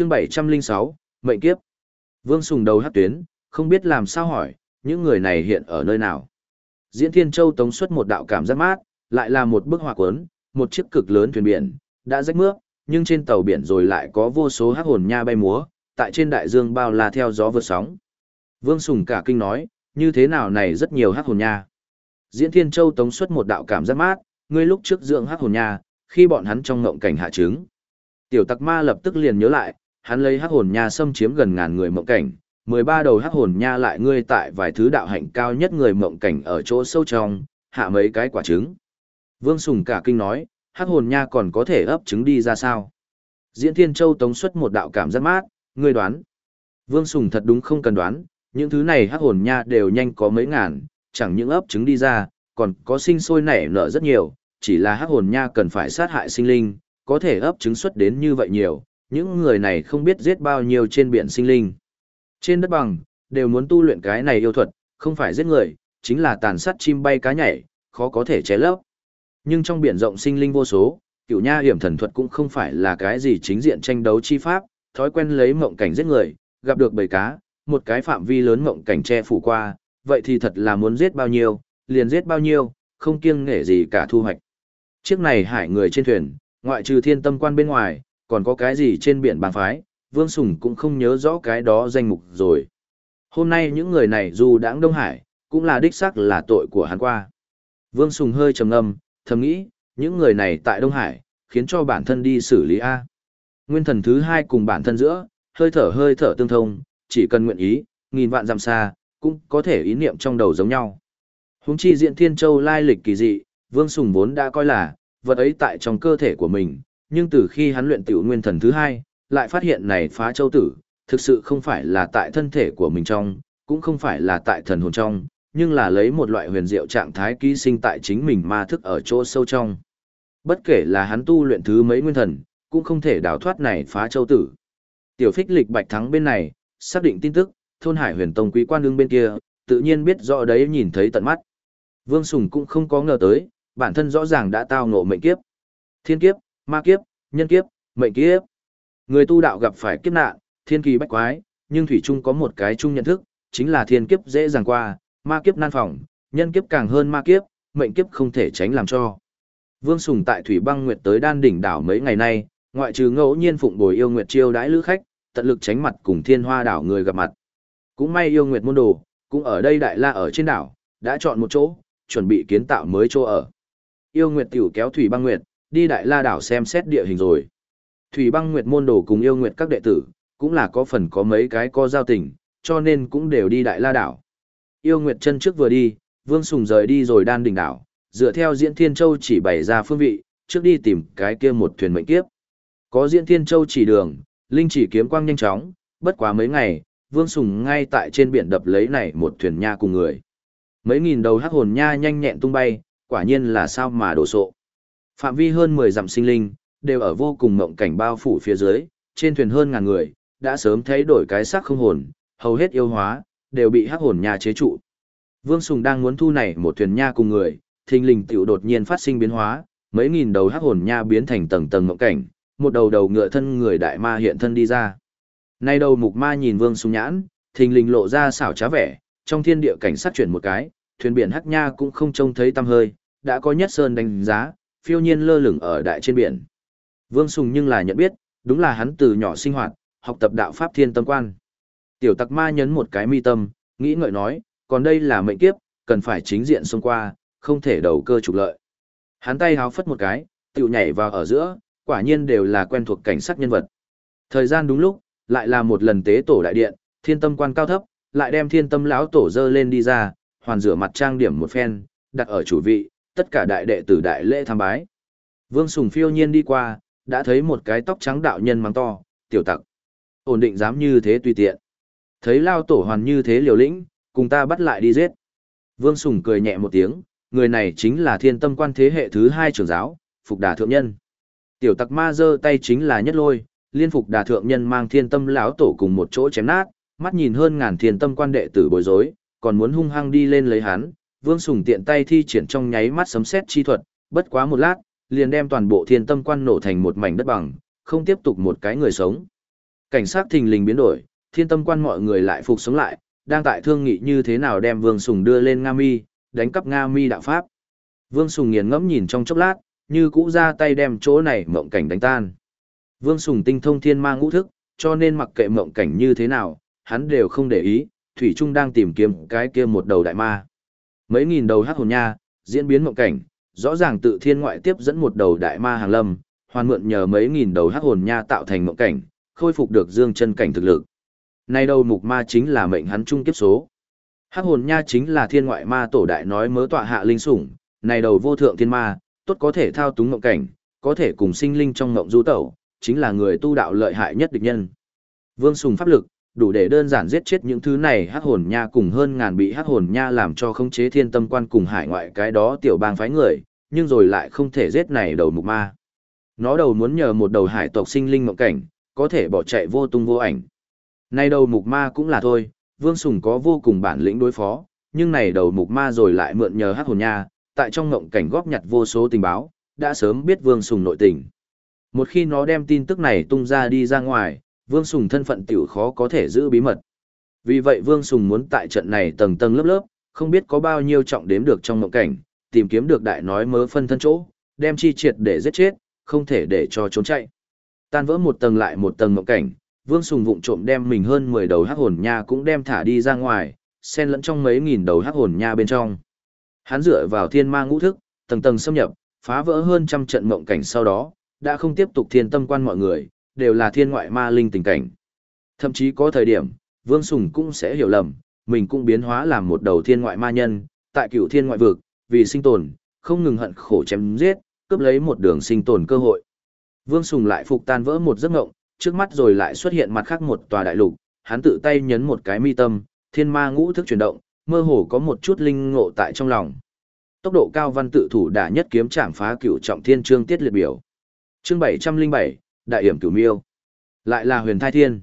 chương 706, mệnh kiếp. Vương Sùng đầu hát tuyến, không biết làm sao hỏi, những người này hiện ở nơi nào. Diễn Thiên Châu tống xuất một đạo cảm giác mát, lại là một bức họa cuốn, một chiếc cực lớn thuyền biển, đã rách mướp, nhưng trên tàu biển rồi lại có vô số hắc hồn nha bay múa, tại trên đại dương bao la theo gió vượt sóng. Vương Sùng cả kinh nói, như thế nào này rất nhiều hắc hồn nha. Diễn Thiên Châu tống xuất một đạo cảm giác mát, ngươi lúc trước dưỡng hắc hồn nha, khi bọn hắn trong ngộng cảnh hạ trứng. Tiểu Tặc Ma lập tức liền nhớ lại, hắn lấy hắc hồn nha xâm chiếm gần ngàn người mộng cảnh, 13 đầu hắc hồn nha lại ngươi tại vài thứ đạo hạnh cao nhất người mộng cảnh ở chỗ sâu trong, hạ mấy cái quả trứng. Vương Sùng cả kinh nói, hắc hồn nha còn có thể ấp trứng đi ra sao? Diễn Thiên Châu tống xuất một đạo cảm giác mát, ngươi đoán. Vương Sùng thật đúng không cần đoán, những thứ này hắc hồn nha đều nhanh có mấy ngàn, chẳng những ấp trứng đi ra, còn có sinh sôi nảy nở rất nhiều, chỉ là hắc hồn nha cần phải sát hại sinh linh, có thể ấp trứng xuất đến như vậy nhiều, những người này không biết giết bao nhiêu trên biển sinh linh. Trên đất bằng, đều muốn tu luyện cái này yêu thuật, không phải giết người, chính là tàn sát chim bay cá nhảy, khó có thể chế lấp. Nhưng trong biển rộng sinh linh vô số, cửu nha hiểm thần thuật cũng không phải là cái gì chính diện tranh đấu chi pháp, thói quen lấy mộng cảnh giết người, gặp được bầy cá, một cái phạm vi lớn mộng cảnh che phủ qua, vậy thì thật là muốn giết bao nhiêu, liền giết bao nhiêu, không kiêng nể gì cả thu hoạch. Chiếc này hải người trên thuyền, ngoại trừ thiên tâm quan bên ngoài, còn có cái gì trên biển bàng phái, Vương Sùng cũng không nhớ rõ cái đó danh mục rồi. Hôm nay những người này dù đãng Đông Hải, cũng là đích xác là tội của hắn qua. Vương Sùng hơi trầm ngâm, thầm nghĩ, những người này tại Đông Hải, khiến cho bản thân đi xử lý A. Nguyên thần thứ hai cùng bản thân giữa, hơi thở hơi thở tương thông, chỉ cần nguyện ý, nghìn vạn dặm xa, cũng có thể ý niệm trong đầu giống nhau. Húng chi diện thiên châu lai lịch kỳ dị, Vương Sùng vốn đã coi là, vật ấy tại trong cơ thể của mình, nhưng từ khi hắn luyện tiểu nguyên thần thứ hai, lại phát hiện này phá châu tử, thực sự không phải là tại thân thể của mình trong, cũng không phải là tại thần hồn trong, nhưng là lấy một loại huyền diệu trạng thái ký sinh tại chính mình ma thức ở chỗ sâu trong. Bất kể là hắn tu luyện thứ mấy nguyên thần, cũng không thể đào thoát này phá châu tử. Tiểu phích lịch bạch thắng bên này, xác định tin tức, thôn hải huyền tông quý quan đương bên kia, tự nhiên biết rõ đấy nhìn thấy tận mắt. Vương Sùng cũng không có ngờ tới, bản thân rõ ràng đã tao ngộ mệnh kiếp. Thiên kiếp, ma kiếp, nhân kiếp, mệnh kiếp. Người tu đạo gặp phải kiếp nạn, thiên kỳ bách quái, nhưng thủy chung có một cái chung nhận thức, chính là thiên kiếp dễ dàng qua, ma kiếp nan phòng, nhân kiếp càng hơn ma kiếp, mệnh kiếp không thể tránh làm cho. Vương Sùng tại Thủy Băng Nguyệt tới đan đỉnh đảo mấy ngày nay, ngoại trừ ngẫu nhiên phụng bồi yêu nguyệt chiêu đãi lữ khách, tận lực tránh mặt cùng thiên hoa đảo người gặp mặt. Cũng may yêu nguyệt môn đồ, cũng ở đây đại la ở trên đảo, đã chọn một chỗ, chuẩn bị kiến tạo mới chỗ ở. Yêu nguyệt tiểu kéo Thủy Băng Nguyệt, đi đại la đảo xem xét địa hình rồi. Thủy Băng Nguyệt môn đồ cùng yêu nguyệt các đệ tử, cũng là có phần có mấy cái có giao tình, cho nên cũng đều đi đại la đảo. Yêu nguyệt chân trước vừa đi, Vương Sùng rời đi rồi đan đỉnh đảo, dựa theo Diễn Thiên Châu chỉ bày ra phương vị, trước đi tìm cái kia một thuyền mệnh kiếp. Có Diễn Thiên Châu chỉ đường, linh chỉ kiếm quang nhanh chóng, bất quá mấy ngày, Vương Sùng ngay tại trên biển đập lấy này một thuyền nha cùng người. Mấy nghìn đầu hắc hồn nha nhanh nhẹn tung bay, quả nhiên là sao mà đổ sộ. Phạm vi hơn 10 dặm sinh linh, đều ở vô cùng mộng cảnh bao phủ phía dưới, trên thuyền hơn ngàn người, đã sớm thấy đổi cái xác không hồn, hầu hết yêu hóa, đều bị hắc hồn nha chế trụ. Vương Sùng đang muốn thu này một thuyền nha cùng người, thình lình tiểu đột nhiên phát sinh biến hóa, mấy nghìn đầu hắc hồn nha biến thành tầng tầng mộng cảnh, một đầu đầu ngựa thân người đại ma hiện thân đi ra. Nay đầu mục ma nhìn Vương Sùng nhãn, thình lình lộ ra xảo trá vẻ, trong thiên địa cảnh sát chuyển một cái, thuyền biển hắc nha cũng không trông thấy tăm hơi, đã có nhất sơn đánh giá, phiêu nhiên lơ lửng ở đại trên biển. Vương Sùng nhưng là nhận biết, đúng là hắn từ nhỏ sinh hoạt, học tập đạo pháp thiên tâm quan. Tiểu tặc ma nhấn một cái mi tâm, nghĩ ngợi nói, còn đây là mệnh kiếp, cần phải chính diện xông qua, không thể đầu cơ trục lợi. Hắn tay háo phất một cái, tiểu nhảy vào ở giữa, quả nhiên đều là quen thuộc cảnh sát nhân vật. Thời gian đúng lúc, lại là một lần tế tổ đại điện, thiên tâm quan cao thấp, lại đem thiên tâm lão tổ dơ lên đi ra, hoàn rửa mặt trang điểm một phen, đặt ở chủ vị, tất cả đại đệ tử đại lễ tham bái. Vương Sùng phiêu nhiên đi qua, đã thấy một cái tóc trắng đạo nhân mắng to, tiểu tặc. Ổn định dám như thế tùy tiện. Thấy lao tổ hoàn như thế liều lĩnh, cùng ta bắt lại đi giết. Vương Sùng cười nhẹ một tiếng, người này chính là thiên tâm quan thế hệ thứ hai trưởng giáo, Phục Đà Thượng Nhân. Tiểu tặc ma dơ tay chính là nhất lôi, liên Phục Đà Thượng Nhân mang thiên tâm lão tổ cùng một chỗ chém nát, mắt nhìn hơn ngàn thiên tâm quan đệ tử bối rối, còn muốn hung hăng đi lên lấy hắn. Vương Sùng tiện tay thi triển trong nháy mắt sấm xét chi thuật, bất quá một lát, liền đem toàn bộ thiên tâm quan nổ thành một mảnh đất bằng, không tiếp tục một cái người sống. Cảnh sát thình lình biến đổi, thiên tâm quan mọi người lại phục sống lại, đang tại thương nghị như thế nào đem Vương Sùng đưa lên Nga Mi, đánh cắp Nga Mi đạo Pháp. Vương Sùng nghiền ngẫm nhìn trong chốc lát, như cũ ra tay đem chỗ này mộng cảnh đánh tan. Vương Sùng tinh thông thiên ma ngũ thức, cho nên mặc kệ mộng cảnh như thế nào, hắn đều không để ý, Thủy Trung đang tìm kiếm cái kia một đầu đại ma. Mấy nghìn đầu hắc hồn nha, diễn biến mộng cảnh, rõ ràng tự thiên ngoại tiếp dẫn một đầu đại ma hàng lâm, hoàn mượn nhờ mấy nghìn đầu hắc hồn nha tạo thành mộng cảnh, khôi phục được dương chân cảnh thực lực. Nay đầu mục ma chính là mệnh hắn trung kiếp số. Hắc hồn nha chính là thiên ngoại ma tổ đại nói mớ tọa hạ linh sủng, này đầu vô thượng thiên ma, tốt có thể thao túng mộng cảnh, có thể cùng sinh linh trong mộng du tẩu, chính là người tu đạo lợi hại nhất địch nhân. Vương Sùng pháp lực, đủ để đơn giản giết chết những thứ này hắc hồn nha cùng hơn ngàn bị hắc hồn nha làm cho khống chế thiên tâm quan cùng hải ngoại cái đó tiểu bang phái người, nhưng rồi lại không thể giết này đầu mục ma. Nó đầu muốn nhờ một đầu hải tộc sinh linh mộng cảnh, có thể bỏ chạy vô tung vô ảnh. nay đầu mục ma cũng là thôi, Vương Sùng có vô cùng bản lĩnh đối phó, nhưng này đầu mục ma rồi lại mượn nhờ hắc hồn nha, tại trong ngộng cảnh góp nhặt vô số tình báo, đã sớm biết Vương Sùng nội tình. Một khi nó đem tin tức này tung ra đi ra ngoài, Vương Sùng thân phận tiểu khó có thể giữ bí mật. Vì vậy Vương Sùng muốn tại trận này tầng tầng lớp lớp, không biết có bao nhiêu trọng đếm được trong mộng cảnh, tìm kiếm được đại nói mớ phân thân chỗ, đem chi triệt để giết chết, không thể để cho trốn chạy. Tan vỡ một tầng lại một tầng mộng cảnh, Vương Sùng vụng trộm đem mình hơn 10 đầu hắc hồn nha cũng đem thả đi ra ngoài, xen lẫn trong mấy nghìn đầu hắc hồn nha bên trong. Hắn dựa vào thiên ma ngũ thức, tầng tầng xâm nhập, phá vỡ hơn trăm trận mộng cảnh sau đó, đã không tiếp tục thiên tâm quan mọi người, đều là thiên ngoại ma linh tình cảnh. Thậm chí có thời điểm, Vương Sùng cũng sẽ hiểu lầm, mình cũng biến hóa làm một đầu thiên ngoại ma nhân, tại cửu thiên ngoại vực, vì sinh tồn, không ngừng hận khổ chém giết, cướp lấy một đường sinh tồn cơ hội. Vương Sùng lại phục tan vỡ một giấc ngộng, trước mắt rồi lại xuất hiện mặt khác một tòa đại lục, hắn tự tay nhấn một cái mi tâm, thiên ma ngũ thức chuyển động, mơ hồ có một chút linh ngộ tại trong lòng. Tốc độ cao văn tự thủ đã nhất kiếm chạm phá cửu trọng thiên chương tiết liệt biểu. Chương 707, Đại hiểm cửu miêu. Lại là huyền thai thiên.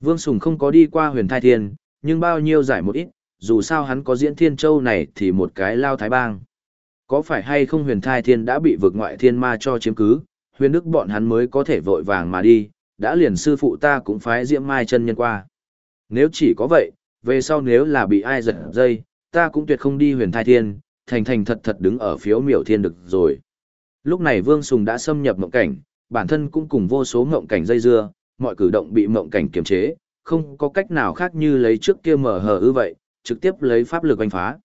Vương Sùng không có đi qua huyền thai thiên, nhưng bao nhiêu giải một ít, dù sao hắn có diễn thiên châu này thì một cái lao thái bang. Có phải hay không huyền thai thiên đã bị vực ngoại thiên ma cho chiếm cứ, huyền đức bọn hắn mới có thể vội vàng mà đi, đã liền sư phụ ta cũng phái diễm mai chân nhân qua. Nếu chỉ có vậy, về sau nếu là bị ai giật dây, ta cũng tuyệt không đi huyền thai thiên, thành thành thật thật đứng ở phiếu miểu thiên được rồi. Lúc này Vương Sùng đã xâm nhập mộng cảnh, bản thân cũng cùng vô số mộng cảnh dây dưa, mọi cử động bị mộng cảnh kiềm chế, không có cách nào khác như lấy trước kia mở hở ư vậy, trực tiếp lấy pháp lực đánh phá.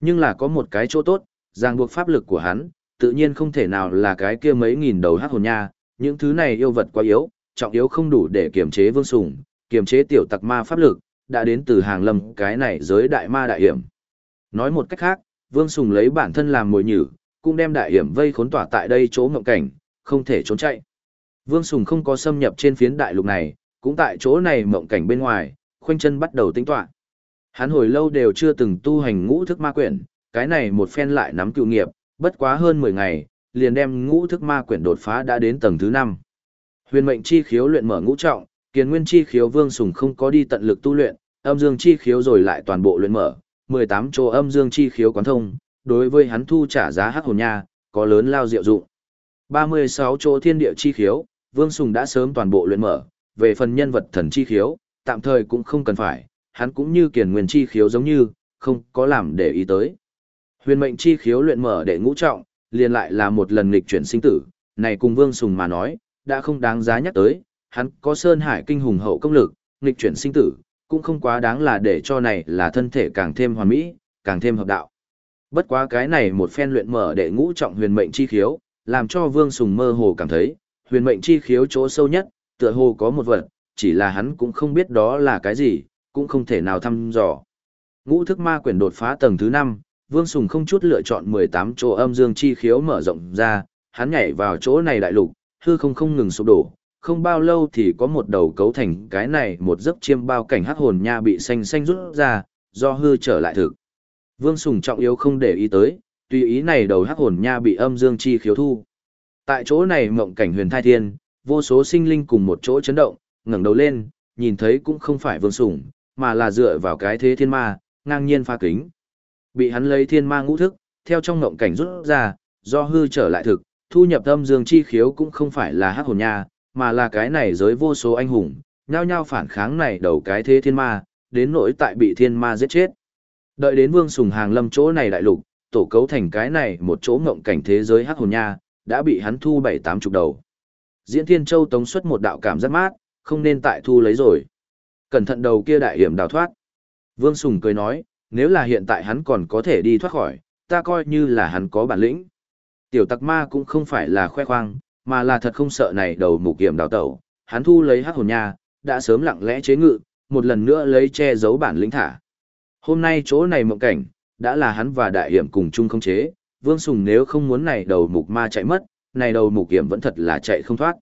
Nhưng là có một cái chỗ tốt, ràng buộc pháp lực của hắn, tự nhiên không thể nào là cái kia mấy nghìn đầu hát hồn nha, những thứ này yêu vật quá yếu, trọng yếu không đủ để kiềm chế Vương Sùng, kiềm chế tiểu tặc ma pháp lực, đã đến từ hàng lâm cái này giới đại ma đại hiểm. Nói một cách khác, Vương Sùng lấy bản thân làm mồi nhử, cũng đem đại hiểm vây khốn tỏa tại đây chỗ mộng cảnh, không thể trốn chạy. Vương Sùng không có xâm nhập trên phiến đại lục này, cũng tại chỗ này mộng cảnh bên ngoài, khoanh chân bắt đầu tính toán. Hắn hồi lâu đều chưa từng tu hành ngũ thức ma quyển, cái này một phen lại nắm cựu nghiệp, bất quá hơn 10 ngày, liền đem ngũ thức ma quyển đột phá đã đến tầng thứ 5. Huyền mệnh chi khiếu luyện mở ngũ trọng, kiền nguyên chi khiếu Vương Sùng không có đi tận lực tu luyện, âm dương chi khiếu rồi lại toàn bộ luyện mở, 18 chỗ âm dương chi khiếu quán thông, đối với hắn thu trả giá hắc hồn nha, có lớn lao diệu dụng. 36 chỗ thiên địa chi khiếu, Vương Sùng đã sớm toàn bộ luyện mở, về phần nhân vật thần chi khiếu, tạm thời cũng không cần phải, hắn cũng như kiền nguyên chi khiếu giống như, không có làm để ý tới. Huyền mệnh chi khiếu luyện mở để ngũ trọng, liền lại là một lần nghịch chuyển sinh tử, này cùng Vương Sùng mà nói, đã không đáng giá nhắc tới, hắn có Sơn Hải kinh hùng hậu công lực, nghịch chuyển sinh tử, cũng không quá đáng là để cho này là thân thể càng thêm hoàn mỹ, càng thêm hợp đạo. Bất quá cái này một phen luyện mở để ngũ trọng huyền mệnh chi khiếu, làm cho Vương Sùng mơ hồ cảm thấy, huyền mệnh chi khiếu chỗ sâu nhất, tựa hồ có một vật, chỉ là hắn cũng không biết đó là cái gì, cũng không thể nào thăm dò. Ngũ thức ma quyển đột phá tầng thứ 5, Vương Sùng không chút lựa chọn 18 chỗ âm dương chi khiếu mở rộng ra, hắn nhảy vào chỗ này đại lục, hư không không ngừng sụp đổ, không bao lâu thì có một đầu cấu thành cái này một giấc chiêm bao cảnh hắc hồn nha bị xanh xanh rút ra, do hư trở lại thực. Vương Sùng trọng yếu không để ý tới, tùy ý này đầu hắc hồn nha bị âm dương chi khiếu thu. Tại chỗ này mộng cảnh huyền thai thiên, vô số sinh linh cùng một chỗ chấn động, ngẩng đầu lên, nhìn thấy cũng không phải Vương sủng mà là dựa vào cái thế thiên ma, ngang nhiên pha kính. Bị hắn lấy thiên ma ngũ thức, theo trong mộng cảnh rút ra, do hư trở lại thực, thu nhập âm dương chi khiếu cũng không phải là hắc hồn nha, mà là cái này giới vô số anh hùng, nhao nhao phản kháng này đầu cái thế thiên ma, đến nỗi tại bị thiên ma giết chết. Đợi đến Vương Sùng hàng lâm chỗ này đại lục, tổ cấu thành cái này một chỗ ngộng cảnh thế giới hắc hồn nha, đã bị hắn thu bảy tám chục đầu. Diễn Thiên Châu tống xuất một đạo cảm giác mát, không nên tại thu lấy rồi. Cẩn thận đầu kia đại hiểm đào thoát. Vương Sùng cười nói, nếu là hiện tại hắn còn có thể đi thoát khỏi, ta coi như là hắn có bản lĩnh. Tiểu tặc ma cũng không phải là khoe khoang, mà là thật không sợ này đầu mục hiểm đào tẩu. Hắn thu lấy hắc hồn nha, đã sớm lặng lẽ chế ngự, một lần nữa lấy che giấu bản lĩnh thả. Hôm nay chỗ này mộng cảnh, đã là hắn và đại hiểm cùng chung không chế, Vương Sùng nếu không muốn này đầu mục ma chạy mất, này đầu mục hiểm vẫn thật là chạy không thoát.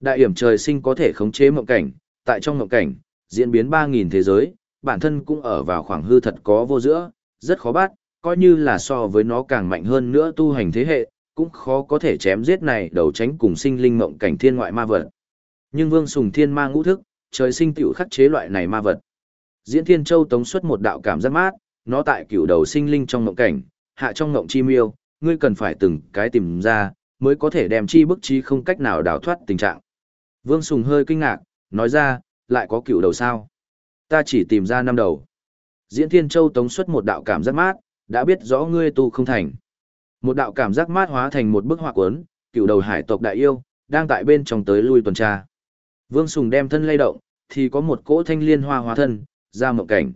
Đại hiểm trời sinh có thể khống chế mộng cảnh, tại trong mộng cảnh, diễn biến 3.000 thế giới, bản thân cũng ở vào khoảng hư thật có vô giữa, rất khó bắt, coi như là so với nó càng mạnh hơn nữa tu hành thế hệ, cũng khó có thể chém giết này đầu tránh cùng sinh linh mộng cảnh thiên ngoại ma vật. Nhưng Vương Sùng Thiên ma ngũ thức, trời sinh tiểu khắc chế loại này ma vật. Diễn Thiên Châu tống xuất một đạo cảm giác mát, nó tại cửu đầu sinh linh trong ngộng cảnh, hạ trong ngộng chi miêu, ngươi cần phải từng cái tìm ra, mới có thể đem chi bức trí không cách nào đào thoát tình trạng. Vương Sùng hơi kinh ngạc, nói ra, lại có cửu đầu sao? Ta chỉ tìm ra năm đầu. Diễn Thiên Châu tống xuất một đạo cảm giác mát, đã biết rõ ngươi tu không thành. Một đạo cảm giác mát hóa thành một bức họa cuốn, cửu đầu hải tộc đại yêu, đang tại bên trong tới lui tuần tra. Vương Sùng đem thân lay động, thì có một cỗ thanh liên hoa hóa thân, ra mộng cảnh.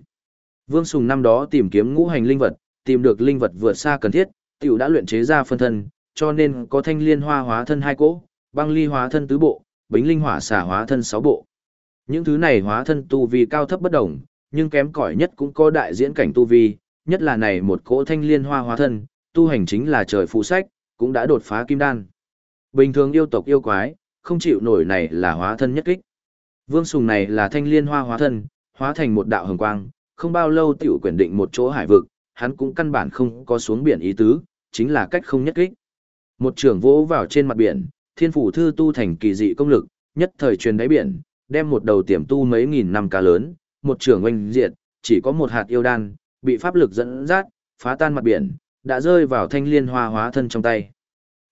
Vương Sùng năm đó tìm kiếm ngũ hành linh vật, tìm được linh vật vượt xa cần thiết, tiểu đã luyện chế ra phân thân, cho nên có thanh liên hoa hóa thân hai cỗ, băng ly hóa thân tứ bộ, bính linh hỏa xả hóa thân sáu bộ. Những thứ này hóa thân tu vi cao thấp bất đồng, nhưng kém cỏi nhất cũng có đại diễn cảnh tu vi, nhất là này một cỗ thanh liên hoa hóa thân, tu hành chính là trời phụ sách, cũng đã đột phá kim đan. Bình thường yêu tộc yêu quái, không chịu nổi này là hóa thân nhất kích. Vương Sùng này là thanh liên hoa hóa thân, hóa thành một đạo hồng quang, không bao lâu tiểu quyển định một chỗ hải vực, hắn cũng căn bản không có xuống biển ý tứ, chính là cách không nhất kích. Một trường vỗ vào trên mặt biển, thiên phủ thư tu thành kỳ dị công lực, nhất thời truyền đáy biển, đem một đầu tiềm tu mấy nghìn năm cá lớn, một trường oanh diệt, chỉ có một hạt yêu đan, bị pháp lực dẫn dắt, phá tan mặt biển, đã rơi vào thanh liên hoa hóa thân trong tay.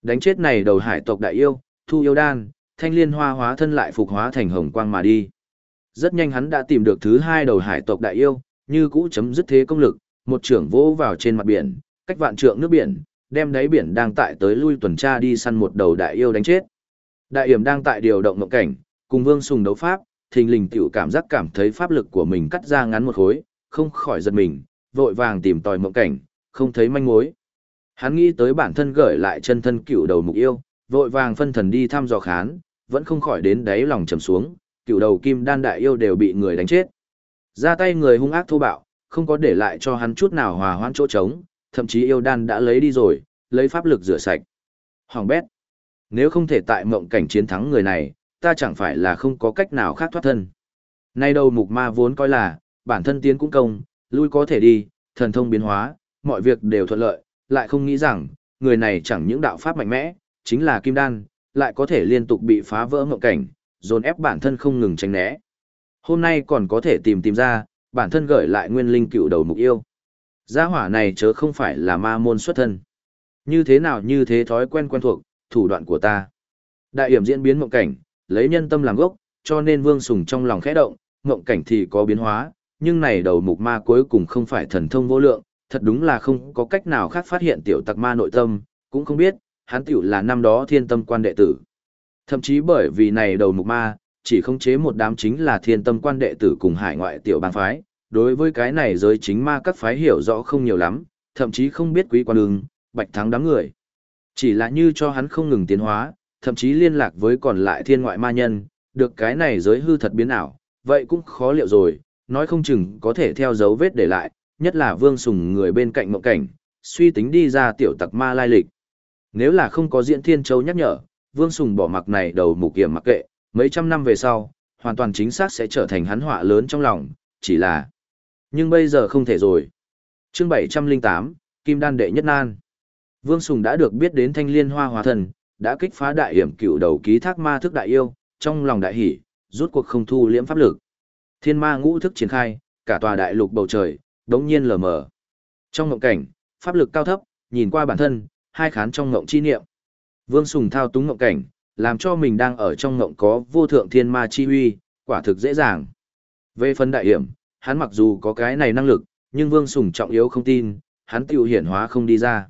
Đánh chết này đầu hải tộc đại yêu, thu yêu đan, thanh liên hoa hóa thân lại phục hóa thành hồng quang mà đi. Rất nhanh hắn đã tìm được thứ hai đầu hải tộc đại yêu, như cũ chấm dứt thế công lực, một trưởng vỗ vào trên mặt biển, cách vạn trượng nước biển, đem đáy biển đang tại tới lui tuần tra đi săn một đầu đại yêu đánh chết. Đại hiểm đang tại điều động mộng cảnh, cùng Vương Sùng đấu pháp, thình lình tiểu cảm giác cảm thấy pháp lực của mình cắt ra ngắn một khối, không khỏi giật mình, vội vàng tìm tòi mộng cảnh, không thấy manh mối. Hắn nghĩ tới bản thân gửi lại chân thân cựu đầu mục yêu, vội vàng phân thần đi thăm dò khán, vẫn không khỏi đến đáy lòng trầm xuống, cựu đầu kim đan đại yêu đều bị người đánh chết. Ra tay người hung ác thô bạo, không có để lại cho hắn chút nào hòa hoãn chỗ trống, thậm chí yêu đan đã lấy đi rồi, lấy pháp lực rửa sạch. Hoàng bét. Nếu không thể tại mộng cảnh chiến thắng người này, ta chẳng phải là không có cách nào khác thoát thân. Nay đầu mục ma vốn coi là, bản thân tiến cũng công, lui có thể đi, thần thông biến hóa, mọi việc đều thuận lợi, lại không nghĩ rằng, người này chẳng những đạo pháp mạnh mẽ, chính là kim đan, lại có thể liên tục bị phá vỡ mộng cảnh, dồn ép bản thân không ngừng tránh né. Hôm nay còn có thể tìm tìm ra, bản thân gửi lại nguyên linh cựu đầu mục yêu. Gia hỏa này chớ không phải là ma môn xuất thân. Như thế nào như thế thói quen quen thuộc, thủ đoạn của ta. Đại hiểm diễn biến mộng cảnh, lấy nhân tâm làm gốc, cho nên vương sùng trong lòng khẽ động, mộng cảnh thì có biến hóa, nhưng này đầu mục ma cuối cùng không phải thần thông vô lượng, thật đúng là không có cách nào khác phát hiện tiểu tặc ma nội tâm, cũng không biết, hắn tiểu là năm đó thiên tâm quan đệ tử. Thậm chí bởi vì này đầu mục ma, chỉ khống chế một đám chính là thiên tâm quan đệ tử cùng hải ngoại tiểu bang phái, đối với cái này giới chính ma các phái hiểu rõ không nhiều lắm, thậm chí không biết quý quan đường, bạch thắng đám người. Chỉ là như cho hắn không ngừng tiến hóa, thậm chí liên lạc với còn lại thiên ngoại ma nhân, được cái này giới hư thật biến ảo, vậy cũng khó liệu rồi, nói không chừng có thể theo dấu vết để lại, nhất là vương sùng người bên cạnh mộng cảnh, suy tính đi ra tiểu tặc ma lai lịch. Nếu là không có diễn thiên châu nhắc nhở, vương sùng bỏ mặc này đầu mục kiểm mặc kệ, mấy trăm năm về sau, hoàn toàn chính xác sẽ trở thành hắn họa lớn trong lòng, chỉ là... Nhưng bây giờ không thể rồi. chương 708, Kim Đan Đệ Nhất Nan. Vương Sùng đã được biết đến thanh liên hoa hóa thần, đã kích phá đại hiểm cựu đầu ký thác ma thức đại yêu, trong lòng đại hỷ, rút cuộc không thu liễm pháp lực. Thiên ma ngũ thức triển khai, cả tòa đại lục bầu trời, đống nhiên lờ mờ. Trong ngộng cảnh, pháp lực cao thấp, nhìn qua bản thân, hai khán trong ngộng chi niệm. Vương Sùng thao túng ngộng cảnh, làm cho mình đang ở trong ngộng có vô thượng thiên ma chi huy, quả thực dễ dàng. Về phần đại hiểm, hắn mặc dù có cái này năng lực, nhưng Vương Sùng trọng yếu không tin, hắn tiểu hiển hóa không đi ra.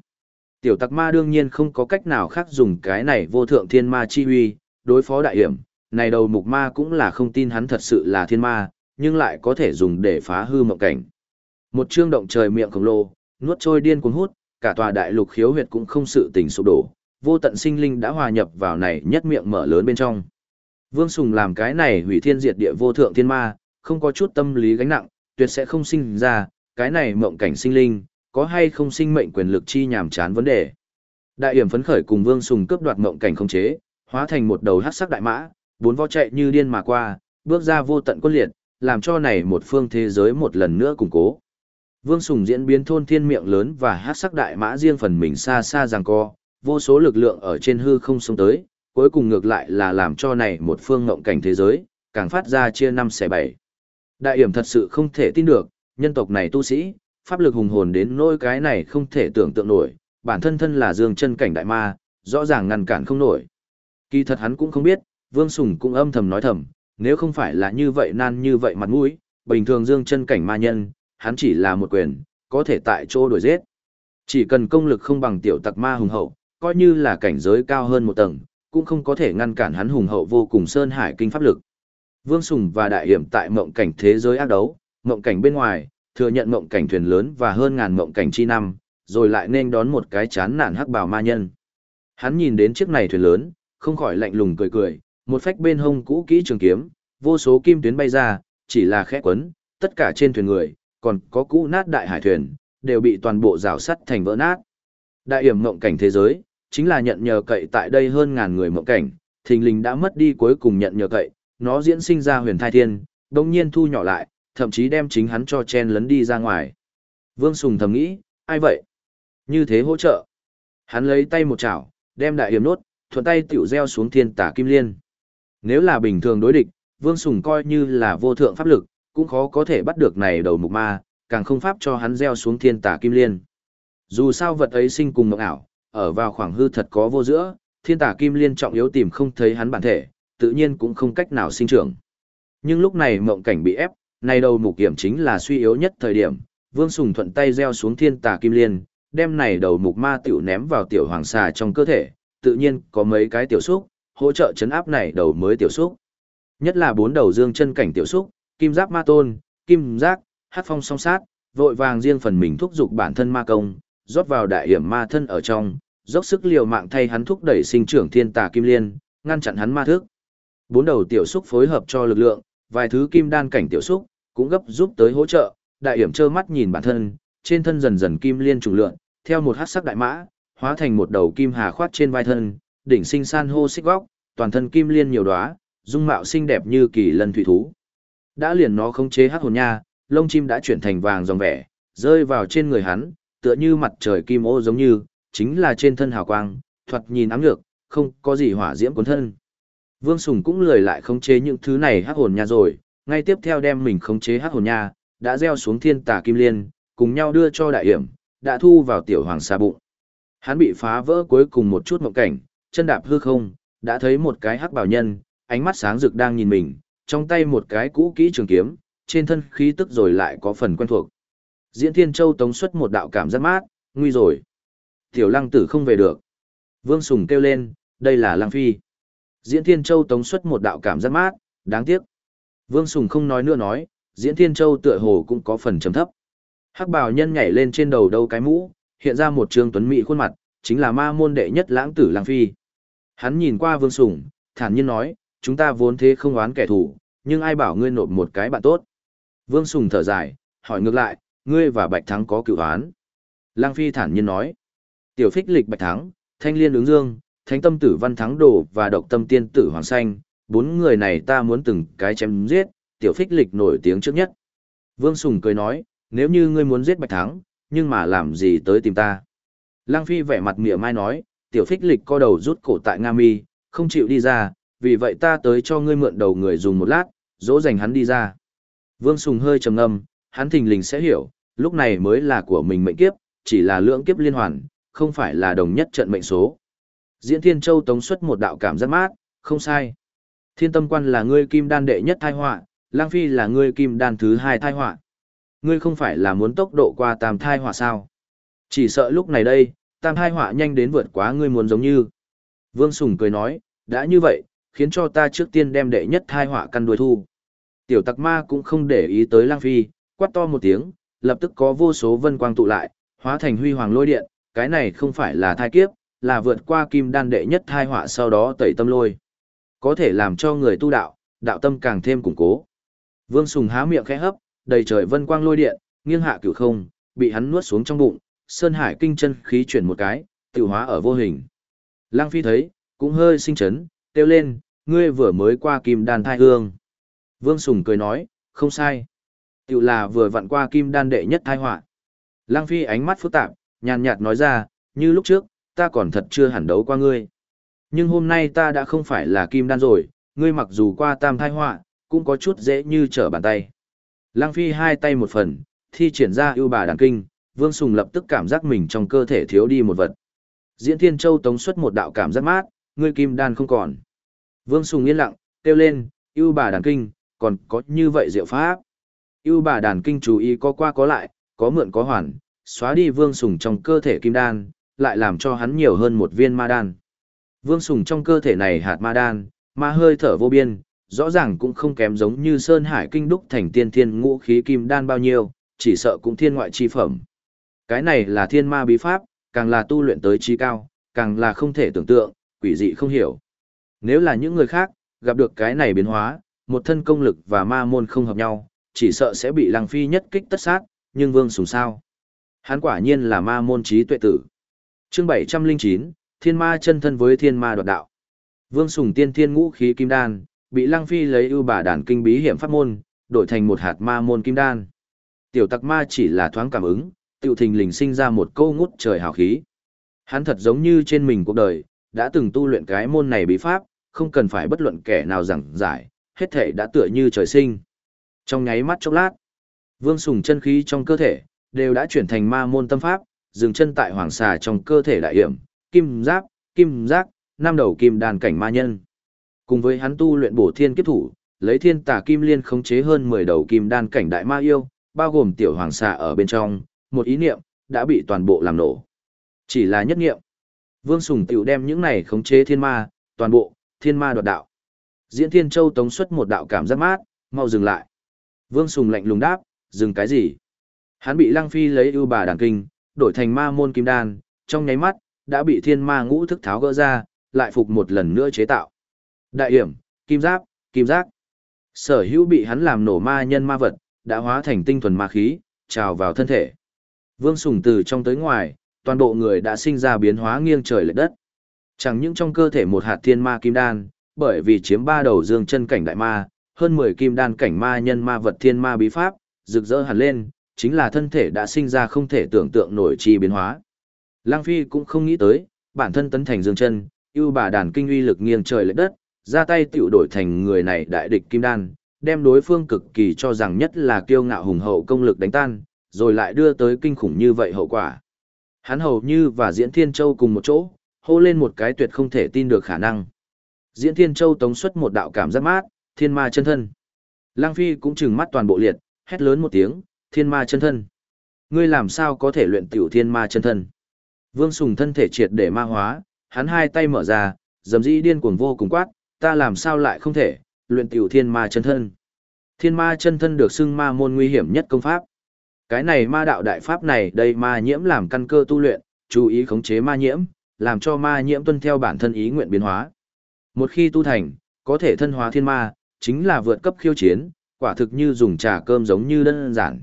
Tiểu tặc ma đương nhiên không có cách nào khác dùng cái này vô thượng thiên ma chi huy, đối phó đại hiểm, này đầu mục ma cũng là không tin hắn thật sự là thiên ma, nhưng lại có thể dùng để phá hư mộng cảnh. Một chương động trời miệng khổng lồ, nuốt trôi điên cuồng hút, cả tòa đại lục khiếu huyệt cũng không sự tình sụp đổ, vô tận sinh linh đã hòa nhập vào này nhất miệng mở lớn bên trong. Vương Sùng làm cái này hủy thiên diệt địa vô thượng thiên ma, không có chút tâm lý gánh nặng, tuyệt sẽ không sinh ra, cái này mộng cảnh sinh linh, có hay không sinh mệnh quyền lực chi nhàm chán vấn đề. Đại hiểm phấn khởi cùng Vương Sùng cướp đoạt mộng cảnh không chế, hóa thành một đầu hắc sắc đại mã, bốn vó chạy như điên mà qua, bước ra vô tận quân liệt, làm cho này một phương thế giới một lần nữa củng cố. Vương Sùng diễn biến thôn thiên miệng lớn và hắc sắc đại mã riêng phần mình xa xa giằng co, vô số lực lượng ở trên hư không xông tới, cuối cùng ngược lại là làm cho này một phương ngộng cảnh thế giới, càng phát ra chia năm xẻ bảy. Đại hiểm thật sự không thể tin được, nhân tộc này tu sĩ, pháp lực hùng hồn đến nỗi cái này không thể tưởng tượng nổi, bản thân thân là dương chân cảnh đại ma, rõ ràng ngăn cản không nổi. Kỳ thật hắn cũng không biết, Vương Sùng cũng âm thầm nói thầm, nếu không phải là như vậy nan như vậy mặt mũi, bình thường dương chân cảnh ma nhân, hắn chỉ là một quyền, có thể tại chỗ đuổi giết. Chỉ cần công lực không bằng tiểu tặc ma hùng hậu, coi như là cảnh giới cao hơn một tầng, cũng không có thể ngăn cản hắn hùng hậu vô cùng sơn hải kinh pháp lực. Vương Sùng và đại hiểm tại mộng cảnh thế giới ác đấu, mộng cảnh bên ngoài, thừa nhận mộng cảnh thuyền lớn và hơn ngàn mộng cảnh chi năm, rồi lại nên đón một cái chán nản hắc bào ma nhân. Hắn nhìn đến chiếc này thuyền lớn, không khỏi lạnh lùng cười cười, một phách bên hông cũ kỹ trường kiếm, vô số kim tuyến bay ra, chỉ là khẽ quấn, tất cả trên thuyền người, còn có cũ nát đại hải thuyền, đều bị toàn bộ rào sắt thành vỡ nát. Đại hiểm mộng cảnh thế giới, chính là nhận nhờ cậy tại đây hơn ngàn người mộng cảnh, thình lình đã mất đi cuối cùng nhận nhờ cậy, nó diễn sinh ra huyền thai thiên, đồng nhiên thu nhỏ lại, thậm chí đem chính hắn cho chen lấn đi ra ngoài. Vương Sùng thầm nghĩ, ai vậy? Như thế hỗ trợ. Hắn lấy tay một chảo, đem đại hiểm nốt, thuận tay tiểu gieo xuống thiên tả kim liên. Nếu là bình thường đối địch, Vương Sùng coi như là vô thượng pháp lực, cũng khó có thể bắt được này đầu mục ma, càng không pháp cho hắn gieo xuống thiên tả kim liên. Dù sao vật ấy sinh cùng mộng ảo, ở vào khoảng hư thật có vô giữa, thiên tả kim liên trọng yếu tìm không thấy hắn bản thể, tự nhiên cũng không cách nào sinh trưởng. Nhưng lúc này mộng cảnh bị ép, này đầu mục kiểm chính là suy yếu nhất thời điểm, Vương Sùng thuận tay gieo xuống thiên tả kim liên, đem này đầu mục ma tiểu ném vào tiểu hoàng xà trong cơ thể, tự nhiên có mấy cái tiểu xúc, hỗ trợ chấn áp này đầu mới tiểu xúc. Nhất là bốn đầu dương chân cảnh tiểu xúc, kim giáp ma tôn, kim giác, hát phong song sát, vội vàng riêng phần mình thúc giục bản thân ma công, rót vào đại hiểm ma thân ở trong, dốc sức liều mạng thay hắn thúc đẩy sinh trưởng thiên tà kim liên, ngăn chặn hắn ma thức. Bốn đầu tiểu xúc phối hợp cho lực lượng, vài thứ kim đan cảnh tiểu xúc cũng gấp giúp tới hỗ trợ, đại hiểm trơ mắt nhìn bản thân, trên thân dần dần kim liên trùng lượng, theo một hắc sắc đại mã, hóa thành một đầu kim hà khoát trên vai thân, đỉnh sinh san hô xích góc, toàn thân kim liên nhiều đóa, dung mạo xinh đẹp như kỳ lân thủy thú. Đã liền nó khống chế hắc hồn nha, lông chim đã chuyển thành vàng dòng vẻ, rơi vào trên người hắn, tựa như mặt trời kim ô giống như, chính là trên thân hào quang, thoạt nhìn ám nhược, không có gì hỏa diễm cuốn thân. Vương Sùng cũng lười lại khống chế những thứ này hắc hồn nha rồi, ngay tiếp theo đem mình khống chế hắc hồn nha, đã gieo xuống thiên tà kim liên, cùng nhau đưa cho đại hiểm, đã thu vào tiểu hoàng sa bụng. Hắn bị phá vỡ cuối cùng một chút mộng cảnh, chân đạp hư không, đã thấy một cái hắc bảo nhân, ánh mắt sáng rực đang nhìn mình, trong tay một cái cũ kỹ trường kiếm, trên thân khí tức rồi lại có phần quen thuộc. Diễn Thiên Châu tống xuất một đạo cảm giác mát, nguy rồi. Tiểu lăng tử không về được. Vương Sùng kêu lên, đây là lăng phi. Diễn Thiên Châu tống xuất một đạo cảm giác mát, đáng tiếc. Vương Sùng không nói nữa nói, Diễn Thiên Châu tựa hồ cũng có phần chấm thấp. Hắc bào nhân nhảy lên trên đầu đâu cái mũ, hiện ra một trường tuấn mỹ khuôn mặt, chính là ma môn đệ nhất lãng tử lăng phi. Hắn nhìn qua Vương Sùng, thản nhiên nói, chúng ta vốn thế không oán kẻ thù, nhưng ai bảo ngươi nộp một cái bạn tốt. Vương Sùng thở dài, hỏi ngược lại, ngươi và Bạch Thắng có cựu oán. Lang Phi thản nhiên nói, tiểu phích lịch Bạch Thắng, thanh liên ứng dương, thánh tâm tử văn thắng đồ và độc tâm tiên tử hoàng xanh, bốn người này ta muốn từng cái chém giết, tiểu phích lịch nổi tiếng trước nhất. Vương Sùng cười nói, nếu như ngươi muốn giết Bạch Thắng, nhưng mà làm gì tới tìm ta. Lang Phi vẻ mặt mỉa mai nói, tiểu phích lịch co đầu rút cổ tại Nga Mi, không chịu đi ra, vì vậy ta tới cho ngươi mượn đầu người dùng một lát, dỗ dành hắn đi ra. Vương Sùng hơi trầm ngâm, hắn thình lình sẽ hiểu, lúc này mới là của mình mệnh kiếp, chỉ là lượng kiếp liên hoàn, không phải là đồng nhất trận mệnh số. Diễn Thiên Châu tống xuất một đạo cảm giác mát, không sai. Thiên tâm quan là ngươi kim đan đệ nhất thai họa, lang phi là ngươi kim đan thứ hai thai họa. Ngươi không phải là muốn tốc độ qua tam thai họa sao? Chỉ sợ lúc này đây, tam thai họa nhanh đến vượt quá ngươi muốn giống như. Vương Sùng cười nói, đã như vậy, khiến cho ta trước tiên đem đệ nhất thai họa căn đuôi thu. Tiểu tặc ma cũng không để ý tới lang phi, quát to một tiếng, lập tức có vô số vân quang tụ lại, hóa thành huy hoàng lôi điện, cái này không phải là thai kiếp, là vượt qua kim đan đệ nhất thai họa sau đó tẩy tâm lôi. Có thể làm cho người tu đạo, đạo tâm càng thêm củng cố. Vương Sùng há miệng khẽ hấp, đầy trời vân quang lôi điện, nghiêng hạ cửu không, bị hắn nuốt xuống trong bụng, Sơn Hải kinh chân khí chuyển một cái, tự hóa ở vô hình. Lăng Phi thấy, cũng hơi sinh chấn, kêu lên, ngươi vừa mới qua kim đan thai hương. Vương Sùng cười nói, không sai. Tự là vừa vặn qua kim đan đệ nhất thai họa. Lăng Phi ánh mắt phức tạp, nhàn nhạt nói ra, như lúc trước, ta còn thật chưa hẳn đấu qua ngươi. Nhưng hôm nay ta đã không phải là kim đan rồi, ngươi mặc dù qua tam thai họa, cũng có chút dễ như trở bàn tay. Lăng Phi hai tay một phần, thi triển ra ưu bà đàn kinh, Vương Sùng lập tức cảm giác mình trong cơ thể thiếu đi một vật. Diễn Thiên Châu tống xuất một đạo cảm giác mát, ngươi kim đan không còn. Vương Sùng yên lặng, kêu lên, ưu bà đàn kinh, còn có như vậy diệu pháp ưu bà đàn kinh chú ý có qua có lại, có mượn có hoàn, xóa đi Vương Sùng trong cơ thể kim đan, lại làm cho hắn nhiều hơn một viên ma đan. Vương Sùng trong cơ thể này hạt ma đan, ma hơi thở vô biên, rõ ràng cũng không kém giống như Sơn Hải kinh đúc thành tiên thiên ngũ khí kim đan bao nhiêu, chỉ sợ cũng thiên ngoại chi phẩm. Cái này là thiên ma bí pháp, càng là tu luyện tới trí cao, càng là không thể tưởng tượng, quỷ dị không hiểu. Nếu là những người khác, gặp được cái này biến hóa, một thân công lực và ma môn không hợp nhau, chỉ sợ sẽ bị lăng phi nhất kích tất sát, nhưng vương sùng sao. Hắn quả nhiên là ma môn trí tuệ tử. chương 709, thiên ma chân thân với thiên ma đoạt đạo. Vương sùng tiên thiên ngũ khí kim đan, bị lăng phi lấy ưu bà đàn kinh bí hiểm pháp môn, đổi thành một hạt ma môn kim đan. Tiểu tặc ma chỉ là thoáng cảm ứng, tiểu thình lình sinh ra một câu ngút trời hào khí. Hắn thật giống như trên mình cuộc đời, đã từng tu luyện cái môn này bí pháp, không cần phải bất luận kẻ nào giảng giải, hết thể đã tựa như trời sinh. Trong nháy mắt chốc lát, vương sùng chân khí trong cơ thể, đều đã chuyển thành ma môn tâm pháp, dừng chân tại hoàng xà trong cơ thể đại hiểm, kim giáp, kim giác, năm đầu kim đàn cảnh ma nhân. Cùng với hắn tu luyện bổ thiên kiếp thủ, lấy thiên tà kim liên khống chế hơn 10 đầu kim đan cảnh đại ma yêu, bao gồm tiểu hoàng xà ở bên trong, một ý niệm, đã bị toàn bộ làm nổ. Chỉ là nhất niệm. Vương Sùng tiểu đem những này khống chế thiên ma, toàn bộ, thiên ma đoạt đạo. Diễn Thiên Châu tống xuất một đạo cảm giác mát, mau dừng lại. Vương Sùng lạnh lùng đáp, dừng cái gì? Hắn bị Lăng Phi lấy ưu bà đàn kinh, đổi thành ma môn kim đan, trong nháy mắt, đã bị thiên ma ngũ thức tháo gỡ ra, lại phục một lần nữa chế tạo. Đại hiểm, kim giáp, kim giác. Sở hữu bị hắn làm nổ ma nhân ma vật, đã hóa thành tinh thuần ma khí, trào vào thân thể. Vương Sùng từ trong tới ngoài, toàn bộ người đã sinh ra biến hóa nghiêng trời lệch đất. Chẳng những trong cơ thể một hạt thiên ma kim đan, bởi vì chiếm ba đầu dương chân cảnh đại ma, hơn 10 kim đan cảnh ma nhân ma vật thiên ma bí pháp, rực rỡ hẳn lên, chính là thân thể đã sinh ra không thể tưởng tượng nổi chi biến hóa. Lang Phi cũng không nghĩ tới, bản thân tấn thành dương chân, ưu bà đàn kinh uy lực nghiêng trời lệch đất, ra tay tiểu đổi thành người này đại địch kim đan, đem đối phương cực kỳ cho rằng nhất là kiêu ngạo hùng hậu công lực đánh tan, rồi lại đưa tới kinh khủng như vậy hậu quả. Hắn hầu như và Diễn Thiên Châu cùng một chỗ, hô lên một cái tuyệt không thể tin được khả năng. Diễn Thiên Châu tống xuất một đạo cảm giác mát, thiên ma chân thân. Lang Phi cũng trừng mắt toàn bộ liệt, hét lớn một tiếng, thiên ma chân thân. Ngươi làm sao có thể luyện tiểu thiên ma chân thân? Vương Sùng thân thể triệt để ma hóa, hắn hai tay mở ra, dầm dĩ điên cuồng vô cùng quát, ta làm sao lại không thể, luyện tiểu thiên ma chân thân. Thiên ma chân thân được xưng ma môn nguy hiểm nhất công pháp. Cái này ma đạo đại pháp này đây ma nhiễm làm căn cơ tu luyện, chú ý khống chế ma nhiễm, làm cho ma nhiễm tuân theo bản thân ý nguyện biến hóa. Một khi tu thành, có thể thân hóa thiên ma, chính là vượt cấp khiêu chiến, quả thực như dùng trà cơm giống như đơn giản.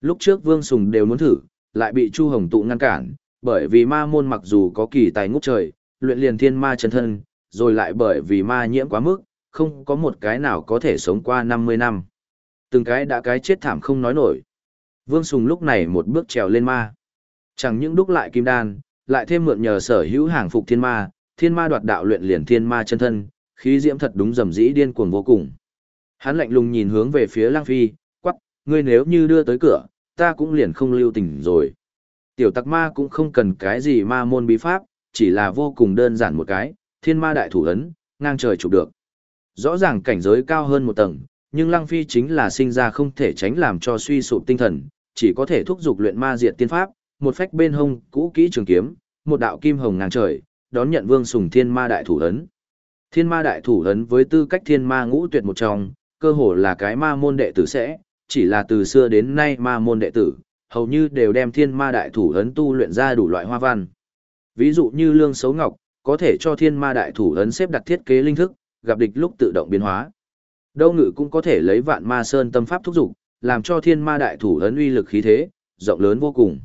Lúc trước Vương Sùng đều muốn thử, lại bị Chu Hồng tụ ngăn cản, bởi vì ma môn mặc dù có kỳ tài ngút trời, luyện liền thiên ma chân thân, rồi lại bởi vì ma nhiễm quá mức, không có một cái nào có thể sống qua 50 năm. Từng cái đã cái chết thảm không nói nổi. Vương Sùng lúc này một bước trèo lên ma. Chẳng những đúc lại kim đan, lại thêm mượn nhờ sở hữu hàng phục thiên ma, thiên ma đoạt đạo luyện liền thiên ma chân thân, khí diễm thật đúng rầm rĩ điên cuồng vô cùng. Hắn lạnh lùng nhìn hướng về phía Lang Phi, quắc, ngươi nếu như đưa tới cửa, ta cũng liền không lưu tình rồi. Tiểu tặc ma cũng không cần cái gì ma môn bí pháp, chỉ là vô cùng đơn giản một cái, thiên ma đại thủ ấn, ngang trời chụp được. Rõ ràng cảnh giới cao hơn một tầng, nhưng Lăng Phi chính là sinh ra không thể tránh làm cho suy sụp tinh thần, chỉ có thể thúc giục luyện ma diệt tiên pháp, một phách bên hông, cũ kỹ trường kiếm, một đạo kim hồng ngang trời, đón nhận Vương Sùng Thiên Ma đại thủ ấn. Thiên Ma đại thủ ấn với tư cách Thiên Ma ngũ tuyệt một trong, cơ hồ là cái ma môn đệ tử sẽ, chỉ là từ xưa đến nay ma môn đệ tử, hầu như đều đem Thiên Ma đại thủ ấn tu luyện ra đủ loại hoa văn. Ví dụ như Lương Sấu Ngọc, có thể cho Thiên Ma đại thủ ấn xếp đặt thiết kế linh thức, gặp địch lúc tự động biến hóa. Đâu ngự cũng có thể lấy vạn ma sơn tâm pháp thúc dục, làm cho thiên ma đại thủ ấn uy lực khí thế, rộng lớn vô cùng.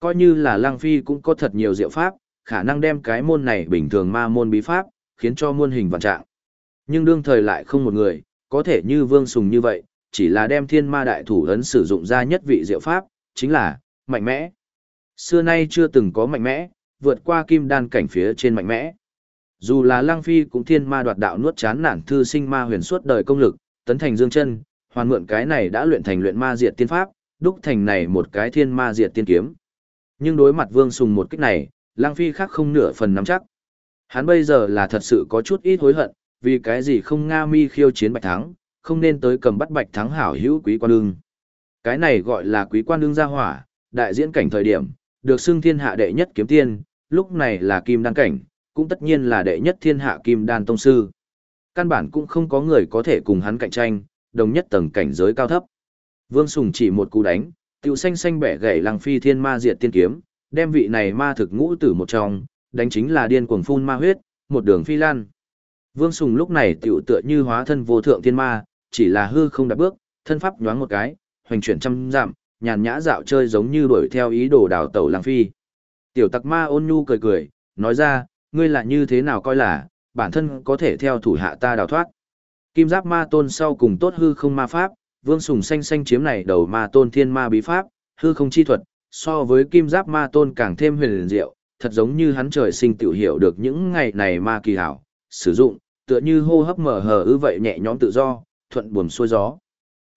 Coi như là lang phi cũng có thật nhiều diệu pháp, khả năng đem cái môn này bình thường ma môn bí pháp, khiến cho muôn hình vạn trạng. Nhưng đương thời lại không một người, có thể như vương sùng như vậy, chỉ là đem thiên ma đại thủ ấn sử dụng ra nhất vị diệu pháp, chính là, mạnh mẽ. Xưa nay chưa từng có mạnh mẽ, vượt qua kim đan cảnh phía trên mạnh mẽ. Dù là Lăng Phi cũng thiên ma đoạt đạo nuốt chán nản thư sinh ma huyền suốt đời công lực, tấn thành dương chân, hoàn mượn cái này đã luyện thành luyện ma diệt tiên pháp, đúc thành này một cái thiên ma diệt tiên kiếm. Nhưng đối mặt Vương Sùng một kích này, Lăng Phi khác không nửa phần nắm chắc. Hắn bây giờ là thật sự có chút ít hối hận, vì cái gì không Nga Mi khiêu chiến Bạch Thắng, không nên tới cầm bắt Bạch Thắng hảo hữu quý quan đương. Cái này gọi là quý quan đương gia hỏa, đại diễn cảnh thời điểm, được xưng thiên hạ đệ nhất kiếm tiên, lúc này là kim đan cảnh, cũng tất nhiên là đệ nhất thiên hạ kim đan tông sư. Căn bản cũng không có người có thể cùng hắn cạnh tranh, đồng nhất tầng cảnh giới cao thấp. Vương Sùng chỉ một cú đánh, tiểu xanh xanh bẻ gãy lăng phi thiên ma diệt tiên kiếm, đem vị này ma thực ngũ tử một trong, đánh chính là điên cuồng phun ma huyết, một đường phi lan. Vương Sùng lúc này tiểu tựa như hóa thân vô thượng thiên ma, chỉ là hư không đạp bước, thân pháp nhoáng một cái, hoành chuyển trăm dặm, nhàn nhã dạo chơi giống như đuổi theo ý đồ đào tẩu lang phi. Tiểu tặc ma ôn nhu cười cười, nói ra, ngươi là như thế nào coi là, bản thân có thể theo thủ hạ ta đào thoát. Kim giáp ma tôn sau cùng tốt hư không ma pháp, vương sùng xanh xanh chiếm này đầu ma tôn thiên ma bí pháp, hư không chi thuật, so với kim giáp ma tôn càng thêm huyền diệu, thật giống như hắn trời sinh tiểu hiểu được những ngày này ma kỳ hảo, sử dụng, tựa như hô hấp mở hờ ư vậy nhẹ nhõm tự do, thuận buồm xuôi gió.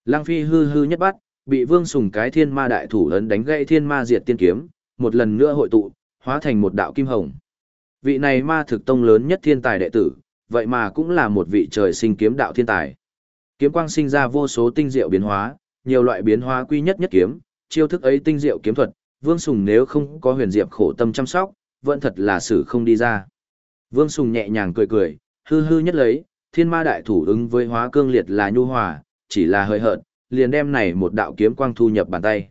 Lang phi hư hư nhất bắt, bị vương sùng cái thiên ma đại thủ ấn đánh gãy thiên ma diệt tiên kiếm, một lần nữa hội tụ, hóa thành một đạo kim hồng. Vị này ma thực tông lớn nhất thiên tài đệ tử, vậy mà cũng là một vị trời sinh kiếm đạo thiên tài. Kiếm quang sinh ra vô số tinh diệu biến hóa, nhiều loại biến hóa quy nhất nhất kiếm, chiêu thức ấy tinh diệu kiếm thuật, Vương Sùng nếu không có huyền diệp khổ tâm chăm sóc, vẫn thật là xử không đi ra. Vương Sùng nhẹ nhàng cười cười, hư hư nhất lấy, thiên ma đại thủ ứng với hóa cương liệt là nhu hòa, chỉ là hơi hợt, liền đem này một đạo kiếm quang thu nhập bàn tay.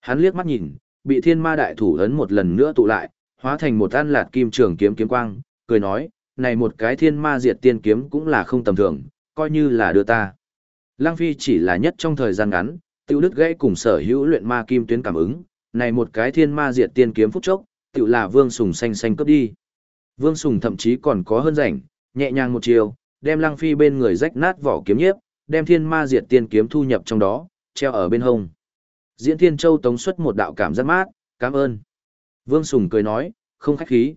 Hắn liếc mắt nhìn, bị thiên ma đại thủ ấn một lần nữa tụ lại, hóa thành một an lạt kim trường kiếm kiếm quang, cười nói, này một cái thiên ma diệt tiên kiếm cũng là không tầm thường, coi như là đưa ta. Lăng Phi chỉ là nhất trong thời gian ngắn, tiêu đức gãy cùng sở hữu luyện ma kim tuyến cảm ứng, này một cái thiên ma diệt tiên kiếm phút chốc, tự là Vương Sùng xanh xanh cướp đi. Vương Sùng thậm chí còn có hơn rảnh, nhẹ nhàng một chiều, đem Lăng Phi bên người rách nát vỏ kiếm nhiếp, đem thiên ma diệt tiên kiếm thu nhập trong đó, treo ở bên hông. Diễn Thiên Châu tống xuất một đạo cảm giác mát, cảm ơn. Vương Sùng cười nói, không khách khí.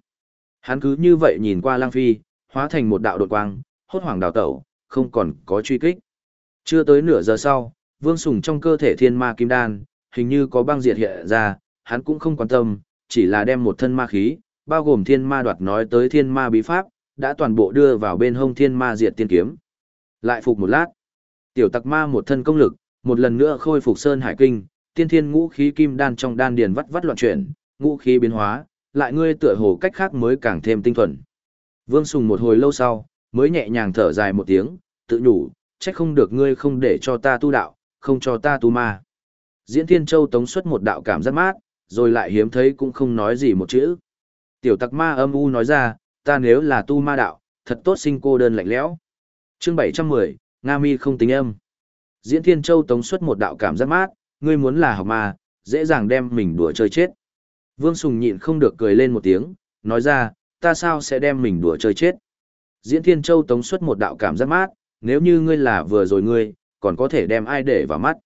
Hắn cứ như vậy nhìn qua Lang Phi, hóa thành một đạo đột quang, hốt hoảng đào tẩu, không còn có truy kích. Chưa tới nửa giờ sau, Vương Sùng trong cơ thể thiên ma kim đan, hình như có băng diệt hiện ra, hắn cũng không quan tâm, chỉ là đem một thân ma khí, bao gồm thiên ma đoạt nói tới thiên ma bí pháp, đã toàn bộ đưa vào bên hông thiên ma diệt tiên kiếm. Lại phục một lát, tiểu tặc ma một thân công lực, một lần nữa khôi phục sơn hải kinh, tiên thiên ngũ khí kim đan trong đan điền vắt vắt loạn chuyển, ngũ khí biến hóa, lại ngươi tựa hồ cách khác mới càng thêm tinh thuần. Vương Sùng một hồi lâu sau, mới nhẹ nhàng thở dài một tiếng, tự nhủ, trách không được ngươi không để cho ta tu đạo, không cho ta tu ma. Diễn Thiên Châu tống xuất một đạo cảm giác mát, rồi lại hiếm thấy cũng không nói gì một chữ. Tiểu tặc ma âm u nói ra, ta nếu là tu ma đạo, thật tốt sinh cô đơn lạnh lẽo. Chương 710, Nga Mi không tính âm. Diễn Thiên Châu tống xuất một đạo cảm giác mát, ngươi muốn là học ma, dễ dàng đem mình đùa chơi chết. Vương Sùng nhịn không được cười lên một tiếng, nói ra, ta sao sẽ đem mình đùa chơi chết. Diễn Thiên Châu tống xuất một đạo cảm giác mát, nếu như ngươi là vừa rồi ngươi, còn có thể đem ai để vào mắt.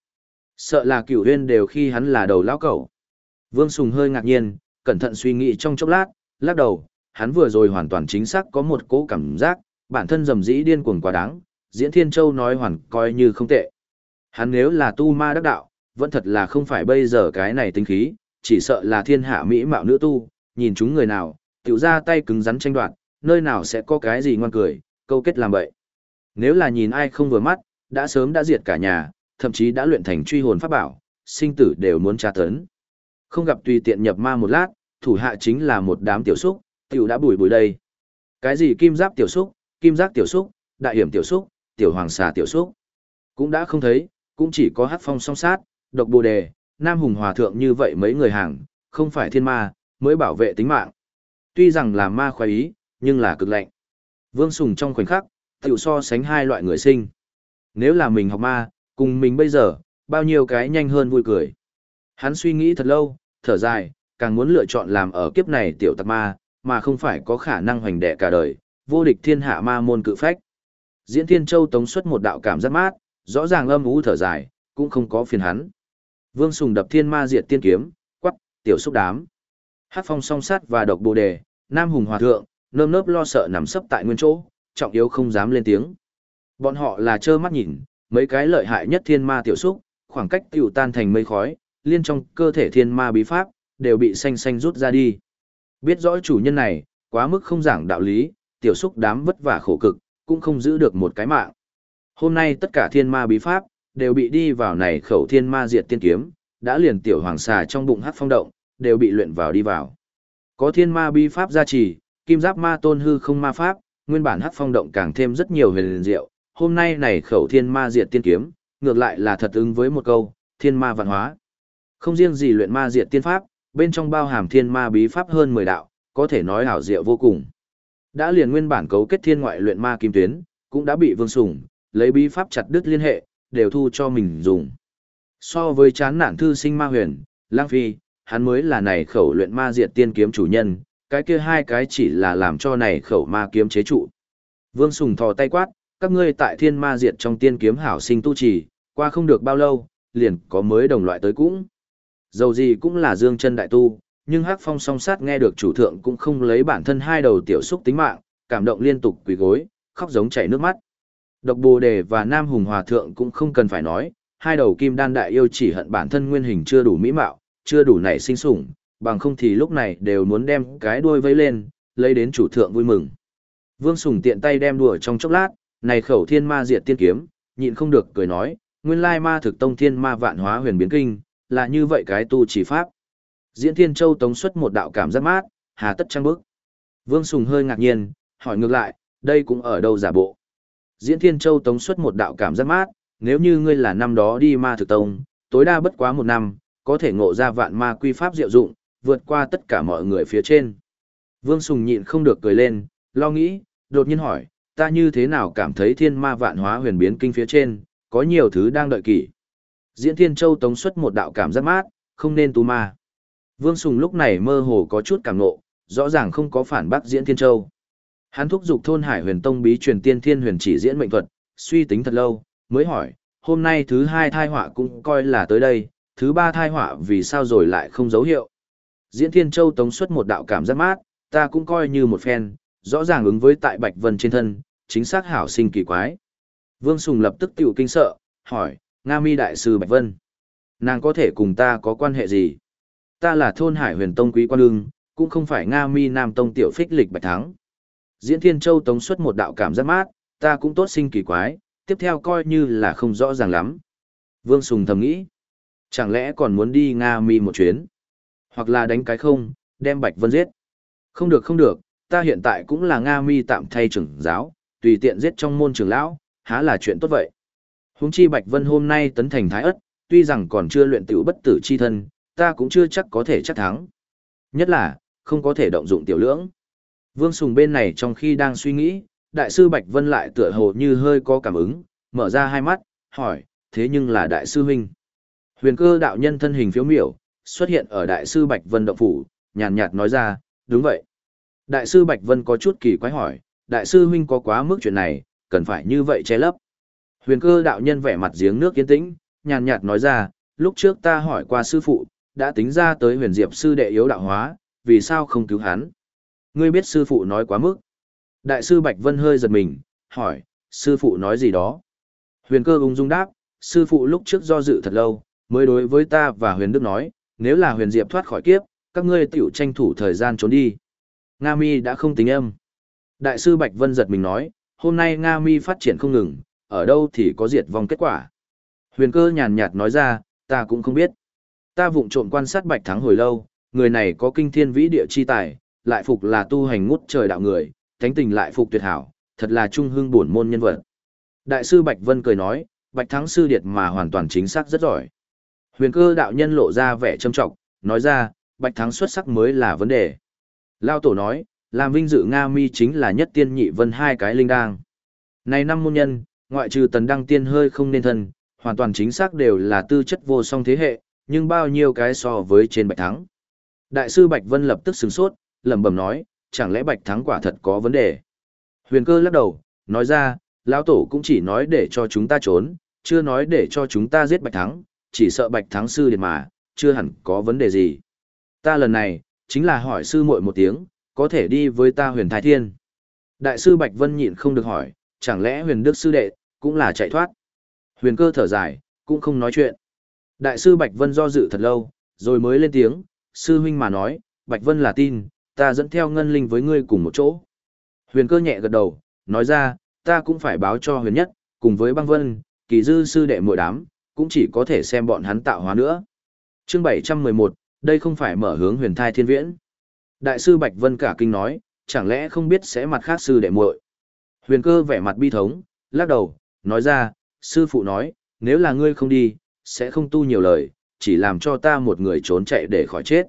Sợ là cửu huyên đều khi hắn là đầu lão cẩu. Vương Sùng hơi ngạc nhiên, cẩn thận suy nghĩ trong chốc lát, lắc đầu, hắn vừa rồi hoàn toàn chính xác có một cố cảm giác, bản thân dầm dĩ điên cuồng quá đáng, Diễn Thiên Châu nói hoàn coi như không tệ. Hắn nếu là tu ma đắc đạo, vẫn thật là không phải bây giờ cái này tính khí, chỉ sợ là thiên hạ mỹ mạo nữ tu, nhìn chúng người nào, tiểu ra tay cứng rắn tranh đoạt, nơi nào sẽ có cái gì ngoan cười, câu kết làm vậy. Nếu là nhìn ai không vừa mắt, đã sớm đã diệt cả nhà, thậm chí đã luyện thành truy hồn pháp bảo, sinh tử đều muốn tra tấn. Không gặp tùy tiện nhập ma một lát, thủ hạ chính là một đám tiểu xúc, tiểu đã bùi bùi đây. Cái gì kim giáp tiểu xúc, kim giáp tiểu xúc, đại hiểm tiểu xúc, tiểu hoàng xà tiểu xúc. Cũng đã không thấy, cũng chỉ có hát phong song sát, độc bồ đề, nam hùng hòa thượng như vậy mấy người hàng, không phải thiên ma, mới bảo vệ tính mạng. Tuy rằng là ma khoái ý, nhưng là cực lạnh. Vương Sùng trong khoảnh khắc, tiểu so sánh hai loại người sinh. Nếu là mình học ma, cùng mình bây giờ, bao nhiêu cái nhanh hơn vui cười. Hắn suy nghĩ thật lâu, thở dài, càng muốn lựa chọn làm ở kiếp này tiểu tạc ma, mà không phải có khả năng hoành đẻ cả đời, vô địch thiên hạ ma môn cự phách. Diễn Thiên Châu tống xuất một đạo cảm giác mát, rõ ràng âm ú thở dài, cũng không có phiền hắn. Vương Sùng đập thiên ma diệt tiên kiếm, quắc, tiểu xúc đám. Hát phong song sát và độc bồ đề, Nam Hùng Hòa Thượng, nơm nớp lo sợ nằm sấp tại nguyên chỗ, trọng yếu không dám lên tiếng. Bọn họ là trơ mắt nhìn, mấy cái lợi hại nhất thiên ma tiểu xúc, khoảng cách tiểu tan thành mây khói, liên trong cơ thể thiên ma bí pháp, đều bị xanh xanh rút ra đi. Biết rõ chủ nhân này, quá mức không giảng đạo lý, tiểu xúc đám vất vả khổ cực, cũng không giữ được một cái mạng. Hôm nay tất cả thiên ma bí pháp, đều bị đi vào này khẩu thiên ma diệt tiên kiếm, đã liền tiểu hoàng xà trong bụng hát phong động, đều bị luyện vào đi vào. Có thiên ma bí pháp gia trì, kim giáp ma tôn hư không ma pháp, nguyên bản hát phong động càng thêm rất nhiều huyền diệu, hôm nay này khẩu thiên ma diệt tiên kiếm, ngược lại là thật ứng với một câu, thiên ma văn hóa. Không riêng gì luyện ma diệt tiên pháp, bên trong bao hàm thiên ma bí pháp hơn 10 đạo, có thể nói hảo diệu vô cùng. Đã liền nguyên bản cấu kết thiên ngoại luyện ma kim tuyến, cũng đã bị vương sủng, lấy bí pháp chặt đứt liên hệ, đều thu cho mình dùng. So với chán nản thư sinh ma huyền, lang phi, hắn mới là này khẩu luyện ma diệt tiên kiếm chủ nhân, cái kia hai cái chỉ là làm cho này khẩu ma kiếm chế trụ. Vương Sùng thò tay quát, các ngươi tại thiên ma diệt trong tiên kiếm hảo sinh tu trì, qua không được bao lâu, liền có mới đồng loại tới cũng. Dầu gì cũng là dương chân đại tu, nhưng hắc phong song sát nghe được chủ thượng cũng không lấy bản thân hai đầu tiểu xúc tính mạng, cảm động liên tục quỳ gối, khóc giống chảy nước mắt. Độc Bồ Đề và Nam Hùng Hòa Thượng cũng không cần phải nói, hai đầu kim đan đại yêu chỉ hận bản thân nguyên hình chưa đủ mỹ mạo, chưa đủ nảy sinh sủng, bằng không thì lúc này đều muốn đem cái đuôi vây lên, lấy đến chủ thượng vui mừng. Vương Sùng tiện tay đem đùa trong chốc lát, này khẩu thiên ma diệt tiên kiếm, nhịn không được cười nói, nguyên lai ma thực tông thiên ma vạn hóa huyền biến kinh, là như vậy cái tu chỉ pháp. Diễn Thiên Châu tống xuất một đạo cảm giác mát, hà tất trang bức. Vương Sùng hơi ngạc nhiên, hỏi ngược lại, đây cũng ở đâu giả bộ. Diễn Thiên Châu tống xuất một đạo cảm giác mát, nếu như ngươi là năm đó đi ma thực tông, tối đa bất quá một năm, có thể ngộ ra vạn ma quy pháp diệu dụng, vượt qua tất cả mọi người phía trên. Vương Sùng nhịn không được cười lên, lo nghĩ, đột nhiên hỏi, ta như thế nào cảm thấy thiên ma vạn hóa huyền biến kinh phía trên, có nhiều thứ đang đợi kỷ. Diễn Thiên Châu tống xuất một đạo cảm giác mát, không nên tu ma. Vương Sùng lúc này mơ hồ có chút cảm nộ, rõ ràng không có phản bác Diễn Thiên Châu. Hắn thúc giục thôn Hải Huyền Tông bí truyền tiên thiên huyền chỉ diễn mệnh thuật, suy tính thật lâu, mới hỏi, hôm nay thứ hai thai họa cũng coi là tới đây, thứ ba thai họa vì sao rồi lại không dấu hiệu. Diễn Thiên Châu tống xuất một đạo cảm giác mát, ta cũng coi như một phen, rõ ràng ứng với tại Bạch Vân trên thân, chính xác hảo sinh kỳ quái. Vương Sùng lập tức tiểu kinh sợ, hỏi, Nga mi đại sư Bạch Vân. Nàng có thể cùng ta có quan hệ gì? Ta là thôn hải huyền tông quý quan Lương, cũng không phải Nga mi nam tông tiểu phích lịch Bạch Thắng. Diễn Thiên Châu tống xuất một đạo cảm giác mát, ta cũng tốt sinh kỳ quái, tiếp theo coi như là không rõ ràng lắm. Vương Sùng thầm nghĩ, chẳng lẽ còn muốn đi Nga mi một chuyến? Hoặc là đánh cái không, đem Bạch Vân giết? Không được không được, ta hiện tại cũng là Nga mi tạm thay trưởng giáo, tùy tiện giết trong môn trưởng lão, há là chuyện tốt vậy. Huống chi Bạch Vân hôm nay tấn thành thái ất, tuy rằng còn chưa luyện tiểu bất tử chi thân, ta cũng chưa chắc có thể chắc thắng. Nhất là, không có thể động dụng tiểu lưỡng. Vương Sùng bên này trong khi đang suy nghĩ, đại sư Bạch Vân lại tựa hồ như hơi có cảm ứng, mở ra hai mắt, hỏi, thế nhưng là đại sư huynh. Huyền cơ đạo nhân thân hình phiếu miểu, xuất hiện ở đại sư Bạch Vân động phủ, nhàn nhạt nói ra, đúng vậy. Đại sư Bạch Vân có chút kỳ quái hỏi, đại sư huynh có quá mức chuyện này, cần phải như vậy che lấp. Huyền cơ đạo nhân vẻ mặt giếng nước yên tĩnh, nhàn nhạt nói ra, lúc trước ta hỏi qua sư phụ, đã tính ra tới huyền diệp sư đệ yếu đạo hóa, vì sao không cứu hắn? Ngươi biết sư phụ nói quá mức. Đại sư Bạch Vân hơi giật mình, hỏi, sư phụ nói gì đó? Huyền cơ ung dung đáp, sư phụ lúc trước do dự thật lâu, mới đối với ta và huyền đức nói, nếu là huyền diệp thoát khỏi kiếp, các ngươi tiểu tranh thủ thời gian trốn đi. Nga mi đã không tính âm. Đại sư Bạch Vân giật mình nói, hôm nay Nga mi phát triển không ngừng, ở đâu thì có diệt vong kết quả. Huyền cơ nhàn nhạt nói ra, ta cũng không biết. Ta vụng trộm quan sát Bạch Thắng hồi lâu, người này có kinh thiên vĩ địa chi tài, lại phục là tu hành ngút trời đạo người, thánh tình lại phục tuyệt hảo, thật là trung hương bổn môn nhân vật. Đại sư Bạch Vân cười nói, Bạch Thắng sư điệt mà hoàn toàn chính xác rất giỏi. Huyền cơ đạo nhân lộ ra vẻ trâm trọng, nói ra, Bạch Thắng xuất sắc mới là vấn đề. Lao tổ nói, làm vinh dự Nga mi chính là nhất tiên nhị vân hai cái linh đang. Này năm môn nhân, ngoại trừ tần đăng tiên hơi không nên thân, hoàn toàn chính xác đều là tư chất vô song thế hệ, nhưng bao nhiêu cái so với trên Bạch Thắng. Đại sư Bạch Vân lập tức sửng sốt, lẩm bẩm nói, chẳng lẽ Bạch Thắng quả thật có vấn đề. Huyền cơ lắc đầu, nói ra, lão tổ cũng chỉ nói để cho chúng ta trốn, chưa nói để cho chúng ta giết Bạch Thắng, chỉ sợ Bạch Thắng sư điệt mà, chưa hẳn có vấn đề gì. Ta lần này, chính là hỏi sư muội một tiếng, có thể đi với ta huyền thái thiên. Đại sư Bạch Vân nhịn không được hỏi, chẳng lẽ huyền đức sư đệ, cũng là chạy thoát. Huyền cơ thở dài, cũng không nói chuyện. Đại sư Bạch Vân do dự thật lâu, rồi mới lên tiếng, sư huynh mà nói, Bạch Vân là tin, ta dẫn theo ngân linh với ngươi cùng một chỗ. Huyền cơ nhẹ gật đầu, nói ra, ta cũng phải báo cho huyền nhất, cùng với băng vân, kỳ dư sư đệ mỗi đám, cũng chỉ có thể xem bọn hắn tạo hóa nữa. Chương 711, đây không phải mở hướng huyền thai thiên viễn. Đại sư Bạch Vân cả kinh nói, chẳng lẽ không biết sẽ mặt khác sư đệ muội. Huyền cơ vẻ mặt bi thống, lắc đầu, nói ra, sư phụ nói, nếu là ngươi không đi, sẽ không tu nhiều lời, chỉ làm cho ta một người trốn chạy để khỏi chết.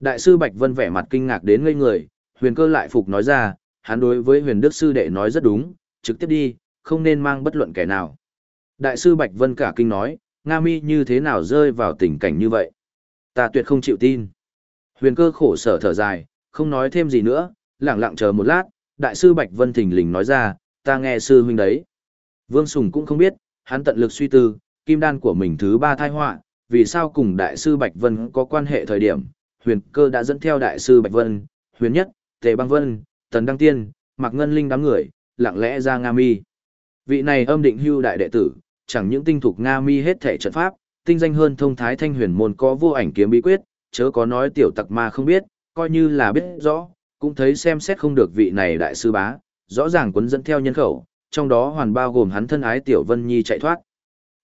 Đại sư Bạch Vân vẻ mặt kinh ngạc đến ngây người, huyền cơ lại phục nói ra, hắn đối với huyền đức sư đệ nói rất đúng, trực tiếp đi, không nên mang bất luận kẻ nào. Đại sư Bạch Vân cả kinh nói, Nga mi như thế nào rơi vào tình cảnh như vậy? Ta tuyệt không chịu tin. Huyền cơ khổ sở thở dài, không nói thêm gì nữa, lặng lặng chờ một lát, đại sư Bạch Vân thình lình nói ra, ta nghe sư huynh đấy. Vương Sùng cũng không biết, hắn tận lực suy tư, kim đan của mình thứ ba thai họa, vì sao cùng đại sư Bạch Vân có quan hệ thời điểm, huyền cơ đã dẫn theo đại sư Bạch Vân, huyền nhất, tề băng vân, tần đăng tiên, mặc ngân linh đám người, lặng lẽ ra Nga mi. Vị này âm định hưu đại đệ tử, chẳng những tinh thục Nga mi hết thể trận pháp, tinh danh hơn thông thái thanh huyền môn có vô ảnh kiếm bí quyết, chớ có nói tiểu tặc ma không biết, coi như là biết rõ, cũng thấy xem xét không được vị này đại sư bá, rõ ràng quấn dẫn theo nhân khẩu, trong đó hoàn bao gồm hắn thân ái tiểu Vân Nhi chạy thoát.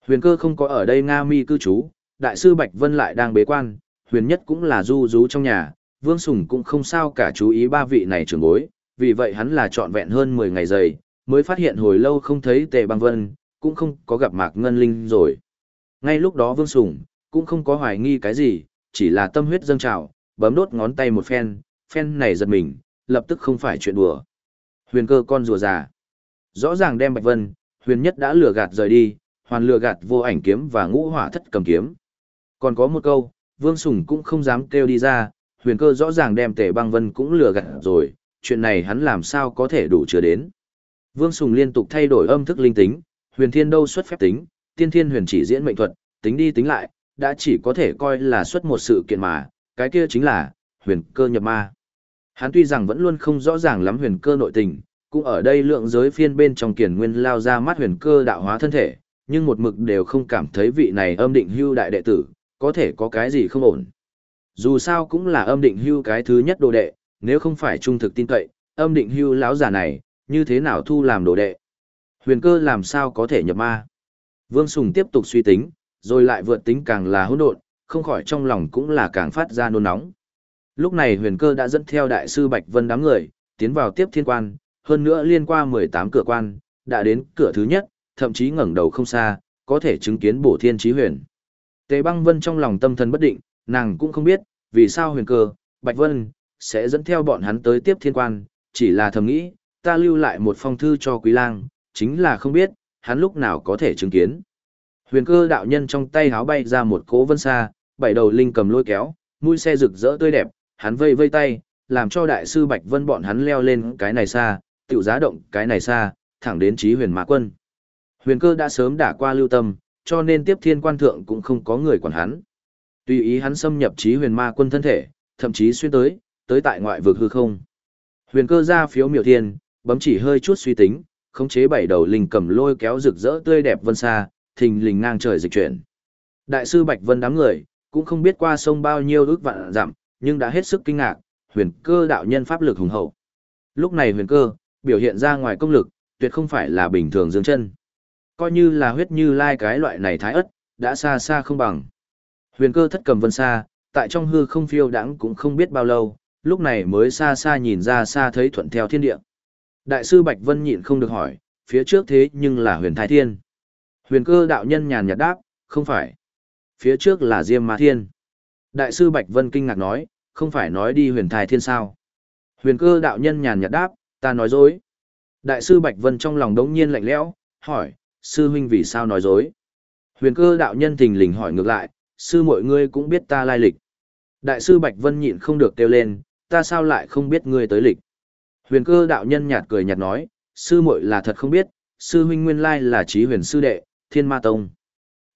Huyền cơ không có ở đây Nga mi cư trú, đại sư Bạch Vân lại đang bế quan, huyền nhất cũng là du rú trong nhà, Vương Sùng cũng không sao cả chú ý ba vị này trưởng bối, vì vậy hắn là trọn vẹn hơn 10 ngày dày, mới phát hiện hồi lâu không thấy Tề Băng Vân, cũng không có gặp Mạc Ngân Linh rồi. Ngay lúc đó Vương Sùng, cũng không có hoài nghi cái gì, chỉ là tâm huyết dâng trào, bấm đốt ngón tay một phen, phen này giật mình, lập tức không phải chuyện đùa. Huyền cơ con rùa già. Rõ ràng đem Bạch Vân, huyền nhất đã lừa gạt rời đi, hoàn lừa gạt vô ảnh kiếm và ngũ hỏa thất cầm kiếm. Còn có một câu, Vương Sùng cũng không dám kêu đi ra, huyền cơ rõ ràng đem tề băng vân cũng lừa gạt rồi, chuyện này hắn làm sao có thể đủ chứa đến. Vương Sùng liên tục thay đổi âm thức linh tính, huyền thiên đâu xuất phép tính, tiên thiên huyền chỉ diễn mệnh thuật, tính đi tính lại, đã chỉ có thể coi là xuất một sự kiện mà, cái kia chính là, huyền cơ nhập ma. Hắn tuy rằng vẫn luôn không rõ ràng lắm huyền cơ nội tình, cũng ở đây lượng giới phiên bên trong kiền nguyên lao ra mắt huyền cơ đạo hóa thân thể, nhưng một mực đều không cảm thấy vị này âm định hưu đại đệ tử, có thể có cái gì không ổn. Dù sao cũng là âm định hưu cái thứ nhất đồ đệ, nếu không phải trung thực tin cậy, âm định hưu lão giả này, như thế nào thu làm đồ đệ. Huyền cơ làm sao có thể nhập ma. Vương Sùng tiếp tục suy tính, rồi lại vượt tính càng là hỗn độn, không khỏi trong lòng cũng là càng phát ra nôn nóng. Lúc này huyền cơ đã dẫn theo đại sư Bạch Vân đám người, tiến vào tiếp thiên quan, hơn nữa liên qua 18 cửa quan, đã đến cửa thứ nhất, thậm chí ngẩng đầu không xa, có thể chứng kiến bổ thiên trí huyền. Tề băng vân trong lòng tâm thần bất định, nàng cũng không biết, vì sao huyền cơ, Bạch Vân, sẽ dẫn theo bọn hắn tới tiếp thiên quan, chỉ là thầm nghĩ, ta lưu lại một phong thư cho quý lang, chính là không biết, hắn lúc nào có thể chứng kiến. Huyền cơ đạo nhân trong tay háo bay ra một cỗ vân xa, bảy đầu linh cầm lôi kéo, mũi xe rực rỡ tươi đẹp, hắn vây vây tay, làm cho đại sư Bạch Vân bọn hắn leo lên cái này xa, tiểu giá động cái này xa, thẳng đến chí huyền mã quân. Huyền cơ đã sớm đả qua lưu tâm, cho nên tiếp thiên quan thượng cũng không có người quản hắn. Tùy ý hắn xâm nhập chí huyền ma quân thân thể, thậm chí xuyên tới, tới tại ngoại vực hư không. Huyền cơ ra phiếu miểu thiên, bấm chỉ hơi chút suy tính, khống chế bảy đầu linh cầm lôi kéo rực rỡ tươi đẹp vân xa, thình lình ngang trời dịch chuyển. Đại sư Bạch Vân đám người, cũng không biết qua sông bao nhiêu ước vạn dặm, nhưng đã hết sức kinh ngạc, huyền cơ đạo nhân pháp lực hùng hậu. Lúc này huyền cơ, biểu hiện ra ngoài công lực, tuyệt không phải là bình thường dương chân. Coi như là huyết như lai cái loại này thái ất, đã xa xa không bằng. Huyền cơ thất cầm vân xa, tại trong hư không phiêu đãng cũng không biết bao lâu, lúc này mới xa xa nhìn ra xa thấy thuận theo thiên địa. Đại sư Bạch Vân nhịn không được hỏi, phía trước thế nhưng là huyền thái thiên. Huyền cơ đạo nhân nhàn nhạt đáp, không phải. Phía trước là Diêm Ma Thiên. Đại sư Bạch Vân kinh ngạc nói, không phải nói đi huyền thái thiên sao. Huyền cơ đạo nhân nhàn nhạt đáp, ta nói dối. Đại sư Bạch Vân trong lòng đống nhiên lạnh lẽo, hỏi, sư huynh vì sao nói dối? Huyền cơ đạo nhân thình lình hỏi ngược lại, sư mọi ngươi cũng biết ta lai lịch. Đại sư Bạch Vân nhịn không được kêu lên, ta sao lại không biết ngươi tới lịch. Huyền cơ đạo nhân nhạt cười nhạt nói, sư muội là thật không biết, sư huynh nguyên lai là trí huyền sư đệ, thiên ma tông.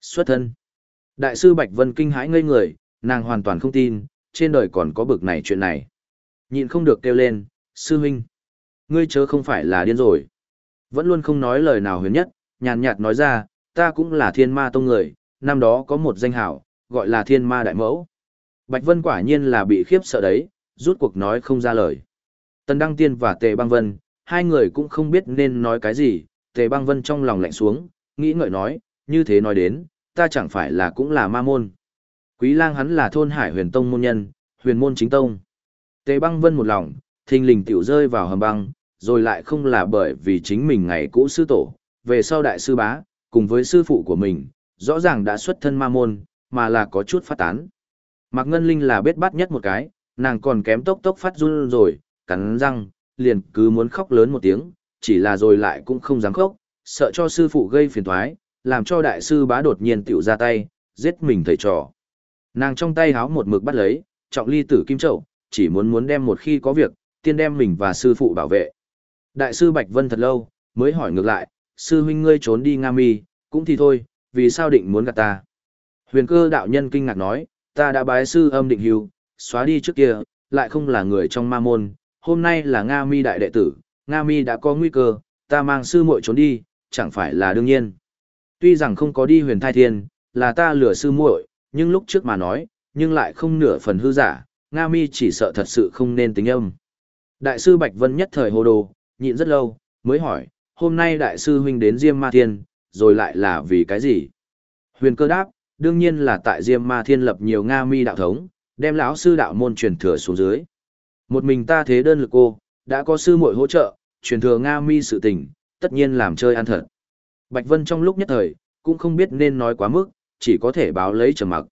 Xuất thân. Đại sư Bạch Vân kinh hãi ngây người, nàng hoàn toàn không tin, trên đời còn có bực này chuyện này. Nhịn không được kêu lên, sư huynh. Ngươi chớ không phải là điên rồi. Vẫn luôn không nói lời nào huyền nhất, nhàn nhạt nói ra, ta cũng là thiên ma tông người, năm đó có một danh hảo, gọi là thiên ma đại mẫu. Bạch Vân quả nhiên là bị khiếp sợ đấy, rút cuộc nói không ra lời. Tần Đăng Tiên và Tề Băng Vân, hai người cũng không biết nên nói cái gì, Tề Băng Vân trong lòng lạnh xuống, nghĩ ngợi nói, như thế nói đến, ta chẳng phải là cũng là ma môn. Quý lang hắn là thôn hải huyền tông môn nhân, huyền môn chính tông. Tề Băng Vân một lòng, thình lình tiểu rơi vào hầm băng, rồi lại không là bởi vì chính mình ngày cũ sư tổ, về sau đại sư bá, cùng với sư phụ của mình, rõ ràng đã xuất thân ma môn, mà là có chút phát tán. Mạc Ngân Linh là bết bát nhất một cái, nàng còn kém tốc tốc phát run rồi, cắn răng, liền cứ muốn khóc lớn một tiếng, chỉ là rồi lại cũng không dám khóc, sợ cho sư phụ gây phiền toái, làm cho đại sư bá đột nhiên tiểu ra tay, giết mình thầy trò. Nàng trong tay háo một mực bắt lấy, trọng ly tử kim trậu, chỉ muốn muốn đem một khi có việc, tiên đem mình và sư phụ bảo vệ. Đại sư Bạch Vân thật lâu, mới hỏi ngược lại, sư huynh ngươi trốn đi Nga Mi, cũng thì thôi, vì sao định muốn gặp ta? Huyền cơ đạo nhân kinh ngạc nói, ta đã bái sư âm định hưu, xóa đi trước kia, lại không là người trong ma môn, hôm nay là Nga Mi đại đệ tử, Nga Mi đã có nguy cơ, ta mang sư muội trốn đi, chẳng phải là đương nhiên. Tuy rằng không có đi huyền thai thiên, là ta lừa sư muội, nhưng lúc trước mà nói, nhưng lại không nửa phần hư giả, Nga Mi chỉ sợ thật sự không nên tính âm. Đại sư Bạch Vân nhất thời hồ đồ, nhịn rất lâu, mới hỏi, hôm nay đại sư huynh đến Diêm Ma Thiên, rồi lại là vì cái gì? Huyền cơ đáp, đương nhiên là tại Diêm Ma Thiên lập nhiều Nga Mi đạo thống, đem lão sư đạo môn truyền thừa xuống dưới. Một mình ta thế đơn lực cô, đã có sư muội hỗ trợ, truyền thừa Nga Mi sự tình, tất nhiên làm chơi ăn thật. Bạch Vân trong lúc nhất thời, cũng không biết nên nói quá mức, chỉ có thể báo lấy trầm mặc.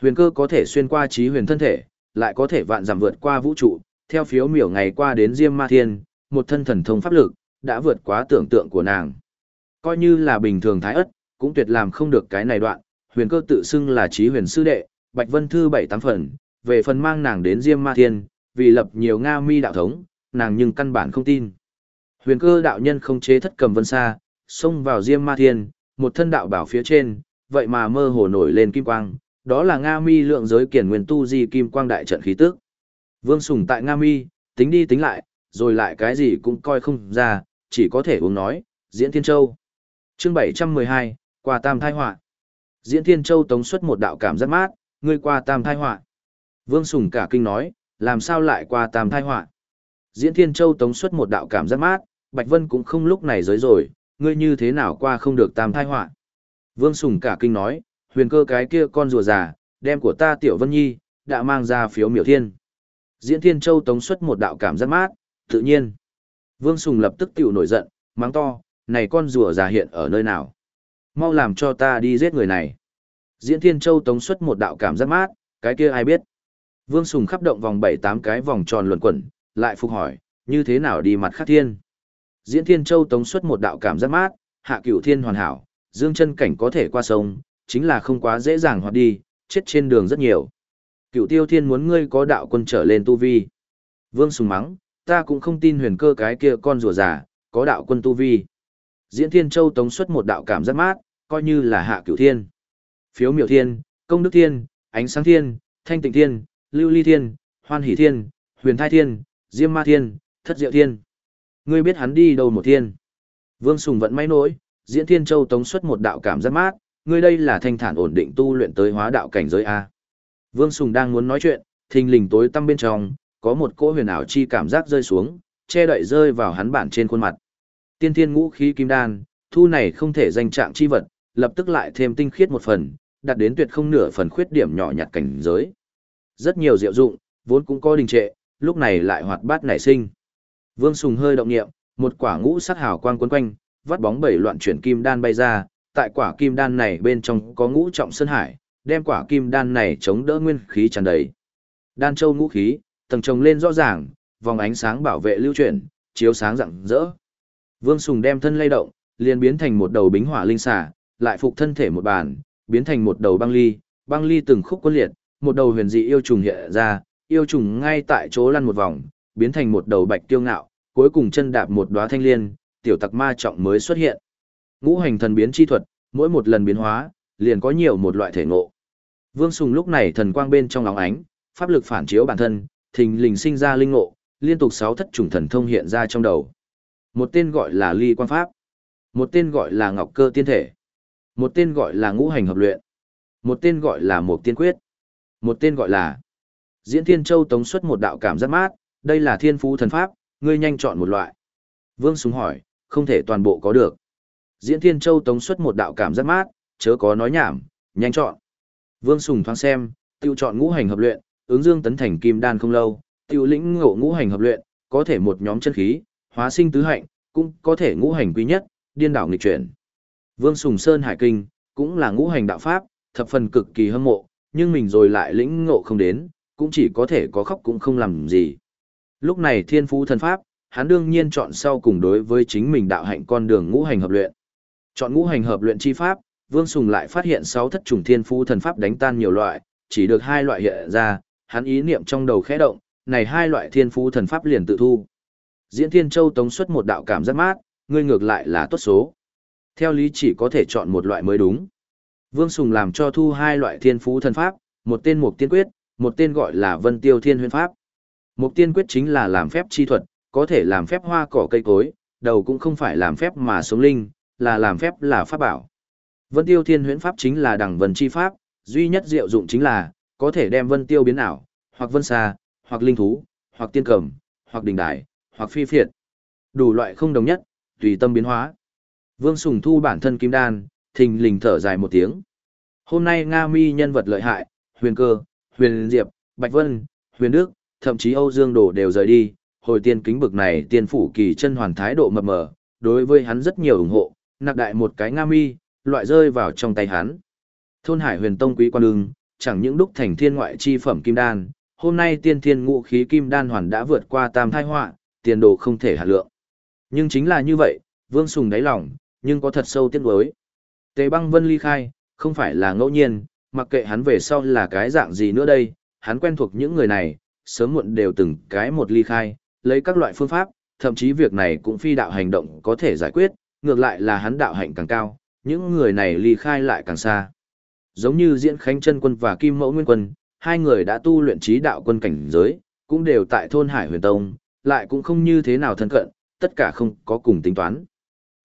Huyền cơ có thể xuyên qua trí huyền thân thể, lại có thể vạn giảm vượt qua vũ trụ, theo phiếu miểu ngày qua đến Diêm Ma Thiên, một thân thần thông pháp lực, đã vượt quá tưởng tượng của nàng. Coi như là bình thường thái ất, cũng tuyệt làm không được cái này đoạn, huyền cơ tự xưng là trí huyền sư đệ, Bạch Vân Thư bảy tám phần, về phần mang nàng đến Diêm Ma Thiên, vì lập nhiều Nga mi đạo thống, nàng nhưng căn bản không tin. Huyền cơ đạo nhân không chế thất cầm vân xa, xông vào Diêm Ma Thiên, một thân đạo bảo phía trên, vậy mà mơ hồ nổi lên kim quang, đó là Nga mi lượng giới kiển nguyên tu di kim quang đại trận khí tức. Vương Sùng tại Nga mi, tính đi tính lại, rồi lại cái gì cũng coi không ra, chỉ có thể uống nói, diễn Thiên Châu. chương 712, qua tam thai họa Diễn Thiên Châu tống xuất một đạo cảm giác mát, ngươi qua tam thai họa Vương Sùng cả kinh nói, làm sao lại qua tam thai họa Diễn Thiên Châu tống xuất một đạo cảm giác mát, Bạch Vân cũng không lúc này giới rồi, ngươi như thế nào qua không được tam thai họa Vương Sùng cả kinh nói, huyền cơ cái kia con rùa già, đem của ta Tiểu Vân Nhi, đã mang ra phiếu miểu thiên. Diễn Thiên Châu tống xuất một đạo cảm giác mát, tự nhiên. Vương Sùng lập tức tiểu nổi giận, mắng to, này con rùa già hiện ở nơi nào? Mau làm cho ta đi giết người này. Diễn Thiên Châu tống xuất một đạo cảm giác mát, cái kia ai biết? Vương Sùng khắp động vòng 7-8 cái vòng tròn luẩn quẩn, lại phục hỏi, như thế nào đi mặt khắc thiên? Diễn Thiên Châu tống xuất một đạo cảm giác mát, hạ cửu thiên hoàn hảo, dương chân cảnh có thể qua sông, chính là không quá dễ dàng hoạt đi, chết trên đường rất nhiều. Cửu tiêu thiên muốn ngươi có đạo quân trở lên tu vi. Vương Sùng mắng, ta cũng không tin huyền cơ cái kia con rùa giả, có đạo quân tu vi. Diễn Thiên Châu tống xuất một đạo cảm giác mát, coi như là hạ cửu thiên. Phiếu miểu thiên, công đức thiên, ánh sáng thiên, thanh tịnh thiên, lưu ly thiên, hoan hỷ thiên, huyền thai thiên, diêm ma thiên, thất diệu thiên. Ngươi biết hắn đi đâu một thiên. Vương Sùng vẫn may nỗi, Diễn Thiên Châu tống xuất một đạo cảm giác mát, ngươi đây là thanh thản ổn định tu luyện tới hóa đạo cảnh giới A. Vương Sùng đang muốn nói chuyện, thình lình tối tăm bên trong, có một cỗ huyền ảo chi cảm giác rơi xuống, che đậy rơi vào hắn bản trên khuôn mặt. tiên thiên ngũ khí kim đan, thu này không thể danh trạng chi vật, lập tức lại thêm tinh khiết một phần, đạt đến tuyệt không nửa phần khuyết điểm nhỏ nhặt cảnh giới. Rất nhiều diệu dụng, vốn cũng có đình trệ, lúc này lại hoạt bát nảy sinh. Vương Sùng hơi động nghiệm, một quả ngũ sắc hào quang quấn quanh, vắt bóng bảy loạn chuyển kim đan bay ra, tại quả kim đan này bên trong có ngũ trọng sơn hải, đem quả kim đan này chống đỡ nguyên khí tràn đầy. Đan châu ngũ khí, tầng trồng lên rõ ràng, vòng ánh sáng bảo vệ lưu chuyển, chiếu sáng rạng rỡ. Vương Sùng đem thân lay động, liền biến thành một đầu bính hỏa linh xà, lại phục thân thể một bàn, biến thành một đầu băng ly, băng ly từng khúc quân liệt, một đầu huyền dị yêu trùng hiện ra, yêu trùng ngay tại chỗ lăn một vòng, biến thành một đầu bạch tiêu ngạo, cuối cùng chân đạp một đóa thanh liên, tiểu tặc ma trọng mới xuất hiện. Ngũ hành thần biến chi thuật, mỗi một lần biến hóa, liền có nhiều một loại thể ngộ. Vương Sùng lúc này thần quang bên trong óng ánh, pháp lực phản chiếu bản thân, thình lình sinh ra linh ngộ, liên tục sáu thất trùng thần thông hiện ra trong đầu. Một tên gọi là Ly Quang Pháp, một tên gọi là Ngọc Cơ Tiên Thể, một tên gọi là Ngũ Hành Hợp Luyện, một tên gọi là Mộc Tiên Quyết, một tên gọi là Diễn Thiên Châu tống xuất một đạo cảm giác mát, đây là thiên phú thần pháp, ngươi nhanh chọn một loại. Vương Súng hỏi, không thể toàn bộ có được. Diễn Thiên Châu tống xuất một đạo cảm giác mát, chớ có nói nhảm, nhanh chọn. Vương Sùng thoáng xem, tiêu chọn ngũ hành hợp luyện, ứng dương tấn thành kim đan không lâu, tiêu lĩnh ngộ ngũ hành hợp luyện, có thể một nhóm chân khí, hóa sinh tứ hạnh, cũng có thể ngũ hành quý nhất, điên đảo nghịch chuyển. Vương Sùng Sơn Hải Kinh, cũng là ngũ hành đạo pháp, thập phần cực kỳ hâm mộ, nhưng mình rồi lại lĩnh ngộ không đến, cũng chỉ có thể có khóc cũng không làm gì. Lúc này thiên phú thần pháp, hắn đương nhiên chọn sau cùng đối với chính mình đạo hạnh con đường ngũ hành hợp luyện. Chọn ngũ hành hợp luyện chi pháp, Vương Sùng lại phát hiện sáu thất trùng thiên phú thần pháp đánh tan nhiều loại, chỉ được hai loại hiện ra, hắn ý niệm trong đầu khẽ động, này hai loại thiên phú thần pháp liền tự thu. Diễn Thiên Châu tống xuất một đạo cảm giác mát, ngươi ngược lại là tốt số. Theo lý chỉ có thể chọn một loại mới đúng. Vương Sùng làm cho thu hai loại thiên phú thần pháp, một tên mục tiên quyết, một tên gọi là Vân Tiêu Thiên Huyền Pháp. Mục tiên quyết chính là làm phép chi thuật, có thể làm phép hoa cỏ cây cối, đầu cũng không phải làm phép mà sống linh, là làm phép là pháp bảo. Vân Tiêu Thiên Huyễn Pháp chính là đẳng vân chi pháp, duy nhất diệu dụng chính là có thể đem vân tiêu biến ảo, hoặc vân xa, hoặc linh thú, hoặc tiên cầm, hoặc đình đài, hoặc phi phiệt. Đủ loại không đồng nhất, tùy tâm biến hóa. Vương Sùng thu bản thân kim đan, thình lình thở dài một tiếng. Hôm nay Nga Mi nhân vật lợi hại, Huyền Cơ, Huyền Diệp, Bạch Vân, Huyền Đức, thậm chí Âu Dương Đồ đều rời đi, hồi tiên kính bực này tiên phủ kỳ chân hoàn thái độ mập mờ, đối với hắn rất nhiều ủng hộ, nặc đại một cái Nga Mi, loại rơi vào trong tay hắn. Thôn Hải Huyền Tông quý quan ưng, chẳng những đúc thành thiên ngoại chi phẩm kim đan, hôm nay tiên thiên ngũ khí kim đan hoàn đã vượt qua tam thai họa, tiền đồ không thể hạ lượng. Nhưng chính là như vậy, Vương Sùng đáy lòng, nhưng có thật sâu tiếc nuối. Tề Băng Vân ly khai, không phải là ngẫu nhiên, mặc kệ hắn về sau là cái dạng gì nữa đây, hắn quen thuộc những người này, sớm muộn đều từng cái một ly khai, lấy các loại phương pháp, thậm chí việc này cũng phi đạo hành động có thể giải quyết, ngược lại là hắn đạo hạnh càng cao, những người này ly khai lại càng xa. Giống như Diễn Khánh chân quân và Kim Mẫu Nguyên quân, hai người đã tu luyện trí đạo quân cảnh giới, cũng đều tại thôn Hải Huyền Tông, lại cũng không như thế nào thân cận, tất cả không có cùng tính toán.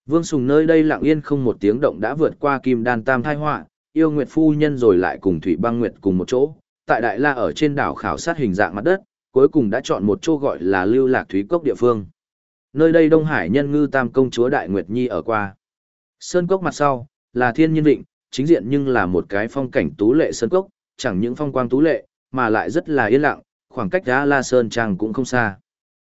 Vương Sùng nơi đây lặng yên không một tiếng động đã vượt qua Kim Đan Tam thai họa, yêu Nguyệt phu nhân rồi lại cùng Thủy Băng Nguyệt cùng một chỗ, tại Đại La ở trên đảo khảo sát hình dạng mặt đất, cuối cùng đã chọn một chỗ gọi là Lưu Lạc Thúy Cốc địa phương. Nơi đây Đông Hải nhân ngư Tam công chúa Đại Nguyệt Nhi ở qua. Sơn cốc mặt sau, là thiên nhiên vịnh, chính diện nhưng là một cái phong cảnh tú lệ sơn cốc, chẳng những phong quang tú lệ, mà lại rất là yên lặng, khoảng cách đá la sơn trang cũng không xa.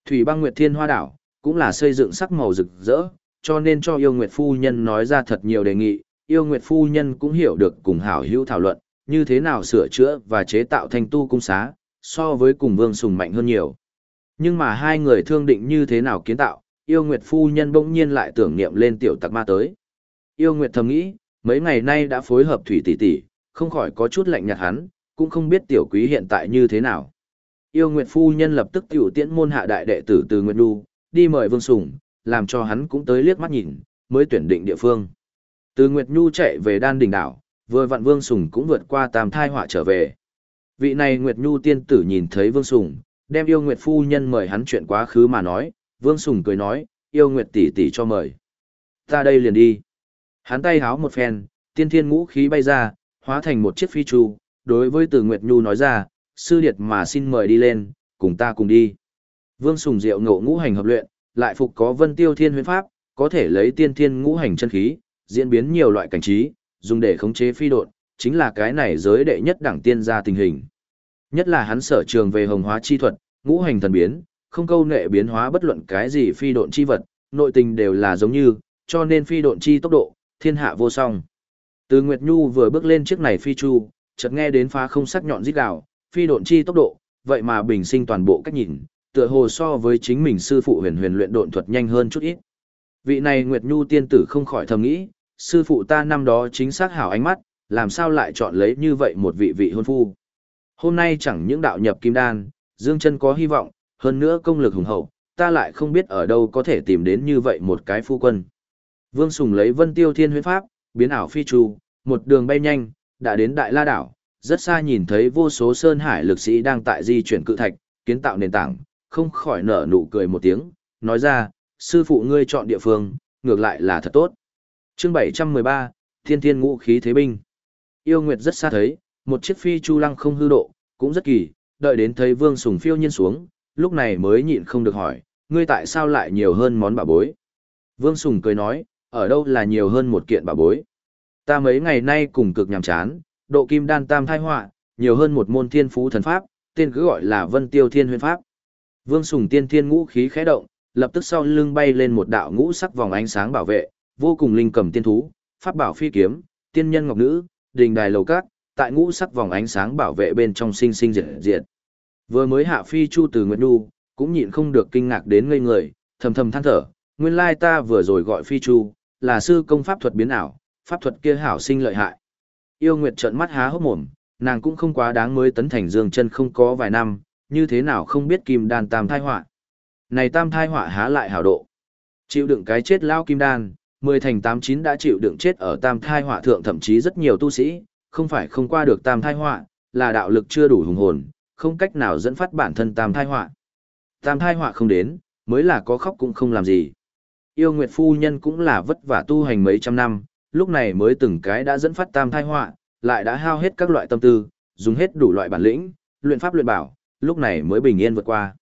Thủy băng nguyệt thiên hoa đảo, cũng là xây dựng sắc màu rực rỡ, cho nên cho yêu nguyệt phu nhân nói ra thật nhiều đề nghị, yêu nguyệt phu nhân cũng hiểu được cùng hảo hữu thảo luận, như thế nào sửa chữa và chế tạo thành tu cung xá, so với cùng vương sùng mạnh hơn nhiều. Nhưng mà hai người thương định như thế nào kiến tạo, yêu nguyệt phu nhân bỗng nhiên lại tưởng niệm lên tiểu tặc ma tới. Yêu Nguyệt thầm nghĩ, mấy ngày nay đã phối hợp thủy tỷ tỷ, không khỏi có chút lạnh nhạt hắn, cũng không biết tiểu quý hiện tại như thế nào. Yêu Nguyệt phu nhân lập tức tiểu tiễn môn hạ đại đệ tử từ Nguyệt Nhu, đi mời Vương Sùng, làm cho hắn cũng tới liếc mắt nhìn, mới tuyển định địa phương. Từ Nguyệt Nhu chạy về đan đỉnh đảo, vừa vặn Vương Sùng cũng vượt qua tam thai họa trở về. Vị này Nguyệt Nhu tiên tử nhìn thấy Vương Sùng, đem yêu Nguyệt phu nhân mời hắn chuyện quá khứ mà nói, Vương Sùng cười nói, yêu Nguyệt tỷ tỷ cho mời. Ta đây liền đi. Hắn tay háo một phen, tiên thiên ngũ khí bay ra, hóa thành một chiếc phi trù. đối với Từ Nguyệt Nhu nói ra, sư điệt mà xin mời đi lên, cùng ta cùng đi. Vương Sùng Diệu ngộ ngũ hành hợp luyện, lại phục có Vân Tiêu Thiên Huyền Pháp, có thể lấy tiên thiên ngũ hành chân khí, diễn biến nhiều loại cảnh trí, dùng để khống chế phi độn, chính là cái này giới đệ nhất đẳng tiên gia tình hình. Nhất là hắn sở trường về hồng hóa chi thuật, ngũ hành thần biến, không câu nệ biến hóa bất luận cái gì phi độn chi vật, nội tình đều là giống như, cho nên phi độn chi tốc độ, thiên hạ vô song. Từ Nguyệt Nhu vừa bước lên chiếc này phi chu, chợt nghe đến phá không sắc nhọn rít gào, phi độn chi tốc độ, vậy mà bình sinh toàn bộ cách nhìn, tựa hồ so với chính mình sư phụ huyền huyền luyện độn thuật nhanh hơn chút ít. Vị này Nguyệt Nhu tiên tử không khỏi thầm nghĩ, sư phụ ta năm đó chính xác hảo ánh mắt, làm sao lại chọn lấy như vậy một vị vị hôn phu. Hôm nay chẳng những đạo nhập kim đan, dương chân có hy vọng, hơn nữa công lực hùng hậu, ta lại không biết ở đâu có thể tìm đến như vậy một cái phu quân. Vương Sùng lấy vân tiêu thiên huyễn pháp, biến ảo phi trù, một đường bay nhanh, đã đến Đại La Đảo, rất xa nhìn thấy vô số sơn hải lực sĩ đang tại di chuyển cự thạch, kiến tạo nền tảng, không khỏi nở nụ cười một tiếng, nói ra, sư phụ ngươi chọn địa phương, ngược lại là thật tốt. chương 713, Thiên Thiên Ngũ Khí Thế Binh. Yêu Nguyệt rất xa thấy, một chiếc phi chu lăng không hư độ, cũng rất kỳ, đợi đến thấy Vương Sùng phiêu nhiên xuống, lúc này mới nhịn không được hỏi, ngươi tại sao lại nhiều hơn món bà bối? Vương Sùng cười nói, ở đâu là nhiều hơn một kiện bà bối? Ta mấy ngày nay cùng cực nhàm chán, độ kim đan tam thai họa, nhiều hơn một môn thiên phú thần pháp, tên cứ gọi là Vân Tiêu Thiên Huyền Pháp. Vương Sùng tiên thiên ngũ khí khẽ động, lập tức sau lưng bay lên một đạo ngũ sắc vòng ánh sáng bảo vệ, vô cùng linh cầm tiên thú, pháp bảo phi kiếm, tiên nhân ngọc nữ, đình đài lầu cát, tại ngũ sắc vòng ánh sáng bảo vệ bên trong sinh sinh diệt diệt. Vừa mới hạ phi chu từ Nguyệt Nhu, cũng nhịn không được kinh ngạc đến ngây người, thầm thầm than thở, nguyên lai ta vừa rồi gọi phi chu, là sư công pháp thuật biến ảo, pháp thuật kia hảo sinh lợi hại. Yêu Nguyệt trợn mắt há hốc mồm, nàng cũng không quá đáng mới tấn thành dương chân không có vài năm, như thế nào không biết kim đan tam thai họa. Này tam thai họa há lại hảo độ. Chịu đựng cái chết lao kim đan, mười thành tám chín đã chịu đựng chết ở tam thai họa thượng thậm chí rất nhiều tu sĩ, không phải không qua được tam thai họa, là đạo lực chưa đủ hùng hồn, không cách nào dẫn phát bản thân tam thai họa. Tam thai họa không đến, mới là có khóc cũng không làm gì. Yêu Nguyệt Phu Nhân cũng là vất vả tu hành mấy trăm năm, lúc này mới từng cái đã dẫn phát tam thai họa, lại đã hao hết các loại tâm tư, dùng hết đủ loại bản lĩnh, luyện pháp luyện bảo, lúc này mới bình yên vượt qua.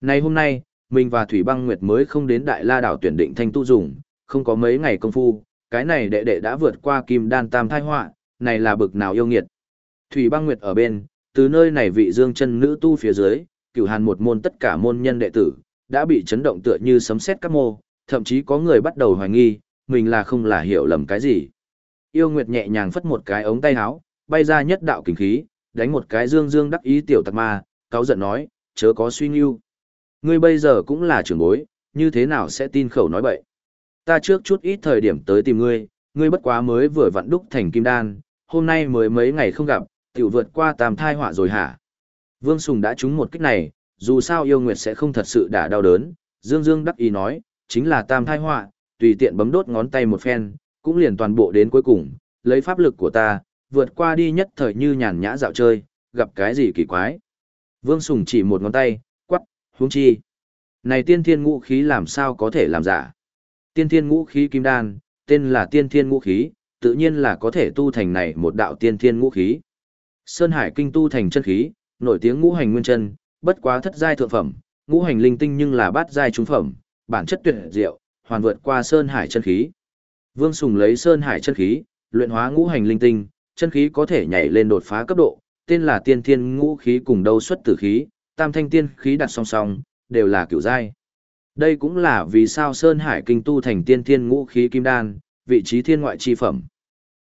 Nay hôm nay, mình và Thủy Băng Nguyệt mới không đến Đại La đảo tuyển định thanh tu dùng, không có mấy ngày công phu, cái này đệ đệ đã vượt qua kim đan tam thai họa, này là bực nào yêu nghiệt. Thủy Băng Nguyệt ở bên, từ nơi này vị dương chân nữ tu phía dưới, cửu hàn một môn tất cả môn nhân đệ tử, đã bị chấn động tựa như sấm sét các mô, thậm chí có người bắt đầu hoài nghi, mình là không là hiểu lầm cái gì. Yêu Nguyệt nhẹ nhàng phất một cái ống tay áo, bay ra nhất đạo kinh khí, đánh một cái dương dương đắc ý tiểu tặc ma, cáo giận nói, chớ có suy nghiêu. Ngươi bây giờ cũng là trưởng bối, như thế nào sẽ tin khẩu nói bậy. Ta trước chút ít thời điểm tới tìm ngươi, ngươi bất quá mới vừa vặn đúc thành kim đan, hôm nay mới mấy ngày không gặp, tiểu vượt qua tam thai họa rồi hả? Vương Sùng đã trúng một kích này, dù sao yêu nguyệt sẽ không thật sự đả đau đớn, Dương Dương đắc ý nói, chính là tam thai họa, tùy tiện bấm đốt ngón tay một phen, cũng liền toàn bộ đến cuối cùng, lấy pháp lực của ta, vượt qua đi nhất thời như nhàn nhã dạo chơi, gặp cái gì kỳ quái. Vương Sùng chỉ một ngón tay, quắc, huống chi. Này tiên thiên ngũ khí làm sao có thể làm giả? Tiên thiên ngũ khí kim đan, tên là tiên thiên ngũ khí, tự nhiên là có thể tu thành này một đạo tiên thiên ngũ khí. Sơn Hải kinh tu thành chân khí, nổi tiếng ngũ hành nguyên chân, bất quá thất giai thượng phẩm, ngũ hành linh tinh nhưng là bát giai trung phẩm, bản chất tuyệt diệu, hoàn vượt qua Sơn Hải chân khí. Vương Sùng lấy Sơn Hải chân khí, luyện hóa ngũ hành linh tinh, chân khí có thể nhảy lên đột phá cấp độ, tên là tiên thiên ngũ khí cùng đâu xuất tử khí, tam thanh tiên khí đặt song song, đều là kiểu giai. Đây cũng là vì sao Sơn Hải kinh tu thành tiên thiên ngũ khí kim đan, vị trí thiên ngoại chi phẩm.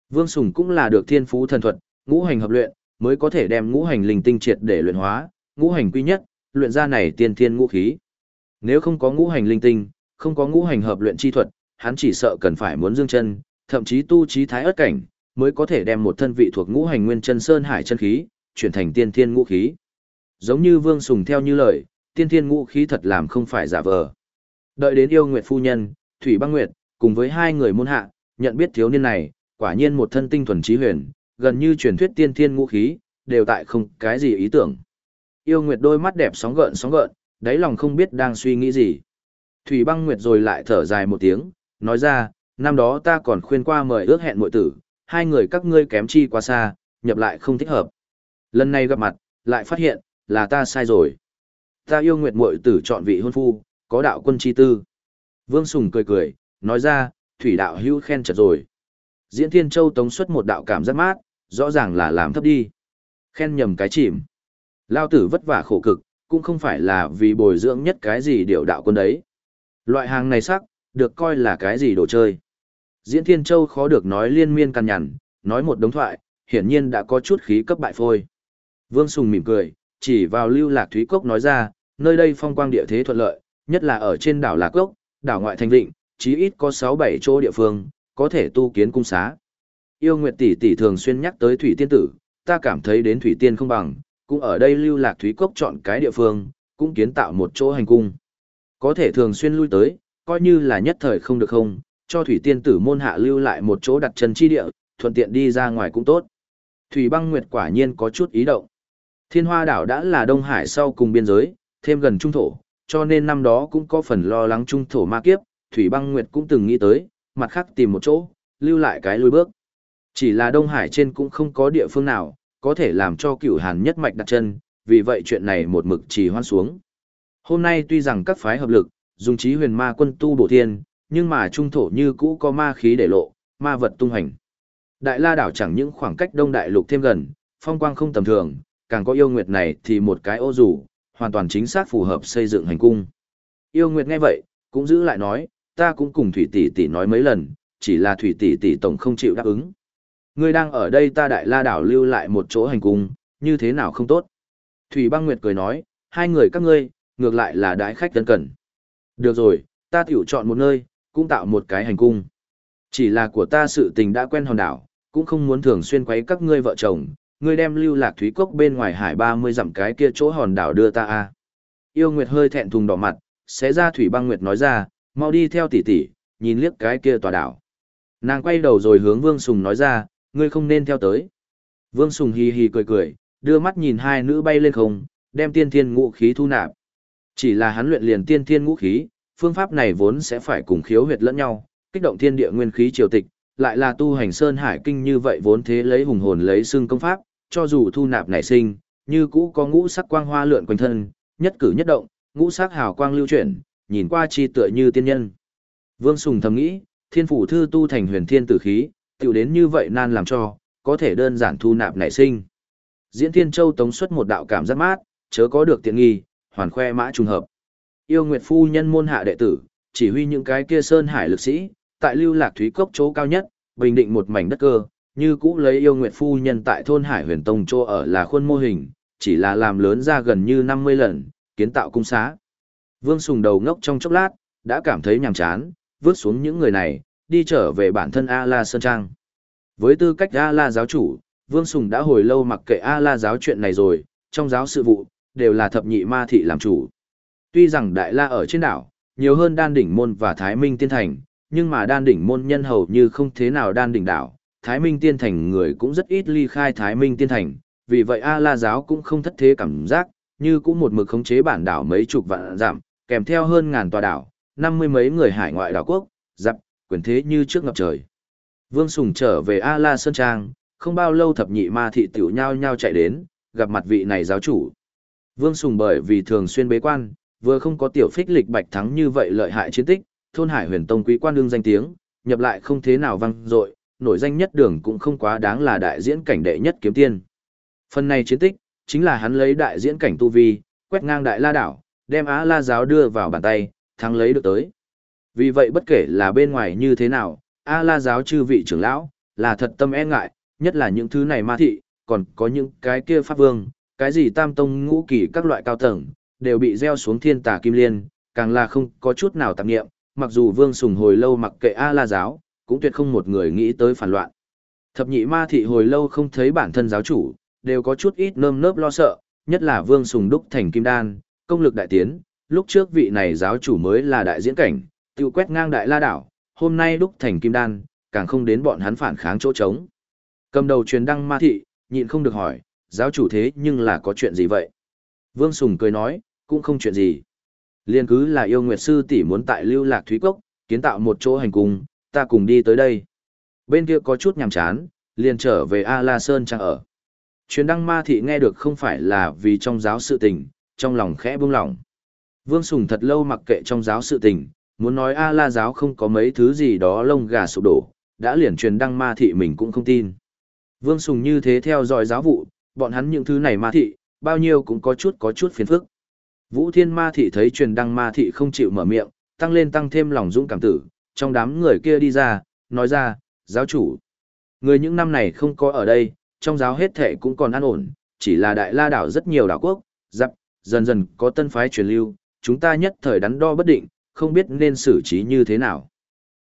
Vương Sùng cũng là được thiên phú thần thuật, ngũ hành hợp luyện, mới có thể đem ngũ hành linh tinh triệt để luyện hóa, ngũ hành quy nhất, luyện ra này tiên thiên ngũ khí. Nếu không có ngũ hành linh tinh, không có ngũ hành hợp luyện chi thuật, hắn chỉ sợ cần phải muốn dương chân, thậm chí tu trí thái ớt cảnh, mới có thể đem một thân vị thuộc ngũ hành nguyên chân sơn hải chân khí, chuyển thành tiên thiên ngũ khí. Giống như Vương Sùng theo như lời, tiên thiên ngũ khí thật làm không phải giả vờ. Đợi đến yêu nguyệt phu nhân, Thủy Băng Nguyệt, cùng với hai người môn hạ, nhận biết thiếu niên này, quả nhiên một thân tinh thuần trí huyền, gần như truyền thuyết tiên thiên ngũ khí, đều tại không cái gì ý tưởng. Yêu Nguyệt đôi mắt đẹp sóng gợn sóng gợn, đáy lòng không biết đang suy nghĩ gì. Thủy Băng Nguyệt rồi lại thở dài một tiếng, nói ra, năm đó ta còn khuyên qua mời ước hẹn muội tử, hai người các ngươi kém chi quá xa, nhập lại không thích hợp. Lần này gặp mặt, lại phát hiện, là ta sai rồi. Ta yêu Nguyệt muội tử chọn vị hôn phu, có đạo quân chi tư. Vương Sùng cười cười, nói ra, thủy đạo hữu khen chật rồi. Diễn Thiên Châu tống xuất một đạo cảm giác mát, rõ ràng là làm thấp đi. Khen nhầm cái chìm. Lao tử vất vả khổ cực, cũng không phải là vì bồi dưỡng nhất cái gì điều đạo quân đấy. Loại hàng này sắc, được coi là cái gì đồ chơi. Diễn Thiên Châu khó được nói liên miên căn nhằn, nói một đống thoại, hiển nhiên đã có chút khí cấp bại phôi. Vương Sùng mỉm cười, chỉ vào lưu lạc thúy cốc nói ra, nơi đây phong quang địa thế thuận lợi, nhất là ở trên đảo Lạc Cốc, đảo ngoại thành vịnh, chí ít có 6-7 chỗ địa phương, có thể tu kiến cung xá. Yêu Nguyệt tỷ tỷ thường xuyên nhắc tới Thủy Tiên tử, ta cảm thấy đến Thủy Tiên không bằng, cũng ở đây lưu lạc Thúy Cốc chọn cái địa phương, cũng kiến tạo một chỗ hành cung. Có thể thường xuyên lui tới, coi như là nhất thời không được không, cho Thủy Tiên tử môn hạ lưu lại một chỗ đặt chân chi địa, thuận tiện đi ra ngoài cũng tốt. Thủy băng nguyệt quả nhiên có chút ý động. Thiên hoa đảo đã là Đông Hải sau cùng biên giới, thêm gần trung thổ, cho nên năm đó cũng có phần lo lắng trung thổ ma kiếp, Thủy băng nguyệt cũng từng nghĩ tới, mặt khác tìm một chỗ, lưu lại cái lùi bước. Chỉ là Đông Hải trên cũng không có địa phương nào, có thể làm cho cửu hàn nhất mạch đặt chân, vì vậy chuyện này một mực trì hoan xuống. Hôm nay tuy rằng các phái hợp lực, dùng trí huyền ma quân tu bổ thiên, nhưng mà trung thổ như cũ có ma khí để lộ, ma vật tung hành. Đại la đảo chẳng những khoảng cách đông đại lục thêm gần, phong quang không tầm thường, càng có yêu nguyệt này thì một cái ô rủ, hoàn toàn chính xác phù hợp xây dựng hành cung. Yêu nguyệt nghe vậy, cũng giữ lại nói, ta cũng cùng thủy tỷ tỷ nói mấy lần, chỉ là thủy tỷ tỷ tổng không chịu đáp ứng. Ngươi đang ở đây ta đại la đảo lưu lại một chỗ hành cung, như thế nào không tốt. Thủy băng nguyệt cười nói, hai người các ngươi, ngược lại là đái khách tân cần. Được rồi, ta tiểu chọn một nơi, cũng tạo một cái hành cung. Chỉ là của ta sự tình đã quen hòn đảo, cũng không muốn thường xuyên quấy các ngươi vợ chồng, ngươi đem lưu lạc thúy cốc bên ngoài hải 30 dặm cái kia chỗ hòn đảo đưa ta a. Yêu Nguyệt hơi thẹn thùng đỏ mặt, sẽ ra Thủy Băng Nguyệt nói ra, mau đi theo tỷ tỷ, nhìn liếc cái kia tòa đảo. Nàng quay đầu rồi hướng Vương Sùng nói ra, ngươi không nên theo tới. Vương Sùng hì hì cười cười, đưa mắt nhìn hai nữ bay lên không, đem tiên thiên ngũ khí thu nạp. Chỉ là hắn luyện liền tiên thiên ngũ khí, phương pháp này vốn sẽ phải cùng khiếu huyệt lẫn nhau, kích động thiên địa nguyên khí triều tịch, lại là tu hành sơn hải kinh như vậy vốn thế lấy hùng hồn lấy xương công pháp, cho dù thu nạp nảy sinh, như cũ có ngũ sắc quang hoa lượn quanh thân, nhất cử nhất động, ngũ sắc hào quang lưu chuyển, nhìn qua chi tựa như tiên nhân. Vương Sùng thầm nghĩ, thiên phủ thư tu thành huyền thiên tử khí, tiểu đến như vậy nan làm cho, có thể đơn giản thu nạp nảy sinh. Diễn Thiên Châu tống xuất một đạo cảm giác mát, chớ có được tiện nghi, hoàn khoe mã trùng hợp. Yêu Nguyệt phu nhân môn hạ đệ tử, chỉ huy những cái kia sơn hải lực sĩ, tại lưu lạc thúy cốc chỗ cao nhất, bình định một mảnh đất cơ, như cũ lấy yêu nguyệt phu nhân tại thôn Hải Huyền Tông chỗ ở là khuôn mô hình, chỉ là làm lớn ra gần như 50 lần, kiến tạo cung xá. Vương Sùng đầu ngốc trong chốc lát, đã cảm thấy nhàm chán, vứt xuống những người này, đi trở về bản thân A-La Sơn Trang. Với tư cách A-La giáo chủ, Vương Sùng đã hồi lâu mặc kệ A-La giáo chuyện này rồi, trong giáo sự vụ, đều là thập nhị ma thị làm chủ. Tuy rằng Đại La ở trên đảo, nhiều hơn đan đỉnh môn và Thái Minh Tiên Thành, nhưng mà đan đỉnh môn nhân hầu như không thế nào đan đỉnh đảo, Thái Minh Tiên Thành người cũng rất ít ly khai Thái Minh Tiên Thành, vì vậy A La giáo cũng không thất thế cảm giác, như cũng một mực khống chế bản đảo mấy chục vạn giảm, kèm theo hơn ngàn tòa đảo, năm mươi mấy người hải ngoại đảo quốc, dập, quyền thế như trước ngập trời. Vương Sùng trở về A La Sơn Trang, không bao lâu thập nhị ma thị tiểu nhau nhau chạy đến, gặp mặt vị này giáo chủ. Vương Sùng bởi vì thường xuyên bế quan, vừa không có tiểu phích lịch bạch thắng như vậy lợi hại chiến tích, thôn hải huyền tông quý quan đương danh tiếng, nhập lại không thế nào văng dội nổi danh nhất đường cũng không quá đáng là đại diễn cảnh đệ nhất kiếm tiên. Phần này chiến tích, chính là hắn lấy đại diễn cảnh tu vi, quét ngang đại la đảo, đem Á La giáo đưa vào bàn tay, thắng lấy được tới. Vì vậy bất kể là bên ngoài như thế nào, A La giáo chư vị trưởng lão, là thật tâm e ngại, nhất là những thứ này ma thị, còn có những cái kia pháp vương, cái gì tam tông ngũ kỳ các loại cao tầng, đều bị gieo xuống thiên tà kim liên, càng là không có chút nào tạp nghiệm, mặc dù vương sùng hồi lâu mặc kệ A La giáo, cũng tuyệt không một người nghĩ tới phản loạn. Thập nhị ma thị hồi lâu không thấy bản thân giáo chủ, đều có chút ít nơm nớp lo sợ, nhất là vương sùng đúc thành kim đan, công lực đại tiến, lúc trước vị này giáo chủ mới là đại diễn cảnh, tiêu quét ngang đại la đảo, hôm nay đúc thành kim đan, càng không đến bọn hắn phản kháng chỗ trống. Cầm đầu truyền đăng ma thị, nhịn không được hỏi, giáo chủ thế nhưng là có chuyện gì vậy? Vương Sùng cười nói, cũng không chuyện gì. Liên cứ là yêu nguyệt sư tỷ muốn tại lưu lạc thúy cốc, kiến tạo một chỗ hành cung, ta cùng đi tới đây. Bên kia có chút nhàm chán, liền trở về A La Sơn Trang ở. Truyền đăng ma thị nghe được không phải là vì trong giáo sự tình, trong lòng khẽ buông lỏng. Vương Sùng thật lâu mặc kệ trong giáo sự tình, muốn nói A la giáo không có mấy thứ gì đó lông gà sụp đổ, đã liền truyền đăng ma thị mình cũng không tin. Vương Sùng như thế theo dõi giáo vụ, bọn hắn những thứ này ma thị, bao nhiêu cũng có chút có chút phiền phức. Vũ Thiên ma thị thấy truyền đăng ma thị không chịu mở miệng, tăng lên tăng thêm lòng dũng cảm tử, trong đám người kia đi ra, nói ra, giáo chủ. Người những năm này không có ở đây, trong giáo hết thệ cũng còn an ổn, chỉ là đại la đảo rất nhiều đảo quốc, dặm, dần dần có tân phái truyền lưu, chúng ta nhất thời đắn đo bất định, không biết nên xử trí như thế nào.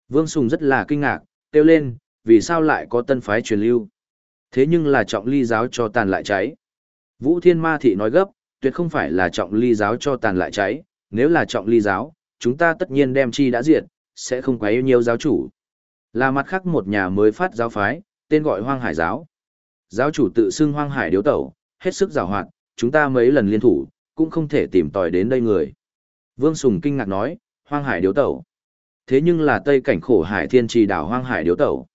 Vương Sùng rất là kinh ngạc, kêu lên, vì sao lại có tân phái truyền lưu. Thế nhưng là trọng ly giáo cho tàn lại cháy. Vũ Thiên Ma Thị nói gấp, tuyệt không phải là trọng ly giáo cho tàn lại cháy, nếu là trọng ly giáo, chúng ta tất nhiên đem chi đã diệt, sẽ không quá yêu nhiều giáo chủ. Là mặt khác một nhà mới phát giáo phái, tên gọi Hoang Hải giáo. Giáo chủ tự xưng Hoang Hải điếu tẩu, hết sức giàu hoạt, chúng ta mấy lần liên thủ, cũng không thể tìm tòi đến đây người. Vương Sùng kinh ngạc nói, Hoang Hải điếu tẩu. Thế nhưng là Tây cảnh khổ hải thiên trì đảo Hoang Hải điếu tẩu.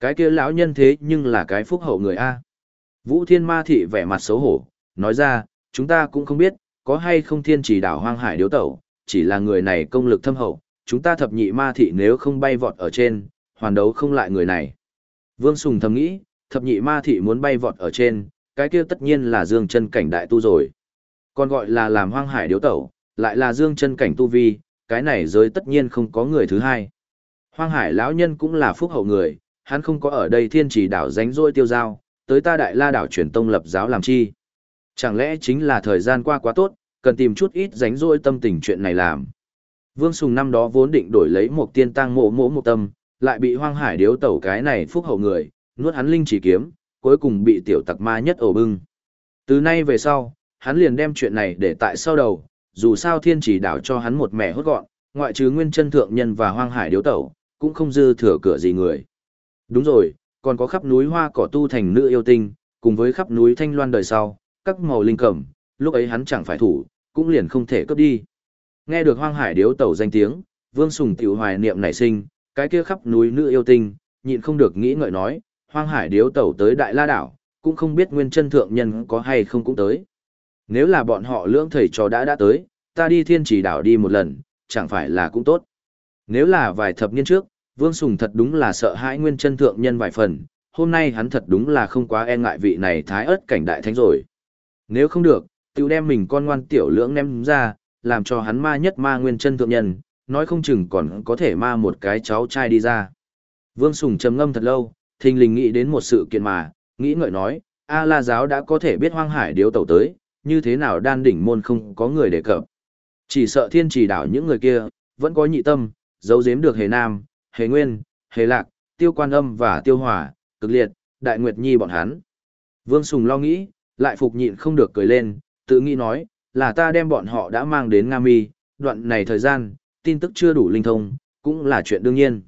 Cái kia lão nhân thế nhưng là cái phúc hậu người A. Vũ Thiên Ma Thị vẻ mặt xấu hổ, nói ra, chúng ta cũng không biết, có hay không thiên trì đảo Hoang Hải điếu tẩu, chỉ là người này công lực thâm hậu, chúng ta thập nhị ma thị nếu không bay vọt ở trên, hoàn đấu không lại người này. Vương Sùng thầm nghĩ, thập nhị ma thị muốn bay vọt ở trên, cái kia tất nhiên là dương chân cảnh đại tu rồi. Còn gọi là làm hoang hải điếu tẩu, lại là dương chân cảnh tu vi, cái này giới tất nhiên không có người thứ hai. Hoang hải lão nhân cũng là phúc hậu người, hắn không có ở đây thiên trì đảo dánh rỗi tiêu giao, tới ta đại la đảo truyền tông lập giáo làm chi. Chẳng lẽ chính là thời gian qua quá tốt, cần tìm chút ít dánh rỗi tâm tình chuyện này làm. Vương Sùng năm đó vốn định đổi lấy một tiên tăng mộ mộ một tâm, lại bị hoang hải điếu tẩu cái này phúc hậu người, nuốt hắn linh chỉ kiếm, cuối cùng bị tiểu tặc ma nhất ổ bưng. Từ nay về sau, hắn liền đem chuyện này để tại sau đầu, dù sao thiên chỉ đảo cho hắn một mẹ hốt gọn, ngoại trừ nguyên chân thượng nhân và hoang hải điếu tẩu, cũng không dư thừa cửa gì người. Đúng rồi, còn có khắp núi hoa cỏ tu thành nữ yêu tinh, cùng với khắp núi thanh loan đời sau, các màu linh cẩm, lúc ấy hắn chẳng phải thủ, cũng liền không thể cướp đi. Nghe được hoang hải điếu tẩu danh tiếng, vương sùng tiểu hoài niệm nảy sinh, cái kia khắp núi nữ yêu tinh, nhịn không được nghĩ ngợi nói, hoang hải điếu tẩu tới đại la đảo, cũng không biết nguyên chân thượng nhân có hay không cũng tới. Nếu là bọn họ lưỡng thầy trò đã đã tới, ta đi thiên chỉ đảo đi một lần, chẳng phải là cũng tốt. Nếu là vài thập niên trước, Vương Sùng thật đúng là sợ hãi nguyên chân thượng nhân vài phần, hôm nay hắn thật đúng là không quá e ngại vị này thái ớt cảnh đại thánh rồi. Nếu không được, tiểu đem mình con ngoan tiểu lưỡng ném ra, làm cho hắn ma nhất ma nguyên chân thượng nhân, nói không chừng còn có thể ma một cái cháu trai đi ra. Vương Sùng trầm ngâm thật lâu, thình lình nghĩ đến một sự kiện mà, nghĩ ngợi nói, A La giáo đã có thể biết hoang hải điếu tẩu tới, như thế nào đan đỉnh môn không có người đề cập. Chỉ sợ thiên trì đảo những người kia, vẫn có nhị tâm, giấu giếm được hề nam, hề nguyên, hề lạc, tiêu quan âm và tiêu hỏa, cực liệt, đại nguyệt nhi bọn hắn. Vương Sùng lo nghĩ, lại phục nhịn không được cười lên, tự nghĩ nói, là ta đem bọn họ đã mang đến Nga Mi, đoạn này thời gian, tin tức chưa đủ linh thông, cũng là chuyện đương nhiên.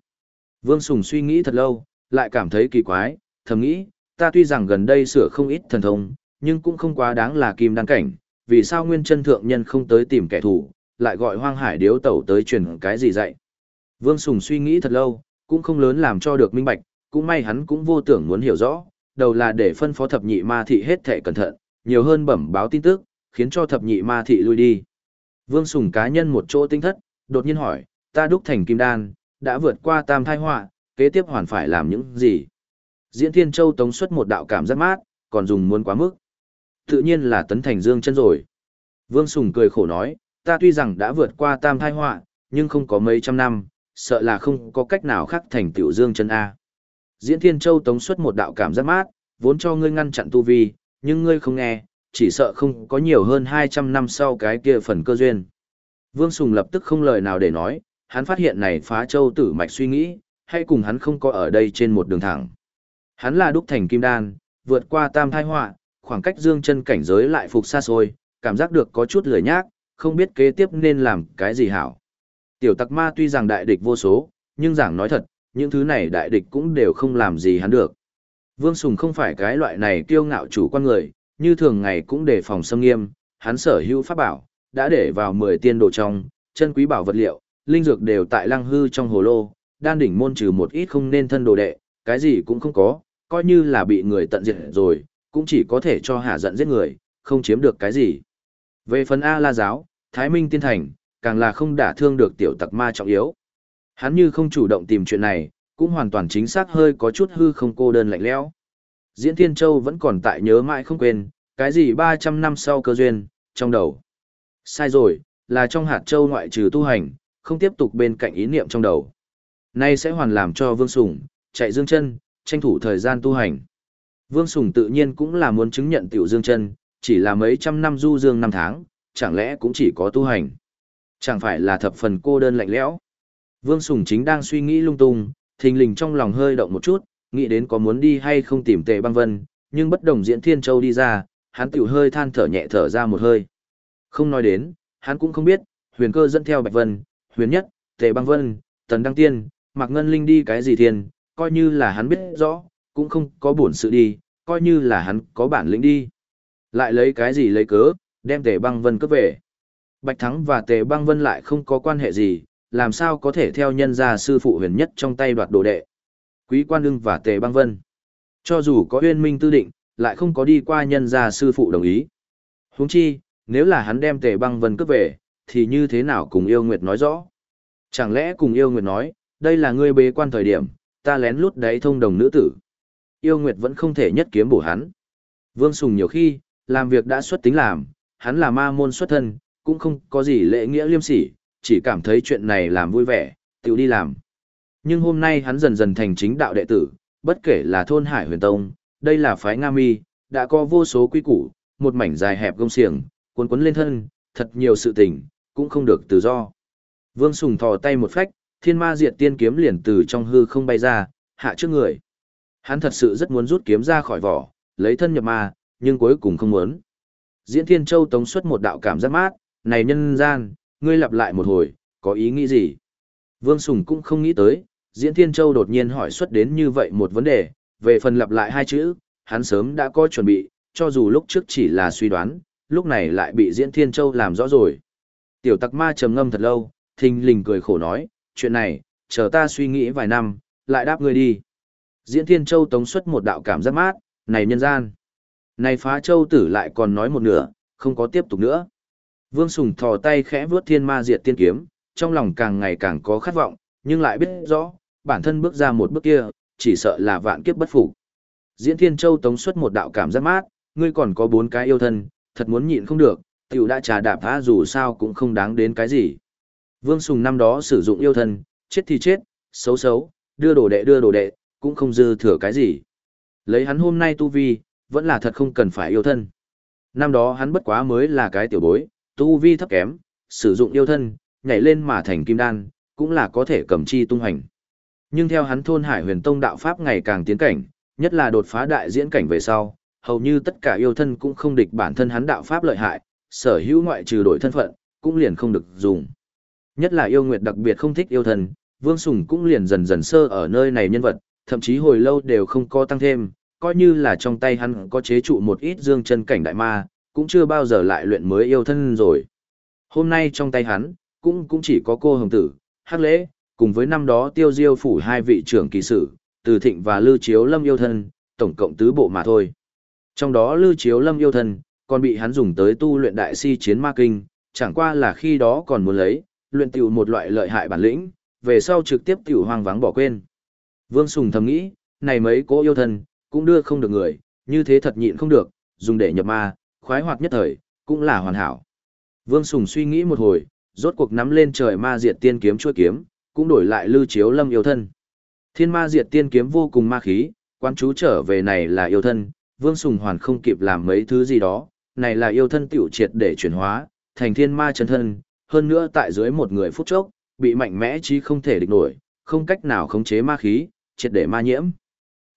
Vương Sùng suy nghĩ thật lâu, lại cảm thấy kỳ quái, thầm nghĩ, ta tuy rằng gần đây sửa không ít thần thông, nhưng cũng không quá đáng là kim đan cảnh, vì sao nguyên chân thượng nhân không tới tìm kẻ thù, lại gọi hoang hải điếu tẩu tới truyền cái gì dạy. Vương Sùng suy nghĩ thật lâu, cũng không lớn làm cho được minh bạch, cũng may hắn cũng vô tưởng muốn hiểu rõ, đầu là để phân phó thập nhị ma thị hết thể cẩn thận, nhiều hơn bẩm báo tin tức, khiến cho thập nhị ma thị lui đi. Vương Sùng cá nhân một chỗ tinh thất, đột nhiên hỏi, ta đúc thành kim đan, đã vượt qua tam thai họa, kế tiếp hoàn phải làm những gì? Diễn Thiên Châu tống xuất một đạo cảm giác mát, còn dùng muốn quá mức. Tự nhiên là tấn thành dương chân rồi. Vương Sùng cười khổ nói, ta tuy rằng đã vượt qua tam thai họa, nhưng không có mấy trăm năm, sợ là không có cách nào khác thành tiểu dương chân A. Diễn Thiên Châu tống xuất một đạo cảm giác mát, vốn cho ngươi ngăn chặn tu vi, nhưng ngươi không nghe, chỉ sợ không có nhiều hơn 200 năm sau cái kia phần cơ duyên. Vương Sùng lập tức không lời nào để nói, hắn phát hiện này phá châu tử mạch suy nghĩ, hay cùng hắn không có ở đây trên một đường thẳng. Hắn là đúc thành kim đan, vượt qua tam thai họa, khoảng cách dương chân cảnh giới lại phục xa xôi, cảm giác được có chút lười nhác, không biết kế tiếp nên làm cái gì hảo. Tiểu tặc ma tuy rằng đại địch vô số, nhưng giảng nói thật, những thứ này đại địch cũng đều không làm gì hắn được. Vương Sùng không phải cái loại này kiêu ngạo chủ quan người, như thường ngày cũng đề phòng xâm nghiêm, hắn sở hữu pháp bảo, đã để vào 10 tiên đồ trong, chân quý bảo vật liệu, linh dược đều tại lăng hư trong hồ lô, đan đỉnh môn trừ một ít không nên thân đồ đệ, cái gì cũng không có, coi như là bị người tận diệt rồi, cũng chỉ có thể cho hạ giận giết người, không chiếm được cái gì. Về phần A La giáo, Thái Minh tiên thành, càng là không đả thương được tiểu tặc ma trọng yếu. Hắn như không chủ động tìm chuyện này, cũng hoàn toàn chính xác hơi có chút hư không cô đơn lạnh lẽo. Diễn Thiên Châu vẫn còn tại nhớ mãi không quên, cái gì 300 năm sau cơ duyên, trong đầu. Sai rồi, là trong hạt châu ngoại trừ tu hành, không tiếp tục bên cạnh ý niệm trong đầu. Nay sẽ hoàn làm cho Vương Sùng, chạy dương chân, tranh thủ thời gian tu hành. Vương Sùng tự nhiên cũng là muốn chứng nhận tiểu dương chân, chỉ là mấy trăm năm du dương năm tháng, chẳng lẽ cũng chỉ có tu hành. Chẳng phải là thập phần cô đơn lạnh lẽo. Vương Sùng chính đang suy nghĩ lung tung, thình lình trong lòng hơi động một chút, nghĩ đến có muốn đi hay không tìm tề băng vân, nhưng bất đồng diễn thiên châu đi ra, hắn tiểu hơi than thở nhẹ thở ra một hơi. Không nói đến, hắn cũng không biết, huyền cơ dẫn theo Bạch Vân, huyền nhất, tề băng vân, tần đăng tiên, mặc ngân linh đi cái gì thiên, coi như là hắn biết rõ, cũng không có buồn sự đi, coi như là hắn có bản lĩnh đi. Lại lấy cái gì lấy cớ, đem tề băng vân cướp về. Bạch Thắng và tề băng vân lại không có quan hệ gì, làm sao có thể theo nhân gia sư phụ huyền nhất trong tay đoạt đồ đệ. Quý quan ưng và tề băng vân. Cho dù có uyên minh tư định, lại không có đi qua nhân gia sư phụ đồng ý. huống chi, nếu là hắn đem tề băng vân cướp về, thì như thế nào cùng yêu nguyệt nói rõ? Chẳng lẽ cùng yêu nguyệt nói, đây là ngươi bế quan thời điểm, ta lén lút đấy thông đồng nữ tử. Yêu nguyệt vẫn không thể nhất kiếm bổ hắn. Vương Sùng nhiều khi, làm việc đã xuất tính làm, hắn là ma môn xuất thân, cũng không có gì lễ nghĩa liêm sỉ, chỉ cảm thấy chuyện này làm vui vẻ, tự đi làm. Nhưng hôm nay hắn dần dần thành chính đạo đệ tử, bất kể là thôn Hải Huyền Tông, đây là phái Nga Mi, đã có vô số quy củ, một mảnh dài hẹp gông xiềng, cuốn cuốn lên thân, thật nhiều sự tình, cũng không được tự do. Vương Sùng thò tay một phách, thiên ma diệt tiên kiếm liền từ trong hư không bay ra, hạ trước người. Hắn thật sự rất muốn rút kiếm ra khỏi vỏ, lấy thân nhập ma, nhưng cuối cùng không muốn. Diễn Thiên Châu tống xuất một đạo cảm giác mát, này nhân gian, ngươi lặp lại một hồi, có ý nghĩ gì? Vương Sùng cũng không nghĩ tới, Diễn Thiên Châu đột nhiên hỏi xuất đến như vậy một vấn đề, về phần lặp lại hai chữ, hắn sớm đã có chuẩn bị, cho dù lúc trước chỉ là suy đoán, lúc này lại bị Diễn Thiên Châu làm rõ rồi. Tiểu tặc ma trầm ngâm thật lâu, thình lình cười khổ nói, chuyện này, chờ ta suy nghĩ vài năm, lại đáp ngươi đi. Diễn Thiên Châu tống xuất một đạo cảm giác mát, này nhân gian. Này phá châu tử lại còn nói một nửa, không có tiếp tục nữa. Vương Sùng thò tay khẽ vuốt thiên ma diệt tiên kiếm, trong lòng càng ngày càng có khát vọng, nhưng lại biết rõ, bản thân bước ra một bước kia, chỉ sợ là vạn kiếp bất phục. Diễn Thiên Châu tống xuất một đạo cảm giác mát, ngươi còn có bốn cái yêu thân, thật muốn nhịn không được, tiểu đã trà đạp phá dù sao cũng không đáng đến cái gì. Vương Sùng năm đó sử dụng yêu thân, chết thì chết, xấu xấu, đưa đồ đệ đưa đồ đệ, cũng không dư thừa cái gì. Lấy hắn hôm nay tu vi, vẫn là thật không cần phải yêu thân. Năm đó hắn bất quá mới là cái tiểu bối, tu vi thấp kém, sử dụng yêu thân, nhảy lên mà thành kim đan, cũng là có thể cầm chi tung hành. Nhưng theo hắn thôn hải huyền tông đạo pháp ngày càng tiến cảnh, nhất là đột phá đại diễn cảnh về sau, hầu như tất cả yêu thân cũng không địch bản thân hắn đạo pháp lợi hại, sở hữu ngoại trừ đổi thân phận, cũng liền không được dùng. Nhất là yêu nguyệt đặc biệt không thích yêu thân, Vương Sùng cũng liền dần dần sơ ở nơi này nhân vật, thậm chí hồi lâu đều không có tăng thêm, coi như là trong tay hắn có chế trụ một ít dương chân cảnh đại ma, cũng chưa bao giờ lại luyện mới yêu thân rồi. Hôm nay trong tay hắn, cũng cũng chỉ có cô hồng tử, hắc lễ, cùng với năm đó tiêu diêu phủ hai vị trưởng kỳ sử, từ thịnh và lưu chiếu lâm yêu thân, tổng cộng tứ bộ mà thôi. Trong đó lưu chiếu lâm yêu thân, còn bị hắn dùng tới tu luyện đại si chiến ma kinh, chẳng qua là khi đó còn muốn lấy, luyện tiểu một loại lợi hại bản lĩnh, về sau trực tiếp tiểu hoang vắng bỏ quên. Vương Sùng thầm nghĩ, này mấy cô yêu thân, cũng đưa không được người, như thế thật nhịn không được, dùng để nhập ma, khoái hoạt nhất thời, cũng là hoàn hảo. Vương Sùng suy nghĩ một hồi, rốt cuộc nắm lên trời ma diệt tiên kiếm chuôi kiếm, cũng đổi lại lưu chiếu lâm yêu thân. Thiên ma diệt tiên kiếm vô cùng ma khí, quan chú trở về này là yêu thân, Vương Sùng hoàn không kịp làm mấy thứ gì đó, này là yêu thân tiểu triệt để chuyển hóa, thành thiên ma chân thân, hơn nữa tại dưới một người phút chốc, bị mạnh mẽ chí không thể địch nổi, không cách nào khống chế ma khí, triệt để ma nhiễm.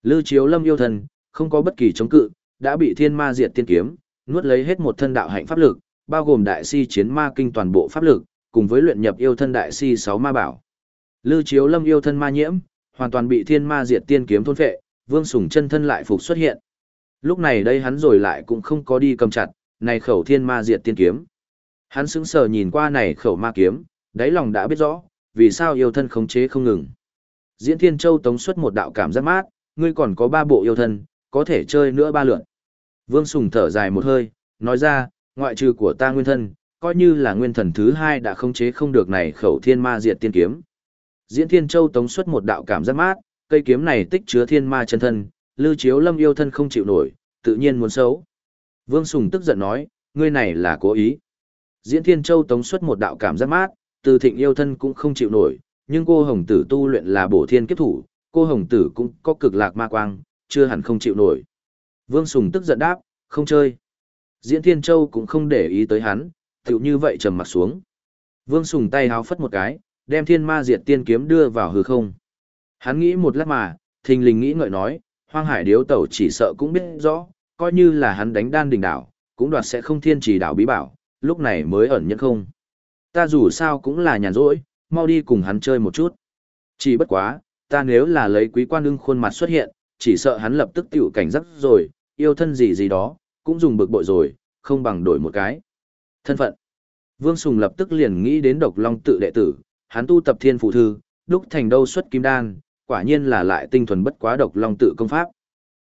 Lưu Chiếu Lâm yêu thân, không có bất kỳ chống cự, đã bị thiên ma diệt tiên kiếm, nuốt lấy hết một thân đạo hạnh pháp lực, bao gồm đại si chiến ma kinh toàn bộ pháp lực, cùng với luyện nhập yêu thân đại si 6 ma bảo. Lưu Chiếu Lâm yêu thân ma nhiễm, hoàn toàn bị thiên ma diệt tiên kiếm thôn phệ, Vương Sủng chân thân lại phục xuất hiện. Lúc này đây hắn rồi lại cũng không có đi cầm chặt, này khẩu thiên ma diệt tiên kiếm. Hắn sững sờ nhìn qua này khẩu ma kiếm, đáy lòng đã biết rõ, vì sao yêu thân khống chế không ngừng. Diễn Thiên Châu tống xuất một đạo cảm giác mát, ngươi còn có ba bộ yêu thân, có thể chơi nữa ba lượn. Vương Sùng thở dài một hơi, nói ra, ngoại trừ của ta nguyên thân, coi như là nguyên thần thứ hai đã khống chế không được này khẩu thiên ma diệt tiên kiếm. Diễn Thiên Châu tống xuất một đạo cảm giác mát, cây kiếm này tích chứa thiên ma chân thân, Lưu Chiếu Lâm yêu thân không chịu nổi, tự nhiên muốn xấu. Vương Sùng tức giận nói, ngươi này là cố ý. Diễn Thiên Châu tống xuất một đạo cảm giác mát, từ thịnh yêu thân cũng không chịu nổi, nhưng cô hồng tử tu luyện là bổ thiên kiếp thủ, cô hồng tử cũng có cực lạc ma quang, chưa hẳn không chịu nổi. Vương Sùng tức giận đáp, không chơi. Diễn Thiên Châu cũng không để ý tới hắn, tựu như vậy trầm mặt xuống. Vương Sùng tay háo phất một cái, đem thiên ma diệt tiên kiếm đưa vào hư không. Hắn nghĩ một lát mà, thình lình nghĩ ngợi nói, hoang hải điếu tẩu chỉ sợ cũng biết rõ, coi như là hắn đánh đan đỉnh đảo, cũng đoạt sẽ không thiên trì đảo bí bảo, lúc này mới ẩn nhất không. Ta dù sao cũng là nhàn rỗi, mau đi cùng hắn chơi một chút. Chỉ bất quá, ta nếu là lấy quý quan ưng khuôn mặt xuất hiện, chỉ sợ hắn lập tức tiểu cảnh giác rồi, yêu thân gì gì đó, cũng dùng bực bội rồi, không bằng đổi một cái. Thân phận. Vương Sùng lập tức liền nghĩ đến độc long tự đệ tử, hắn tu tập thiên phụ thư, đúc thành đâu xuất kim đan, quả nhiên là lại tinh thuần bất quá độc long tự công pháp.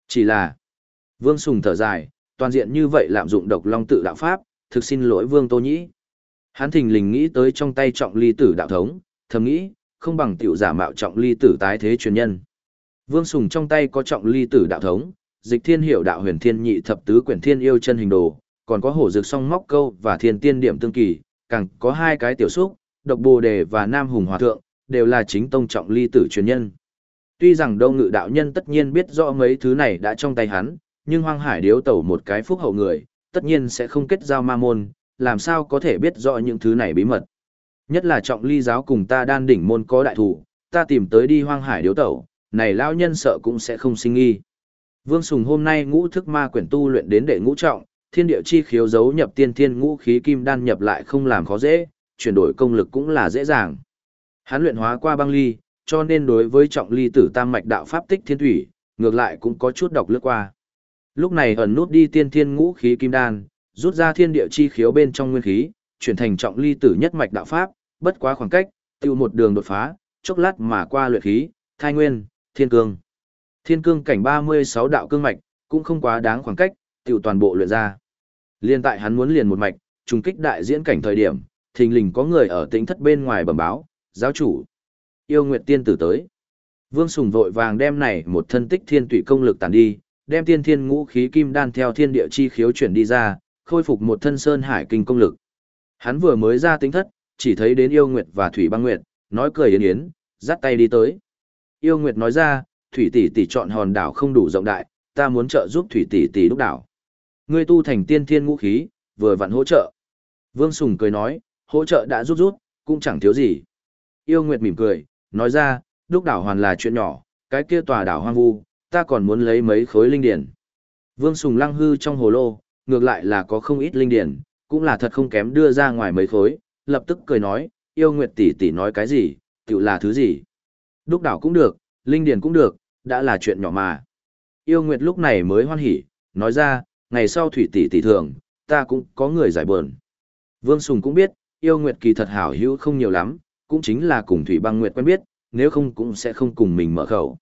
Chỉ là, Vương Sùng thở dài, toàn diện như vậy lạm dụng độc long tự đạo pháp, thực xin lỗi Vương Tô Nhĩ. Hắn thình lình nghĩ tới trong tay trọng ly tử đạo thống, thầm nghĩ, không bằng tiểu giả mạo trọng ly tử tái thế truyền nhân. Vương Sùng trong tay có trọng ly tử đạo thống, dịch thiên hiểu đạo huyền thiên nhị thập tứ quyển thiên yêu chân hình đồ, còn có hổ dược song móc câu và thiên tiên điểm tương kỳ, càng có hai cái tiểu xúc, độc bồ đề và nam hùng hòa thượng, đều là chính tông trọng ly tử truyền nhân. Tuy rằng đâu ngự đạo nhân tất nhiên biết rõ mấy thứ này đã trong tay hắn, nhưng hoang hải điếu tẩu một cái phúc hậu người, tất nhiên sẽ không kết giao ma môn, làm sao có thể biết rõ những thứ này bí mật. Nhất là trọng ly giáo cùng ta đan đỉnh môn có đại thủ, ta tìm tới đi hoang hải điếu tẩu, này lao nhân sợ cũng sẽ không sinh nghi. Vương Sùng hôm nay ngũ thức ma quyển tu luyện đến đệ ngũ trọng, thiên địa chi khiếu giấu nhập tiên thiên ngũ khí kim đan nhập lại không làm khó dễ, chuyển đổi công lực cũng là dễ dàng. Hắn luyện hóa qua băng ly, cho nên đối với trọng ly tử tam mạch đạo pháp tích thiên thủy, ngược lại cũng có chút độc lướt qua. Lúc này ẩn nút đi tiên thiên ngũ khí kim đan, rút ra thiên địa chi khiếu bên trong nguyên khí, chuyển thành trọng ly tử nhất mạch đạo pháp, bất quá khoảng cách, tiêu một đường đột phá, chốc lát mà qua luyện khí, thai nguyên, thiên cương. Thiên cương cảnh 36 đạo cương mạch, cũng không quá đáng khoảng cách, tiêu toàn bộ luyện ra. Liên tại hắn muốn liền một mạch, trùng kích đại diễn cảnh thời điểm, thình lình có người ở tính thất bên ngoài bẩm báo, giáo chủ. Yêu Nguyệt Tiên tử tới. Vương Sùng vội vàng đem này một thân tích thiên tụy công lực tàn đi, đem tiên thiên ngũ khí kim đan theo thiên địa chi khiếu chuyển đi ra, khôi phục một thân sơn hải kinh công lực. Hắn vừa mới ra tính thất, chỉ thấy đến Yêu Nguyệt và Thủy Băng Nguyệt, nói cười yến yến, dắt tay đi tới. Yêu Nguyệt nói ra, Thủy tỷ tỷ chọn hòn đảo không đủ rộng đại, ta muốn trợ giúp Thủy tỷ tỷ đúc đảo. Ngươi tu thành tiên thiên ngũ khí, vừa vặn hỗ trợ. Vương Sùng cười nói, hỗ trợ đã rút rút, cũng chẳng thiếu gì. Yêu Nguyệt mỉm cười, nói ra, đúc đảo hoàn là chuyện nhỏ, cái kia tòa đảo hoang vu, ta còn muốn lấy mấy khối linh điển. Vương Sùng lăng hư trong hồ lô, ngược lại là có không ít linh điển, cũng là thật không kém đưa ra ngoài mấy khối, lập tức cười nói, yêu Nguyệt tỷ tỷ nói cái gì, tự là thứ gì. Đúc đảo cũng được, linh điển cũng được, đã là chuyện nhỏ mà. Yêu Nguyệt lúc này mới hoan hỉ, nói ra, ngày sau thủy tỷ tỷ thường, ta cũng có người giải buồn. Vương Sùng cũng biết, yêu Nguyệt kỳ thật hảo hữu không nhiều lắm, cũng chính là cùng Thủy Băng Nguyệt quen biết, nếu không cũng sẽ không cùng mình mở khẩu.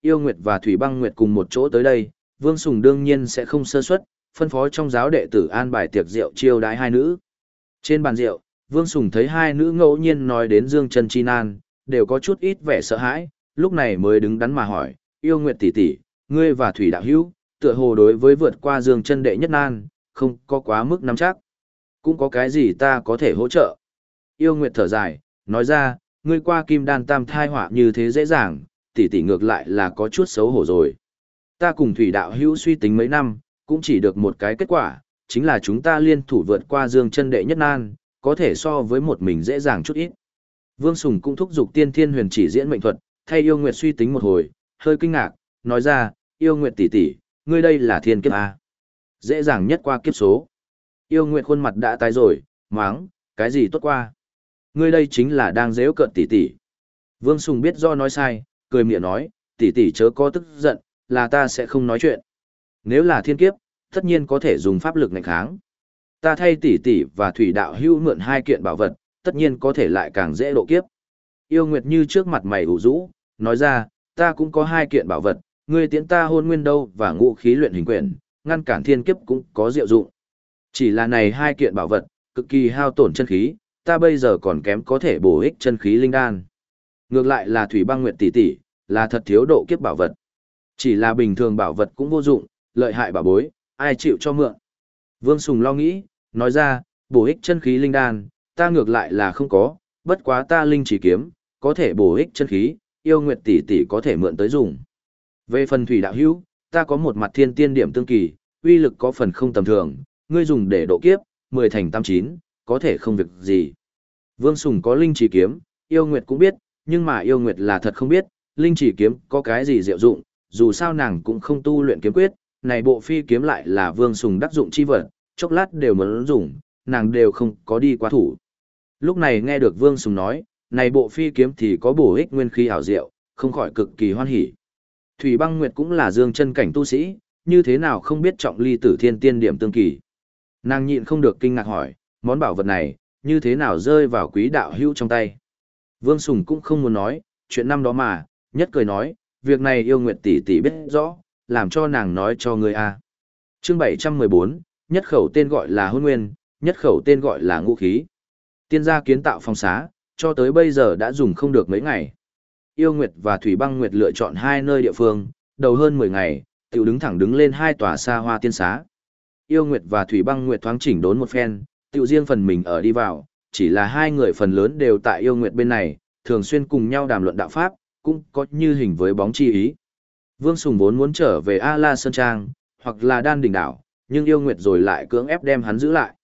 Yêu Nguyệt và Thủy Băng Nguyệt cùng một chỗ tới đây, Vương Sùng đương nhiên sẽ không sơ suất, phân phó trong giáo đệ tử an bài tiệc rượu chiêu đãi hai nữ. Trên bàn rượu, Vương Sùng thấy hai nữ ngẫu nhiên nói đến Dương Trần Chi Nan, đều có chút ít vẻ sợ hãi, lúc này mới đứng đắn mà hỏi, yêu Nguyệt tỷ tỷ, ngươi và Thủy Đạo Hữu tựa hồ đối với vượt qua Dương trần đệ nhất nan, không có quá mức nắm chắc. Cũng có cái gì ta có thể hỗ trợ. Yêu Nguyệt thở dài, nói ra, ngươi qua kim đan tam thai họa như thế dễ dàng, tỷ tỷ ngược lại là có chút xấu hổ rồi. Ta cùng thủy đạo hữu suy tính mấy năm, cũng chỉ được một cái kết quả, chính là chúng ta liên thủ vượt qua dương chân đệ nhất nan, có thể so với một mình dễ dàng chút ít. Vương Sùng cũng thúc giục tiên thiên huyền chỉ diễn mệnh thuật, thay yêu nguyệt suy tính một hồi, hơi kinh ngạc, nói ra, yêu nguyệt tỷ tỷ, ngươi đây là thiên kiếp A. Dễ dàng nhất qua kiếp số. Yêu nguyệt khuôn mặt đã tái rồi, máng, cái gì tốt qua. Ngươi đây chính là đang dễ cợt tỷ tỷ. Vương Sùng biết do nói sai, cười miệng nói, tỷ tỷ chớ có tức giận, là ta sẽ không nói chuyện. Nếu là thiên kiếp, tất nhiên có thể dùng pháp lực này kháng. Ta thay tỷ tỷ và thủy đạo hưu mượn hai kiện bảo vật, tất nhiên có thể lại càng dễ độ kiếp. Yêu Nguyệt như trước mặt mày ủ rũ, nói ra, ta cũng có hai kiện bảo vật, ngươi tiễn ta hôn nguyên đâu và ngũ khí luyện hình quyển, ngăn cản thiên kiếp cũng có diệu dụng. Chỉ là này hai kiện bảo vật, cực kỳ hao tổn chân khí, ta bây giờ còn kém có thể bổ ích chân khí linh đan. Ngược lại là Thủy Băng Nguyệt tỷ tỷ, là thật thiếu độ kiếp bảo vật. Chỉ là bình thường bảo vật cũng vô dụng, lợi hại bà bối, ai chịu cho mượn. Vương Sùng lo nghĩ, nói ra, bổ ích chân khí linh đan, ta ngược lại là không có, bất quá ta linh chỉ kiếm, có thể bổ ích chân khí, yêu nguyệt tỷ tỷ có thể mượn tới dùng. Về phần thủy đạo hữu, ta có một mặt thiên tiên điểm tương kỳ, uy lực có phần không tầm thường, ngươi dùng để độ kiếp, 10 thành 89, có thể không việc gì. Vương Sùng có linh chỉ kiếm, yêu nguyệt cũng biết, nhưng mà yêu nguyệt là thật không biết, linh chỉ kiếm có cái gì diệu dụng, dù sao nàng cũng không tu luyện kiếm quyết, này bộ phi kiếm lại là Vương Sùng đắc dụng chi vật, chốc lát đều muốn dùng, nàng đều không có đi qua thủ. Lúc này nghe được Vương Sùng nói, này bộ phi kiếm thì có bổ ích nguyên khí ảo diệu, không khỏi cực kỳ hoan hỉ. Thủy Băng Nguyệt cũng là dương chân cảnh tu sĩ, như thế nào không biết trọng ly tử thiên tiên điểm tương kỳ. Nàng nhịn không được kinh ngạc hỏi, món bảo vật này, như thế nào rơi vào quý đạo hữu trong tay. Vương Sùng cũng không muốn nói, chuyện năm đó mà, nhất cười nói, việc này yêu nguyệt tỷ tỷ biết rõ, làm cho nàng nói cho ngươi a. Chương 714, nhất khẩu tên gọi là hôn nguyên, nhất khẩu tên gọi là ngũ khí. Tiên gia kiến tạo phong xá, cho tới bây giờ đã dùng không được mấy ngày. Yêu Nguyệt và Thủy Băng Nguyệt lựa chọn hai nơi địa phương, đầu hơn 10 ngày, tiểu đứng thẳng đứng lên hai tòa xa hoa tiên xá. Yêu Nguyệt và Thủy Băng Nguyệt thoáng chỉnh đốn một phen, tiểu riêng phần mình ở đi vào, chỉ là hai người phần lớn đều tại Yêu Nguyệt bên này, thường xuyên cùng nhau đàm luận đạo pháp, cũng có như hình với bóng chi ý. Vương Sùng vốn muốn trở về A La Sơn Trang, hoặc là Đan Đỉnh Đảo, nhưng Yêu Nguyệt rồi lại cưỡng ép đem hắn giữ lại.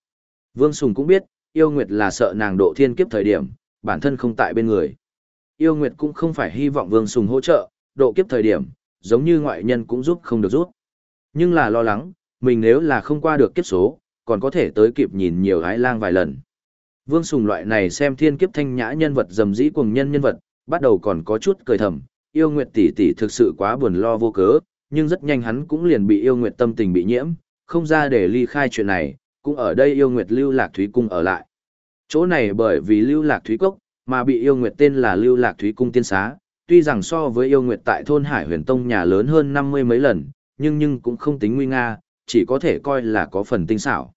Vương Sùng cũng biết, Yêu Nguyệt là sợ nàng độ thiên kiếp thời điểm, bản thân không tại bên người. Yêu Nguyệt cũng không phải hy vọng Vương Sùng hỗ trợ, độ kiếp thời điểm, giống như ngoại nhân cũng giúp không được giúp. Nhưng là lo lắng, mình nếu là không qua được kiếp số, còn có thể tới kịp nhìn nhiều gái lang vài lần. Vương Sùng loại này xem thiên kiếp thanh nhã nhân vật dầm dĩ cùng nhân nhân vật, bắt đầu còn có chút cười thầm, yêu nguyệt tỷ tỷ thực sự quá buồn lo vô cớ, nhưng rất nhanh hắn cũng liền bị yêu nguyệt tâm tình bị nhiễm, không ra để ly khai chuyện này, cũng ở đây yêu nguyệt lưu lạc thúy cung ở lại. Chỗ này bởi vì lưu lạc thúy cốc, mà bị yêu nguyệt tên là lưu lạc thúy cung tiên xá, tuy rằng so với yêu nguyệt tại thôn Hải huyền tông nhà lớn hơn năm mươi mấy lần, nhưng nhưng cũng không tính nguy nga, chỉ có thể coi là có phần tinh xảo.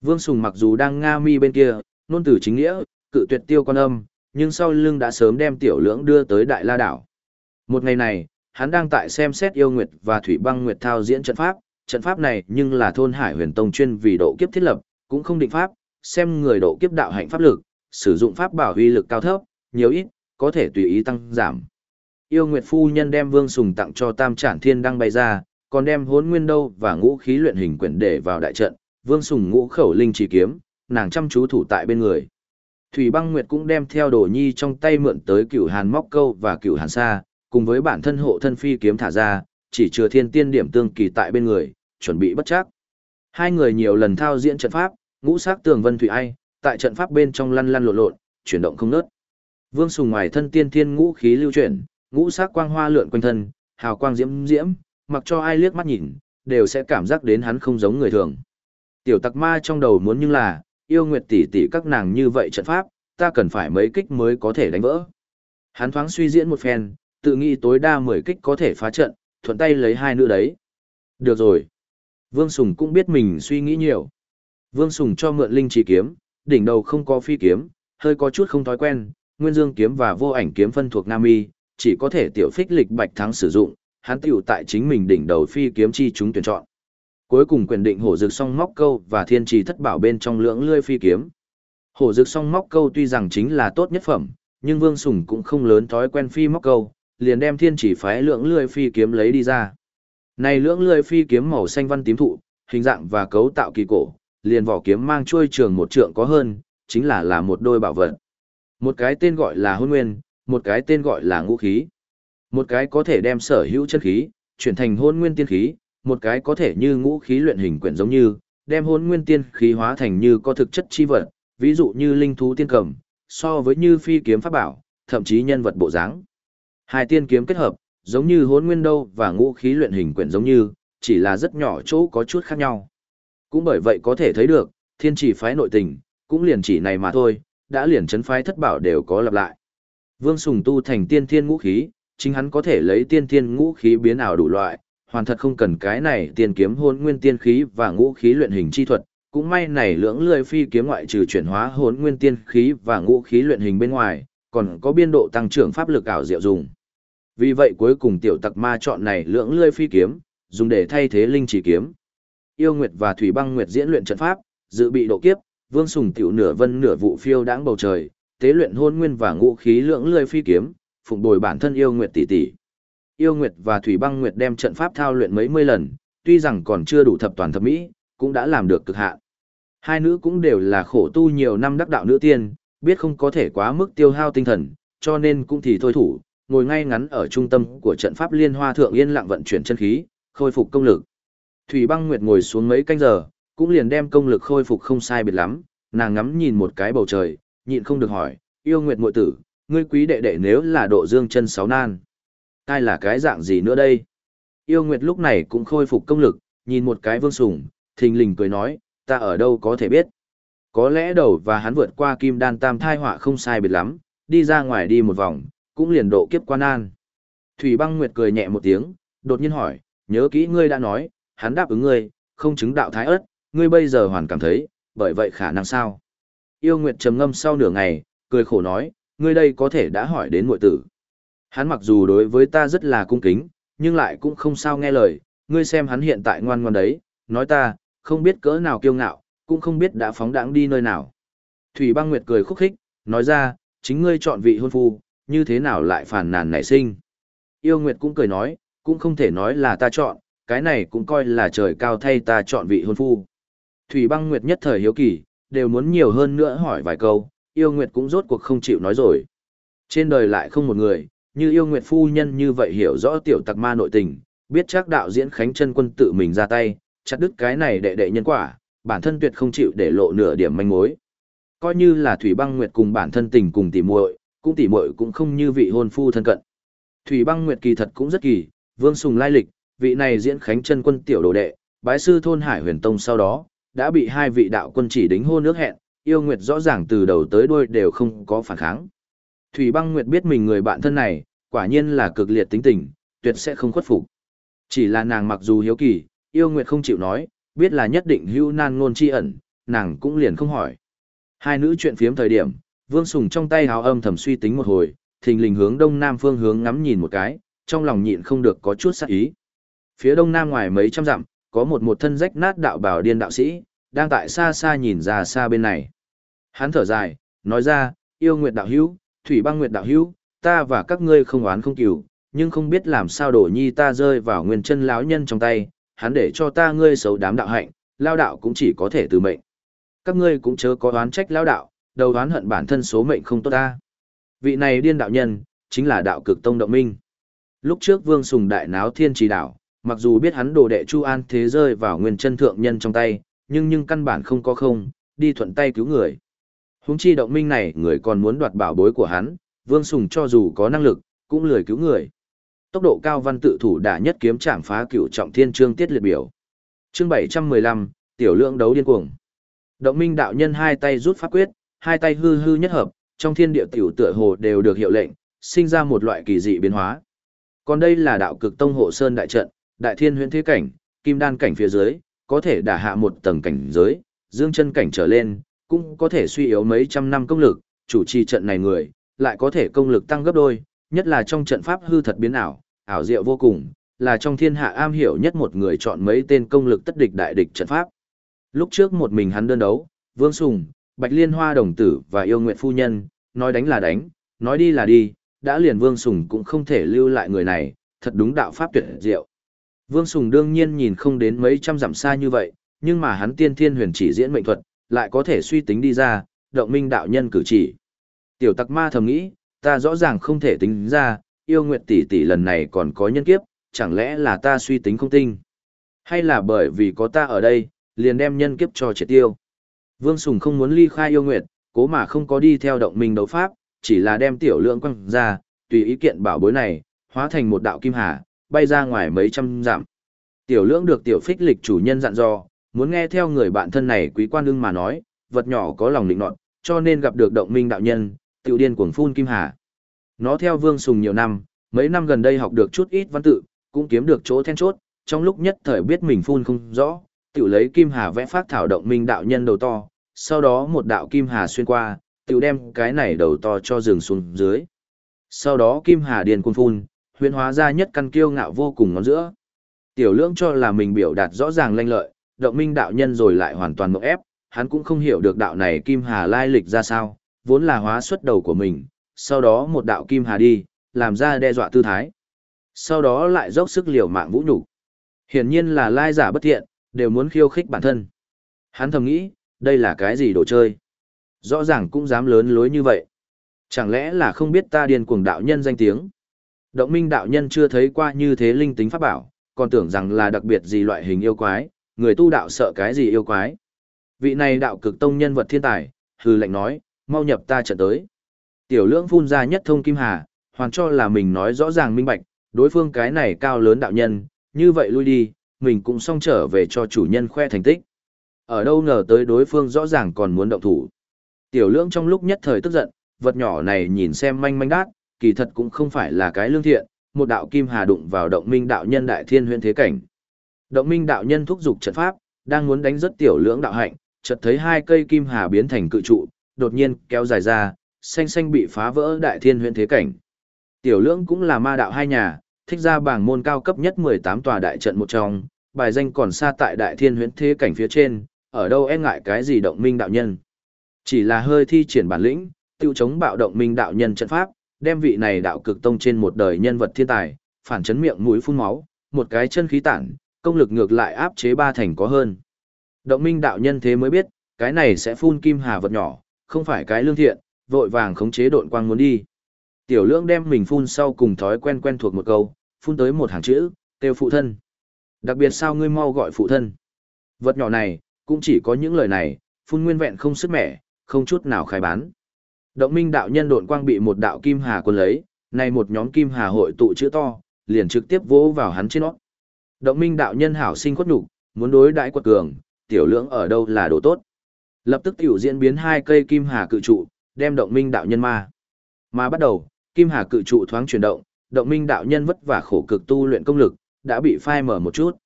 Vương Sùng mặc dù đang Nga mi bên kia, nôn từ chính nghĩa, cự tuyệt tiêu con âm, nhưng sau lưng đã sớm đem tiểu lưỡng đưa tới Đại La Đảo. Một ngày này, hắn đang tại xem xét yêu nguyệt và thủy băng nguyệt thao diễn trận pháp, trận pháp này nhưng là thôn Hải Huyền Tông chuyên vì độ kiếp thiết lập, cũng không định pháp, xem người độ kiếp đạo hạnh pháp lực, sử dụng pháp bảo huy lực cao thấp, nhiều ít, có thể tùy ý tăng giảm. Yêu Nguyệt phu nhân đem Vương Sùng tặng cho Tam Trản Thiên đăng bay ra, còn đem Hỗn Nguyên đâu và ngũ khí luyện hình quyển để vào đại trận, Vương Sùng ngũ khẩu linh chỉ kiếm, nàng chăm chú thủ tại bên người. Thủy Băng Nguyệt cũng đem theo Đồ Nhi trong tay mượn tới Cửu Hàn móc câu và Cửu Hàn sa, cùng với bản thân hộ thân phi kiếm thả ra, chỉ chừa thiên tiên điểm tương kỳ tại bên người, chuẩn bị bất chắc. Hai người nhiều lần thao diễn trận pháp, ngũ sắc tường vân thủy ai, tại trận pháp bên trong lăn lăn lộn lộn, chuyển động không ngớt. Vương Sùng ngoài thân tiên thiên ngũ khí lưu chuyển, ngũ sắc quang hoa lượn quanh thân, hào quang diễm diễm, mặc cho ai liếc mắt nhìn, đều sẽ cảm giác đến hắn không giống người thường. Tiểu Tặc Ma trong đầu muốn nhưng là, yêu nguyệt tỷ tỷ các nàng như vậy trận pháp, ta cần phải mấy kích mới có thể đánh vỡ. Hắn thoáng suy diễn một phen, tự nghĩ tối đa 10 kích có thể phá trận, thuận tay lấy hai nữ đấy. Được rồi. Vương Sùng cũng biết mình suy nghĩ nhiều. Vương Sùng cho mượn linh chỉ kiếm, đỉnh đầu không có phi kiếm, hơi có chút không thói quen, Nguyên Dương kiếm và vô ảnh kiếm phân thuộc Nam Y, chỉ có thể tiểu phích lịch bạch thắng sử dụng, hắn tiểu tại chính mình đỉnh đầu phi kiếm chi chúng tuyển chọn. Cuối cùng quyền định hổ dược song móc câu và thiên trì thất bảo bên trong lưỡng lươi phi kiếm. Hổ dược song móc câu tuy rằng chính là tốt nhất phẩm, nhưng Vương Sùng cũng không lớn thói quen phi móc câu, liền đem thiên chỉ phái lưỡng lươi phi kiếm lấy đi ra. Này lưỡng lươi phi kiếm màu xanh văn tím thụ, hình dạng và cấu tạo kỳ cổ, liền vỏ kiếm mang chuôi trường một trượng có hơn, chính là là một đôi bảo vật. Một cái tên gọi là hôn nguyên, một cái tên gọi là ngũ khí. Một cái có thể đem sở hữu chân khí, chuyển thành hôn nguyên tiên khí, một cái có thể như ngũ khí luyện hình quyển giống như, đem hôn nguyên tiên khí hóa thành như có thực chất chi vật, ví dụ như linh thú tiên cầm, so với như phi kiếm pháp bảo, thậm chí nhân vật bộ dáng. Hai tiên kiếm kết hợp, giống như hốn nguyên đâu và ngũ khí luyện hình quyển giống như, chỉ là rất nhỏ chỗ có chút khác nhau. Cũng bởi vậy có thể thấy được, thiên chỉ phái nội tình, cũng liền chỉ này mà thôi, đã liền chấn phái thất bảo đều có lặp lại. Vương Sùng tu thành tiên thiên ngũ khí, chính hắn có thể lấy tiên thiên ngũ khí biến ảo đủ loại, hoàn thật không cần cái này tiên kiếm hôn nguyên tiên khí và ngũ khí luyện hình chi thuật, cũng may này lưỡng lười phi kiếm ngoại trừ chuyển hóa hồn nguyên tiên khí và ngũ khí luyện hình bên ngoài, còn có biên độ tăng trưởng pháp lực ảo diệu dùng. Vì vậy cuối cùng tiểu tặc ma chọn này lưỡng lươi phi kiếm, dùng để thay thế linh chỉ kiếm. Yêu Nguyệt và Thủy Băng Nguyệt diễn luyện trận pháp, dự bị độ kiếp, Vương Sùng tiểu nửa vân nửa vụ phiêu đãng bầu trời, tế luyện hôn nguyên và ngũ khí lưỡng lươi phi kiếm, phụng bồi bản thân Yêu Nguyệt tỷ tỷ. Yêu Nguyệt và Thủy Băng Nguyệt đem trận pháp thao luyện mấy mươi lần, tuy rằng còn chưa đủ thập toàn thập mỹ, cũng đã làm được cực hạn. Hai nữ cũng đều là khổ tu nhiều năm đắc đạo nữ tiên, biết không có thể quá mức tiêu hao tinh thần, cho nên cũng thì thôi thủ, ngồi ngay ngắn ở trung tâm của trận pháp liên hoa thượng yên lặng vận chuyển chân khí, khôi phục công lực. Thủy Băng Nguyệt ngồi xuống mấy canh giờ, cũng liền đem công lực khôi phục không sai biệt lắm, nàng ngắm nhìn một cái bầu trời, nhịn không được hỏi, yêu Nguyệt muội tử, ngươi quý đệ đệ nếu là độ dương chân sáu nan. tai là cái dạng gì nữa đây? Yêu Nguyệt lúc này cũng khôi phục công lực, nhìn một cái vương sùng, thình lình cười nói, ta ở đâu có thể biết. Có lẽ đầu và hắn vượt qua kim đan tam thai họa không sai biệt lắm, đi ra ngoài đi một vòng, cũng liền độ kiếp quan an. Thủy băng nguyệt cười nhẹ một tiếng, đột nhiên hỏi, nhớ kỹ ngươi đã nói, hắn đáp ứng ngươi, không chứng đạo thái ớt, ngươi bây giờ hoàn cảm thấy, bởi vậy khả năng sao? Yêu Nguyệt trầm ngâm sau nửa ngày, cười khổ nói, ngươi đây có thể đã hỏi đến muội tử. Hắn mặc dù đối với ta rất là cung kính, nhưng lại cũng không sao nghe lời, ngươi xem hắn hiện tại ngoan ngoan đấy, nói ta, không biết cỡ nào kiêu ngạo, cũng không biết đã phóng đãng đi nơi nào. Thủy băng nguyệt cười khúc khích, nói ra, chính ngươi chọn vị hôn phu, như thế nào lại phản nàn nảy sinh. Yêu Nguyệt cũng cười nói, cũng không thể nói là ta chọn, cái này cũng coi là trời cao thay ta chọn vị hôn phu. Thủy băng Nguyệt nhất thời hiếu kỳ, đều muốn nhiều hơn nữa hỏi vài câu, yêu Nguyệt cũng rốt cuộc không chịu nói rồi. Trên đời lại không một người, như yêu Nguyệt phu nhân như vậy hiểu rõ tiểu tặc ma nội tình, biết chắc đạo diễn Khánh chân quân tự mình ra tay, chặt đứt cái này đệ đệ nhân quả, bản thân tuyệt không chịu để lộ nửa điểm manh mối. Coi như là Thủy Băng Nguyệt cùng bản thân tình cùng tỉ muội, cũng tỉ muội cũng không như vị hôn phu thân cận. Thủy Băng Nguyệt kỳ thật cũng rất kỳ, Vương Sùng lai lịch, vị này diễn Khánh chân quân tiểu đồ đệ, bái sư thôn Hải Huyền Tông sau đó, đã bị hai vị đạo quân chỉ đính hôn nước hẹn, yêu Nguyệt rõ ràng từ đầu tới đuôi đều không có phản kháng. Thủy Băng Nguyệt biết mình người bạn thân này, quả nhiên là cực liệt tính tình, tuyệt sẽ không khuất phục. Chỉ là nàng mặc dù hiếu kỳ, yêu Nguyệt không chịu nói, biết là nhất định hưu nan ngôn chi ẩn, nàng cũng liền không hỏi. Hai nữ chuyện phiếm thời điểm, Vương Sùng trong tay hào âm thầm suy tính một hồi, thình lình hướng đông nam phương hướng ngắm nhìn một cái, trong lòng nhịn không được có chút sắc ý. Phía đông nam ngoài mấy trăm dặm, có một một thân rách nát đạo bảo điên đạo sĩ, đang tại xa xa nhìn ra xa bên này. Hắn thở dài, nói ra, yêu nguyệt đạo hữu, thủy băng nguyệt đạo hữu, ta và các ngươi không oán không cửu, nhưng không biết làm sao đổ nhi ta rơi vào nguyên chân lão nhân trong tay, hắn để cho ta ngươi xấu đám đạo hạnh, lao đạo cũng chỉ có thể từ mệnh. Các ngươi cũng chớ có oán trách lao đạo, đầu đoán hận bản thân số mệnh không tốt ta. Vị này điên đạo nhân, chính là đạo cực tông động minh. Lúc trước Vương Sùng đại náo thiên trì đảo, mặc dù biết hắn đồ đệ Chu An thế rơi vào nguyên chân thượng nhân trong tay, nhưng nhưng căn bản không có không, đi thuận tay cứu người. Húng chi động minh này người còn muốn đoạt bảo bối của hắn, Vương Sùng cho dù có năng lực, cũng lười cứu người. Tốc độ cao văn tự thủ đã nhất kiếm chạm phá cựu trọng thiên trương tiết liệt biểu. Chương 715, tiểu lượng đấu điên cuồng. Động minh đạo nhân hai tay rút pháp quyết, hai tay hư hư nhất hợp, trong thiên địa tiểu tựa hồ đều được hiệu lệnh, sinh ra một loại kỳ dị biến hóa. Còn đây là đạo cực tông hộ sơn đại trận, đại thiên huyễn thế cảnh, kim đan cảnh phía dưới, có thể đả hạ một tầng cảnh giới, dương chân cảnh trở lên, cũng có thể suy yếu mấy trăm năm công lực, chủ trì trận này người, lại có thể công lực tăng gấp đôi, nhất là trong trận pháp hư thật biến ảo, ảo diệu vô cùng, là trong thiên hạ am hiểu nhất một người chọn mấy tên công lực tất địch đại địch trận pháp. Lúc trước một mình hắn đơn đấu, Vương Sùng, Bạch Liên Hoa đồng tử và yêu nguyện phu nhân, nói đánh là đánh, nói đi là đi, đã liền Vương Sùng cũng không thể lưu lại người này, thật đúng đạo pháp tuyệt diệu. Vương Sùng đương nhiên nhìn không đến mấy trăm dặm xa như vậy, nhưng mà hắn tiên thiên huyền chỉ diễn mệnh thuật, lại có thể suy tính đi ra, động minh đạo nhân cử chỉ. Tiểu tặc ma thầm nghĩ, ta rõ ràng không thể tính ra, yêu nguyện tỷ tỷ lần này còn có nhân kiếp, chẳng lẽ là ta suy tính không tinh? Hay là bởi vì có ta ở đây, liền đem nhân kiếp cho triệt tiêu? Vương Sùng không muốn ly khai yêu nguyệt, cố mà không có đi theo động minh đấu pháp, chỉ là đem tiểu lượng quăng ra, tùy ý kiện bảo bối này, hóa thành một đạo kim hà, bay ra ngoài mấy trăm dặm. Tiểu lượng được tiểu phích lịch chủ nhân dặn dò, muốn nghe theo người bạn thân này quý quan ưng mà nói, vật nhỏ có lòng định nọt, cho nên gặp được động minh đạo nhân, tiểu điên cuồng phun kim hà. Nó theo Vương Sùng nhiều năm, mấy năm gần đây học được chút ít văn tự, cũng kiếm được chỗ then chốt, trong lúc nhất thời biết mình phun không rõ, tiểu lấy kim hà vẽ phát thảo động minh đạo nhân đầu to, sau đó một đạo kim hà xuyên qua, tiểu đem cái này đầu to cho rừng xuống dưới. Sau đó kim hà điền cuồng phun, huyễn hóa ra nhất căn kiêu ngạo vô cùng ngón giữa. Tiểu lưỡng cho là mình biểu đạt rõ ràng lanh lợi, động minh đạo nhân rồi lại hoàn toàn mộng ép, hắn cũng không hiểu được đạo này kim hà lai lịch ra sao, vốn là hóa xuất đầu của mình, sau đó một đạo kim hà đi, làm ra đe dọa tư thái. Sau đó lại dốc sức liều mạng vũ nhục. Hiển nhiên là lai giả bất thiện, đều muốn khiêu khích bản thân. Hắn thầm nghĩ, đây là cái gì đồ chơi? Rõ ràng cũng dám lớn lối như vậy. Chẳng lẽ là không biết ta điên cuồng đạo nhân danh tiếng? Động minh đạo nhân chưa thấy qua như thế linh tính pháp bảo, còn tưởng rằng là đặc biệt gì loại hình yêu quái, người tu đạo sợ cái gì yêu quái. Vị này đạo cực tông nhân vật thiên tài, hư lệnh nói, mau nhập ta trận tới. Tiểu lưỡng phun ra nhất thông kim hà, hoàn cho là mình nói rõ ràng minh bạch, đối phương cái này cao lớn đạo nhân, như vậy lui đi, mình cũng xong trở về cho chủ nhân khoe thành tích. Ở đâu ngờ tới đối phương rõ ràng còn muốn động thủ. Tiểu lưỡng trong lúc nhất thời tức giận, vật nhỏ này nhìn xem manh manh đát, kỳ thật cũng không phải là cái lương thiện, một đạo kim hà đụng vào động minh đạo nhân đại thiên huyện thế cảnh. Động minh đạo nhân thúc giục trận pháp, đang muốn đánh rất tiểu lưỡng đạo hạnh, chợt thấy hai cây kim hà biến thành cự trụ, đột nhiên kéo dài ra, xanh xanh bị phá vỡ đại thiên huyện thế cảnh. Tiểu lưỡng cũng là ma đạo hai nhà, thích ra bảng môn cao cấp nhất 18 tòa đại trận một trong, bài danh còn xa tại đại thiên huyện thế cảnh phía trên, ở đâu e ngại cái gì động minh đạo nhân. Chỉ là hơi thi triển bản lĩnh, tiêu chống bạo động minh đạo nhân trận pháp, đem vị này đạo cực tông trên một đời nhân vật thiên tài, phản chấn miệng mũi phun máu, một cái chân khí tản, công lực ngược lại áp chế ba thành có hơn. Động minh đạo nhân thế mới biết, cái này sẽ phun kim hà vật nhỏ, không phải cái lương thiện, vội vàng khống chế độn quang muốn đi. Tiểu lương đem mình phun sau cùng thói quen quen thuộc một câu, phun tới một hàng chữ, kêu phụ thân. Đặc biệt sao ngươi mau gọi phụ thân. Vật nhỏ này, cũng chỉ có những lời này, phun nguyên vẹn không sức mẻ, không chút nào khai bán. Động minh đạo nhân độn quang bị một đạo kim hà quân lấy, này một nhóm kim hà hội tụ chữ to, liền trực tiếp vỗ vào hắn trên nó. Động minh đạo nhân hảo sinh quất nhục, muốn đối đãi quật cường, tiểu lưỡng ở đâu là đồ tốt. Lập tức tiểu diễn biến hai cây kim hà cự trụ, đem động minh đạo nhân ma. Mà bắt đầu, kim hà cự trụ thoáng chuyển động, động minh đạo nhân vất vả khổ cực tu luyện công lực, đã bị phai mở một chút.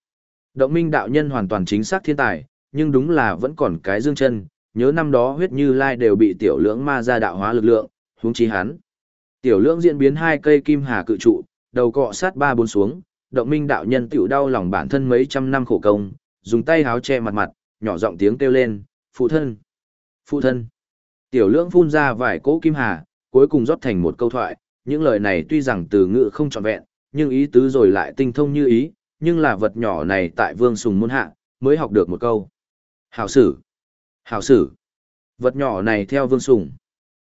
Động minh đạo nhân hoàn toàn chính xác thiên tài, nhưng đúng là vẫn còn cái dương chân, nhớ năm đó huyết như lai đều bị tiểu lưỡng ma ra đạo hóa lực lượng, huống chi hắn. Tiểu lưỡng diễn biến hai cây kim hà cự trụ, đầu cọ sát ba bốn xuống, động minh đạo nhân tiểu đau lòng bản thân mấy trăm năm khổ công, dùng tay háo che mặt mặt, nhỏ giọng tiếng kêu lên, phụ thân, phụ thân. Tiểu lưỡng phun ra vài cỗ kim hà, cuối cùng rót thành một câu thoại, những lời này tuy rằng từ ngữ không trọn vẹn, nhưng ý tứ rồi lại tinh thông như ý, nhưng là vật nhỏ này tại vương sùng môn hạ, mới học được một câu. Hảo sử, hảo sử, vật nhỏ này theo vương sùng.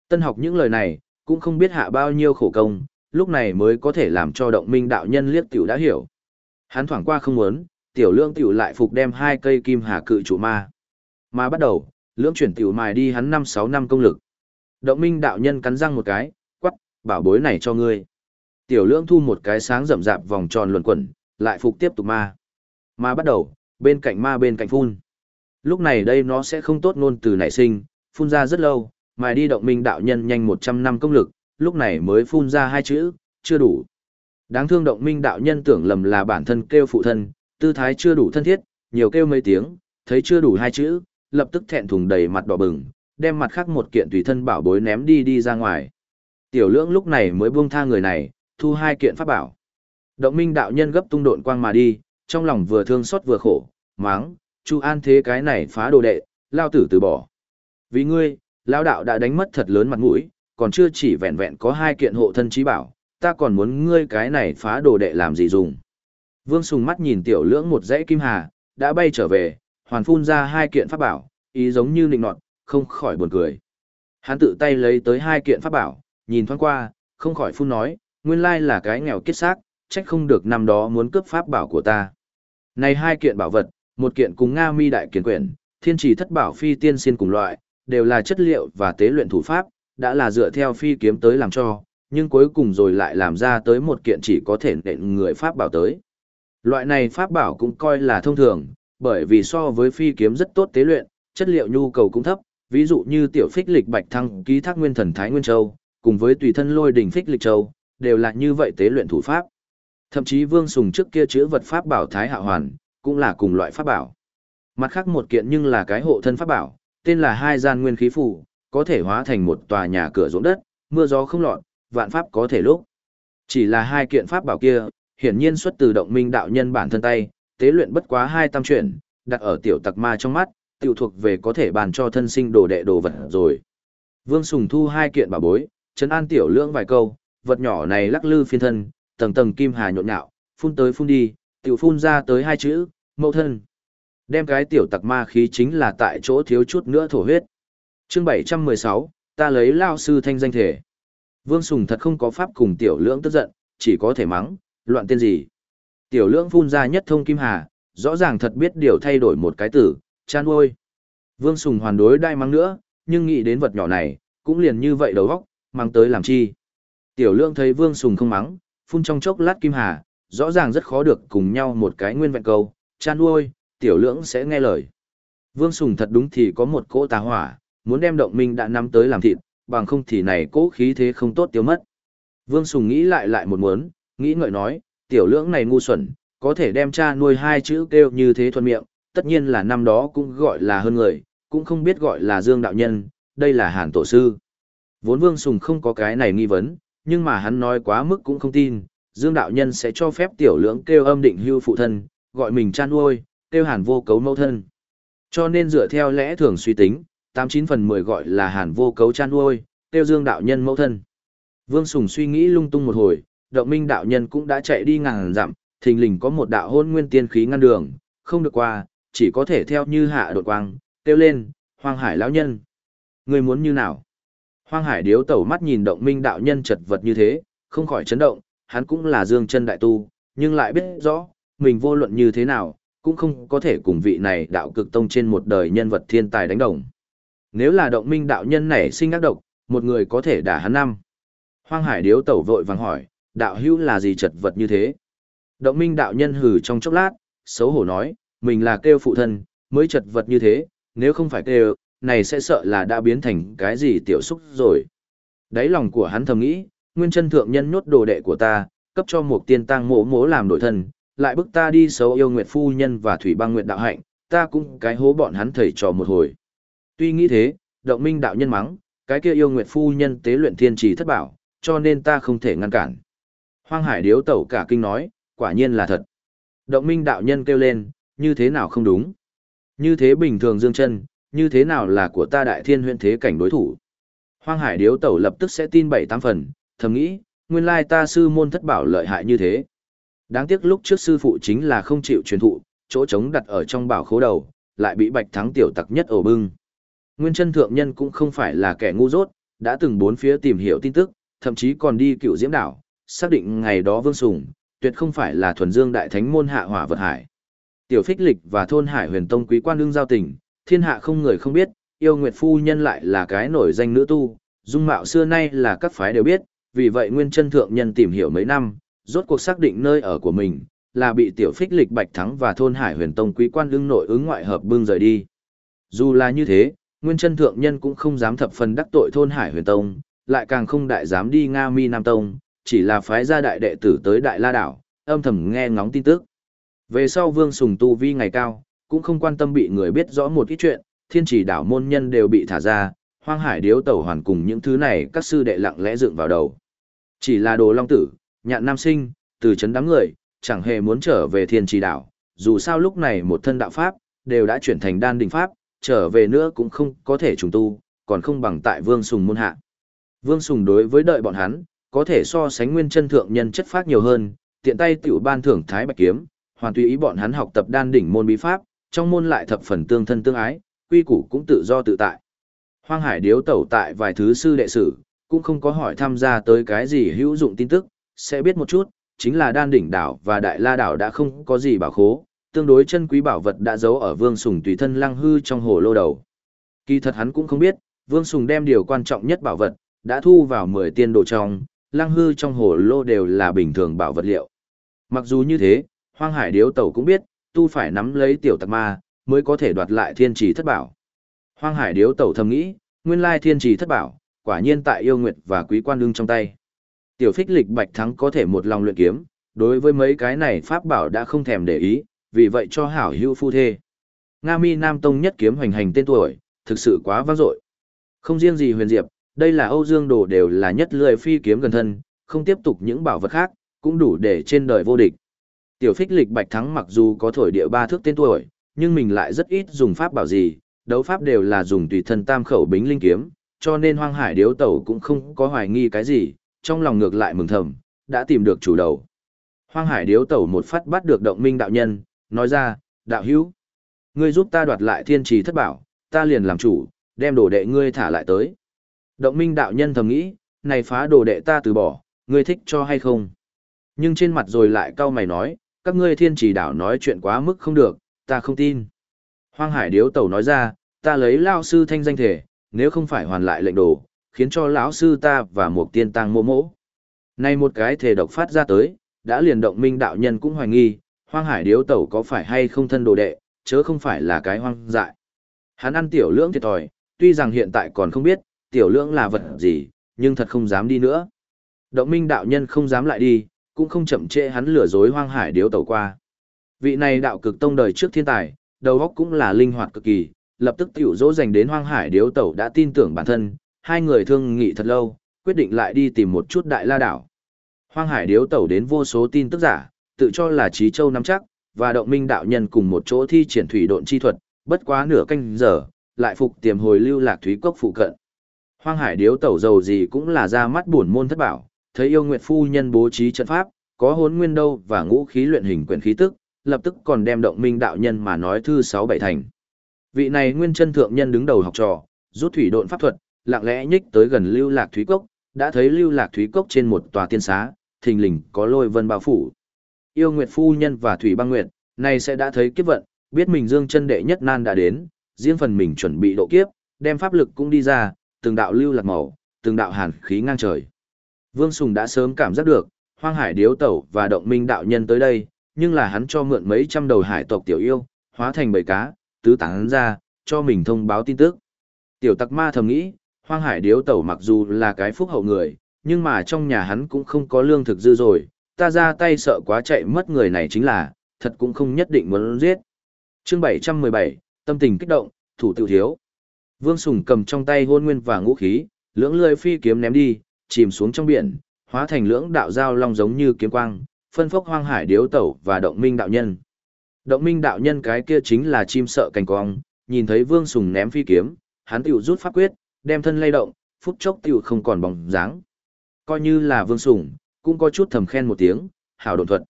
Tân học những lời này, cũng không biết hạ bao nhiêu khổ công, lúc này mới có thể làm cho động minh đạo nhân liếc tiểu đã hiểu. Hắn thoảng qua không muốn, tiểu lương tiểu lại phục đem hai cây kim hà cự chủ ma. Mà bắt đầu, lưỡng chuyển tiểu mài đi hắn năm sáu năm công lực. Động minh đạo nhân cắn răng một cái, bảo bối này cho ngươi. Tiểu lưỡng thu một cái sáng rậm rạp vòng tròn luẩn quẩn, lại phục tiếp tục ma. Ma bắt đầu, bên cạnh ma bên cạnh phun. Lúc này đây nó sẽ không tốt ngôn từ nảy sinh, phun ra rất lâu, mài đi động minh đạo nhân nhanh 100 năm công lực, lúc này mới phun ra hai chữ, chưa đủ. Đáng thương động minh đạo nhân tưởng lầm là bản thân kêu phụ thân, tư thái chưa đủ thân thiết, nhiều kêu mấy tiếng, thấy chưa đủ hai chữ, lập tức thẹn thùng đầy mặt đỏ bừng, đem mặt khác một kiện tùy thân bảo bối ném đi đi ra ngoài. Tiểu lưỡng lúc này mới buông tha người này, thu hai kiện pháp bảo. Động minh đạo nhân gấp tung độn quang mà đi, trong lòng vừa thương xót vừa khổ, máng, Chu An thế cái này phá đồ đệ, lao tử từ bỏ. Vì ngươi, lao đạo đã đánh mất thật lớn mặt mũi, còn chưa chỉ vẹn vẹn có hai kiện hộ thân trí bảo, ta còn muốn ngươi cái này phá đồ đệ làm gì dùng. Vương Sùng mắt nhìn tiểu lưỡng một dãy kim hà, đã bay trở về, hoàn phun ra hai kiện pháp bảo, ý giống như nịnh nọt, không khỏi buồn cười. Hắn tự tay lấy tới hai kiện pháp bảo, nhìn thoáng qua, không khỏi phun nói, nguyên lai là cái nghèo kết xác, trách không được năm đó muốn cướp pháp bảo của ta. Này hai kiện bảo vật, một kiện cùng Nga mi đại kiền quyển, thiên trì thất bảo phi tiên xin cùng loại, đều là chất liệu và tế luyện thủ pháp, đã là dựa theo phi kiếm tới làm cho, nhưng cuối cùng rồi lại làm ra tới một kiện chỉ có thể nện người pháp bảo tới. Loại này pháp bảo cũng coi là thông thường, bởi vì so với phi kiếm rất tốt tế luyện, chất liệu nhu cầu cũng thấp, ví dụ như tiểu phích lịch bạch thăng ký thác nguyên thần thái nguyên châu, cùng với tùy thân lôi đỉnh phích lịch châu, đều là như vậy tế luyện thủ pháp. Thậm chí Vương Sùng trước kia chữ vật pháp bảo thái hạ hoàn, cũng là cùng loại pháp bảo. Mặt khác một kiện nhưng là cái hộ thân pháp bảo, tên là hai gian nguyên khí phủ, có thể hóa thành một tòa nhà cửa ruộng đất, mưa gió không lọt, vạn pháp có thể lúc. Chỉ là hai kiện pháp bảo kia, hiển nhiên xuất từ động minh đạo nhân bản thân tay, tế luyện bất quá hai tam chuyển, đặt ở tiểu tặc ma trong mắt, tiểu thuộc về có thể bàn cho thân sinh đồ đệ đồ vật rồi. Vương Sùng thu hai kiện bảo bối, chấn an tiểu lưỡng vài câu, vật nhỏ này lắc lư phiên thân, tầng tầng kim hà nhộn nhạo, phun tới phun đi, tiểu phun ra tới hai chữ, mẫu thân. Đem cái tiểu tặc ma khí chính là tại chỗ thiếu chút nữa thổ huyết. chương 716, ta lấy lao sư thanh danh thể. Vương Sùng thật không có pháp cùng tiểu lưỡng tức giận, chỉ có thể mắng, loạn tên gì. Tiểu lưỡng phun ra nhất thông kim hà, rõ ràng thật biết điều thay đổi một cái tử, chan ôi. Vương Sùng hoàn đối đai mắng nữa, nhưng nghĩ đến vật nhỏ này, cũng liền như vậy đầu góc, mang tới làm chi. Tiểu Lượng thấy Vương Sùng không mắng, phun trong chốc lát kim hà, rõ ràng rất khó được cùng nhau một cái nguyên vẹn câu, chan uôi, tiểu lưỡng sẽ nghe lời. Vương Sùng thật đúng thì có một cỗ tà hỏa, muốn đem động minh đã nắm tới làm thịt, bằng không thì này cỗ khí thế không tốt tiêu mất. Vương Sùng nghĩ lại lại một muốn, nghĩ ngợi nói, tiểu lưỡng này ngu xuẩn, có thể đem cha nuôi hai chữ kêu như thế thuận miệng, tất nhiên là năm đó cũng gọi là hơn người, cũng không biết gọi là Dương Đạo Nhân, đây là Hàn Tổ Sư. Vốn Vương Sùng không có cái này nghi vấn, nhưng mà hắn nói quá mức cũng không tin, Dương Đạo Nhân sẽ cho phép tiểu lưỡng kêu âm định hưu phụ thân, gọi mình chan nuôi, kêu hàn vô cấu mẫu thân. Cho nên dựa theo lẽ thường suy tính, 89 phần 10 gọi là hàn vô cấu chan nuôi, kêu dương đạo nhân mẫu thân. Vương Sùng suy nghĩ lung tung một hồi, động minh đạo nhân cũng đã chạy đi ngàn dặm, thình lình có một đạo hôn nguyên tiên khí ngăn đường, không được qua, chỉ có thể theo như hạ đột quang, kêu lên, hoang hải lão nhân. Người muốn như nào? Hoang hải điếu tẩu mắt nhìn động minh đạo nhân chật vật như thế, không khỏi chấn động, hắn cũng là dương chân đại tu, nhưng lại biết rõ, mình vô luận như thế nào, cũng không có thể cùng vị này đạo cực tông trên một đời nhân vật thiên tài đánh đồng. Nếu là động minh đạo nhân này sinh ác độc, một người có thể đả hắn năm. Hoang hải điếu tẩu vội vàng hỏi, đạo hữu là gì chật vật như thế? Động minh đạo nhân hừ trong chốc lát, xấu hổ nói, mình là kêu phụ thân, mới chật vật như thế, nếu không phải kêu, này sẽ sợ là đã biến thành cái gì tiểu xúc rồi. Đáy lòng của hắn thầm nghĩ, nguyên chân thượng nhân nhốt đồ đệ của ta, cấp cho một tiên tăng mộ mỗ làm đổi thân, lại bức ta đi xấu yêu nguyệt phu nhân và thủy băng nguyệt đạo hạnh, ta cũng cái hố bọn hắn thầy trò một hồi. Tuy nghĩ thế, động minh đạo nhân mắng, cái kia yêu nguyệt phu nhân tế luyện thiên trì thất bảo, cho nên ta không thể ngăn cản. Hoang hải điếu tẩu cả kinh nói, quả nhiên là thật. Động minh đạo nhân kêu lên, như thế nào không đúng? Như thế bình thường dương chân, như thế nào là của ta đại thiên huyện thế cảnh đối thủ? Hoang hải điếu tẩu lập tức sẽ tin bảy tám phần, thầm nghĩ, nguyên lai ta sư môn thất bảo lợi hại như thế. Đáng tiếc lúc trước sư phụ chính là không chịu truyền thụ, chỗ trống đặt ở trong bảo khố đầu, lại bị bạch thắng tiểu tặc nhất ổ bưng. Nguyên chân thượng nhân cũng không phải là kẻ ngu dốt, đã từng bốn phía tìm hiểu tin tức, thậm chí còn đi cựu diễm đảo, xác định ngày đó vương sùng, tuyệt không phải là thuần dương đại thánh môn hạ hỏa vật hải. Tiểu phích lịch và thôn hải huyền tông quý quan đương giao tình, thiên hạ không người không biết, yêu nguyệt phu nhân lại là cái nổi danh nữ tu, dung mạo xưa nay là các phái đều biết, vì vậy nguyên chân thượng nhân tìm hiểu mấy năm, rốt cuộc xác định nơi ở của mình, là bị tiểu phích lịch bạch thắng và thôn hải huyền tông quý quan lưng nội ứng ngoại hợp bưng rời đi. Dù là như thế, nguyên chân thượng nhân cũng không dám thập phần đắc tội thôn hải huyền tông, lại càng không đại dám đi Nga mi Nam Tông, chỉ là phái gia đại đệ tử tới Đại La Đảo, âm thầm nghe ngóng tin tức. Về sau vương sùng tu vi ngày cao, cũng không quan tâm bị người biết rõ một ít chuyện, thiên chỉ đảo môn nhân đều bị thả ra, hoang hải điếu tẩu hoàn cùng những thứ này các sư đệ lặng lẽ dựng vào đầu. Chỉ là đồ long tử, nhạn nam sinh, từ chấn đám người, chẳng hề muốn trở về thiên trì đảo, dù sao lúc này một thân đạo pháp, đều đã chuyển thành đan đình pháp, trở về nữa cũng không có thể trùng tu, còn không bằng tại vương sùng môn hạ. Vương sùng đối với đợi bọn hắn, có thể so sánh nguyên chân thượng nhân chất phát nhiều hơn, tiện tay tiểu ban thưởng thái bạch kiếm, hoàn tùy ý bọn hắn học tập đan đỉnh môn bí pháp, trong môn lại thập phần tương thân tương ái, quy củ cũng tự do tự tại. Hoang Hải điếu tẩu tại vài thứ sư đệ sử, cũng không có hỏi tham gia tới cái gì hữu dụng tin tức, sẽ biết một chút, chính là đan đỉnh đảo và đại la đảo đã không có gì bảo khố, tương đối chân quý bảo vật đã giấu ở vương sùng tùy thân lăng hư trong hồ lô đầu. Kỳ thật hắn cũng không biết, vương sùng đem điều quan trọng nhất bảo vật, đã thu vào 10 tiên đồ trong, lăng hư trong hồ lô đều là bình thường bảo vật liệu. Mặc dù như thế, hoang hải điếu tẩu cũng biết, tu phải nắm lấy tiểu tặc ma, mới có thể đoạt lại thiên trì thất bảo. Hoang hải điếu tẩu thầm nghĩ, nguyên lai thiên trì thất bảo, quả nhiên tại yêu nguyệt và quý quan đương trong tay. Tiểu phích lịch bạch thắng có thể một lòng luyện kiếm, đối với mấy cái này pháp bảo đã không thèm để ý, vì vậy cho hảo hữu phu thê. Nga Mi Nam Tông nhất kiếm hoành hành tên tuổi, thực sự quá vang dội. Không riêng gì Huyền Diệp, đây là Âu Dương Đồ đều là nhất lười phi kiếm gần thân, không tiếp tục những bảo vật khác, cũng đủ để trên đời vô địch. Tiểu phích lịch bạch thắng mặc dù có thổi địa ba thước tên tuổi, nhưng mình lại rất ít dùng pháp bảo gì, đấu pháp đều là dùng tùy thân tam khẩu bính linh kiếm, cho nên hoang hải điếu tẩu cũng không có hoài nghi cái gì, trong lòng ngược lại mừng thầm, đã tìm được chủ đầu. Hoang hải điếu tẩu một phát bắt được động minh đạo nhân, nói ra, đạo hữu, ngươi giúp ta đoạt lại thiên trì thất bảo, ta liền làm chủ, đem đồ đệ ngươi thả lại tới. Động minh đạo nhân thầm nghĩ, này phá đồ đệ ta từ bỏ, ngươi thích cho hay không? Nhưng trên mặt rồi lại cau mày nói, các ngươi thiên chỉ đảo nói chuyện quá mức không được, ta không tin. Hoang hải điếu tẩu nói ra, ta lấy lao sư thanh danh thể, nếu không phải hoàn lại lệnh đồ, khiến cho lão sư ta và một tiên tăng mô mỗ. nay một cái thể độc phát ra tới, đã liền động minh đạo nhân cũng hoài nghi, hoang hải điếu tẩu có phải hay không thân đồ đệ, chớ không phải là cái hoang dại. Hắn ăn tiểu lưỡng thiệt thòi, tuy rằng hiện tại còn không biết, tiểu lưỡng là vật gì, nhưng thật không dám đi nữa. Động minh đạo nhân không dám lại đi, cũng không chậm trễ hắn lừa dối hoang hải điếu tẩu qua. Vị này đạo cực tông đời trước thiên tài, đầu óc cũng là linh hoạt cực kỳ, lập tức tiểu dỗ dành đến hoang hải điếu tẩu đã tin tưởng bản thân, hai người thương nghị thật lâu, quyết định lại đi tìm một chút đại la đảo. Hoang hải điếu tẩu đến vô số tin tức giả, tự cho là trí châu nắm chắc, và động minh đạo nhân cùng một chỗ thi triển thủy độn chi thuật, bất quá nửa canh giờ, lại phục tiềm hồi lưu lạc thúy cốc phụ cận. Hoang hải điếu tẩu dầu gì cũng là ra mắt buồn môn thất bảo, thấy yêu nguyệt phu nhân bố trí trận pháp, có hốn nguyên đâu và ngũ khí luyện hình quyển khí tức, lập tức còn đem động minh đạo nhân mà nói thư sáu bảy thành. Vị này nguyên chân thượng nhân đứng đầu học trò, rút thủy độn pháp thuật, lặng lẽ nhích tới gần lưu lạc thúy cốc, đã thấy lưu lạc thúy cốc trên một tòa tiên xá, thình lình có lôi vân bao phủ. Yêu nguyệt phu nhân và thủy băng nguyệt, này sẽ đã thấy kiếp vận, biết mình dương chân đệ nhất nan đã đến, riêng phần mình chuẩn bị độ kiếp, đem pháp lực cũng đi ra, từng đạo lưu lạc màu, từng đạo hàn khí ngang trời. Vương Sùng đã sớm cảm giác được, hoang hải điếu tẩu và động minh đạo nhân tới đây, nhưng là hắn cho mượn mấy trăm đầu hải tộc tiểu yêu, hóa thành bầy cá, tứ tán ra, cho mình thông báo tin tức. Tiểu tặc ma thầm nghĩ, hoang hải điếu tẩu mặc dù là cái phúc hậu người, nhưng mà trong nhà hắn cũng không có lương thực dư rồi, ta ra tay sợ quá chạy mất người này chính là, thật cũng không nhất định muốn giết. Chương 717, tâm tình kích động, thủ tiểu thiếu. Vương Sùng cầm trong tay hôn nguyên và ngũ khí, lưỡng lưỡi phi kiếm ném đi, chìm xuống trong biển, hóa thành lưỡng đạo giao long giống như kiếm quang, phân phốc hoang hải điếu tẩu và động minh đạo nhân. Động minh đạo nhân cái kia chính là chim sợ cành cong, nhìn thấy Vương Sùng ném phi kiếm, hắn tiểu rút pháp quyết, đem thân lay động, phút chốc tiểu không còn bóng dáng. Coi như là Vương Sùng, cũng có chút thầm khen một tiếng, hảo độn thuật.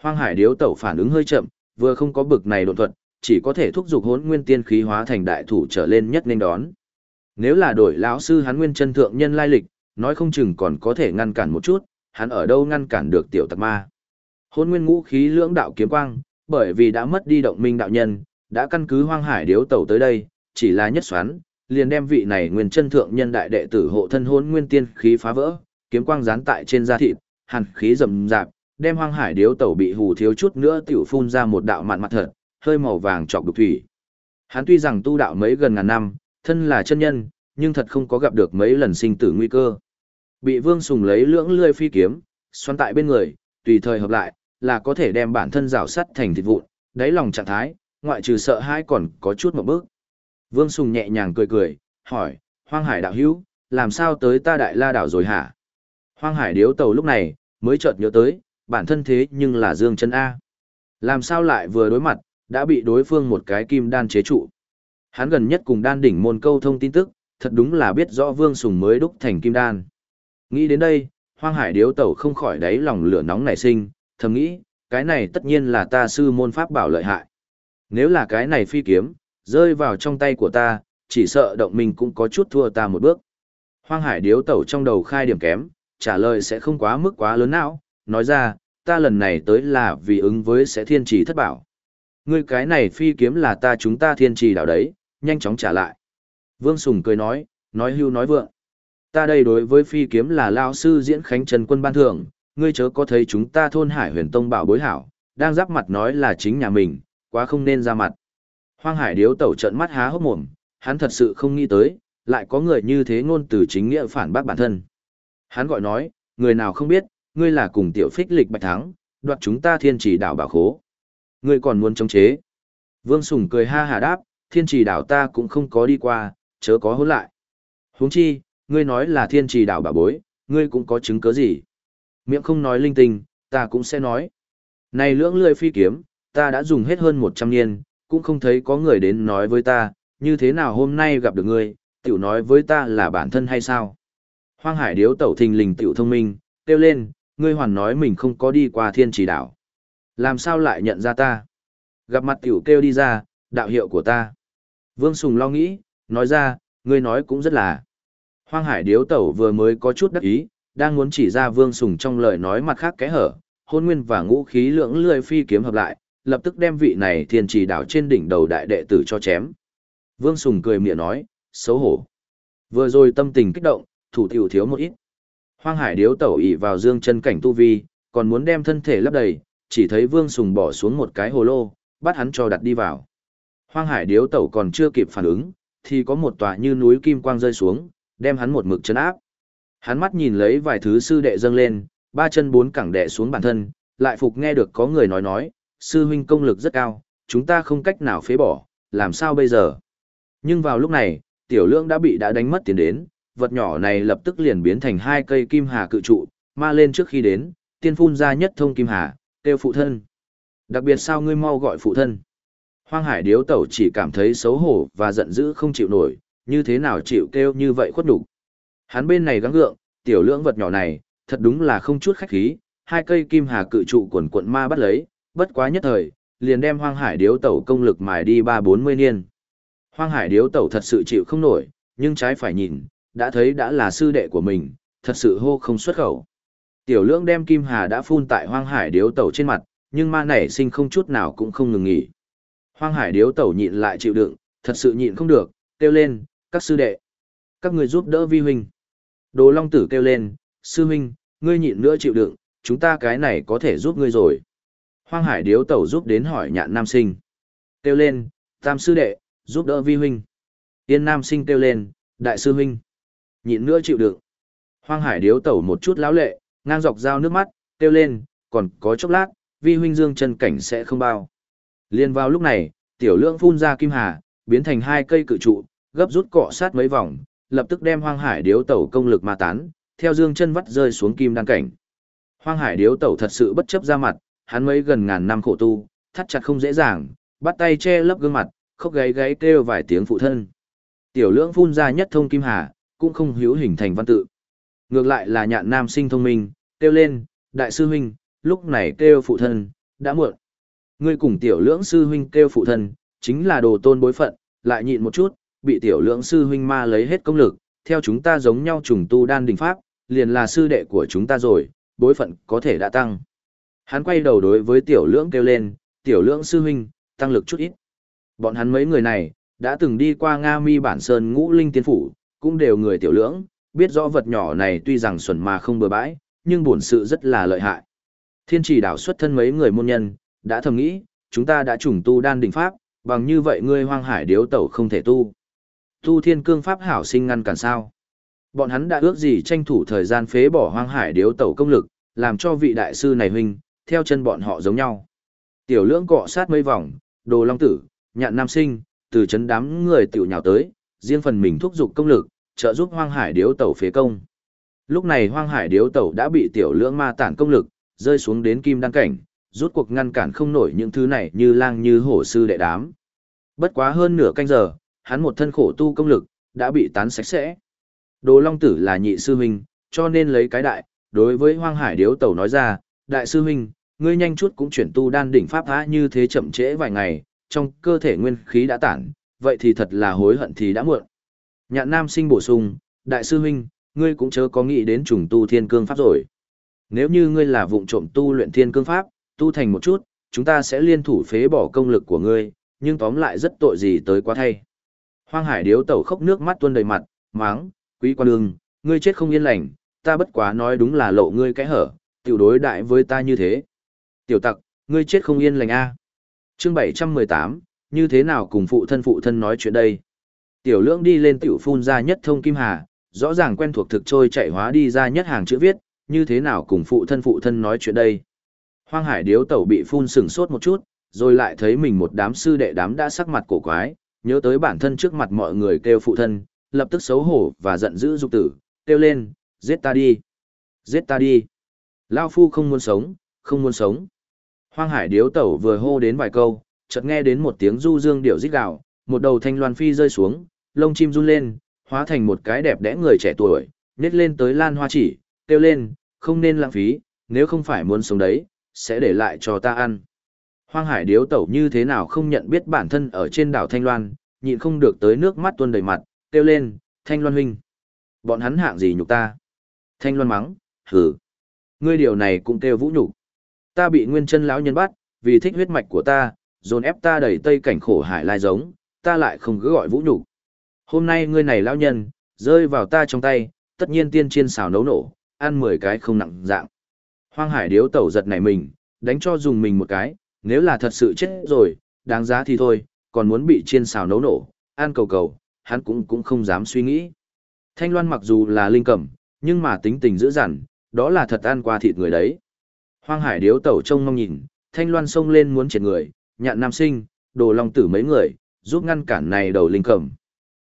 Hoang hải điếu tẩu phản ứng hơi chậm, vừa không có bực này độn thuật, chỉ có thể thúc giục hỗn nguyên tiên khí hóa thành đại thủ trở lên nhất nên đón. Nếu là đổi lão sư hắn nguyên chân thượng nhân lai lịch, nói không chừng còn có thể ngăn cản một chút, hắn ở đâu ngăn cản được tiểu tặc ma. Hôn nguyên ngũ khí lưỡng đạo kiếm quang, bởi vì đã mất đi động minh đạo nhân, đã căn cứ hoang hải điếu tẩu tới đây, chỉ là nhất xoắn, liền đem vị này nguyên chân thượng nhân đại đệ tử hộ thân hôn nguyên tiên khí phá vỡ, kiếm quang dán tại trên da thịt, hàn khí rầm rạp, đem hoang hải điếu tẩu bị hù thiếu chút nữa tiểu phun ra một đạo mạn mặt thật, hơi màu vàng chọc đục thủy. Hắn tuy rằng tu đạo mấy gần ngàn năm, thân là chân nhân, nhưng thật không có gặp được mấy lần sinh tử nguy cơ. Bị Vương Sùng lấy lưỡng lươi phi kiếm, xoắn tại bên người, tùy thời hợp lại, là có thể đem bản thân rào sắt thành thịt vụn, đáy lòng trạng thái, ngoại trừ sợ hãi còn có chút một bước. Vương Sùng nhẹ nhàng cười cười, hỏi, Hoang Hải đạo hữu, làm sao tới ta đại la đảo rồi hả? Hoang Hải điếu tàu lúc này, mới chợt nhớ tới, bản thân thế nhưng là Dương chân A. Làm sao lại vừa đối mặt, đã bị đối phương một cái kim đan chế trụ. Hắn gần nhất cùng đan đỉnh môn câu thông tin tức, thật đúng là biết rõ Vương Sùng mới đúc thành kim đan. Nghĩ đến đây, Hoang Hải điếu tẩu không khỏi đáy lòng lửa nóng nảy sinh, thầm nghĩ, cái này tất nhiên là ta sư môn pháp bảo lợi hại. Nếu là cái này phi kiếm, rơi vào trong tay của ta, chỉ sợ động mình cũng có chút thua ta một bước. Hoang Hải điếu tẩu trong đầu khai điểm kém, trả lời sẽ không quá mức quá lớn não, nói ra, ta lần này tới là vì ứng với sẽ thiên trì thất bảo. Ngươi cái này phi kiếm là ta chúng ta thiên trì đảo đấy, nhanh chóng trả lại. Vương Sùng cười nói, nói hưu nói vượng. Ta đây đối với phi kiếm là lao sư diễn khánh trần quân ban thưởng, ngươi chớ có thấy chúng ta thôn hải huyền tông bảo bối hảo, đang giáp mặt nói là chính nhà mình, quá không nên ra mặt. Hoang hải điếu tẩu trận mắt há hốc mồm, hắn thật sự không nghĩ tới, lại có người như thế ngôn từ chính nghĩa phản bác bản thân. Hắn gọi nói, người nào không biết, ngươi là cùng tiểu phích lịch bạch thắng, đoạt chúng ta thiên chỉ đảo bảo khố. Ngươi còn muốn chống chế. Vương Sùng cười ha hà đáp, thiên trì đảo ta cũng không có đi qua, chớ có hỗn lại. huống chi, ngươi nói là thiên trì đảo bà bối, ngươi cũng có chứng cứ gì. Miệng không nói linh tinh, ta cũng sẽ nói. Này lưỡng lươi phi kiếm, ta đã dùng hết hơn 100 niên, cũng không thấy có người đến nói với ta, như thế nào hôm nay gặp được ngươi, tiểu nói với ta là bản thân hay sao. Hoang hải điếu tẩu thình lình tiểu thông minh, kêu lên, ngươi hoàn nói mình không có đi qua thiên trì đảo. Làm sao lại nhận ra ta? Gặp mặt tiểu kêu đi ra, đạo hiệu của ta. Vương Sùng lo nghĩ, nói ra, ngươi nói cũng rất là. Hoang hải điếu tẩu vừa mới có chút đắc ý, đang muốn chỉ ra Vương Sùng trong lời nói mặt khác kẽ hở, hôn nguyên và ngũ khí lưỡng lười phi kiếm hợp lại, lập tức đem vị này thiên trì đảo trên đỉnh đầu đại đệ tử cho chém. Vương Sùng cười miệng nói, xấu hổ. Vừa rồi tâm tình kích động, thủ tiểu thiếu một ít. Hoang hải điếu tẩu ỉ vào dương chân cảnh tu vi, còn muốn đem thân thể lấp đầy, chỉ thấy Vương Sùng bỏ xuống một cái hồ lô, bắt hắn cho đặt đi vào. Hoang hải điếu tẩu còn chưa kịp phản ứng, thì có một tòa như núi kim quang rơi xuống, đem hắn một mực chân áp. Hắn mắt nhìn lấy vài thứ sư đệ dâng lên, ba chân bốn cẳng đệ xuống bản thân, lại phục nghe được có người nói nói, sư huynh công lực rất cao, chúng ta không cách nào phế bỏ, làm sao bây giờ? Nhưng vào lúc này, tiểu lượng đã bị đã đánh mất tiền đến, vật nhỏ này lập tức liền biến thành hai cây kim hà cự trụ, ma lên trước khi đến, tiên phun ra nhất thông kim hà, kêu phụ thân. Đặc biệt sao ngươi mau gọi phụ thân? Hoang hải điếu tẩu chỉ cảm thấy xấu hổ và giận dữ không chịu nổi, như thế nào chịu kêu như vậy khuất đủ. Hắn bên này gắng gượng, tiểu lưỡng vật nhỏ này, thật đúng là không chút khách khí, hai cây kim hà cự trụ quần quận ma bắt lấy, bất quá nhất thời, liền đem hoang hải điếu tẩu công lực mài đi ba bốn mươi niên. Hoang hải điếu tẩu thật sự chịu không nổi, nhưng trái phải nhìn, đã thấy đã là sư đệ của mình, thật sự hô không xuất khẩu. Tiểu lưỡng đem kim hà đã phun tại hoang hải điếu tẩu trên mặt, nhưng ma nảy sinh không chút nào cũng không ngừng nghỉ. Hoang hải điếu tẩu nhịn lại chịu đựng, thật sự nhịn không được, kêu lên, các sư đệ. Các người giúp đỡ vi huynh. Đồ long tử kêu lên, sư huynh, ngươi nhịn nữa chịu đựng, chúng ta cái này có thể giúp ngươi rồi. Hoang hải điếu tẩu giúp đến hỏi nhạn nam sinh. Kêu lên, tam sư đệ, giúp đỡ vi huynh. Tiên nam sinh kêu lên, đại sư huynh. Nhịn nữa chịu đựng. Hoang hải điếu tẩu một chút lão lệ, ngang dọc dao nước mắt, kêu lên, còn có chốc lát, vi huynh dương chân cảnh sẽ không bao. Liên vào lúc này, tiểu lượng phun ra kim hà, biến thành hai cây cự trụ, gấp rút cọ sát mấy vòng, lập tức đem hoang hải điếu tẩu công lực ma tán, theo dương chân vắt rơi xuống kim đan cảnh. Hoang hải điếu tẩu thật sự bất chấp ra mặt, hắn mấy gần ngàn năm khổ tu, thắt chặt không dễ dàng, bắt tay che lấp gương mặt, khóc gáy gáy kêu vài tiếng phụ thân. Tiểu lượng phun ra nhất thông kim hà, cũng không hiểu hình thành văn tự. Ngược lại là nhạn nam sinh thông minh, kêu lên, đại sư huynh, lúc này kêu phụ thân, đã muộn. Ngươi cùng tiểu lưỡng sư huynh kêu phụ thân, chính là đồ tôn bối phận, lại nhịn một chút, bị tiểu lưỡng sư huynh ma lấy hết công lực, theo chúng ta giống nhau trùng tu đan đình pháp, liền là sư đệ của chúng ta rồi, bối phận có thể đã tăng. Hắn quay đầu đối với tiểu lưỡng kêu lên, tiểu lưỡng sư huynh, tăng lực chút ít. Bọn hắn mấy người này, đã từng đi qua Nga mi bản sơn ngũ linh tiên phủ, cũng đều người tiểu lưỡng, biết rõ vật nhỏ này tuy rằng xuẩn mà không bừa bãi, nhưng bổn sự rất là lợi hại. Thiên trì đảo xuất thân mấy người môn nhân, đã thầm nghĩ, chúng ta đã trùng tu đan đỉnh pháp, bằng như vậy ngươi hoang hải điếu tẩu không thể tu. Tu thiên cương pháp hảo sinh ngăn cản sao. Bọn hắn đã ước gì tranh thủ thời gian phế bỏ hoang hải điếu tẩu công lực, làm cho vị đại sư này huynh, theo chân bọn họ giống nhau. Tiểu lưỡng cọ sát mấy vòng, đồ long tử, nhạn nam sinh, từ chấn đám người tiểu nhào tới, riêng phần mình thúc giục công lực, trợ giúp hoang hải điếu tẩu phế công. Lúc này hoang hải điếu tẩu đã bị tiểu lưỡng ma tản công lực, rơi xuống đến kim đăng cảnh, rút cuộc ngăn cản không nổi những thứ này như lang như hổ sư đệ đám. Bất quá hơn nửa canh giờ, hắn một thân khổ tu công lực, đã bị tán sạch sẽ. Đồ Long Tử là nhị sư huynh, cho nên lấy cái đại, đối với Hoang Hải Điếu Tẩu nói ra, đại sư huynh, ngươi nhanh chút cũng chuyển tu đan đỉnh pháp há như thế chậm trễ vài ngày, trong cơ thể nguyên khí đã tản, vậy thì thật là hối hận thì đã muộn. Nhạn Nam sinh bổ sung, đại sư huynh, ngươi cũng chớ có nghĩ đến trùng tu thiên cương pháp rồi. Nếu như ngươi là vụng trộm tu luyện thiên cương pháp, tu thành một chút, chúng ta sẽ liên thủ phế bỏ công lực của ngươi, nhưng tóm lại rất tội gì tới quá thay. Hoang Hải Điếu Tẩu khóc nước mắt tuôn đầy mặt, máng, quý quan đường, ngươi chết không yên lành, ta bất quá nói đúng là lộ ngươi cái hở, tiểu đối đại với ta như thế. Tiểu tặc, ngươi chết không yên lành a. À. Chương 718, như thế nào cùng phụ thân phụ thân nói chuyện đây? Tiểu lưỡng đi lên tiểu phun ra nhất thông kim hà, rõ ràng quen thuộc thực trôi chạy hóa đi ra nhất hàng chữ viết, như thế nào cùng phụ thân phụ thân nói chuyện đây? Hoang hải điếu tẩu bị phun sừng sốt một chút, rồi lại thấy mình một đám sư đệ đám đã sắc mặt cổ quái, nhớ tới bản thân trước mặt mọi người kêu phụ thân, lập tức xấu hổ và giận dữ dục tử, kêu lên, giết ta đi, giết ta đi. Lao phu không muốn sống, không muốn sống. Hoang hải điếu tẩu vừa hô đến vài câu, chợt nghe đến một tiếng du dương điệu rít gào, một đầu thanh loan phi rơi xuống, lông chim run lên, hóa thành một cái đẹp đẽ người trẻ tuổi, nết lên tới lan hoa chỉ, kêu lên, không nên lãng phí, nếu không phải muốn sống đấy, sẽ để lại cho ta ăn. Hoang hải điếu tẩu như thế nào không nhận biết bản thân ở trên đảo Thanh Loan, nhịn không được tới nước mắt tuôn đầy mặt, kêu lên, Thanh Loan huynh. Bọn hắn hạng gì nhục ta? Thanh Loan mắng, hừ. Ngươi điều này cũng kêu vũ nhục. Ta bị nguyên chân lão nhân bắt, vì thích huyết mạch của ta, dồn ép ta đẩy tây cảnh khổ hải lai giống, ta lại không cứ gọi vũ nhục. Hôm nay ngươi này lão nhân, rơi vào ta trong tay, tất nhiên tiên chiên xào nấu nổ, ăn 10 cái không nặng dạng. Hoang hải điếu tẩu giật này mình, đánh cho dùng mình một cái, nếu là thật sự chết rồi, đáng giá thì thôi, còn muốn bị chiên xào nấu nổ, ăn cầu cầu, hắn cũng cũng không dám suy nghĩ. Thanh Loan mặc dù là linh cẩm, nhưng mà tính tình dữ dằn, đó là thật ăn qua thịt người đấy. Hoang hải điếu tẩu trông mong nhìn, Thanh Loan xông lên muốn triệt người, nhạn nam sinh, đồ long tử mấy người, giúp ngăn cản này đầu linh cẩm.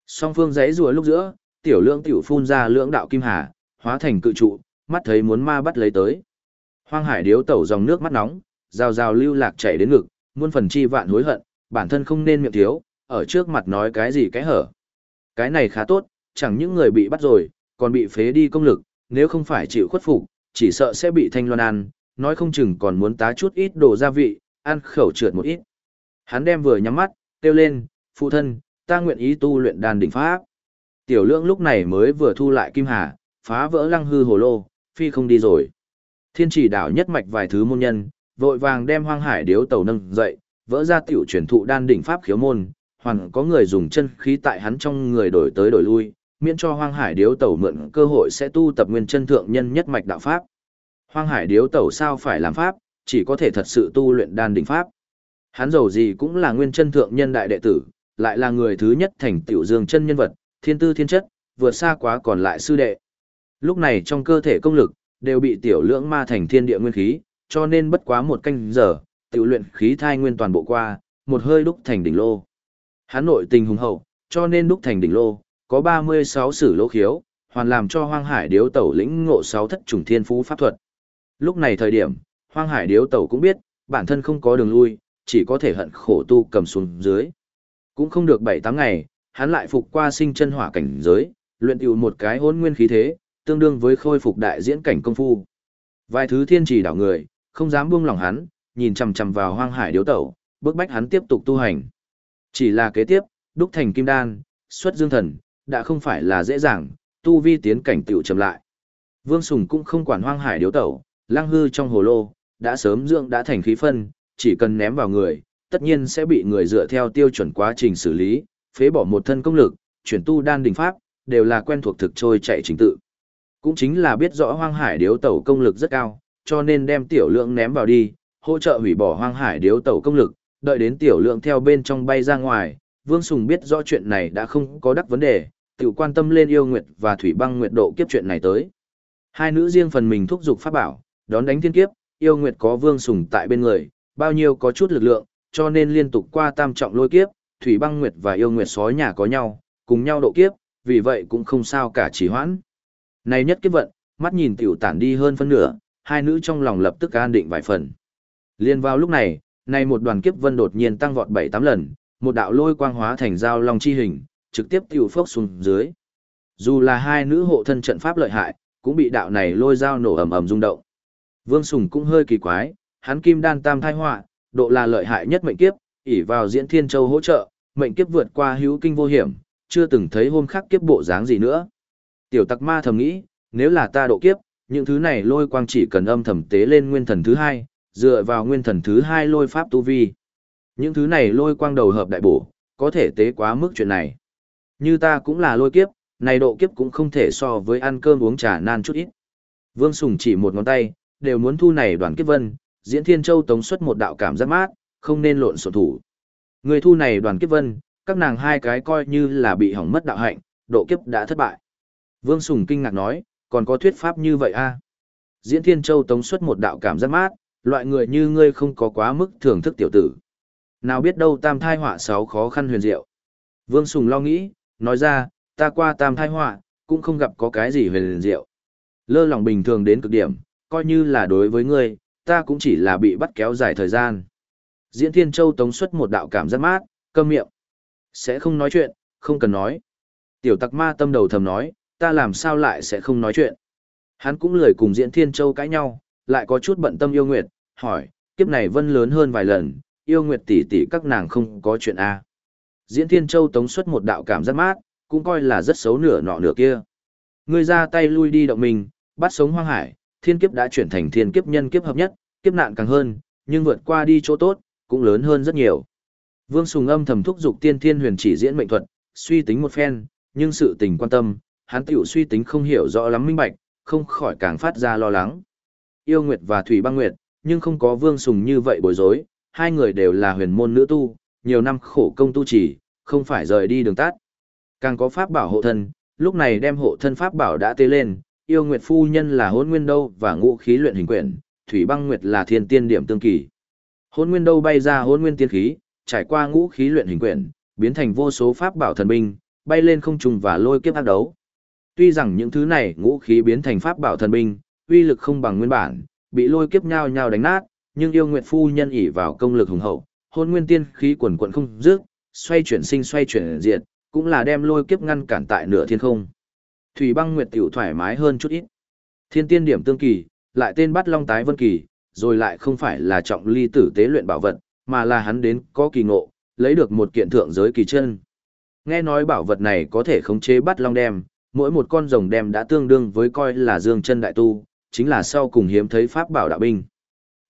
Song phương giấy rùa lúc giữa, tiểu lượng tiểu phun ra lưỡng đạo kim hà, hóa thành cự trụ, mắt thấy muốn ma bắt lấy tới. Hoang hải điếu tẩu dòng nước mắt nóng, rào rào lưu lạc chảy đến ngực, muôn phần chi vạn hối hận, bản thân không nên miệng thiếu, ở trước mặt nói cái gì cái hở. Cái này khá tốt, chẳng những người bị bắt rồi, còn bị phế đi công lực, nếu không phải chịu khuất phục, chỉ sợ sẽ bị thanh loan ăn, nói không chừng còn muốn tá chút ít đồ gia vị, ăn khẩu trượt một ít. Hắn đem vừa nhắm mắt, kêu lên, phụ thân, ta nguyện ý tu luyện đàn đỉnh pháp. Tiểu lượng lúc này mới vừa thu lại kim hà, phá vỡ lăng hư hồ lô, phi không đi rồi. Thiên chỉ đảo nhất mạch vài thứ môn nhân, vội vàng đem hoang hải điếu tàu nâng dậy, vỡ ra tiểu truyền thụ đan đỉnh pháp khiếu môn, hoàn có người dùng chân khí tại hắn trong người đổi tới đổi lui, miễn cho hoang hải điếu tàu mượn cơ hội sẽ tu tập nguyên chân thượng nhân nhất mạch đạo pháp. Hoang hải điếu tàu sao phải làm pháp, chỉ có thể thật sự tu luyện đan đỉnh pháp. Hắn giàu gì cũng là nguyên chân thượng nhân đại đệ tử, lại là người thứ nhất thành tiểu dương chân nhân vật, thiên tư thiên chất, vượt xa quá còn lại sư đệ. Lúc này trong cơ thể công lực, đều bị tiểu lưỡng ma thành thiên địa nguyên khí, cho nên bất quá một canh giờ, tiểu luyện khí thai nguyên toàn bộ qua, một hơi đúc thành đỉnh lô. Hán nội tình hùng hậu, cho nên đúc thành đỉnh lô, có 36 sử lô khiếu, hoàn làm cho hoang hải điếu tẩu lĩnh ngộ sáu thất trùng thiên phú pháp thuật. Lúc này thời điểm, hoang hải điếu tẩu cũng biết, bản thân không có đường lui, chỉ có thể hận khổ tu cầm xuống dưới. Cũng không được 7-8 ngày, hắn lại phục qua sinh chân hỏa cảnh giới, luyện tiểu một cái hôn nguyên khí thế, tương đương với khôi phục đại diễn cảnh công phu. Vài thứ thiên trì đảo người, không dám buông lòng hắn, nhìn chằm chằm vào hoang hải điếu tẩu, bức bách hắn tiếp tục tu hành. Chỉ là kế tiếp, đúc thành kim đan, xuất dương thần, đã không phải là dễ dàng, tu vi tiến cảnh tiểu chậm lại. Vương Sùng cũng không quản hoang hải điếu tẩu, lăng hư trong hồ lô, đã sớm dưỡng đã thành khí phân, chỉ cần ném vào người, tất nhiên sẽ bị người dựa theo tiêu chuẩn quá trình xử lý, phế bỏ một thân công lực, chuyển tu đan đỉnh pháp, đều là quen thuộc thực trôi chạy trình tự. Cũng chính là biết rõ hoang hải điếu tẩu công lực rất cao, cho nên đem tiểu lượng ném vào đi, hỗ trợ hủy bỏ hoang hải điếu tẩu công lực, đợi đến tiểu lượng theo bên trong bay ra ngoài, Vương Sùng biết rõ chuyện này đã không có đắc vấn đề, tự quan tâm lên yêu nguyệt và thủy băng nguyệt độ kiếp chuyện này tới. Hai nữ riêng phần mình thúc giục pháp bảo, đón đánh thiên kiếp, yêu nguyệt có Vương Sùng tại bên người, bao nhiêu có chút lực lượng, cho nên liên tục qua tam trọng lôi kiếp, thủy băng nguyệt và yêu nguyệt sói nhà có nhau, cùng nhau độ kiếp, vì vậy cũng không sao cả chỉ hoãn. Này nhất kiếp vận, mắt nhìn tiểu tản đi hơn phân nửa, hai nữ trong lòng lập tức an định vài phần. Liên vào lúc này, này một đoàn kiếp vân đột nhiên tăng vọt 7-8 lần, một đạo lôi quang hóa thành dao long chi hình, trực tiếp tiểu phốc xuống dưới. Dù là hai nữ hộ thân trận pháp lợi hại, cũng bị đạo này lôi dao nổ ầm ầm rung động. Vương Sùng cũng hơi kỳ quái, hắn kim đan tam thai họa, độ là lợi hại nhất mệnh kiếp, ỷ vào diễn thiên châu hỗ trợ, mệnh kiếp vượt qua hữu kinh vô hiểm, chưa từng thấy hôm khác kiếp bộ dáng gì nữa. Tiểu tặc ma thầm nghĩ, nếu là ta độ kiếp, những thứ này lôi quang chỉ cần âm thầm tế lên nguyên thần thứ hai, dựa vào nguyên thần thứ hai lôi pháp tu vi. Những thứ này lôi quang đầu hợp đại bổ, có thể tế quá mức chuyện này. Như ta cũng là lôi kiếp, này độ kiếp cũng không thể so với ăn cơm uống trà nan chút ít. Vương Sùng chỉ một ngón tay, đều muốn thu này đoàn kiếp vân, diễn thiên châu tống xuất một đạo cảm giác mát, không nên lộn sổ thủ. Người thu này đoàn kiếp vân, các nàng hai cái coi như là bị hỏng mất đạo hạnh, độ kiếp đã thất bại. Vương Sùng kinh ngạc nói, còn có thuyết pháp như vậy a à? Diễn Thiên Châu tống xuất một đạo cảm giác mát, loại người như ngươi không có quá mức thưởng thức tiểu tử, Nào biết đâu tam thai họa sáu khó khăn huyền diệu. Vương Sùng lo nghĩ, nói ra, ta qua tam thai họa, cũng không gặp có cái gì huyền diệu. Lơ lòng bình thường đến cực điểm, coi như là đối với ngươi, ta cũng chỉ là bị bắt kéo dài thời gian. Diễn Thiên Châu tống xuất một đạo cảm giác mát, câm miệng. Sẽ không nói chuyện, không cần nói. Tiểu tặc ma tâm đầu thầm nói, ta làm sao lại sẽ không nói chuyện. Hắn cũng lười cùng Diễn Thiên Châu cãi nhau, lại có chút bận tâm yêu nguyệt, hỏi, kiếp này vân lớn hơn vài lần, yêu nguyệt tỷ tỷ các nàng không có chuyện a. À. Diễn Thiên Châu tống xuất một đạo cảm giác mát, cũng coi là rất xấu nửa nọ nửa kia. Ngươi ra tay lui đi động mình, bắt sống hoang hải, thiên kiếp đã chuyển thành thiên kiếp nhân kiếp hợp nhất, kiếp nạn càng hơn, nhưng vượt qua đi chỗ tốt, cũng lớn hơn rất nhiều. Vương Sùng âm thầm thúc dục tiên thiên huyền chỉ diễn mệnh thuật, suy tính một phen, nhưng sự tình quan tâm, hắn tiểu suy tính không hiểu rõ lắm minh bạch, không khỏi càng phát ra lo lắng. Yêu Nguyệt và Thủy Băng Nguyệt, nhưng không có Vương Sùng như vậy bối rối, hai người đều là huyền môn nữ tu, nhiều năm khổ công tu trì, không phải rời đi đường tắt. Càng có pháp bảo hộ thân, lúc này đem hộ thân pháp bảo đã tê lên, yêu Nguyệt phu nhân là hôn nguyên đâu và ngũ khí luyện hình quyển, Thủy Băng Nguyệt là thiên tiên điểm tương kỳ. Hôn nguyên đâu bay ra hôn nguyên tiên khí, trải qua ngũ khí luyện hình quyển, biến thành vô số pháp bảo thần binh, bay lên không trung và lôi kiếp ác đấu. Tuy rằng những thứ này ngũ khí biến thành pháp bảo thần binh, uy lực không bằng nguyên bản, bị lôi kiếp nhau nhau đánh nát, nhưng yêu nguyệt phu nhân ỷ vào công lực hùng hậu, hôn nguyên tiên khí quần quần không dứt, xoay chuyển sinh xoay chuyển diệt, cũng là đem lôi kiếp ngăn cản tại nửa thiên không. Thủy băng nguyệt tiểu thoải mái hơn chút ít. Thiên tiên điểm tương kỳ, lại tên bắt long tái vân kỳ, rồi lại không phải là trọng ly tử tế luyện bảo vật, mà là hắn đến có kỳ ngộ, lấy được một kiện thượng giới kỳ chân. Nghe nói bảo vật này có thể khống chế bắt long đem, mỗi một con rồng đem đã tương đương với coi là dương chân đại tu, chính là sau cùng hiếm thấy pháp bảo đạo binh.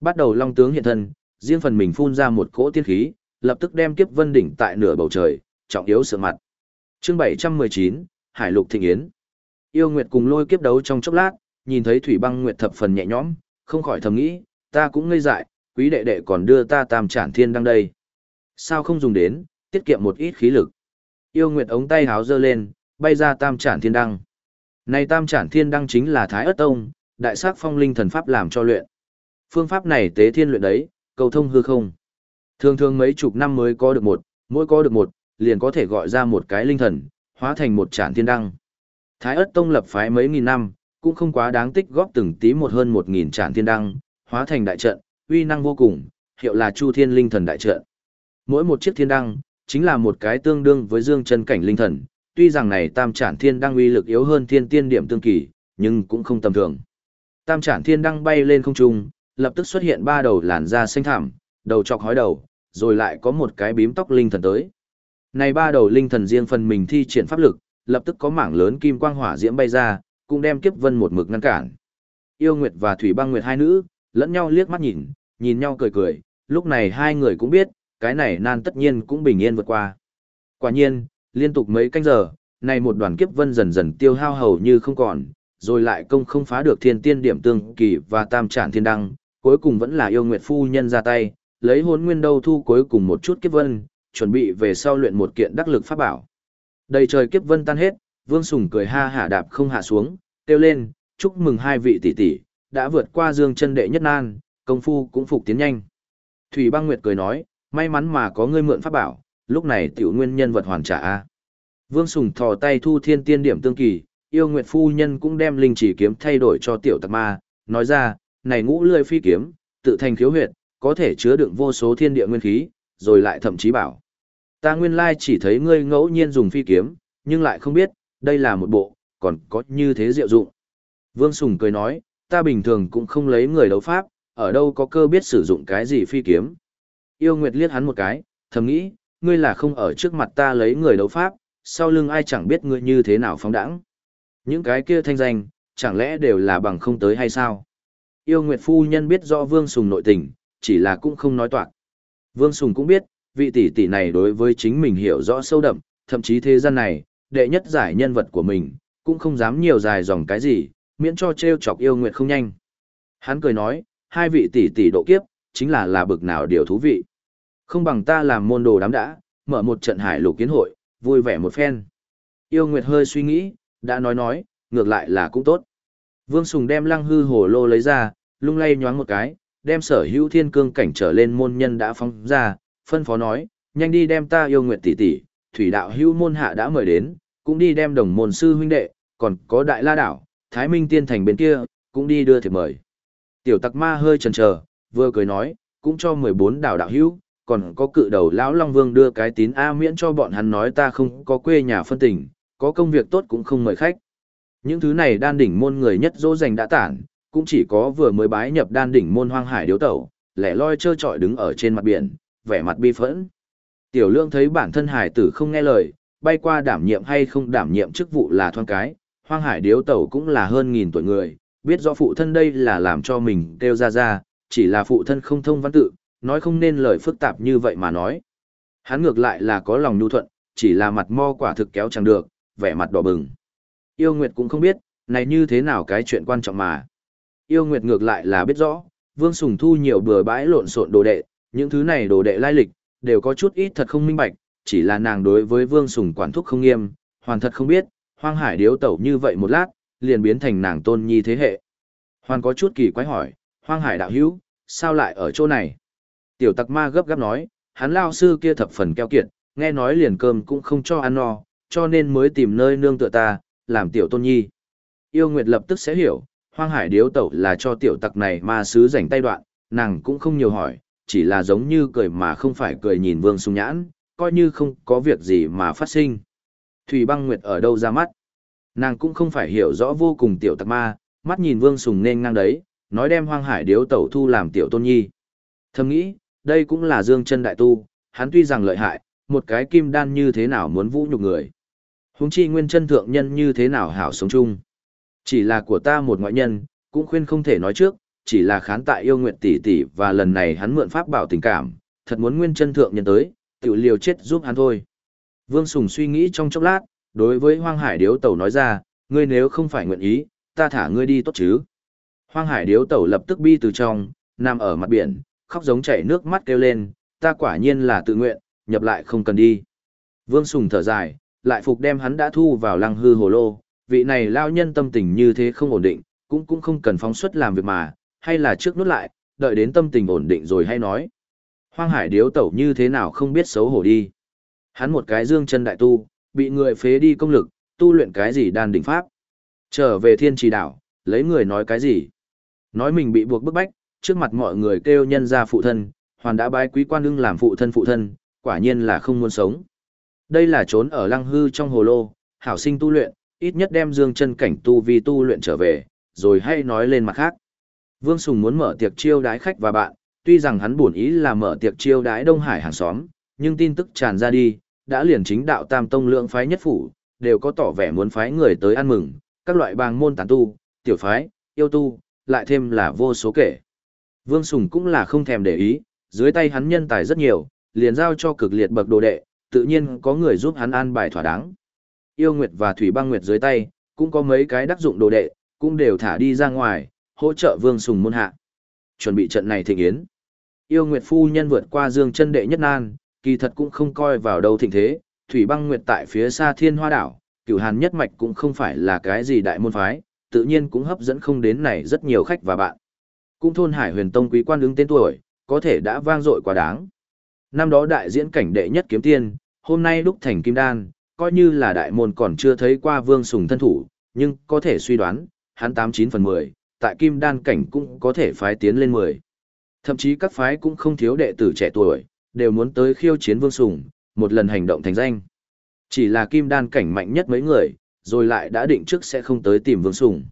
Bắt đầu long tướng hiện thân, riêng phần mình phun ra một cỗ tiên khí, lập tức đem kiếp vân đỉnh tại nửa bầu trời, trọng yếu sự mặt. Chương 719, Hải Lục Thịnh Yến. Yêu Nguyệt cùng lôi kiếp đấu trong chốc lát, nhìn thấy Thủy Băng Nguyệt thập phần nhẹ nhõm, không khỏi thầm nghĩ, ta cũng ngây dại, quý đệ đệ còn đưa ta tam trản thiên đăng đây. Sao không dùng đến, tiết kiệm một ít khí lực. Yêu Nguyệt ống tay háo giơ lên, bay ra tam trản thiên đăng. Này tam trản thiên đăng chính là Thái ất tông, đại sắc phong linh thần pháp làm cho luyện. Phương pháp này tế thiên luyện đấy, cầu thông hư không. Thường thường mấy chục năm mới có được một, mỗi có được một, liền có thể gọi ra một cái linh thần, hóa thành một trản thiên đăng. Thái ất tông lập phái mấy nghìn năm, cũng không quá đáng tích góp từng tí một hơn một nghìn trản thiên đăng, hóa thành đại trận, uy năng vô cùng, hiệu là Chu Thiên Linh Thần đại trận. Mỗi một chiếc thiên đăng chính là một cái tương đương với dương chân cảnh linh thần, tuy rằng này tam trản thiên đăng uy lực yếu hơn thiên tiên điểm tương kỳ, nhưng cũng không tầm thường. Tam trản thiên đăng bay lên không trung, lập tức xuất hiện ba đầu làn da xanh thảm, đầu chọc hói đầu, rồi lại có một cái bím tóc linh thần tới. Này ba đầu linh thần riêng phần mình thi triển pháp lực, lập tức có mảng lớn kim quang hỏa diễm bay ra, cũng đem kiếp vân một mực ngăn cản. Yêu Nguyệt và Thủy Băng Nguyệt hai nữ, lẫn nhau liếc mắt nhìn, nhìn nhau cười cười, lúc này hai người cũng biết, cái này nan tất nhiên cũng bình yên vượt qua. Quả nhiên, liên tục mấy canh giờ, này một đoàn kiếp vân dần dần tiêu hao hầu như không còn, rồi lại công không phá được thiên tiên điểm tương kỳ và tam trản thiên đăng, cuối cùng vẫn là yêu nguyệt phu nhân ra tay, lấy hốn nguyên đâu thu cuối cùng một chút kiếp vân, chuẩn bị về sau luyện một kiện đắc lực pháp bảo. Đầy trời kiếp vân tan hết, Vương Sùng cười ha hả đạp không hạ xuống, kêu lên, chúc mừng hai vị tỷ tỷ, đã vượt qua dương chân đệ nhất nan, công phu cũng phục tiến nhanh. Thủy băng nguyệt cười nói, may mắn mà có ngươi mượn pháp bảo, lúc này tiểu nguyên nhân vật hoàn trả a. Vương Sùng thò tay thu thiên tiên điểm tương kỳ, yêu nguyệt phu nhân cũng đem linh chỉ kiếm thay đổi cho tiểu tặc ma, nói ra, này ngũ lươi phi kiếm, tự thành khiếu huyệt, có thể chứa đựng vô số thiên địa nguyên khí, rồi lại thậm chí bảo. Ta nguyên lai chỉ thấy ngươi ngẫu nhiên dùng phi kiếm, nhưng lại không biết, đây là một bộ, còn có như thế diệu dụng. Vương Sùng cười nói, ta bình thường cũng không lấy người đấu pháp, ở đâu có cơ biết sử dụng cái gì phi kiếm. Yêu Nguyệt liếc hắn một cái, thầm nghĩ, ngươi là không ở trước mặt ta lấy người đấu pháp, sau lưng ai chẳng biết ngươi như thế nào phóng đẳng. Những cái kia thanh danh, chẳng lẽ đều là bằng không tới hay sao? Yêu Nguyệt Phu Nhân biết rõ Vương Sùng nội tình, chỉ là cũng không nói toạc. Vương Sùng cũng biết, vị tỷ tỷ này đối với chính mình hiểu rõ sâu đậm, thậm chí thế gian này, đệ nhất giải nhân vật của mình, cũng không dám nhiều dài dòng cái gì, miễn cho treo chọc yêu nguyệt không nhanh. Hắn cười nói, hai vị tỷ tỷ độ kiếp, chính là là bực nào điều thú vị. Không bằng ta làm môn đồ đám đã, mở một trận hải lục kiến hội, vui vẻ một phen. Yêu Nguyệt hơi suy nghĩ, đã nói nói, ngược lại là cũng tốt. Vương Sùng đem lăng hư hồ lô lấy ra, lung lay nhoáng một cái, đem sở hữu thiên cương cảnh trở lên môn nhân đã phóng ra, phân phó nói, nhanh đi đem ta yêu nguyệt tỷ tỷ, thủy đạo hưu môn hạ đã mời đến, cũng đi đem đồng môn sư huynh đệ, còn có đại la đảo, thái minh tiên thành bên kia, cũng đi đưa thiệp mời. Tiểu tặc ma hơi chần chờ, vừa cười nói, cũng cho 14 đảo đạo hữu, còn có cự đầu lão Long Vương đưa cái tín A miễn cho bọn hắn nói ta không có quê nhà phân tình, có công việc tốt cũng không mời khách. Những thứ này đan đỉnh môn người nhất dỗ dành đã tản, cũng chỉ có vừa mới bái nhập đan đỉnh môn hoang hải điếu tẩu, lẻ loi trơ trọi đứng ở trên mặt biển, vẻ mặt bi phẫn. Tiểu lương thấy bản thân hải tử không nghe lời, bay qua đảm nhiệm hay không đảm nhiệm chức vụ là thoang cái, hoang hải điếu tẩu cũng là hơn nghìn tuổi người, biết rõ phụ thân đây là làm cho mình kêu ra ra, chỉ là phụ thân không thông văn tự, nói không nên lời phức tạp như vậy mà nói. Hắn ngược lại là có lòng nhu thuận, chỉ là mặt mo quả thực kéo chẳng được, vẻ mặt đỏ bừng. Yêu Nguyệt cũng không biết, này như thế nào cái chuyện quan trọng mà. Yêu Nguyệt ngược lại là biết rõ, Vương Sùng thu nhiều bừa bãi lộn xộn đồ đệ, những thứ này đồ đệ lai lịch, đều có chút ít thật không minh bạch, chỉ là nàng đối với Vương Sùng quản thúc không nghiêm, hoàn thật không biết, hoang hải điếu tẩu như vậy một lát, liền biến thành nàng tôn nhi thế hệ. Hoàn có chút kỳ quái hỏi, hoang hải đạo hữu, sao lại ở chỗ này? Tiểu tặc ma gấp gáp nói, hắn lao sư kia thập phần keo kiệt, nghe nói liền cơm cũng không cho ăn no, cho nên mới tìm nơi nương tựa ta, làm tiểu tôn nhi. Yêu Nguyệt lập tức sẽ hiểu, hoang hải điếu tẩu là cho tiểu tặc này ma sứ rảnh tay đoạn, nàng cũng không nhiều hỏi, chỉ là giống như cười mà không phải cười nhìn vương sung nhãn, coi như không có việc gì mà phát sinh. Thủy băng nguyệt ở đâu ra mắt? Nàng cũng không phải hiểu rõ vô cùng tiểu tặc ma, mắt nhìn vương sùng nên ngang đấy, nói đem hoang hải điếu tẩu thu làm tiểu tôn nhi. Thầm nghĩ, đây cũng là dương chân đại tu, hắn tuy rằng lợi hại, một cái kim đan như thế nào muốn vũ nhục người. huống chi nguyên chân thượng nhân như thế nào hảo sống chung. Chỉ là của ta một ngoại nhân, cũng khuyên không thể nói trước, chỉ là khán tại yêu nguyện tỷ tỷ và lần này hắn mượn pháp bảo tình cảm, thật muốn nguyên chân thượng nhân tới, tự liều chết giúp hắn thôi. Vương Sùng suy nghĩ trong chốc lát, đối với Hoang Hải Điếu Tẩu nói ra, ngươi nếu không phải nguyện ý, ta thả ngươi đi tốt chứ. Hoang Hải Điếu Tẩu lập tức bi từ trong, nằm ở mặt biển, khóc giống chảy nước mắt kêu lên, ta quả nhiên là tự nguyện, nhập lại không cần đi. Vương Sùng thở dài, lại phục đem hắn đã thu vào lăng hư hồ lô, vị này lao nhân tâm tình như thế không ổn định, cũng cũng không cần phóng xuất làm việc mà, hay là trước nút lại, đợi đến tâm tình ổn định rồi hay nói. Hoang hải điếu tẩu như thế nào không biết xấu hổ đi. Hắn một cái dương chân đại tu, bị người phế đi công lực, tu luyện cái gì đan đỉnh pháp. Trở về thiên trì đảo, lấy người nói cái gì. Nói mình bị buộc bức bách, trước mặt mọi người kêu nhân ra phụ thân, hoàn đã bái quý quan ưng làm phụ thân phụ thân, quả nhiên là không muốn sống. Đây là trốn ở lăng hư trong hồ lô, hảo sinh tu luyện, ít nhất đem dương chân cảnh tu vi tu luyện trở về, rồi hay nói lên mặt khác. Vương Sùng muốn mở tiệc chiêu đái khách và bạn, tuy rằng hắn buồn ý là mở tiệc chiêu đái Đông Hải hàng xóm, nhưng tin tức tràn ra đi, đã liền chính đạo Tam Tông lượng phái nhất phủ, đều có tỏ vẻ muốn phái người tới ăn mừng, các loại bang môn tán tu, tiểu phái, yêu tu, lại thêm là vô số kể. Vương Sùng cũng là không thèm để ý, dưới tay hắn nhân tài rất nhiều, liền giao cho cực liệt bậc đồ đệ, tự nhiên có người giúp hắn an bài thỏa đáng. Yêu Nguyệt và Thủy Băng Nguyệt dưới tay, cũng có mấy cái đắc dụng đồ đệ, cũng đều thả đi ra ngoài, hỗ trợ Vương Sùng môn hạ. Chuẩn bị trận này thịnh yến. Yêu Nguyệt phu nhân vượt qua dương chân đệ nhất nan, kỳ thật cũng không coi vào đâu thịnh thế, Thủy Băng Nguyệt tại phía xa Thiên Hoa đảo, Cửu Hàn nhất mạch cũng không phải là cái gì đại môn phái, tự nhiên cũng hấp dẫn không đến này rất nhiều khách và bạn. Cũng thôn Hải Huyền Tông quý quan ứng tên tuổi, có thể đã vang dội quá đáng. Năm đó đại diễn cảnh đệ nhất kiếm tiên, hôm nay đúc thành kim đan, coi như là đại môn còn chưa thấy qua vương sùng thân thủ, nhưng có thể suy đoán, hắn 89 phần 10, tại kim đan cảnh cũng có thể phái tiến lên 10. Thậm chí các phái cũng không thiếu đệ tử trẻ tuổi, đều muốn tới khiêu chiến vương sùng, một lần hành động thành danh. Chỉ là kim đan cảnh mạnh nhất mấy người, rồi lại đã định trước sẽ không tới tìm vương sùng.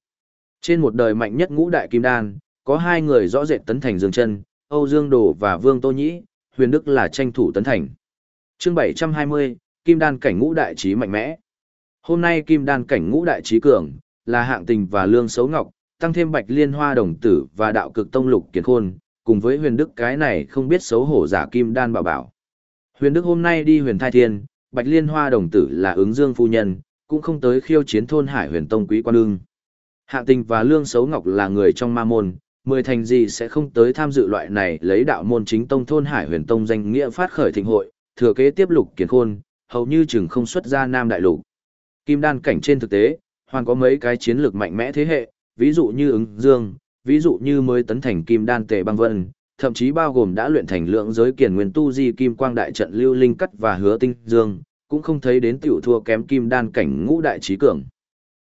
Trên một đời mạnh nhất ngũ đại kim đan, có hai người rõ rệt tấn thành dương chân, Âu Dương Đồ và Vương Tô Nhĩ, huyền đức là tranh thủ tấn thành. Chương 720, Kim Đan cảnh ngũ đại trí mạnh mẽ. Hôm nay Kim Đan cảnh ngũ đại trí cường, là hạng tình và lương xấu ngọc, tăng thêm bạch liên hoa đồng tử và đạo cực tông lục kiệt khôn, cùng với huyền đức cái này không biết xấu hổ giả Kim Đan bảo bảo. Huyền đức hôm nay đi huyền thai thiên, bạch liên hoa đồng tử là ứng dương phu nhân, cũng không tới khiêu chiến thôn hải huyền tông quý quan ương. Hạng tình và lương xấu ngọc là người trong ma môn, mười thành gì sẽ không tới tham dự loại này lấy đạo môn chính tông thôn hải huyền tông danh nghĩa phát khởi thịnh hội, thừa kế tiếp lục kiến khôn, hầu như chừng không xuất ra nam đại lục. Kim đan cảnh trên thực tế, hoàn có mấy cái chiến lược mạnh mẽ thế hệ, ví dụ như ứng dương, ví dụ như mới tấn thành kim đan tề băng vân, thậm chí bao gồm đã luyện thành lượng giới kiền nguyên tu di kim quang đại trận lưu linh cắt và hứa tinh dương, cũng không thấy đến tiểu thua kém kim đan cảnh ngũ đại trí cường.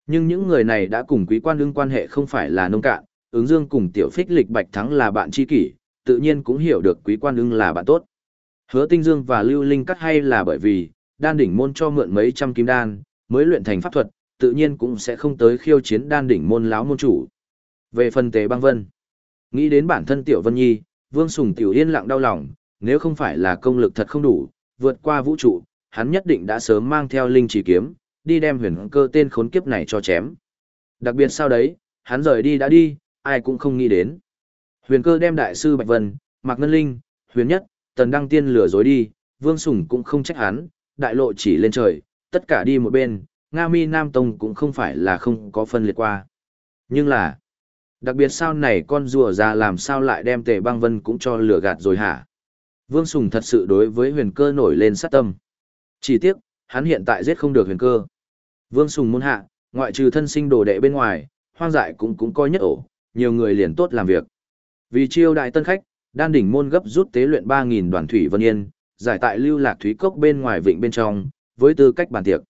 Nhưng những người này đã cùng quý quan lương quan hệ không phải là nông cạn, ứng dương cùng tiểu phích lịch bạch thắng là bạn tri kỷ, tự nhiên cũng hiểu được quý quan ưng là bạn tốt. Hứa tinh dương và lưu linh cắt hay là bởi vì, đan đỉnh môn cho mượn mấy trăm kim đan, mới luyện thành pháp thuật, tự nhiên cũng sẽ không tới khiêu chiến đan đỉnh môn láo môn chủ. Về phần tế băng vân, nghĩ đến bản thân tiểu vân nhi, vương sùng tiểu yên lặng đau lòng, nếu không phải là công lực thật không đủ, vượt qua vũ trụ, hắn nhất định đã sớm mang theo linh chỉ kiếm, đi đem huyền cơ tên khốn kiếp này cho chém. Đặc biệt sau đấy, hắn rời đi đã đi, ai cũng không nghĩ đến. Huyền cơ đem đại sư Bạch Vân, Mạc Ngân Linh, Huyền Nhất, Tần Đăng Tiên lừa dối đi, Vương Sùng cũng không trách hắn, đại lộ chỉ lên trời, tất cả đi một bên, Nga Mi Nam Tông cũng không phải là không có phân liệt qua. Nhưng là, đặc biệt sao này con rùa ra làm sao lại đem tề băng vân cũng cho lừa gạt rồi hả? Vương Sùng thật sự đối với huyền cơ nổi lên sát tâm. Chỉ tiếc, hắn hiện tại giết không được huyền cơ. Vương Sùng muốn hạ, ngoại trừ thân sinh đồ đệ bên ngoài, hoang dại cũng cũng coi nhất ổ, nhiều người liền tốt làm việc. Vì chiêu đại tân khách, đan đỉnh môn gấp rút tế luyện 3.000 đoàn thủy vân yên, giải tại lưu lạc thúy cốc bên ngoài vịnh bên trong, với tư cách bàn tiệc.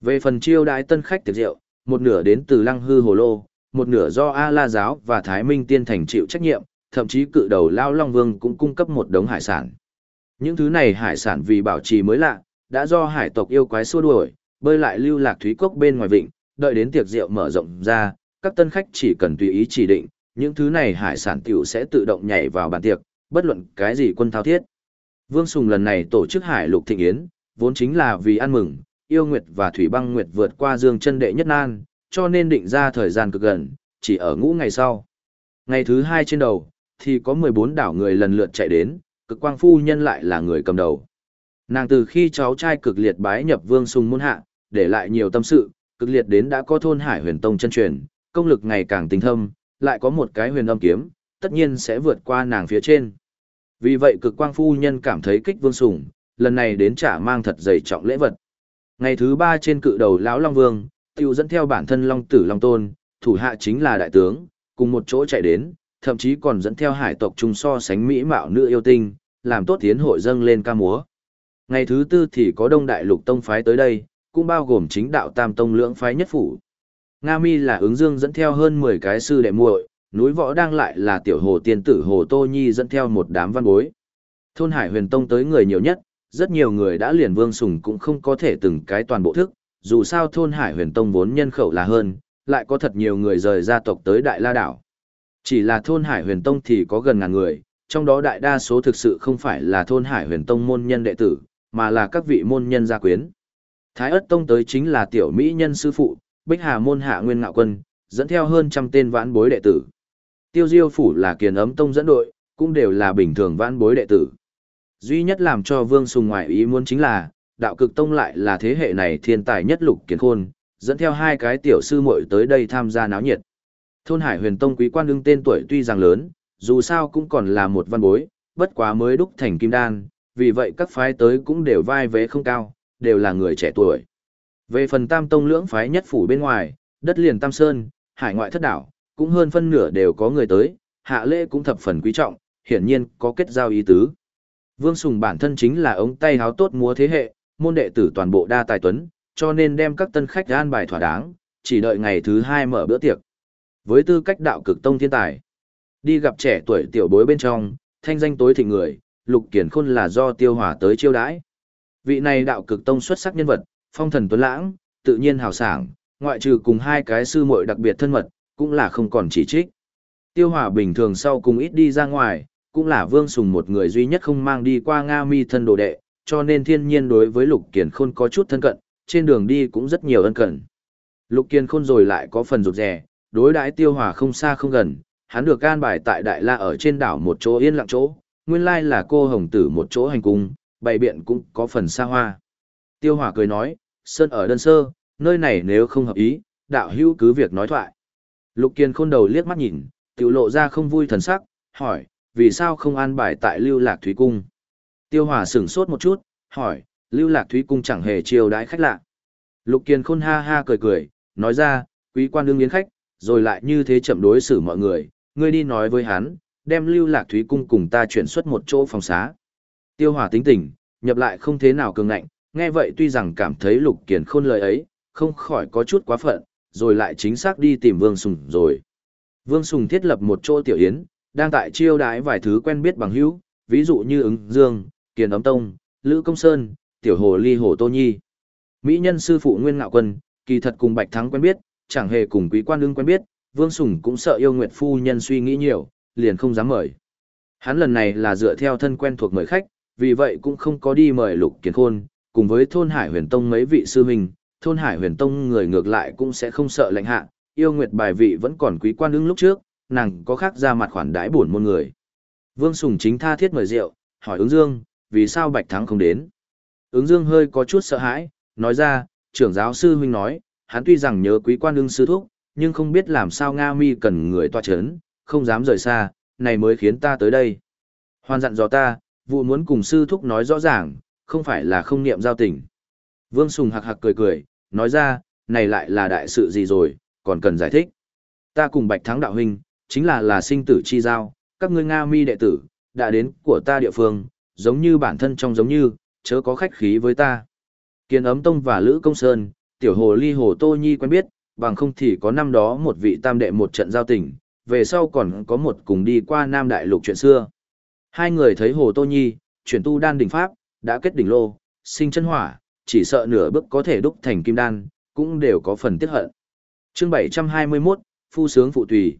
Về phần chiêu đại tân khách tiệc rượu, một nửa đến từ lăng hư hồ lô, một nửa do A La Giáo và Thái Minh Tiên Thành chịu trách nhiệm, thậm chí cự đầu Lao Long Vương cũng cung cấp một đống hải sản. Những thứ này hải sản vì bảo trì mới lạ, đã do hải tộc yêu quái xua đuổi, bơi lại lưu lạc thúy cốc bên ngoài vịnh, đợi đến tiệc rượu mở rộng ra, các tân khách chỉ cần tùy ý chỉ định, những thứ này hải sản tiểu sẽ tự động nhảy vào bàn tiệc, bất luận cái gì quân thao thiết. Vương Sùng lần này tổ chức hải lục thịnh yến, vốn chính là vì ăn mừng, yêu nguyệt và thủy băng nguyệt vượt qua dương chân đệ nhất nan, cho nên định ra thời gian cực gần, chỉ ở ngũ ngày sau. Ngày thứ hai trên đầu, thì có 14 đảo người lần lượt chạy đến, cực quang phu nhân lại là người cầm đầu. Nàng từ khi cháu trai cực liệt bái nhập vương sùng môn hạ, để lại nhiều tâm sự, cực liệt đến đã có thôn hải huyền tông chân truyền, công lực ngày càng tinh thâm, lại có một cái huyền âm kiếm, tất nhiên sẽ vượt qua nàng phía trên. Vì vậy cực quang phu nhân cảm thấy kích vương sùng, lần này đến trả mang thật dày trọng lễ vật. Ngày thứ ba trên cự đầu lão Long Vương, tiêu dẫn theo bản thân Long Tử Long Tôn, thủ hạ chính là đại tướng, cùng một chỗ chạy đến, thậm chí còn dẫn theo hải tộc trung so sánh mỹ mạo nữ yêu tinh, làm tốt tiến hội dâng lên ca múa. Ngày thứ tư thì có đông đại lục tông phái tới đây, cũng bao gồm chính đạo tam tông lưỡng phái nhất phủ. Nga Mi là ứng dương dẫn theo hơn 10 cái sư đệ muội, núi võ đang lại là tiểu hồ tiên tử hồ Tô Nhi dẫn theo một đám văn bối. Thôn Hải huyền tông tới người nhiều nhất, rất nhiều người đã liền vương sùng cũng không có thể từng cái toàn bộ thức, dù sao thôn Hải huyền tông vốn nhân khẩu là hơn, lại có thật nhiều người rời gia tộc tới Đại La Đảo. Chỉ là thôn Hải huyền tông thì có gần ngàn người, trong đó đại đa số thực sự không phải là thôn Hải huyền tông môn nhân đệ tử, mà là các vị môn nhân gia quyến. Thái ất tông tới chính là tiểu mỹ nhân sư phụ, Bích Hà môn hạ nguyên ngạo quân, dẫn theo hơn trăm tên vãn bối đệ tử. Tiêu Diêu phủ là kiền ấm tông dẫn đội, cũng đều là bình thường vãn bối đệ tử. Duy nhất làm cho Vương Sùng ngoại ý muốn chính là, đạo cực tông lại là thế hệ này thiên tài nhất lục kiến khôn, dẫn theo hai cái tiểu sư muội tới đây tham gia náo nhiệt. Thôn Hải Huyền Tông quý quan đương tên tuổi tuy rằng lớn, dù sao cũng còn là một văn bối, bất quá mới đúc thành kim đan, vì vậy các phái tới cũng đều vai vế không cao, đều là người trẻ tuổi. Về phần tam tông lưỡng phái nhất phủ bên ngoài, đất liền tam sơn, hải ngoại thất đảo, cũng hơn phân nửa đều có người tới, hạ lễ cũng thập phần quý trọng, hiển nhiên có kết giao ý tứ. Vương Sùng bản thân chính là ống tay háo tốt múa thế hệ, môn đệ tử toàn bộ đa tài tuấn, cho nên đem các tân khách an bài thỏa đáng, chỉ đợi ngày thứ hai mở bữa tiệc. Với tư cách đạo cực tông thiên tài, đi gặp trẻ tuổi tiểu bối bên trong, thanh danh tối thịnh người, Lục Kiền Khôn là do tiêu hỏa tới chiêu đãi. Vị này đạo cực tông xuất sắc nhân vật, phong thần tuấn lãng, tự nhiên hào sảng, ngoại trừ cùng hai cái sư muội đặc biệt thân mật, cũng là không còn chỉ trích. Tiêu hòa bình thường sau cùng ít đi ra ngoài, cũng là vương sùng một người duy nhất không mang đi qua Nga mi thân đồ đệ, cho nên thiên nhiên đối với Lục Kiền Khôn có chút thân cận, trên đường đi cũng rất nhiều ân cận. Lục Kiền Khôn rồi lại có phần rụt rè, đối đãi tiêu hòa không xa không gần, hắn được can bài tại Đại La ở trên đảo một chỗ yên lặng chỗ, nguyên lai là cô hồng tử một chỗ hành cung, bày biện cũng có phần xa hoa. Tiêu hòa cười nói, Sơn ở đơn sơ, nơi này nếu không hợp ý, đạo hữu cứ việc nói thoại. Lục Kiên khôn đầu liếc mắt nhìn, tiểu lộ ra không vui thần sắc, hỏi, vì sao không an bài tại lưu lạc thúy cung? Tiêu Hòa sửng sốt một chút, hỏi, lưu lạc thúy cung chẳng hề chiều đãi khách lạ. Lục Kiên khôn ha ha cười cười, nói ra, quý quan đương yến khách, rồi lại như thế chậm đối xử mọi người, ngươi đi nói với hắn, đem lưu lạc thúy cung cùng ta chuyển xuất một chỗ phòng xá. Tiêu Hòa tính tình, nhập lại không thế nào cường ngạnh, nghe vậy tuy rằng cảm thấy lục kiền khôn lời ấy, không khỏi có chút quá phận, rồi lại chính xác đi tìm Vương Sùng rồi. Vương Sùng thiết lập một chỗ tiểu yến, đang tại chiêu đái vài thứ quen biết bằng hữu, ví dụ như ứng dương, kiền ấm tông, lữ công sơn, tiểu hồ ly hồ tô nhi. Mỹ nhân sư phụ Nguyên Ngạo Quân, kỳ thật cùng Bạch Thắng quen biết, chẳng hề cùng quý quan ưng quen biết, Vương Sùng cũng sợ yêu Nguyệt Phu nhân suy nghĩ nhiều, liền không dám mời. Hắn lần này là dựa theo thân quen thuộc mời khách, vì vậy cũng không có đi mời Lục Kiến Khôn, cùng với thôn Hải Huyền Tông mấy vị sư huynh, thôn Hải Huyền Tông người ngược lại cũng sẽ không sợ lạnh hạ, yêu Nguyệt bài vị vẫn còn quý quan ứng lúc trước, nàng có khác ra mặt khoản đãi buồn môn người. Vương Sùng chính tha thiết mời rượu, hỏi ứng dương, vì sao Bạch Thắng không đến. Ứng dương hơi có chút sợ hãi, nói ra, trưởng giáo sư huynh nói, hắn tuy rằng nhớ quý quan ưng sư thúc, nhưng không biết làm sao Nga mi cần người toa chấn, không dám rời xa, này mới khiến ta tới đây. Hoàn dặn dò ta, vụ muốn cùng sư thúc nói rõ ràng, không phải là không niệm giao tình. Vương Sùng hạc hạc cười cười, nói ra, này lại là đại sự gì rồi, còn cần giải thích. Ta cùng Bạch Thắng đạo huynh, chính là là sinh tử chi giao, các ngươi Nga mi đệ tử, đã đến của ta địa phương, giống như bản thân trong giống như, chớ có khách khí với ta. Kiên ấm tông và Lữ Công Sơn, tiểu hồ ly hồ Tô Nhi quen biết, bằng không thì có năm đó một vị tam đệ một trận giao tình, về sau còn có một cùng đi qua Nam Đại Lục chuyện xưa. Hai người thấy hồ Tô Nhi, chuyển tu đan đỉnh Pháp, đã kết đỉnh lô, sinh chân hỏa, chỉ sợ nửa bước có thể đúc thành kim đan, cũng đều có phần tiếc hận. Chương 721, Phu sướng phụ tùy.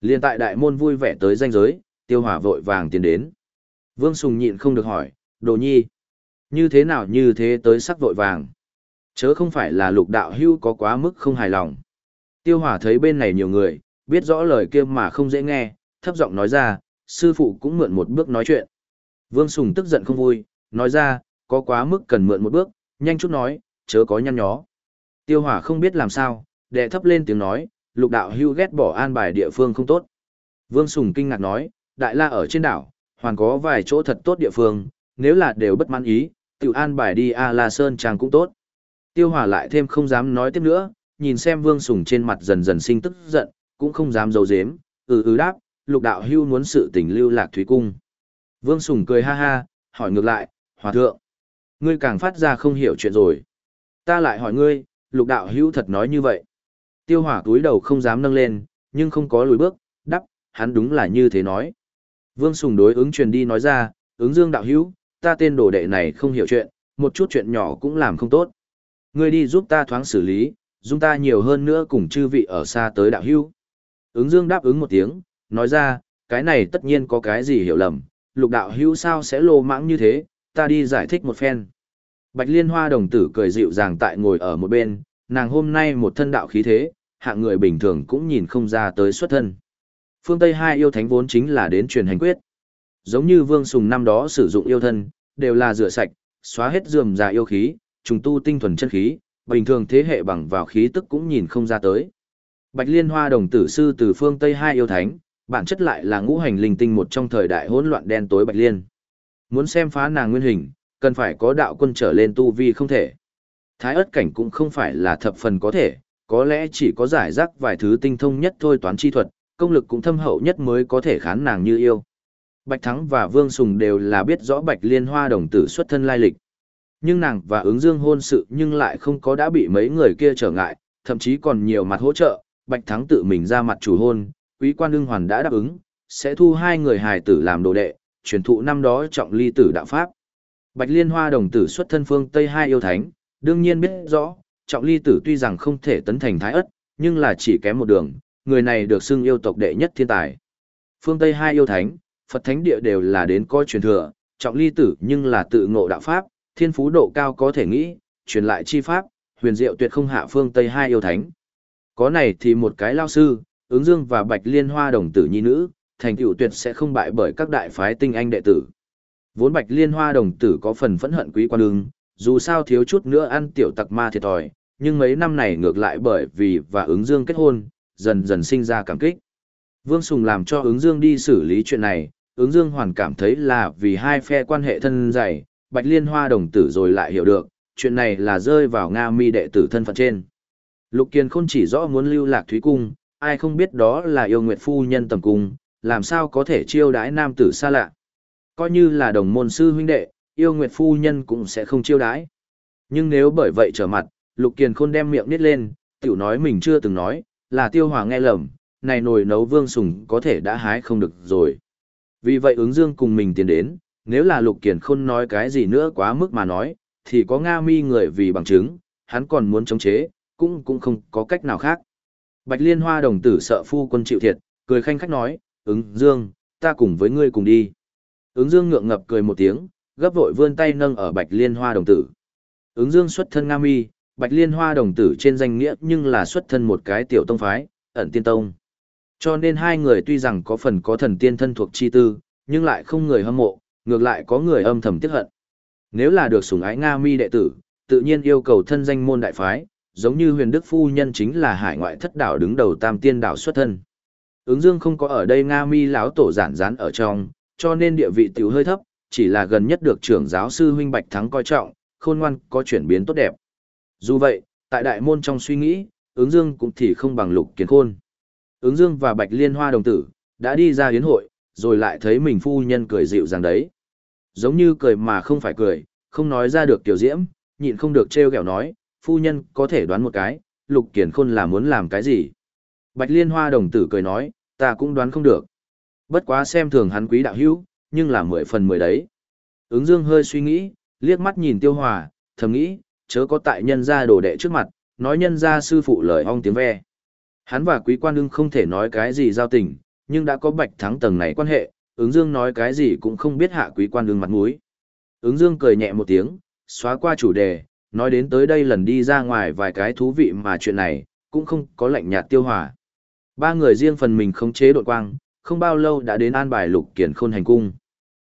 Liên tại đại môn vui vẻ tới danh giới, tiêu hỏa vội vàng tiến đến. Vương Sùng nhịn không được hỏi, đồ nhi. Như thế nào như thế tới sắc vội vàng. Chớ không phải là lục đạo hưu có quá mức không hài lòng. Tiêu hỏa thấy bên này nhiều người, biết rõ lời kia mà không dễ nghe, thấp giọng nói ra, sư phụ cũng mượn một bước nói chuyện. Vương Sùng tức giận không vui, nói ra, có quá mức cần mượn một bước, nhanh chút nói, chớ có nhăn nhó. Tiêu hỏa không biết làm sao, đệ thấp lên tiếng nói, lục đạo hưu ghét bỏ an bài địa phương không tốt. Vương Sùng kinh ngạc nói, đại la ở trên đảo, hoàn có vài chỗ thật tốt địa phương, nếu là đều bất mãn ý, tiểu an bài đi A La Sơn Trang cũng tốt. Tiêu hỏa lại thêm không dám nói tiếp nữa, nhìn xem Vương Sùng trên mặt dần dần sinh tức giận, cũng không dám giấu giếm, ừ ừ đáp, lục đạo hưu muốn sự tình lưu lạc thúy cung. Vương Sùng cười ha ha, hỏi ngược lại, Hòa thượng, ngươi càng phát ra không hiểu chuyện rồi. Ta lại hỏi ngươi, lục đạo hữu thật nói như vậy. Tiêu hỏa túi đầu không dám nâng lên, nhưng không có lùi bước, đắp, hắn đúng là như thế nói. Vương Sùng đối ứng truyền đi nói ra, ứng dương đạo hữu, ta tên đồ đệ này không hiểu chuyện, một chút chuyện nhỏ cũng làm không tốt. Ngươi đi giúp ta thoáng xử lý, dung ta nhiều hơn nữa cùng chư vị ở xa tới đạo hữu. Ứng dương đáp ứng một tiếng, nói ra, cái này tất nhiên có cái gì hiểu lầm, lục đạo hữu sao sẽ lô mãng như thế, ta đi giải thích một phen. Bạch liên hoa đồng tử cười dịu dàng tại ngồi ở một bên, nàng hôm nay một thân đạo khí thế, hạng người bình thường cũng nhìn không ra tới xuất thân. Phương Tây hai yêu thánh vốn chính là đến truyền hành quyết. Giống như Vương Sùng năm đó sử dụng yêu thân, đều là rửa sạch, xóa hết dườm già yêu khí, trùng tu tinh thuần chân khí, bình thường thế hệ bằng vào khí tức cũng nhìn không ra tới. Bạch Liên Hoa đồng tử sư từ phương Tây hai yêu thánh, bản chất lại là ngũ hành linh tinh một trong thời đại hỗn loạn đen tối Bạch Liên. Muốn xem phá nàng nguyên hình, cần phải có đạo quân trở lên tu vi không thể. Thái ớt cảnh cũng không phải là thập phần có thể, có lẽ chỉ có giải rác vài thứ tinh thông nhất thôi toán chi thuật, công lực cũng thâm hậu nhất mới có thể khán nàng như yêu. Bạch Thắng và Vương Sùng đều là biết rõ Bạch Liên Hoa đồng tử xuất thân lai lịch. Nhưng nàng và ứng dương hôn sự nhưng lại không có đã bị mấy người kia trở ngại, thậm chí còn nhiều mặt hỗ trợ, Bạch Thắng tự mình ra mặt chủ hôn, quý quan ưng hoàn đã đáp ứng, sẽ thu hai người hài tử làm đồ đệ, truyền thụ năm đó trọng ly tử đạo Pháp. Bạch Liên Hoa đồng tử xuất thân phương Tây hai yêu thánh, đương nhiên biết rõ, trọng ly tử tuy rằng không thể tấn thành thái ất, nhưng là chỉ kém một đường, người này được xưng yêu tộc đệ nhất thiên tài. Phương Tây hai yêu thánh, Phật thánh địa đều là đến coi truyền thừa, trọng ly tử nhưng là tự ngộ đạo pháp, thiên phú độ cao có thể nghĩ, truyền lại chi pháp, huyền diệu tuyệt không hạ phương Tây hai yêu thánh. Có này thì một cái lao sư, ứng dương và bạch liên hoa đồng tử nhi nữ, thành tựu tuyệt sẽ không bại bởi các đại phái tinh anh đệ tử. Vốn bạch liên hoa đồng tử có phần phẫn hận quý quan ưng, dù sao thiếu chút nữa ăn tiểu tặc ma thiệt thòi, nhưng mấy năm này ngược lại bởi vì và ứng dương kết hôn, dần dần sinh ra cảm kích. Vương Sùng làm cho ứng dương đi xử lý chuyện này, ứng dương hoàn cảm thấy là vì hai phe quan hệ thân dày, bạch liên hoa đồng tử rồi lại hiểu được, chuyện này là rơi vào Nga mi đệ tử thân phận trên. Lục Kiên không chỉ rõ muốn lưu lạc thúy cung, ai không biết đó là yêu nguyệt phu nhân tầm cung, làm sao có thể chiêu đãi nam tử xa lạ. Coi như là đồng môn sư huynh đệ, yêu nguyệt phu nhân cũng sẽ không chiêu đãi. Nhưng nếu bởi vậy trở mặt, Lục Kiền Khôn đem miệng nít lên, tiểu nói mình chưa từng nói, là tiêu hòa nghe lầm, này nồi nấu vương sùng có thể đã hái không được rồi. Vì vậy ứng dương cùng mình tiến đến, nếu là Lục Kiền Khôn nói cái gì nữa quá mức mà nói, thì có Nga mi người vì bằng chứng, hắn còn muốn chống chế, cũng cũng không có cách nào khác. Bạch Liên Hoa đồng tử sợ phu quân chịu thiệt, cười khanh khách nói, ứng dương, ta cùng với ngươi cùng đi. Ứng dương ngượng ngập cười một tiếng, gấp vội vươn tay nâng ở Bạch Liên Hoa đồng tử. Ứng dương xuất thân Nga mi, Bạch Liên Hoa đồng tử trên danh nghĩa nhưng là xuất thân một cái tiểu tông phái, ẩn tiên tông. Cho nên hai người tuy rằng có phần có thần tiên thân thuộc chi tư, nhưng lại không người hâm mộ, ngược lại có người âm thầm tiếc hận. Nếu là được sủng ái Nga mi đệ tử, tự nhiên yêu cầu thân danh môn đại phái, giống như huyền đức phu nhân chính là hải ngoại thất đảo đứng đầu tam tiên đảo xuất thân. Ứng dương không có ở đây Nga mi lão tổ giản rán ở trong, cho nên địa vị tiểu hơi thấp, chỉ là gần nhất được trưởng giáo sư huynh Bạch Thắng coi trọng, khôn ngoan có chuyển biến tốt đẹp. Dù vậy, tại đại môn trong suy nghĩ, ứng dương cũng thì không bằng lục kiến khôn. Ứng dương và Bạch Liên Hoa đồng tử, đã đi ra hiến hội, rồi lại thấy mình phu nhân cười dịu dàng đấy. Giống như cười mà không phải cười, không nói ra được tiểu diễm, nhịn không được trêu ghẹo nói, phu nhân có thể đoán một cái, lục kiển khôn là muốn làm cái gì. Bạch Liên Hoa đồng tử cười nói, ta cũng đoán không được. Bất quá xem thường hắn quý đạo hữu, nhưng là mười phần mười đấy. Ứng dương hơi suy nghĩ, liếc mắt nhìn tiêu hòa, thầm nghĩ, chớ có tại nhân gia đồ đệ trước mặt, nói nhân gia sư phụ lời ong tiếng ve. Hắn và quý quan ưng không thể nói cái gì giao tình, nhưng đã có bạch thắng tầng này quan hệ, ứng dương nói cái gì cũng không biết hạ quý quan ưng mặt mũi. Ứng dương cười nhẹ một tiếng, xóa qua chủ đề, nói đến tới đây lần đi ra ngoài vài cái thú vị mà chuyện này, cũng không có lạnh nhạt tiêu hòa. Ba người riêng phần mình khống chế đội quang, không bao lâu đã đến an bài lục kiền khôn hành cung.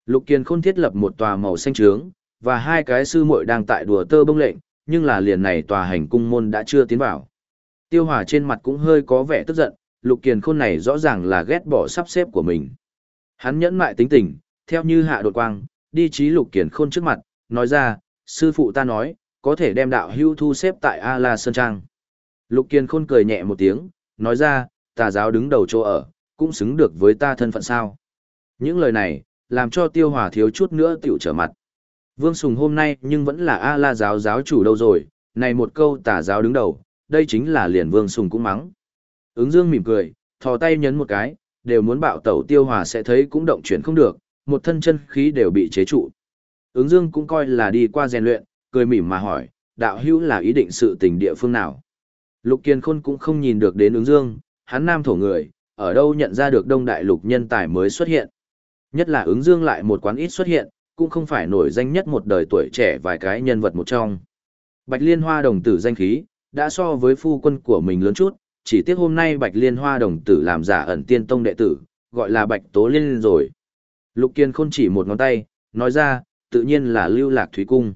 Lục kiền khôn thiết lập một tòa màu xanh trướng, và hai cái sư muội đang tại đùa tơ bông lệnh, nhưng là liền này tòa hành cung môn đã chưa tiến vào. Tiêu Hỏa trên mặt cũng hơi có vẻ tức giận, Lục Kiền Khôn này rõ ràng là ghét bỏ sắp xếp của mình. Hắn nhẫn mại tính tình, theo như hạ đột quang, đi trí Lục Kiền Khôn trước mặt, nói ra, sư phụ ta nói, có thể đem đạo hưu thu xếp tại A La Sơn Trang. Lục Kiền Khôn cười nhẹ một tiếng, nói ra, tà giáo đứng đầu chỗ ở, cũng xứng được với ta thân phận sao. Những lời này, làm cho Tiêu Hòa thiếu chút nữa tiểu trở mặt. Vương Sùng hôm nay nhưng vẫn là A-la giáo giáo chủ đâu rồi, này một câu tà giáo đứng đầu, đây chính là liền Vương Sùng cũng mắng. Ứng dương mỉm cười, thò tay nhấn một cái, đều muốn bạo tẩu tiêu hòa sẽ thấy cũng động chuyển không được, một thân chân khí đều bị chế trụ. Ứng dương cũng coi là đi qua rèn luyện, cười mỉm mà hỏi, đạo hữu là ý định sự tình địa phương nào? Lục Kiên Khôn cũng không nhìn được đến ứng dương, hắn nam thổ người, ở đâu nhận ra được đông đại lục nhân tài mới xuất hiện. Nhất là ứng dương lại một quán ít xuất hiện, cũng không phải nổi danh nhất một đời tuổi trẻ vài cái nhân vật một trong. Bạch Liên Hoa đồng tử danh khí, đã so với phu quân của mình lớn chút, chỉ tiếc hôm nay Bạch Liên Hoa đồng tử làm giả ẩn tiên tông đệ tử, gọi là Bạch Tố Liên rồi. Lục Kiên Khôn chỉ một ngón tay, nói ra, tự nhiên là lưu lạc thủy cung.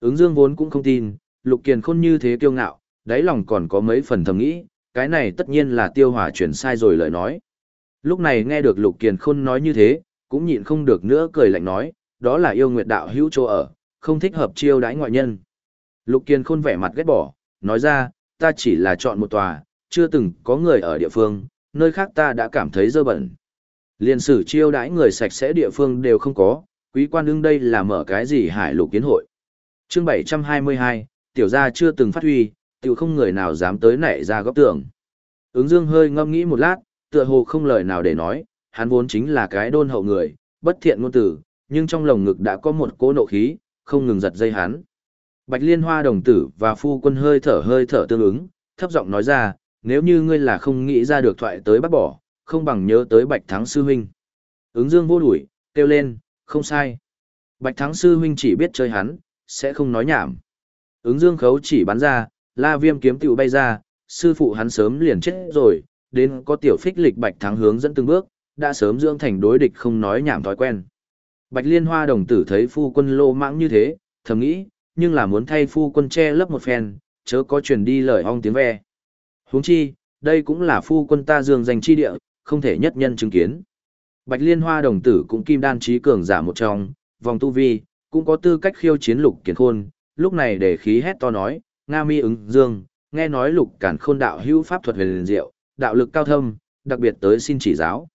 Ứng dương vốn cũng không tin, Lục Kiên Khôn như thế kiêu ngạo, đáy lòng còn có mấy phần thầm nghĩ, cái này tất nhiên là tiêu hỏa chuyển sai rồi lời nói. Lúc này nghe được Lục kiền Khôn nói như thế, cũng nhịn không được nữa cười lạnh nói, đó là yêu nguyệt đạo hữu chỗ ở, không thích hợp chiêu đãi ngoại nhân. Lục kiền khôn vẻ mặt ghét bỏ, nói ra, ta chỉ là chọn một tòa, chưa từng có người ở địa phương, nơi khác ta đã cảm thấy dơ bẩn. Liên sử chiêu đãi người sạch sẽ địa phương đều không có, quý quan đương đây là mở cái gì hải lục kiến hội. chương 722, tiểu gia chưa từng phát huy, tiểu không người nào dám tới nảy ra góc tường. Ứng dương hơi ngâm nghĩ một lát, tựa hồ không lời nào để nói, hắn vốn chính là cái đôn hậu người, bất thiện ngôn tử, nhưng trong lồng ngực đã có một cỗ nộ khí, không ngừng giật dây hắn. Bạch Liên Hoa đồng tử và phu quân hơi thở hơi thở tương ứng, thấp giọng nói ra, nếu như ngươi là không nghĩ ra được thoại tới bắt bỏ, không bằng nhớ tới Bạch Thắng Sư Huynh. Ứng dương vô đuổi, kêu lên, không sai. Bạch Thắng Sư Huynh chỉ biết chơi hắn, sẽ không nói nhảm. Ứng dương khấu chỉ bắn ra, la viêm kiếm tiểu bay ra, sư phụ hắn sớm liền chết rồi, đến có tiểu phích lịch Bạch Thắng hướng dẫn từng bước, đã sớm dưỡng thành đối địch không nói nhảm thói quen. Bạch Liên Hoa đồng tử thấy phu quân lô mãng như thế, thầm nghĩ, nhưng là muốn thay phu quân che lấp một phen, chớ có truyền đi lời ong tiếng ve. Huống chi, đây cũng là phu quân ta dương danh chi địa, không thể nhất nhân chứng kiến. Bạch Liên Hoa đồng tử cũng kim đan trí cường giả một trong, vòng tu vi, cũng có tư cách khiêu chiến lục kiến khôn, lúc này để khí hét to nói, Nga mi ứng dương, nghe nói lục cản khôn đạo hữu pháp thuật huyền diệu, đạo lực cao thâm, đặc biệt tới xin chỉ giáo.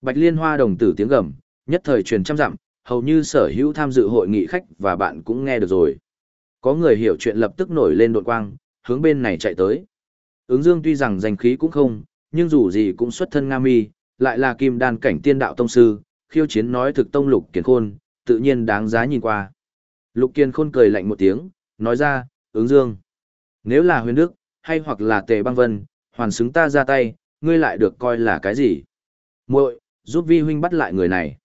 Bạch Liên Hoa đồng tử tiếng gầm, nhất thời truyền trăm dặm, hầu như sở hữu tham dự hội nghị khách và bạn cũng nghe được rồi. Có người hiểu chuyện lập tức nổi lên đột quang, hướng bên này chạy tới. Ứng Dương tuy rằng danh khí cũng không, nhưng dù gì cũng xuất thân Nga Mi, lại là kim đan cảnh tiên đạo tông sư, khiêu chiến nói thực tông lục kiền khôn, tự nhiên đáng giá nhìn qua. Lục kiền khôn cười lạnh một tiếng, nói ra, ứng Dương. Nếu là huyền đức, hay hoặc là tề băng vân, hoàn xứng ta ra tay, ngươi lại được coi là cái gì? muội giúp vi huynh bắt lại người này.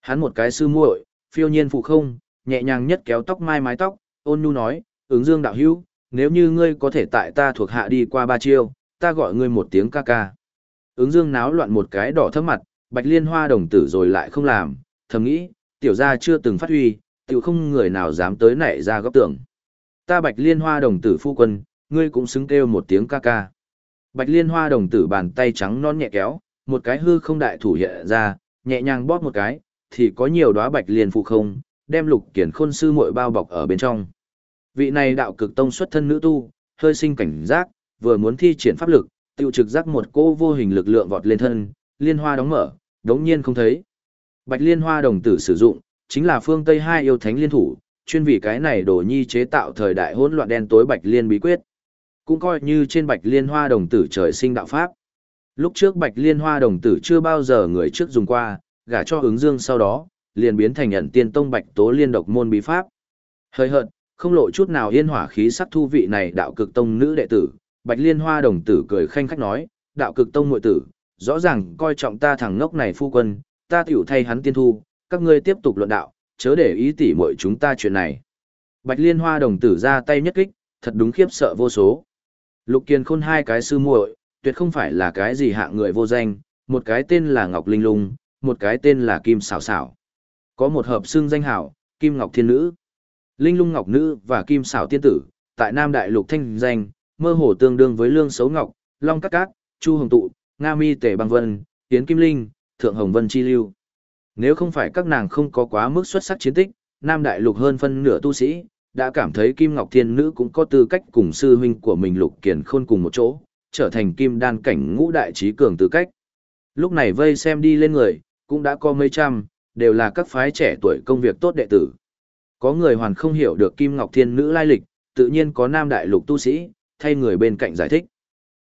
Hắn một cái sư muội, phiêu nhiên phụ không, nhẹ nhàng nhất kéo tóc mai mái tóc, ôn nhu nói, ứng dương đạo hữu, nếu như ngươi có thể tại ta thuộc hạ đi qua ba chiêu, ta gọi ngươi một tiếng ca ca. Ứng dương náo loạn một cái đỏ thấp mặt, bạch liên hoa đồng tử rồi lại không làm, thầm nghĩ, tiểu gia chưa từng phát huy, tiểu không người nào dám tới nảy ra góc tưởng. Ta bạch liên hoa đồng tử phu quân, ngươi cũng xứng kêu một tiếng ca ca. Bạch liên hoa đồng tử bàn tay trắng non nhẹ kéo, một cái hư không đại thủ hiện ra, nhẹ nhàng bóp một cái, thì có nhiều đóa bạch liên phụ không, đem lục kiển khôn sư muội bao bọc ở bên trong. Vị này đạo cực tông xuất thân nữ tu, hơi sinh cảnh giác, vừa muốn thi triển pháp lực, tiêu trực giác một cô vô hình lực lượng vọt lên thân, liên hoa đóng mở, đống nhiên không thấy. Bạch liên hoa đồng tử sử dụng, chính là phương Tây hai yêu thánh liên thủ, chuyên vì cái này đồ nhi chế tạo thời đại hỗn loạn đen tối bạch liên bí quyết. Cũng coi như trên bạch liên hoa đồng tử trời sinh đạo pháp. Lúc trước bạch liên hoa đồng tử chưa bao giờ người trước dùng qua, gả cho ứng dương sau đó, liền biến thành nhận tiên tông bạch tố liên độc môn bí pháp. Hơi hợt, không lộ chút nào yên hỏa khí sắc thu vị này đạo cực tông nữ đệ tử, bạch liên hoa đồng tử cười khanh khách nói, đạo cực tông muội tử, rõ ràng coi trọng ta thằng ngốc này phu quân, ta tiểu thay hắn tiên thu, các ngươi tiếp tục luận đạo, chớ để ý tỉ muội chúng ta chuyện này. Bạch liên hoa đồng tử ra tay nhất kích, thật đúng khiếp sợ vô số. Lục kiên khôn hai cái sư muội, tuyệt không phải là cái gì hạng người vô danh, một cái tên là Ngọc Linh Lung, một cái tên là Kim Sảo Sảo. Có một hợp xương danh hảo, Kim Ngọc Thiên Nữ. Linh Lung Ngọc Nữ và Kim Sảo Tiên Tử, tại Nam Đại Lục thanh danh, mơ hồ tương đương với Lương Xấu Ngọc, Long Cát Cát, Chu Hồng Tụ, Nga Mi Tề Băng Vân, Tiến Kim Linh, Thượng Hồng Vân Chi Lưu. Nếu không phải các nàng không có quá mức xuất sắc chiến tích, Nam Đại Lục hơn phân nửa tu sĩ, đã cảm thấy Kim Ngọc Thiên Nữ cũng có tư cách cùng sư huynh của mình Lục Kiền Khôn cùng một chỗ, trở thành kim đan cảnh ngũ đại trí cường tư cách. Lúc này vây xem đi lên người, cũng đã có mấy trăm, đều là các phái trẻ tuổi công việc tốt đệ tử. Có người hoàn không hiểu được Kim Ngọc Thiên nữ lai lịch, tự nhiên có nam đại lục tu sĩ, thay người bên cạnh giải thích.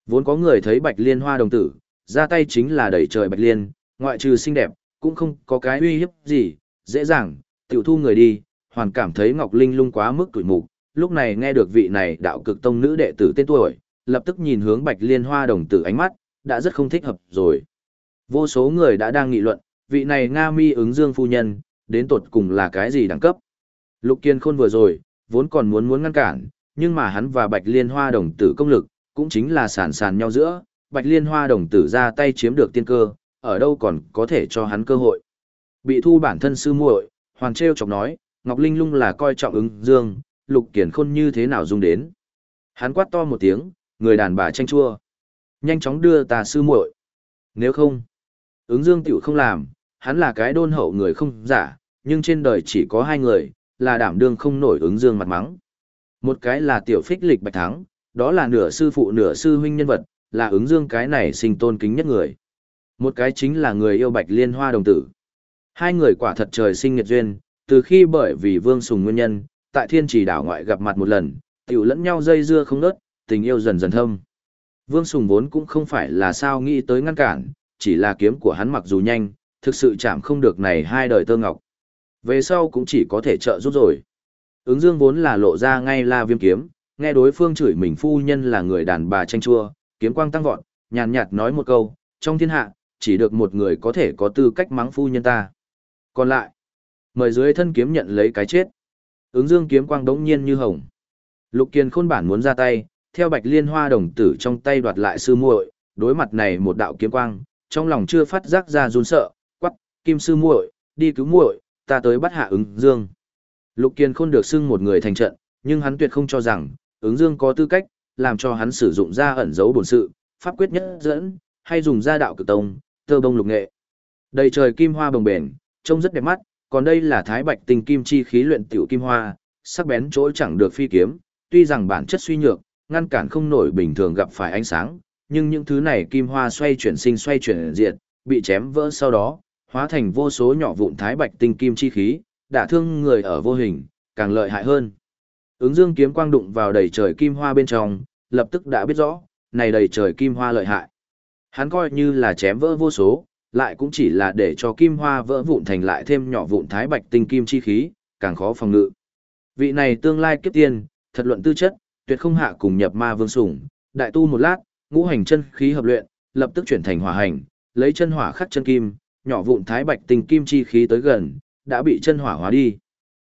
Vốn có người thấy Bạch Liên Hoa đồng tử, ra tay chính là đẩy trời Bạch Liên, ngoại trừ xinh đẹp, cũng không có cái uy hiếp gì, dễ dàng, tiểu thu người đi, hoàn cảm thấy Ngọc Linh lung quá mức tuổi mục, lúc này nghe được vị này đạo cực tông nữ đệ tử tên tuổi, lập tức nhìn hướng bạch liên hoa đồng tử ánh mắt, đã rất không thích hợp rồi. Vô số người đã đang nghị luận, vị này Nga mi ứng dương phu nhân, đến tột cùng là cái gì đẳng cấp. Lục Kiên Khôn vừa rồi, vốn còn muốn muốn ngăn cản, nhưng mà hắn và Bạch Liên Hoa đồng tử công lực, cũng chính là sản sàn nhau giữa, Bạch Liên Hoa đồng tử ra tay chiếm được tiên cơ, ở đâu còn có thể cho hắn cơ hội. Bị thu bản thân sư muội, Hoàng Trêu chọc nói, Ngọc Linh Lung là coi trọng ứng dương, Lục Kiền Khôn như thế nào dung đến. Hắn quát to một tiếng, người đàn bà tranh chua. Nhanh chóng đưa ta sư muội. Nếu không, ứng dương tiểu không làm, hắn là cái đôn hậu người không giả, nhưng trên đời chỉ có hai người, là đảm đương không nổi ứng dương mặt mắng. Một cái là tiểu phích lịch bạch thắng, đó là nửa sư phụ nửa sư huynh nhân vật, là ứng dương cái này sinh tôn kính nhất người. Một cái chính là người yêu bạch liên hoa đồng tử. Hai người quả thật trời sinh nghiệt duyên, từ khi bởi vì vương sùng nguyên nhân, tại thiên trì đảo ngoại gặp mặt một lần, tiểu lẫn nhau dây dưa không nớt, tình yêu dần dần thâm. Vương Sùng vốn cũng không phải là sao nghĩ tới ngăn cản, chỉ là kiếm của hắn mặc dù nhanh, thực sự chạm không được này hai đời tơ ngọc. Về sau cũng chỉ có thể trợ giúp rồi. Ứng dương vốn là lộ ra ngay la viêm kiếm, nghe đối phương chửi mình phu nhân là người đàn bà tranh chua, kiếm quang tăng vọt, nhàn nhạt nói một câu, trong thiên hạ, chỉ được một người có thể có tư cách mắng phu nhân ta. Còn lại, mời dưới thân kiếm nhận lấy cái chết. Ứng dương kiếm quang đống nhiên như hồng. Lục Kiên khôn bản muốn ra tay, theo bạch liên hoa đồng tử trong tay đoạt lại sư muội, đối mặt này một đạo kiếm quang, trong lòng chưa phát giác ra run sợ, quắc, kim sư muội, đi cứu muội, ta tới bắt hạ ứng dương. Lục Kiên khôn được xưng một người thành trận, nhưng hắn tuyệt không cho rằng, ứng dương có tư cách, làm cho hắn sử dụng ra ẩn dấu bổn sự, pháp quyết nhất dẫn, hay dùng ra đạo cực tông, tơ bông lục nghệ. Đầy trời kim hoa bồng bền, trông rất đẹp mắt, còn đây là thái bạch Tinh kim chi khí luyện tiểu kim hoa, sắc bén chỗ chẳng được phi kiếm, tuy rằng bản chất suy nhược, ngăn cản không nổi bình thường gặp phải ánh sáng, nhưng những thứ này kim hoa xoay chuyển sinh xoay chuyển diệt, bị chém vỡ sau đó, hóa thành vô số nhỏ vụn thái bạch tinh kim chi khí, đả thương người ở vô hình, càng lợi hại hơn. Ứng dương kiếm quang đụng vào đầy trời kim hoa bên trong, lập tức đã biết rõ, này đầy trời kim hoa lợi hại. Hắn coi như là chém vỡ vô số, lại cũng chỉ là để cho kim hoa vỡ vụn thành lại thêm nhỏ vụn thái bạch tinh kim chi khí, càng khó phòng ngự. Vị này tương lai kiếp tiên, thật luận tư chất, tuyệt không hạ cùng nhập ma vương sủng, đại tu một lát, ngũ hành chân khí hợp luyện, lập tức chuyển thành hỏa hành, lấy chân hỏa khắc chân kim, nhỏ vụn thái bạch tinh kim chi khí tới gần, đã bị chân hỏa hóa đi.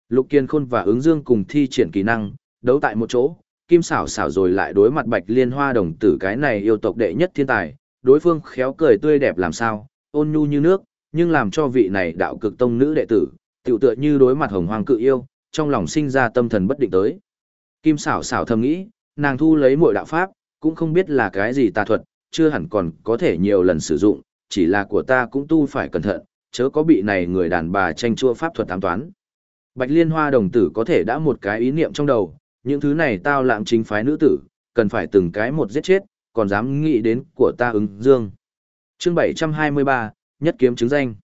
Lục Kiên Khôn và ứng dương cùng thi triển kỹ năng, đấu tại một chỗ, kim xảo xảo rồi lại đối mặt bạch liên hoa đồng tử cái này yêu tộc đệ nhất thiên tài, đối phương khéo cười tươi đẹp làm sao, ôn nhu như nước, nhưng làm cho vị này đạo cực tông nữ đệ tử, tiểu tựa như đối mặt hồng hoàng cự yêu, trong lòng sinh ra tâm thần bất định tới. Kim xảo xảo thầm nghĩ, nàng thu lấy mọi đạo pháp, cũng không biết là cái gì tà thuật, chưa hẳn còn có thể nhiều lần sử dụng, chỉ là của ta cũng tu phải cẩn thận, chớ có bị này người đàn bà tranh chua pháp thuật ám toán. Bạch Liên Hoa đồng tử có thể đã một cái ý niệm trong đầu, những thứ này tao lạm chính phái nữ tử, cần phải từng cái một giết chết, còn dám nghĩ đến của ta ứng dương. Chương 723, nhất kiếm chứng danh.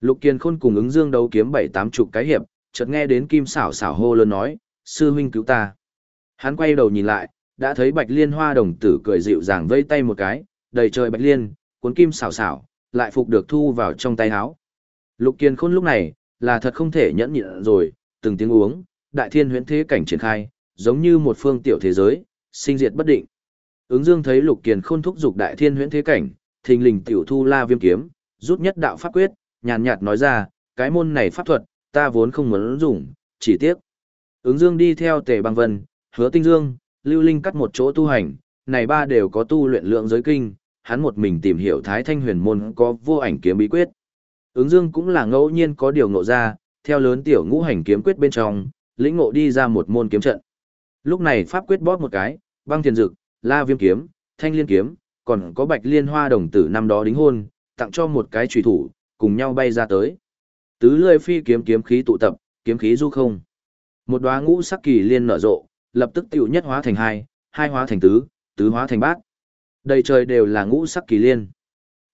Lục Kiên Khôn cùng ứng dương đấu kiếm bảy tám chục cái hiệp, chợt nghe đến Kim xảo xảo hô lớn nói, sư huynh cứu ta. Hắn quay đầu nhìn lại, đã thấy Bạch Liên Hoa đồng tử cười dịu dàng vây tay một cái, đầy trời Bạch Liên, cuốn Kim xảo xảo lại phục được thu vào trong tay áo. Lục Kiên Khôn lúc này, là thật không thể nhẫn nhịn rồi, từng tiếng uống, đại thiên huyễn thế cảnh triển khai, giống như một phương tiểu thế giới, sinh diệt bất định. Ứng Dương thấy Lục Kiền Khôn thúc dục đại thiên huyễn thế cảnh, thình lình tiểu thu la viêm kiếm, rút nhất đạo pháp quyết, nhàn nhạt nói ra, cái môn này pháp thuật, ta vốn không muốn dùng, chỉ tiếc. Ứng Dương đi theo Tề Băng Vân, Hứa Tinh Dương, Lưu Linh cắt một chỗ tu hành, này ba đều có tu luyện lượng giới kinh, hắn một mình tìm hiểu Thái Thanh Huyền môn có vô ảnh kiếm bí quyết. Ứng Dương cũng là ngẫu nhiên có điều ngộ ra, theo lớn tiểu ngũ hành kiếm quyết bên trong, lĩnh ngộ đi ra một môn kiếm trận. Lúc này pháp quyết bóp một cái, băng thiền dực, la viêm kiếm, thanh liên kiếm, còn có bạch liên hoa đồng tử năm đó đính hôn, tặng cho một cái trùy thủ, cùng nhau bay ra tới. Tứ lươi phi kiếm kiếm khí tụ tập, kiếm khí du không. Một đóa ngũ sắc kỳ liên nở rộ, lập tức tiểu nhất hóa thành hai, hai hóa thành tứ, tứ hóa thành bát. Đầy trời đều là ngũ sắc kỳ liên.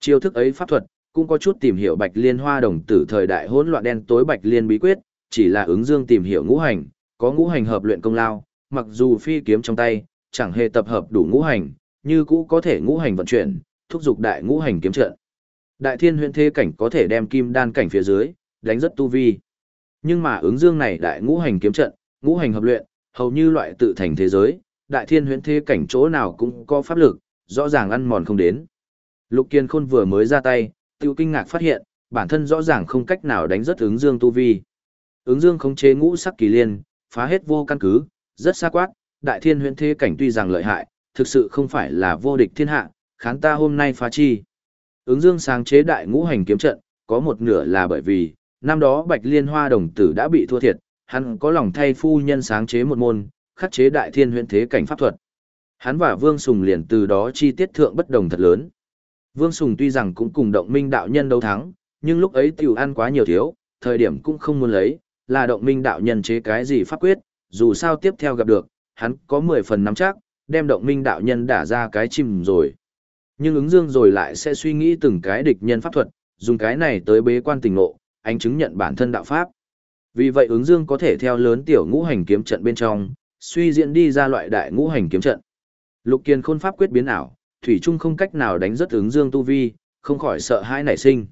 Chiêu thức ấy pháp thuật, cũng có chút tìm hiểu bạch liên hoa đồng tử thời đại hỗn loạn đen tối bạch liên bí quyết, chỉ là ứng dương tìm hiểu ngũ hành, có ngũ hành hợp luyện công lao, mặc dù phi kiếm trong tay, chẳng hề tập hợp đủ ngũ hành, như cũ có thể ngũ hành vận chuyển, thúc giục đại ngũ hành kiếm trận. Đại thiên huyền thế cảnh có thể đem kim đan cảnh phía dưới, đánh rất tu vi. Nhưng mà ứng dương này đại ngũ hành kiếm trận, ngũ hành hợp luyện, hầu như loại tự thành thế giới, đại thiên huyền thế cảnh chỗ nào cũng có pháp lực, rõ ràng ăn mòn không đến. Lục Kiên Khôn vừa mới ra tay, tiêu kinh ngạc phát hiện, bản thân rõ ràng không cách nào đánh rất ứng dương tu vi. Ứng dương khống chế ngũ sắc kỳ liên, phá hết vô căn cứ, rất xa quát, đại thiên huyễn thế cảnh tuy rằng lợi hại, thực sự không phải là vô địch thiên hạ, khán ta hôm nay phá chi. Ứng dương sáng chế đại ngũ hành kiếm trận, có một nửa là bởi vì, năm đó bạch liên hoa đồng tử đã bị thua thiệt, hắn có lòng thay phu nhân sáng chế một môn, khắc chế đại thiên huyễn thế cảnh pháp thuật. Hắn và Vương Sùng liền từ đó chi tiết thượng bất đồng thật lớn. Vương Sùng tuy rằng cũng cùng động minh đạo nhân đấu thắng, nhưng lúc ấy tiểu ăn quá nhiều thiếu, thời điểm cũng không muốn lấy, là động minh đạo nhân chế cái gì pháp quyết, dù sao tiếp theo gặp được, hắn có 10 phần nắm chắc, đem động minh đạo nhân đả ra cái chim rồi. Nhưng ứng dương rồi lại sẽ suy nghĩ từng cái địch nhân pháp thuật, dùng cái này tới bế quan tình ngộ, anh chứng nhận bản thân đạo pháp. Vì vậy ứng dương có thể theo lớn tiểu ngũ hành kiếm trận bên trong, suy diễn đi ra loại đại ngũ hành kiếm trận. Lục kiên khôn pháp quyết biến ảo, thủy trung không cách nào đánh rất ứng dương tu vi, không khỏi sợ hãi nảy sinh.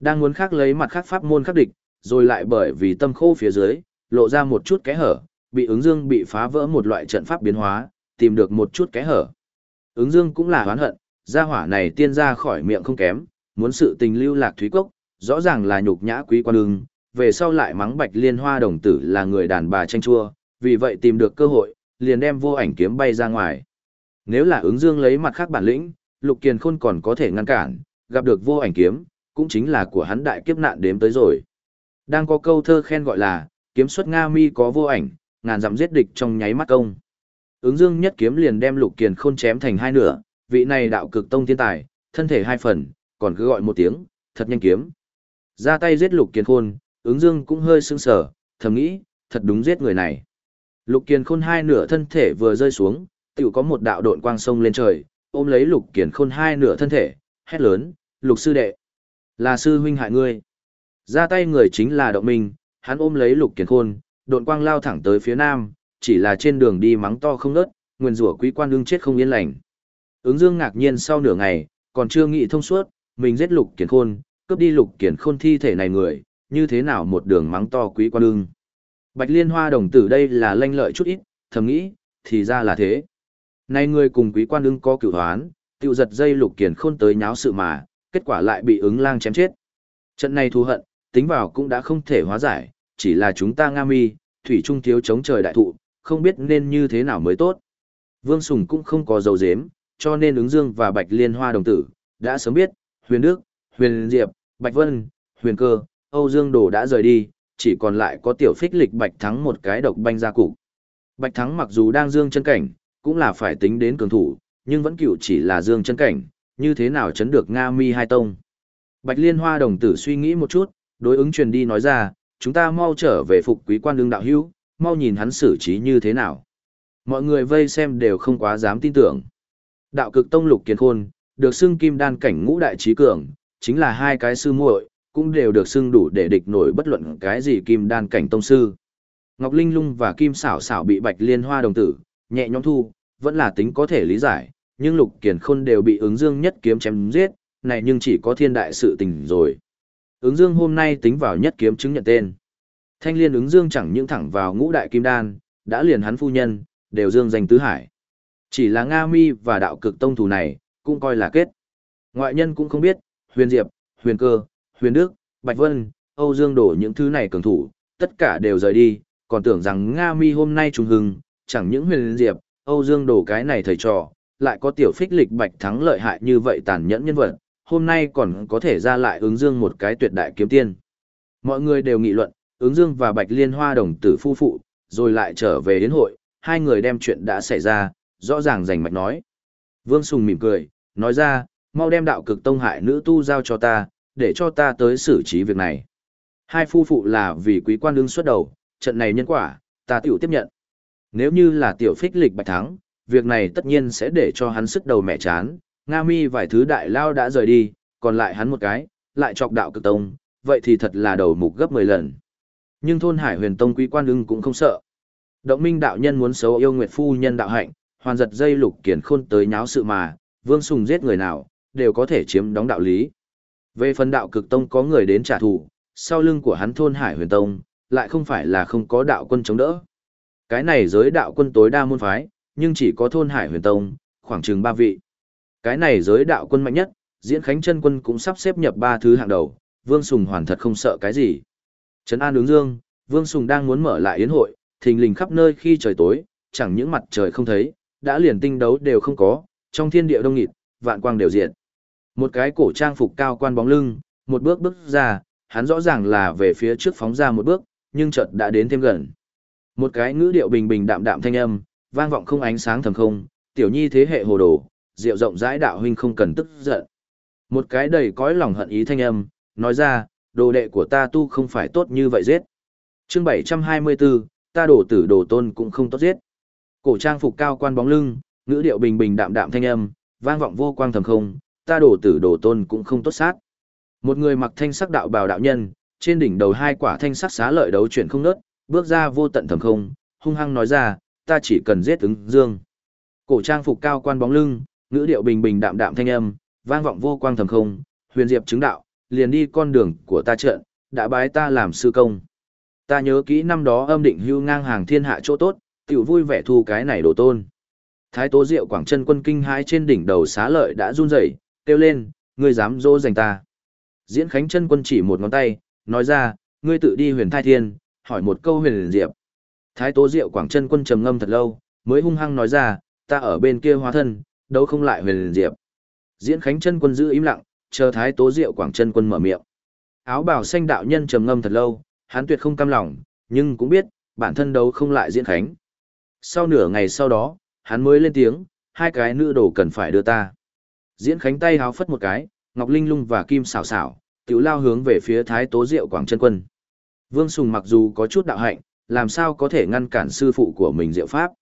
Đang muốn khác lấy mặt khác pháp môn khắc địch, rồi lại bởi vì tâm khô phía dưới, lộ ra một chút kẽ hở, bị ứng dương bị phá vỡ một loại trận pháp biến hóa, tìm được một chút kẽ hở. Ứng dương cũng là hoán hận, gia hỏa này tiên ra khỏi miệng không kém, muốn sự tình lưu lạc thúy cốc, rõ ràng là nhục nhã quý quan ưng, về sau lại mắng bạch liên hoa đồng tử là người đàn bà tranh chua, vì vậy tìm được cơ hội, liền đem vô ảnh kiếm bay ra ngoài. Nếu là ứng dương lấy mặt khác bản lĩnh, lục kiền khôn còn có thể ngăn cản, gặp được vô ảnh kiếm, cũng chính là của hắn đại kiếp nạn đếm tới rồi. Đang có câu thơ khen gọi là, kiếm xuất Nga mi có vô ảnh, ngàn dặm giết địch trong nháy mắt công. Ứng dương nhất kiếm liền đem lục kiền khôn chém thành hai nửa, vị này đạo cực tông thiên tài, thân thể hai phần, còn cứ gọi một tiếng, thật nhanh kiếm. Ra tay giết lục kiền khôn, ứng dương cũng hơi sưng sở, thầm nghĩ, thật đúng giết người này. Lục kiền khôn hai nửa thân thể vừa rơi xuống, tiểu có một đạo độn quang sông lên trời, ôm lấy lục kiền khôn hai nửa thân thể, hét lớn, lục sư đệ. Là sư huynh hại ngươi. Ra tay người chính là động minh, hắn ôm lấy lục kiền khôn, độn quang lao thẳng tới phía nam, chỉ là trên đường đi mắng to không nớt, nguyên rủa quý quan đương chết không yên lành. Ứng dương ngạc nhiên sau nửa ngày, còn chưa nghĩ thông suốt, mình giết lục kiền khôn, cướp đi lục kiền khôn thi thể này người, như thế nào một đường mắng to quý quan đương. Bạch liên hoa đồng tử đây là lanh lợi chút ít, thầm nghĩ, thì ra là thế. Nay người cùng quý quan đương có cửu hoán, tiêu giật dây lục kiền khôn tới nháo sự mà, kết quả lại bị ứng lang chém chết. Trận này thù hận, tính vào cũng đã không thể hóa giải, chỉ là chúng ta Nga mi, thủy trung thiếu chống trời đại thụ, không biết nên như thế nào mới tốt. Vương Sùng cũng không có dấu dếm, cho nên ứng dương và Bạch Liên Hoa đồng tử, đã sớm biết, Huyền Đức, Huyền Diệp, Bạch Vân, Huyền Cơ, Âu Dương Đồ đã rời đi, chỉ còn lại có tiểu phích lịch Bạch Thắng một cái độc banh ra cục. Bạch Thắng mặc dù đang dương chân cảnh, cũng là phải tính đến cường thủ, nhưng vẫn cựu chỉ là dương chân cảnh, như thế nào chấn được Nga mi hai tông. Bạch Liên Hoa đồng tử suy nghĩ một chút, đối ứng truyền đi nói ra, chúng ta mau trở về phục quý quan đương đạo hữu, mau nhìn hắn xử trí như thế nào. Mọi người vây xem đều không quá dám tin tưởng. Đạo cực tông lục kiền khôn, được xưng kim đan cảnh ngũ đại trí cường, chính là hai cái sư muội, cũng đều được xưng đủ để địch nổi bất luận cái gì kim đan cảnh tông sư. Ngọc Linh Lung và Kim Sảo Sảo bị Bạch Liên Hoa đồng tử, nhẹ nhõm thu, vẫn là tính có thể lý giải, nhưng Lục Kiền Khôn đều bị ứng dương nhất kiếm chém giết, này nhưng chỉ có thiên đại sự tình rồi. Ứng dương hôm nay tính vào nhất kiếm chứng nhận tên. Thanh liên ứng dương chẳng những thẳng vào ngũ đại kim đan, đã liền hắn phu nhân, đều dương danh tứ hải. Chỉ là Nga mi và đạo cực tông thủ này, cũng coi là kết. Ngoại nhân cũng không biết, huyền diệp, huyền cơ, huyền đức, bạch vân, Âu Dương đổ những thứ này cường thủ, tất cả đều rời đi, còn tưởng rằng Nga mi hôm nay trùng hưng, chẳng những huyền diệp, Âu Dương đổ cái này thầy trò, lại có tiểu phích lịch bạch thắng lợi hại như vậy tàn nhẫn nhân vật, hôm nay còn có thể ra lại ứng dương một cái tuyệt đại kiếm tiên. Mọi người đều nghị luận, ứng dương và bạch liên hoa đồng tử phu phụ, rồi lại trở về đến hội, hai người đem chuyện đã xảy ra, rõ ràng rành mạch nói. Vương Sùng mỉm cười, nói ra, mau đem đạo cực tông hại nữ tu giao cho ta, để cho ta tới xử trí việc này. Hai phu phụ là vì quý quan đương xuất đầu, trận này nhân quả, ta tiểu tiếp nhận. Nếu như là tiểu phích lịch bạch thắng, việc này tất nhiên sẽ để cho hắn sức đầu mẹ chán, Nga mi vài thứ đại lao đã rời đi, còn lại hắn một cái, lại chọc đạo cực tông, vậy thì thật là đầu mục gấp 10 lần. Nhưng thôn hải huyền tông quý quan ưng cũng không sợ. Động minh đạo nhân muốn xấu yêu nguyệt phu nhân đạo hạnh, hoàn giật dây lục kiển khôn tới nháo sự mà, vương sùng giết người nào, đều có thể chiếm đóng đạo lý. Về phần đạo cực tông có người đến trả thù, sau lưng của hắn thôn hải huyền tông, lại không phải là không có đạo quân chống đỡ. Cái này giới đạo quân tối đa môn phái, nhưng chỉ có thôn hải huyền tông, khoảng chừng ba vị. Cái này giới đạo quân mạnh nhất, diễn khánh chân quân cũng sắp xếp nhập ba thứ hạng đầu, Vương Sùng hoàn thật không sợ cái gì. Trấn An ứng dương, Vương Sùng đang muốn mở lại yến hội, thình lình khắp nơi khi trời tối, chẳng những mặt trời không thấy, đã liền tinh đấu đều không có, trong thiên địa đông nghịt, vạn quang đều diện. Một cái cổ trang phục cao quan bóng lưng, một bước bước ra, hắn rõ ràng là về phía trước phóng ra một bước, nhưng chợt đã đến thêm gần. Một cái ngữ điệu bình bình đạm đạm thanh âm, vang vọng không ánh sáng thầm không, tiểu nhi thế hệ hồ đồ, rượu rộng rãi đạo huynh không cần tức giận. Một cái đầy cõi lòng hận ý thanh âm, nói ra, đồ đệ của ta tu không phải tốt như vậy giết. chương 724, ta đổ tử đồ tôn cũng không tốt giết. Cổ trang phục cao quan bóng lưng, ngữ điệu bình bình đạm đạm thanh âm, vang vọng vô quang thầm không, ta đổ tử đồ tôn cũng không tốt sát. Một người mặc thanh sắc đạo bào đạo nhân, trên đỉnh đầu hai quả thanh sắc xá lợi đấu chuyển không nớt, bước ra vô tận thầm không, hung hăng nói ra, ta chỉ cần giết ứng dương. Cổ trang phục cao quan bóng lưng, ngữ điệu bình bình đạm đạm thanh âm, vang vọng vô quang thầm không, huyền diệp chứng đạo, liền đi con đường của ta trợn, đã bái ta làm sư công. Ta nhớ kỹ năm đó âm định hưu ngang hàng thiên hạ chỗ tốt, tiểu vui vẻ thu cái này đồ tôn. Thái tố diệu quảng chân quân kinh hãi trên đỉnh đầu xá lợi đã run rẩy, kêu lên, ngươi dám dỗ dành ta. Diễn khánh chân quân chỉ một ngón tay, nói ra, ngươi tự đi huyền thai thiên, hỏi một câu huyền diệp. Thái tố diệu quảng chân quân trầm ngâm thật lâu, mới hung hăng nói ra, ta ở bên kia hóa thân, đâu không lại huyền diệp. Diễn Khánh chân quân giữ im lặng, chờ Thái Tố Diệu Quảng chân quân mở miệng. Áo bào xanh đạo nhân trầm ngâm thật lâu, hắn tuyệt không cam lòng, nhưng cũng biết, bản thân đấu không lại Diễn Khánh. Sau nửa ngày sau đó, hắn mới lên tiếng, hai cái nữ đồ cần phải đưa ta. Diễn Khánh tay háo phất một cái, Ngọc Linh Lung và Kim xảo xảo, tự lao hướng về phía Thái Tố Diệu Quảng chân quân. Vương Sùng mặc dù có chút đạo hạnh, làm sao có thể ngăn cản sư phụ của mình Diệu Pháp.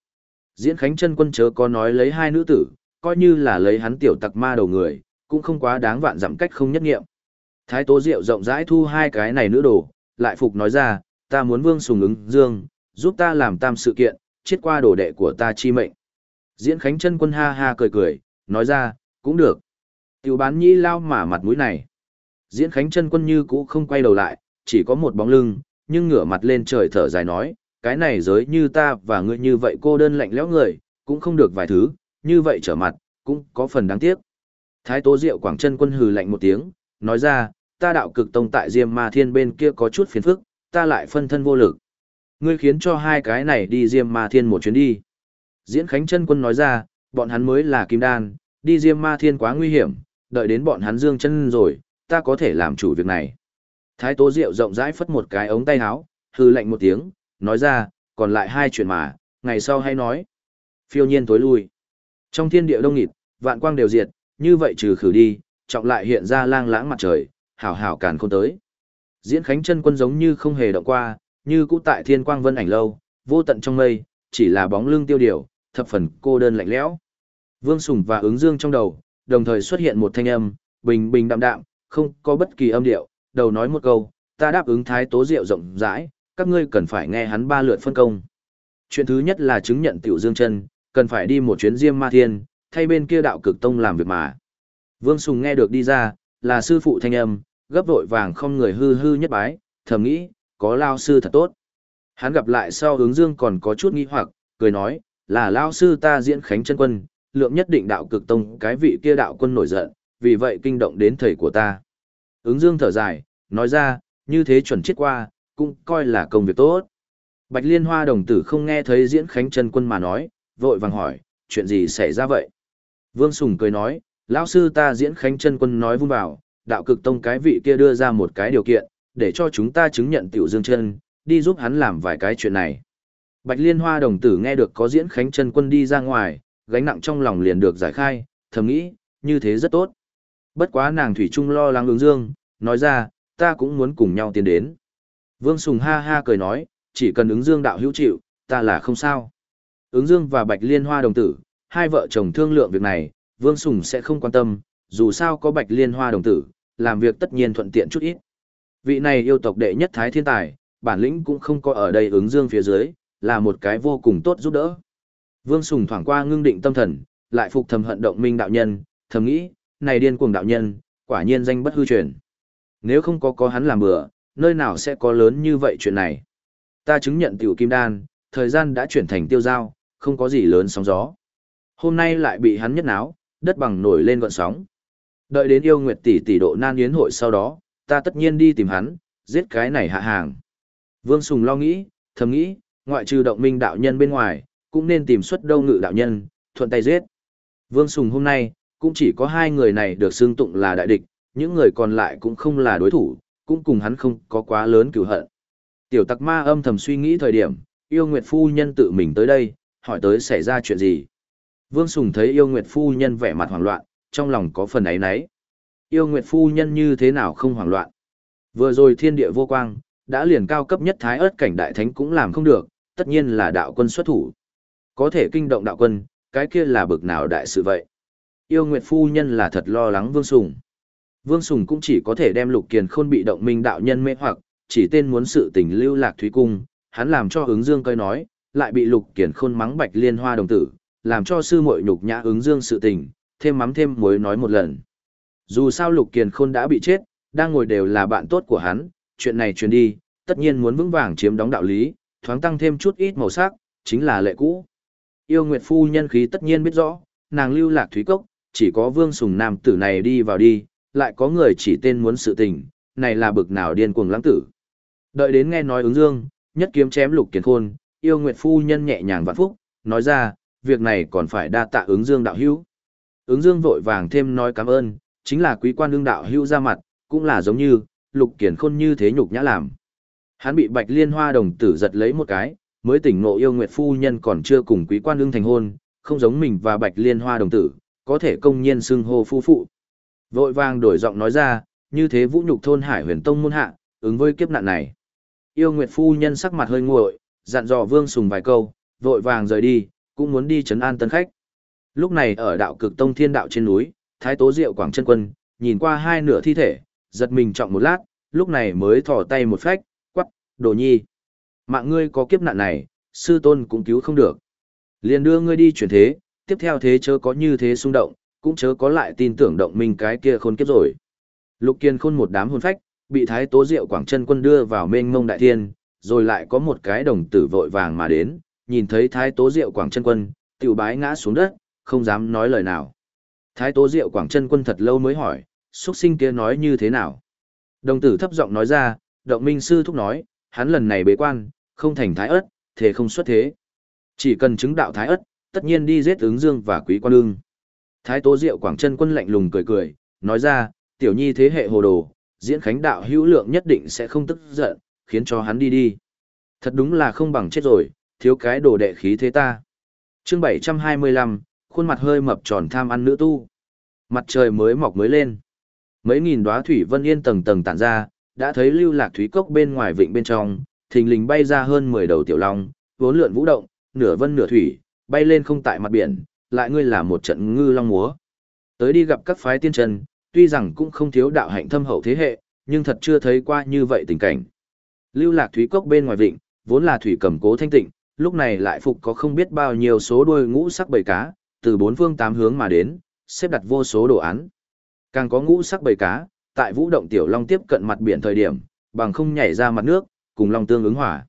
Diễn Khánh chân quân chớ có nói lấy hai nữ tử, coi như là lấy hắn tiểu tặc ma đầu người, cũng không quá đáng vạn dặm cách không nhất nghiệm. Thái Tố Diệu rộng rãi thu hai cái này nữ đồ, lại phục nói ra, ta muốn Vương Sùng ứng dương, giúp ta làm tam sự kiện, chết qua đồ đệ của ta chi mệnh. Diễn Khánh chân quân ha ha cười cười, nói ra, cũng được. Tiểu bán nhĩ lao mà mặt mũi này. Diễn Khánh chân quân như cũ không quay đầu lại, chỉ có một bóng lưng, nhưng ngửa mặt lên trời thở dài nói, cái này giới như ta và ngươi như vậy cô đơn lạnh lẽo người, cũng không được vài thứ, như vậy trở mặt, cũng có phần đáng tiếc. Thái Tố Diệu Quảng chân quân hừ lạnh một tiếng, nói ra, ta đạo cực tông tại Diêm Ma Thiên bên kia có chút phiền phức, ta lại phân thân vô lực. Ngươi khiến cho hai cái này đi Diêm Ma Thiên một chuyến đi. Diễn Khánh chân quân nói ra, bọn hắn mới là kim đan, đi Diêm Ma Thiên quá nguy hiểm, đợi đến bọn hắn dương chân rồi, ta có thể làm chủ việc này. Thái Tố Diệu rộng rãi phất một cái ống tay áo, hừ lạnh một tiếng, nói ra, còn lại hai chuyện mà, ngày sau hay nói. Phiêu nhiên tối lui. Trong thiên địa đông nghịt, vạn quang đều diệt, như vậy trừ khử đi, trọng lại hiện ra lang lãng mặt trời, hảo hảo càn không tới. Diễn Khánh chân quân giống như không hề động qua, như cũ tại thiên quang vân ảnh lâu, vô tận trong mây, chỉ là bóng lưng tiêu điều, thập phần cô đơn lạnh lẽo. Vương Sùng và ứng dương trong đầu, đồng thời xuất hiện một thanh âm, bình bình đạm đạm, không có bất kỳ âm điệu, đầu nói một câu, ta đáp ứng thái tố diệu rộng rãi, các ngươi cần phải nghe hắn ba lượt phân công. Chuyện thứ nhất là chứng nhận tiểu dương chân, cần phải đi một chuyến diêm ma thiên, thay bên kia đạo cực tông làm việc mà. Vương Sùng nghe được đi ra, là sư phụ thanh âm, gấp vội vàng không người hư hư nhất bái, thầm nghĩ, có lao sư thật tốt. Hắn gặp lại sau hướng dương còn có chút nghi hoặc, cười nói, là lao sư ta diễn khánh chân quân, lượng nhất định đạo cực tông cái vị kia đạo quân nổi giận, vì vậy kinh động đến thầy của ta. Ứng dương thở dài, nói ra, như thế chuẩn chết qua, cũng coi là công việc tốt. Bạch Liên Hoa đồng tử không nghe thấy diễn khánh chân quân mà nói, vội vàng hỏi, chuyện gì xảy ra vậy? Vương Sùng cười nói, lão sư ta diễn khánh chân quân nói vung vào, đạo cực tông cái vị kia đưa ra một cái điều kiện, để cho chúng ta chứng nhận tiểu dương chân, đi giúp hắn làm vài cái chuyện này. Bạch Liên Hoa đồng tử nghe được có diễn khánh chân quân đi ra ngoài, gánh nặng trong lòng liền được giải khai, thầm nghĩ, như thế rất tốt. Bất quá nàng Thủy Trung lo lắng ứng dương, nói ra, ta cũng muốn cùng nhau tiến đến. Vương Sùng ha ha cười nói, chỉ cần ứng dương đạo hữu chịu, ta là không sao. Ứng dương và Bạch Liên Hoa đồng tử, hai vợ chồng thương lượng việc này, Vương Sùng sẽ không quan tâm, dù sao có Bạch Liên Hoa đồng tử, làm việc tất nhiên thuận tiện chút ít. Vị này yêu tộc đệ nhất thái thiên tài, bản lĩnh cũng không có ở đây ứng dương phía dưới, là một cái vô cùng tốt giúp đỡ. Vương Sùng thoảng qua ngưng định tâm thần, lại phục thầm hận động minh đạo nhân, thầm nghĩ, này điên cuồng đạo nhân, quả nhiên danh bất hư truyền. Nếu không có có hắn làm bừa, nơi nào sẽ có lớn như vậy chuyện này. Ta chứng nhận tiểu kim đan, thời gian đã chuyển thành tiêu giao, không có gì lớn sóng gió. Hôm nay lại bị hắn nhất náo, đất bằng nổi lên gọn sóng. Đợi đến yêu nguyệt tỷ tỷ độ nan yến hội sau đó, ta tất nhiên đi tìm hắn, giết cái này hạ hàng. Vương Sùng lo nghĩ, thầm nghĩ, ngoại trừ động minh đạo nhân bên ngoài, cũng nên tìm xuất đâu ngự đạo nhân, thuận tay giết. Vương Sùng hôm nay, cũng chỉ có hai người này được xưng tụng là đại địch, những người còn lại cũng không là đối thủ, cũng cùng hắn không có quá lớn cửu hận. Tiểu tặc ma âm thầm suy nghĩ thời điểm, yêu nguyệt phu nhân tự mình tới đây, hỏi tới xảy ra chuyện gì. Vương Sùng thấy yêu nguyệt phu nhân vẻ mặt hoảng loạn, trong lòng có phần ấy nấy. Yêu nguyệt phu nhân như thế nào không hoảng loạn. Vừa rồi thiên địa vô quang, đã liền cao cấp nhất thái ớt cảnh đại thánh cũng làm không được, tất nhiên là đạo quân xuất thủ. Có thể kinh động đạo quân, cái kia là bực nào đại sự vậy. Yêu nguyệt phu nhân là thật lo lắng Vương Sùng. Vương Sùng cũng chỉ có thể đem lục kiền khôn bị động minh đạo nhân mê hoặc, chỉ tên muốn sự tình lưu lạc thúy cung, hắn làm cho ứng dương cơi nói, lại bị lục kiền khôn mắng bạch liên hoa đồng tử, làm cho sư muội nhục nhã ứng dương sự tình, thêm mắm thêm muối nói một lần. Dù sao lục kiền khôn đã bị chết, đang ngồi đều là bạn tốt của hắn, chuyện này truyền đi, tất nhiên muốn vững vàng chiếm đóng đạo lý, thoáng tăng thêm chút ít màu sắc, chính là lệ cũ. Yêu Nguyệt Phu nhân khí tất nhiên biết rõ, nàng lưu lạc thúy cốc, chỉ có vương sùng nam tử này đi vào đi, lại có người chỉ tên muốn sự tình, này là bực nào điên cuồng lãng tử. Đợi đến nghe nói ứng dương, nhất kiếm chém lục kiền khôn, yêu nguyệt phu nhân nhẹ nhàng vạn phúc, nói ra, việc này còn phải đa tạ ứng dương đạo hữu. Ứng dương vội vàng thêm nói cảm ơn, chính là quý quan đương đạo hữu ra mặt, cũng là giống như, lục kiền khôn như thế nhục nhã làm. Hắn bị bạch liên hoa đồng tử giật lấy một cái, mới tỉnh ngộ yêu nguyệt phu nhân còn chưa cùng quý quan đương thành hôn, không giống mình và bạch liên hoa đồng tử, có thể công nhiên xưng hô phu phụ. Vội vàng đổi giọng nói ra, như thế vũ nhục thôn hải huyền tông môn hạ, ứng với kiếp nạn này. Yêu Nguyệt phu nhân sắc mặt hơi nguội, dặn dò Vương Sùng vài câu, vội vàng rời đi, cũng muốn đi trấn an tân khách. Lúc này ở đạo cực tông thiên đạo trên núi, Thái Tố Diệu Quảng chân quân, nhìn qua hai nửa thi thể, giật mình trọng một lát, lúc này mới thò tay một phách, quắc, đồ nhi. Mạng ngươi có kiếp nạn này, sư tôn cũng cứu không được. Liền đưa ngươi đi chuyển thế, tiếp theo thế chớ có như thế xung động, cũng chớ có lại tin tưởng động mình cái kia khôn kiếp rồi. Lục Kiên khôn một đám hồn phách, bị Thái Tố Diệu Quảng chân quân đưa vào mênh mông đại thiên, rồi lại có một cái đồng tử vội vàng mà đến, nhìn thấy Thái Tố Diệu Quảng chân quân, tiểu bái ngã xuống đất, không dám nói lời nào. Thái Tố Diệu Quảng chân quân thật lâu mới hỏi, xuất sinh kia nói như thế nào? Đồng tử thấp giọng nói ra, động minh sư thúc nói, hắn lần này bế quan, không thành thái ất, thế không xuất thế. Chỉ cần chứng đạo thái ất, tất nhiên đi giết ứng dương và quý quan lương. Thái Tố Diệu Quảng chân quân lạnh lùng cười cười, nói ra, tiểu nhi thế hệ hồ đồ, diễn khánh đạo hữu lượng nhất định sẽ không tức giận, khiến cho hắn đi đi. Thật đúng là không bằng chết rồi, thiếu cái đồ đệ khí thế ta. chương 725, khuôn mặt hơi mập tròn tham ăn nữ tu. Mặt trời mới mọc mới lên. Mấy nghìn đóa thủy vân yên tầng tầng tản ra, đã thấy lưu lạc thúy cốc bên ngoài vịnh bên trong, thình lình bay ra hơn 10 đầu tiểu long, vốn lượn vũ động, nửa vân nửa thủy, bay lên không tại mặt biển, lại ngươi là một trận ngư long múa. Tới đi gặp các phái tiên trần, tuy rằng cũng không thiếu đạo hạnh thâm hậu thế hệ, nhưng thật chưa thấy qua như vậy tình cảnh. Lưu lạc thúy cốc bên ngoài vịnh, vốn là thủy cầm cố thanh tịnh, lúc này lại phục có không biết bao nhiêu số đuôi ngũ sắc bầy cá, từ bốn phương tám hướng mà đến, xếp đặt vô số đồ án. Càng có ngũ sắc bầy cá, tại vũ động tiểu long tiếp cận mặt biển thời điểm, bằng không nhảy ra mặt nước, cùng long tương ứng hỏa.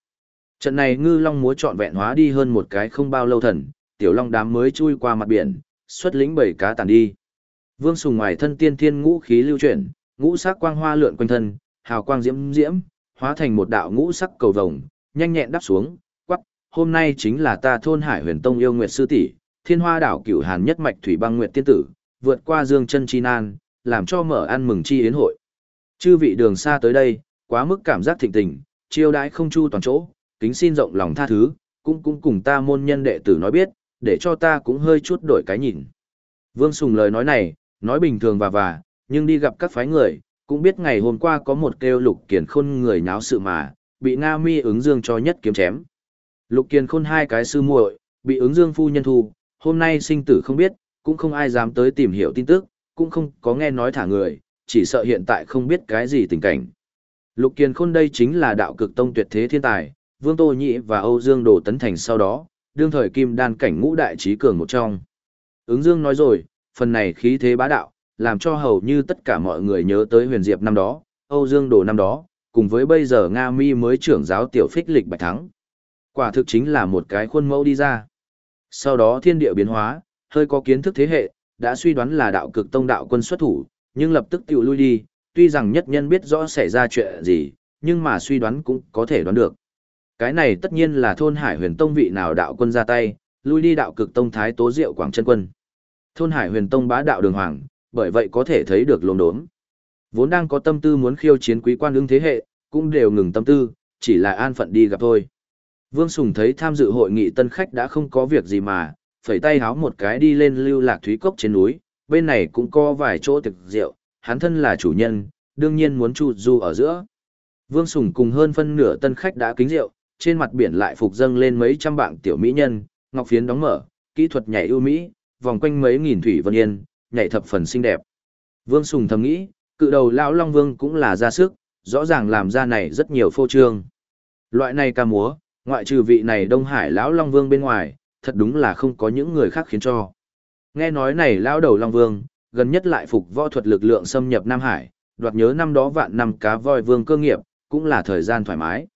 Trận này ngư long múa trọn vẹn hóa đi hơn một cái không bao lâu thần, tiểu long đám mới chui qua mặt biển, xuất lĩnh bầy cá tàn đi. Vương Sùng ngoài thân tiên thiên ngũ khí lưu chuyển, ngũ sắc quang hoa lượn quanh thân, hào quang diễm diễm, hóa thành một đạo ngũ sắc cầu vồng, nhanh nhẹn đáp xuống, quắc, hôm nay chính là ta thôn Hải Huyền Tông yêu nguyệt sư tỷ, Thiên Hoa đảo Cửu Hàn nhất mạch thủy băng nguyệt tiên tử, vượt qua dương chân chi nan, làm cho mở ăn mừng chi yến hội. Chư vị đường xa tới đây, quá mức cảm giác thịnh tình, chiêu đãi không chu toàn chỗ, kính xin rộng lòng tha thứ, cũng cũng cùng ta môn nhân đệ tử nói biết, để cho ta cũng hơi chút đổi cái nhìn. Vương Sùng lời nói này, nói bình thường và và, nhưng đi gặp các phái người, cũng biết ngày hôm qua có một kêu lục kiền khôn người nháo sự mà, bị Nga mi ứng dương cho nhất kiếm chém. Lục kiền khôn hai cái sư muội, bị ứng dương phu nhân thu, hôm nay sinh tử không biết, cũng không ai dám tới tìm hiểu tin tức, cũng không có nghe nói thả người, chỉ sợ hiện tại không biết cái gì tình cảnh. Lục kiền khôn đây chính là đạo cực tông tuyệt thế thiên tài, Vương Tô Nhị và Âu Dương Đồ Tấn Thành sau đó, đương thời kim đan cảnh ngũ đại trí cường một trong. Ứng Dương nói rồi, phần này khí thế bá đạo, làm cho hầu như tất cả mọi người nhớ tới huyền diệp năm đó, Âu Dương Đồ năm đó, cùng với bây giờ Nga Mi mới trưởng giáo tiểu phích lịch bạch thắng. Quả thực chính là một cái khuôn mẫu đi ra. Sau đó thiên địa biến hóa, hơi có kiến thức thế hệ, đã suy đoán là đạo cực tông đạo quân xuất thủ, nhưng lập tức tiểu lui đi, tuy rằng nhất nhân biết rõ xảy ra chuyện gì, nhưng mà suy đoán cũng có thể đoán được. Cái này tất nhiên là thôn Hải Huyền Tông vị nào đạo quân ra tay, lui đi đạo cực tông thái tố diệu quảng chân quân. Thôn Hải Huyền Tông bá đạo đường hoàng, bởi vậy có thể thấy được lồn đốm. Vốn đang có tâm tư muốn khiêu chiến quý quan ứng thế hệ, cũng đều ngừng tâm tư, chỉ là an phận đi gặp thôi. Vương Sùng thấy tham dự hội nghị tân khách đã không có việc gì mà, phẩy tay háo một cái đi lên lưu lạc thúy cốc trên núi, bên này cũng có vài chỗ thực rượu, hắn thân là chủ nhân, đương nhiên muốn chu du ở giữa. Vương Sùng cùng hơn phân nửa tân khách đã kính rượu, trên mặt biển lại phục dâng lên mấy trăm bảng tiểu mỹ nhân, ngọc phiến đóng mở, kỹ thuật nhảy ưu mỹ, vòng quanh mấy nghìn thủy vân yên, nhảy thập phần xinh đẹp. Vương Sùng thầm nghĩ, cự đầu lão Long Vương cũng là ra sức, rõ ràng làm ra này rất nhiều phô trương. Loại này ca múa, ngoại trừ vị này Đông Hải lão Long Vương bên ngoài, thật đúng là không có những người khác khiến cho. Nghe nói này lão đầu Long Vương, gần nhất lại phục võ thuật lực lượng xâm nhập Nam Hải, đoạt nhớ năm đó vạn năm cá voi vương cơ nghiệp, cũng là thời gian thoải mái.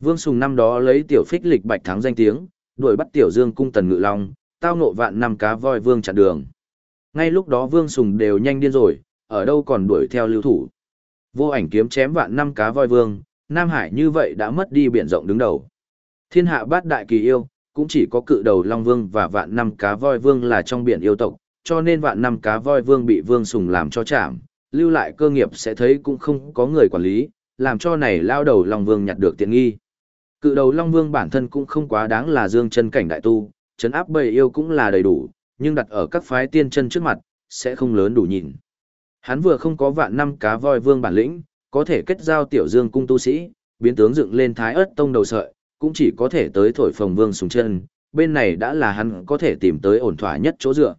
Vương Sùng năm đó lấy tiểu phích lịch bạch thắng danh tiếng, đuổi bắt tiểu dương cung tần ngự long, tao ngộ vạn năm cá voi vương chặn đường. Ngay lúc đó Vương Sùng đều nhanh điên rồi, ở đâu còn đuổi theo lưu thủ. Vô ảnh kiếm chém vạn năm cá voi vương, Nam Hải như vậy đã mất đi biển rộng đứng đầu. Thiên hạ bát đại kỳ yêu, cũng chỉ có cự đầu Long Vương và vạn năm cá voi vương là trong biển yêu tộc, cho nên vạn năm cá voi vương bị Vương Sùng làm cho chạm, lưu lại cơ nghiệp sẽ thấy cũng không có người quản lý, làm cho này lao đầu Long Vương nhặt được tiện nghi. Cự đầu Long Vương bản thân cũng không quá đáng là dương chân cảnh đại tu, chấn áp bầy yêu cũng là đầy đủ, nhưng đặt ở các phái tiên chân trước mặt, sẽ không lớn đủ nhìn. Hắn vừa không có vạn năm cá voi vương bản lĩnh, có thể kết giao tiểu dương cung tu sĩ, biến tướng dựng lên thái ớt tông đầu sợi, cũng chỉ có thể tới thổi phồng vương sùng chân, bên này đã là hắn có thể tìm tới ổn thỏa nhất chỗ dựa.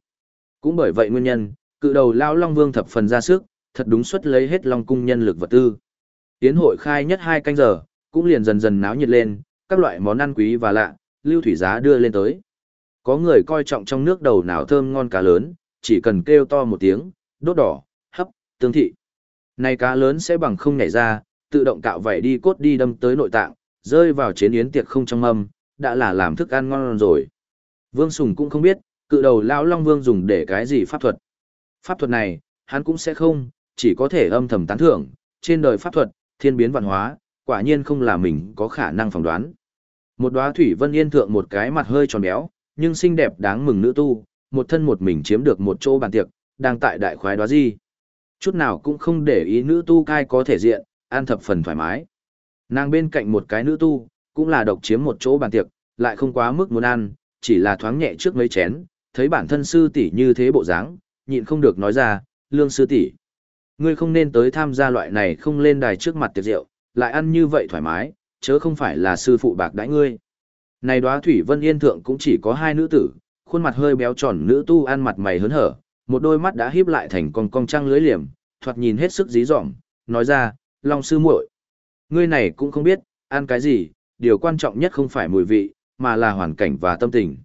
Cũng bởi vậy nguyên nhân, cự đầu lao long vương thập phần ra sức, thật đúng suất lấy hết Long cung nhân lực vật tư. Tiến hội khai nhất hai canh giờ, cũng liền dần dần náo nhiệt lên, các loại món ăn quý và lạ, lưu thủy giá đưa lên tới. Có người coi trọng trong nước đầu nào thơm ngon cá lớn, chỉ cần kêu to một tiếng, đốt đỏ, hấp, tương thị. Này cá lớn sẽ bằng không nhảy ra, tự động cạo vảy đi cốt đi đâm tới nội tạng, rơi vào chế yến tiệc không trong mâm, đã là làm thức ăn ngon rồi. Vương Sùng cũng không biết, cự đầu lão Long Vương dùng để cái gì pháp thuật. Pháp thuật này, hắn cũng sẽ không, chỉ có thể âm thầm tán thưởng, trên đời pháp thuật, thiên biến văn hóa, quả nhiên không là mình có khả năng phỏng đoán. Một đóa thủy vân yên thượng một cái mặt hơi tròn béo, nhưng xinh đẹp đáng mừng nữ tu, một thân một mình chiếm được một chỗ bàn tiệc, đang tại đại khoái đóa gì. Chút nào cũng không để ý nữ tu cai có thể diện, an thập phần thoải mái. Nàng bên cạnh một cái nữ tu, cũng là độc chiếm một chỗ bàn tiệc, lại không quá mức muốn ăn, chỉ là thoáng nhẹ trước mấy chén, thấy bản thân sư tỷ như thế bộ dáng, nhịn không được nói ra, lương sư tỷ, ngươi không nên tới tham gia loại này không lên đài trước mặt tiệc rượu, lại ăn như vậy thoải mái, chớ không phải là sư phụ bạc đãi ngươi. Này đóa thủy vân yên thượng cũng chỉ có hai nữ tử, khuôn mặt hơi béo tròn nữ tu ăn mặt mày hớn hở, một đôi mắt đã híp lại thành con cong trăng lưới liềm, thoạt nhìn hết sức dí dỏm, nói ra, Long sư muội, ngươi này cũng không biết, ăn cái gì, điều quan trọng nhất không phải mùi vị, mà là hoàn cảnh và tâm tình.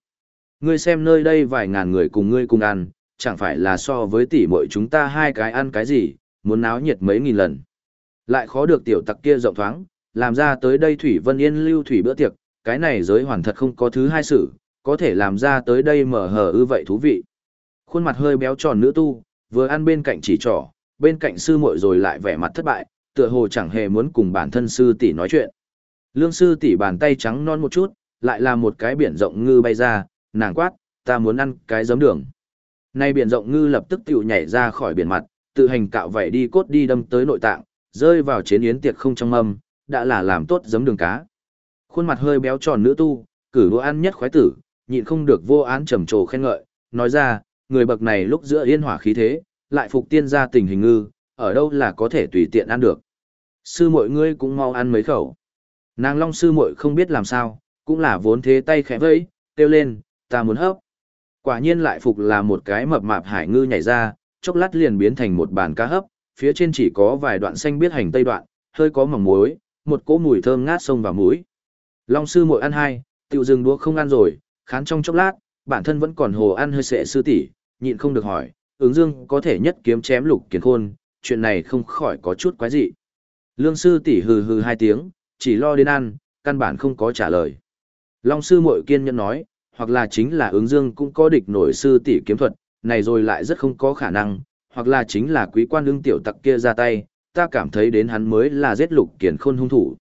Ngươi xem nơi đây vài ngàn người cùng ngươi cùng ăn, chẳng phải là so với tỷ muội chúng ta hai cái ăn cái gì, muốn náo nhiệt mấy nghìn lần. Lại khó được tiểu tặc kia rộng thoáng, làm ra tới đây Thủy Vân Yên lưu thủy bữa tiệc, cái này giới hoàn thật không có thứ hai sự, có thể làm ra tới đây mở hở ư vậy thú vị. Khuôn mặt hơi béo tròn nữ tu, vừa ăn bên cạnh chỉ trỏ, bên cạnh sư muội rồi lại vẻ mặt thất bại, tựa hồ chẳng hề muốn cùng bản thân sư tỷ nói chuyện. Lương sư tỷ bàn tay trắng non một chút, lại là một cái biển rộng ngư bay ra, nàng quát, ta muốn ăn cái giấm đường. Nay biển rộng ngư lập tức tiểu nhảy ra khỏi biển mặt, tự hành cạo vảy đi cốt đi đâm tới nội tạng, rơi vào chiến yến tiệc không trong âm đã là làm tốt giấm đường cá. Khuôn mặt hơi béo tròn nữ tu, cử đũa ăn nhất khoái tử, nhịn không được vô án trầm trồ khen ngợi, nói ra, người bậc này lúc giữa yên hỏa khí thế, lại phục tiên ra tình hình ngư, ở đâu là có thể tùy tiện ăn được. Sư muội ngươi cũng mau ăn mấy khẩu. Nàng long sư muội không biết làm sao, cũng là vốn thế tay khẽ vẫy, kêu lên, ta muốn hấp. Quả nhiên lại phục là một cái mập mạp hải ngư nhảy ra, chốc lát liền biến thành một bàn cá hấp, phía trên chỉ có vài đoạn xanh biết hành tây đoạn, hơi có mỏng muối, một cỗ mùi thơm ngát sông vào mũi. Long sư muội ăn hai, tiểu dừng đũa không ăn rồi, khán trong chốc lát, bản thân vẫn còn hồ ăn hơi sệ sư tỷ, nhịn không được hỏi, ứng dương có thể nhất kiếm chém lục kiến khôn, chuyện này không khỏi có chút quái dị. Lương sư tỷ hừ hừ hai tiếng, chỉ lo đến ăn, căn bản không có trả lời. Long sư muội kiên nhẫn nói, hoặc là chính là ứng dương cũng có địch nổi sư tỷ kiếm thuật, này rồi lại rất không có khả năng, hoặc là chính là quý quan đương tiểu tặc kia ra tay, ta cảm thấy đến hắn mới là giết lục kiền khôn hung thủ.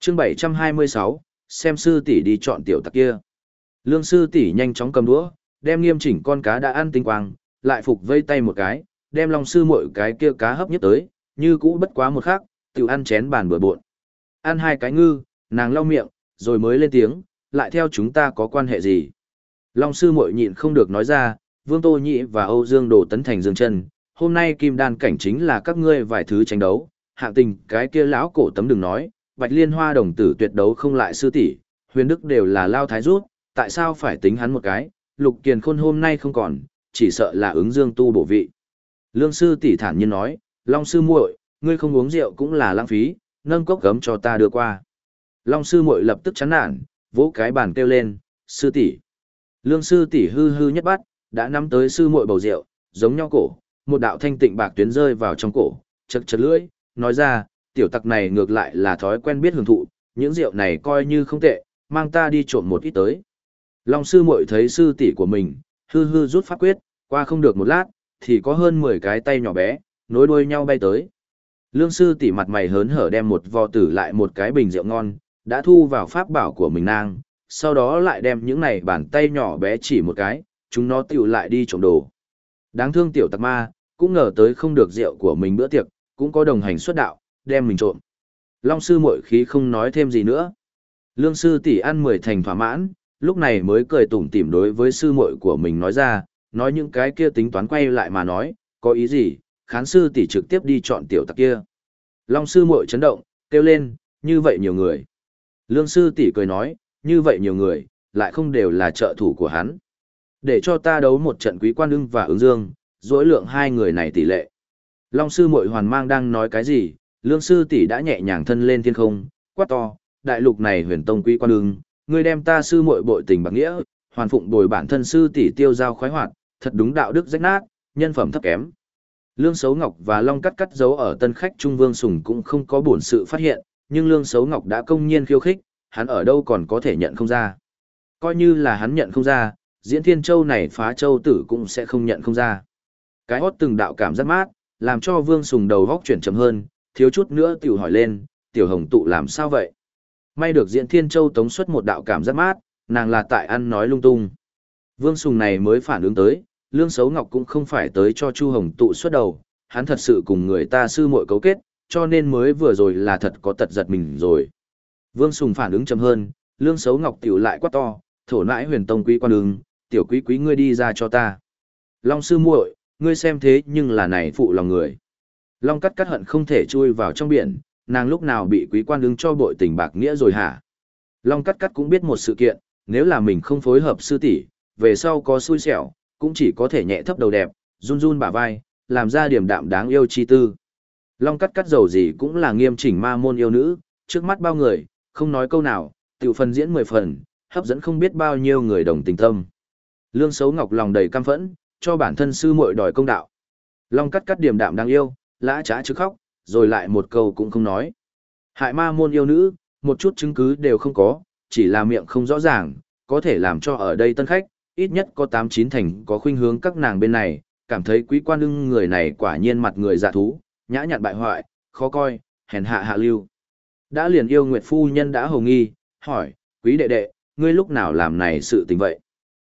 Chương 726, xem sư tỷ đi chọn tiểu tặc kia. Lương sư tỷ nhanh chóng cầm đũa, đem nghiêm chỉnh con cá đã ăn tinh quang, lại phục vây tay một cái, đem long sư muội cái kia cá hấp nhất tới, như cũ bất quá một khắc, tiểu ăn chén bàn bừa bộn. Ăn hai cái ngư, nàng lau miệng, rồi mới lên tiếng, lại theo chúng ta có quan hệ gì. Long sư muội nhịn không được nói ra, Vương Tô Nhị và Âu Dương Đồ tấn thành dương chân, hôm nay kim đan cảnh chính là các ngươi vài thứ tranh đấu, hạng tình cái kia lão cổ tấm đừng nói, Bạch Liên Hoa đồng tử tuyệt đấu không lại sư tỷ, Huyền Đức đều là lao thái rút, tại sao phải tính hắn một cái, Lục Kiền Khôn hôm nay không còn, chỉ sợ là ứng dương tu bổ vị. Lương sư tỷ thản nhiên nói, Long sư muội, ngươi không uống rượu cũng là lãng phí, nâng cốc gấm cho ta đưa qua. Long sư muội lập tức chán nản, vỗ cái bàn kêu lên, sư tỷ. Lương sư tỷ hư hư nhất bắt, đã nắm tới sư muội bầu rượu, giống nhau cổ, một đạo thanh tịnh bạc tuyến rơi vào trong cổ, chật chật lưỡi, nói ra, tiểu tặc này ngược lại là thói quen biết hưởng thụ, những rượu này coi như không tệ, mang ta đi trộm một ít tới. Long sư muội thấy sư tỷ của mình, hư hư rút pháp quyết, qua không được một lát, thì có hơn 10 cái tay nhỏ bé, nối đuôi nhau bay tới. Lương sư tỷ mặt mày hớn hở đem một vò tử lại một cái bình rượu ngon, đã thu vào pháp bảo của mình nang, sau đó lại đem những này bàn tay nhỏ bé chỉ một cái, chúng nó tiểu lại đi trộm đồ. Đáng thương tiểu tặc ma, cũng ngờ tới không được rượu của mình bữa tiệc, cũng có đồng hành xuất đạo, đem mình trộm. Long sư muội khí không nói thêm gì nữa. Lương sư tỷ ăn mười thành thỏa mãn, lúc này mới cười tủm tỉm đối với sư muội của mình nói ra, nói những cái kia tính toán quay lại mà nói, có ý gì, khán sư tỷ trực tiếp đi chọn tiểu tặc kia. Long sư muội chấn động, kêu lên, như vậy nhiều người. Lương sư tỷ cười nói, như vậy nhiều người, lại không đều là trợ thủ của hắn. Để cho ta đấu một trận quý quan ưng và ứng dương, dối lượng hai người này tỷ lệ. Long sư muội hoàn mang đang nói cái gì, lương sư tỷ đã nhẹ nhàng thân lên thiên không, quát to, đại lục này huyền tông quý quan ương, ngươi đem ta sư muội bội tình bạc nghĩa, hoàn phụng bồi bản thân sư tỷ tiêu giao khoái hoạt, thật đúng đạo đức rách nát, nhân phẩm thấp kém. Lương Sấu Ngọc và Long Cắt Cắt giấu ở tân khách Trung Vương Sùng cũng không có bổn sự phát hiện, nhưng Lương Sấu Ngọc đã công nhiên khiêu khích, hắn ở đâu còn có thể nhận không ra. Coi như là hắn nhận không ra, diễn thiên châu này phá châu tử cũng sẽ không nhận không ra. Cái hót từng đạo cảm giác mát, làm cho Vương Sùng đầu góc chuyển chậm hơn, thiếu chút nữa tiểu hỏi lên, tiểu hồng tụ làm sao vậy? May được diễn thiên châu tống xuất một đạo cảm giác mát, nàng là tại ăn nói lung tung. Vương Sùng này mới phản ứng tới, Lương Sấu Ngọc cũng không phải tới cho Chu Hồng tụ xuất đầu, hắn thật sự cùng người ta sư muội cấu kết, cho nên mới vừa rồi là thật có tật giật mình rồi. Vương Sùng phản ứng chậm hơn, Lương Sấu Ngọc tiểu lại quát to, thổ nãi huyền tông quý quan ứng, tiểu quý quý ngươi đi ra cho ta. Long sư muội, ngươi xem thế nhưng là này phụ lòng người. Long cắt cắt hận không thể chui vào trong biển, nàng lúc nào bị quý quan đứng cho bội tình bạc nghĩa rồi hả? Long cắt cắt cũng biết một sự kiện, nếu là mình không phối hợp sư tỷ, về sau có xui xẻo, cũng chỉ có thể nhẹ thấp đầu đẹp, run run bả vai, làm ra điểm đạm đáng yêu chi tư. Long cắt cắt dầu gì cũng là nghiêm chỉnh ma môn yêu nữ, trước mắt bao người, không nói câu nào, tiểu phần diễn mười phần, hấp dẫn không biết bao nhiêu người đồng tình tâm. Lương Sấu Ngọc lòng đầy căm phẫn, cho bản thân sư muội đòi công đạo. Long cắt cắt điểm đạm đáng yêu, lã trá chứ khóc, rồi lại một câu cũng không nói. Hại ma môn yêu nữ, một chút chứng cứ đều không có, chỉ là miệng không rõ ràng, có thể làm cho ở đây tân khách, ít nhất có 8-9 thành có khuynh hướng các nàng bên này, cảm thấy quý quan ưng người này quả nhiên mặt người dạ thú, nhã nhặn bại hoại, khó coi, hèn hạ hạ lưu. Đã liền yêu Nguyệt Phu Nhân đã hồng nghi, hỏi, quý đệ đệ, ngươi lúc nào làm này sự tình vậy?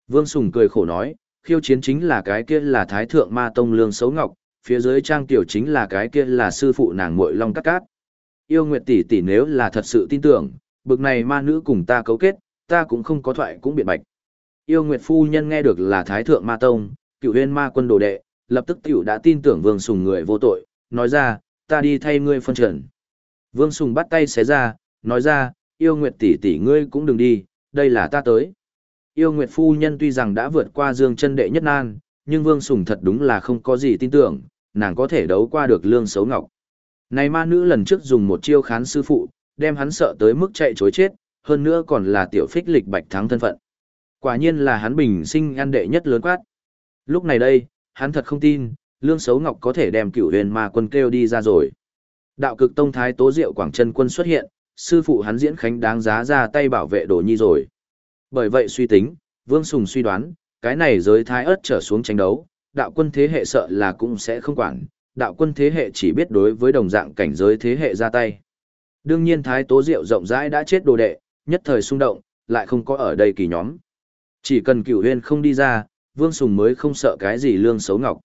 Vương Sùng cười khổ nói, khiêu chiến chính là cái kia là Thái Thượng Ma Tông Lương Xấu Ngọc, phía dưới trang tiểu chính là cái kia là sư phụ nàng muội Long Cát Cát. Yêu Nguyệt tỷ tỷ nếu là thật sự tin tưởng, bực này ma nữ cùng ta cấu kết, ta cũng không có thoại cũng biện bạch. Yêu Nguyệt Phu Nhân nghe được là Thái Thượng Ma Tông, cựu huyên ma quân đồ đệ, lập tức tiểu đã tin tưởng Vương Sùng người vô tội, nói ra, ta đi thay ngươi phân trần. Vương Sùng bắt tay xé ra, nói ra, yêu Nguyệt tỷ tỷ ngươi cũng đừng đi, đây là ta tới. Yêu Nguyệt Phu Nhân tuy rằng đã vượt qua dương chân đệ nhất nan, nhưng Vương Sùng thật đúng là không có gì tin tưởng, nàng có thể đấu qua được lương xấu ngọc. Này ma nữ lần trước dùng một chiêu khán sư phụ, đem hắn sợ tới mức chạy chối chết, hơn nữa còn là tiểu phích lịch bạch thắng thân phận. Quả nhiên là hắn bình sinh ăn đệ nhất lớn quát. Lúc này đây, hắn thật không tin, Lương xấu Ngọc có thể đem cửu huyền ma quân kêu đi ra rồi. Đạo cực tông thái tố diệu Quảng chân quân xuất hiện, sư phụ hắn diễn khánh đáng giá ra tay bảo vệ đồ nhi rồi. Bởi vậy suy tính, Vương Sùng suy đoán, cái này giới thái ớt trở xuống tranh đấu, đạo quân thế hệ sợ là cũng sẽ không quản, đạo quân thế hệ chỉ biết đối với đồng dạng cảnh giới thế hệ ra tay. Đương nhiên thái tố diệu rộng rãi đã chết đồ đệ, nhất thời xung động, lại không có ở đây kỳ nhóm. Chỉ cần cửu huyên không đi ra, Vương Sùng mới không sợ cái gì lương xấu ngọc.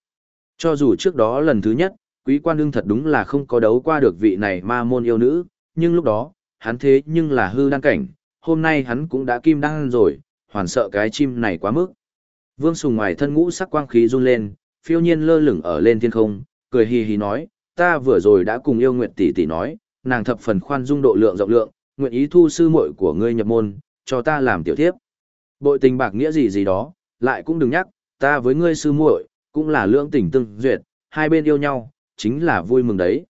Cho dù trước đó lần thứ nhất, quý quan đương thật đúng là không có đấu qua được vị này ma môn yêu nữ, nhưng lúc đó, hắn thế nhưng là hư đăng cảnh, hôm nay hắn cũng đã kim đăng rồi, hoàn sợ cái chim này quá mức. Vương Sùng ngoài thân ngũ sắc quang khí run lên, phiêu nhiên lơ lửng ở lên thiên không, cười hì hì nói, ta vừa rồi đã cùng yêu nguyện tỷ tỷ nói, nàng thập phần khoan dung độ lượng rộng lượng, nguyện ý thu sư muội của ngươi nhập môn, cho ta làm tiểu thiếp. Bội tình bạc nghĩa gì gì đó, lại cũng đừng nhắc, ta với ngươi sư muội cũng là lưỡng tình tương duyệt, hai bên yêu nhau, chính là vui mừng đấy.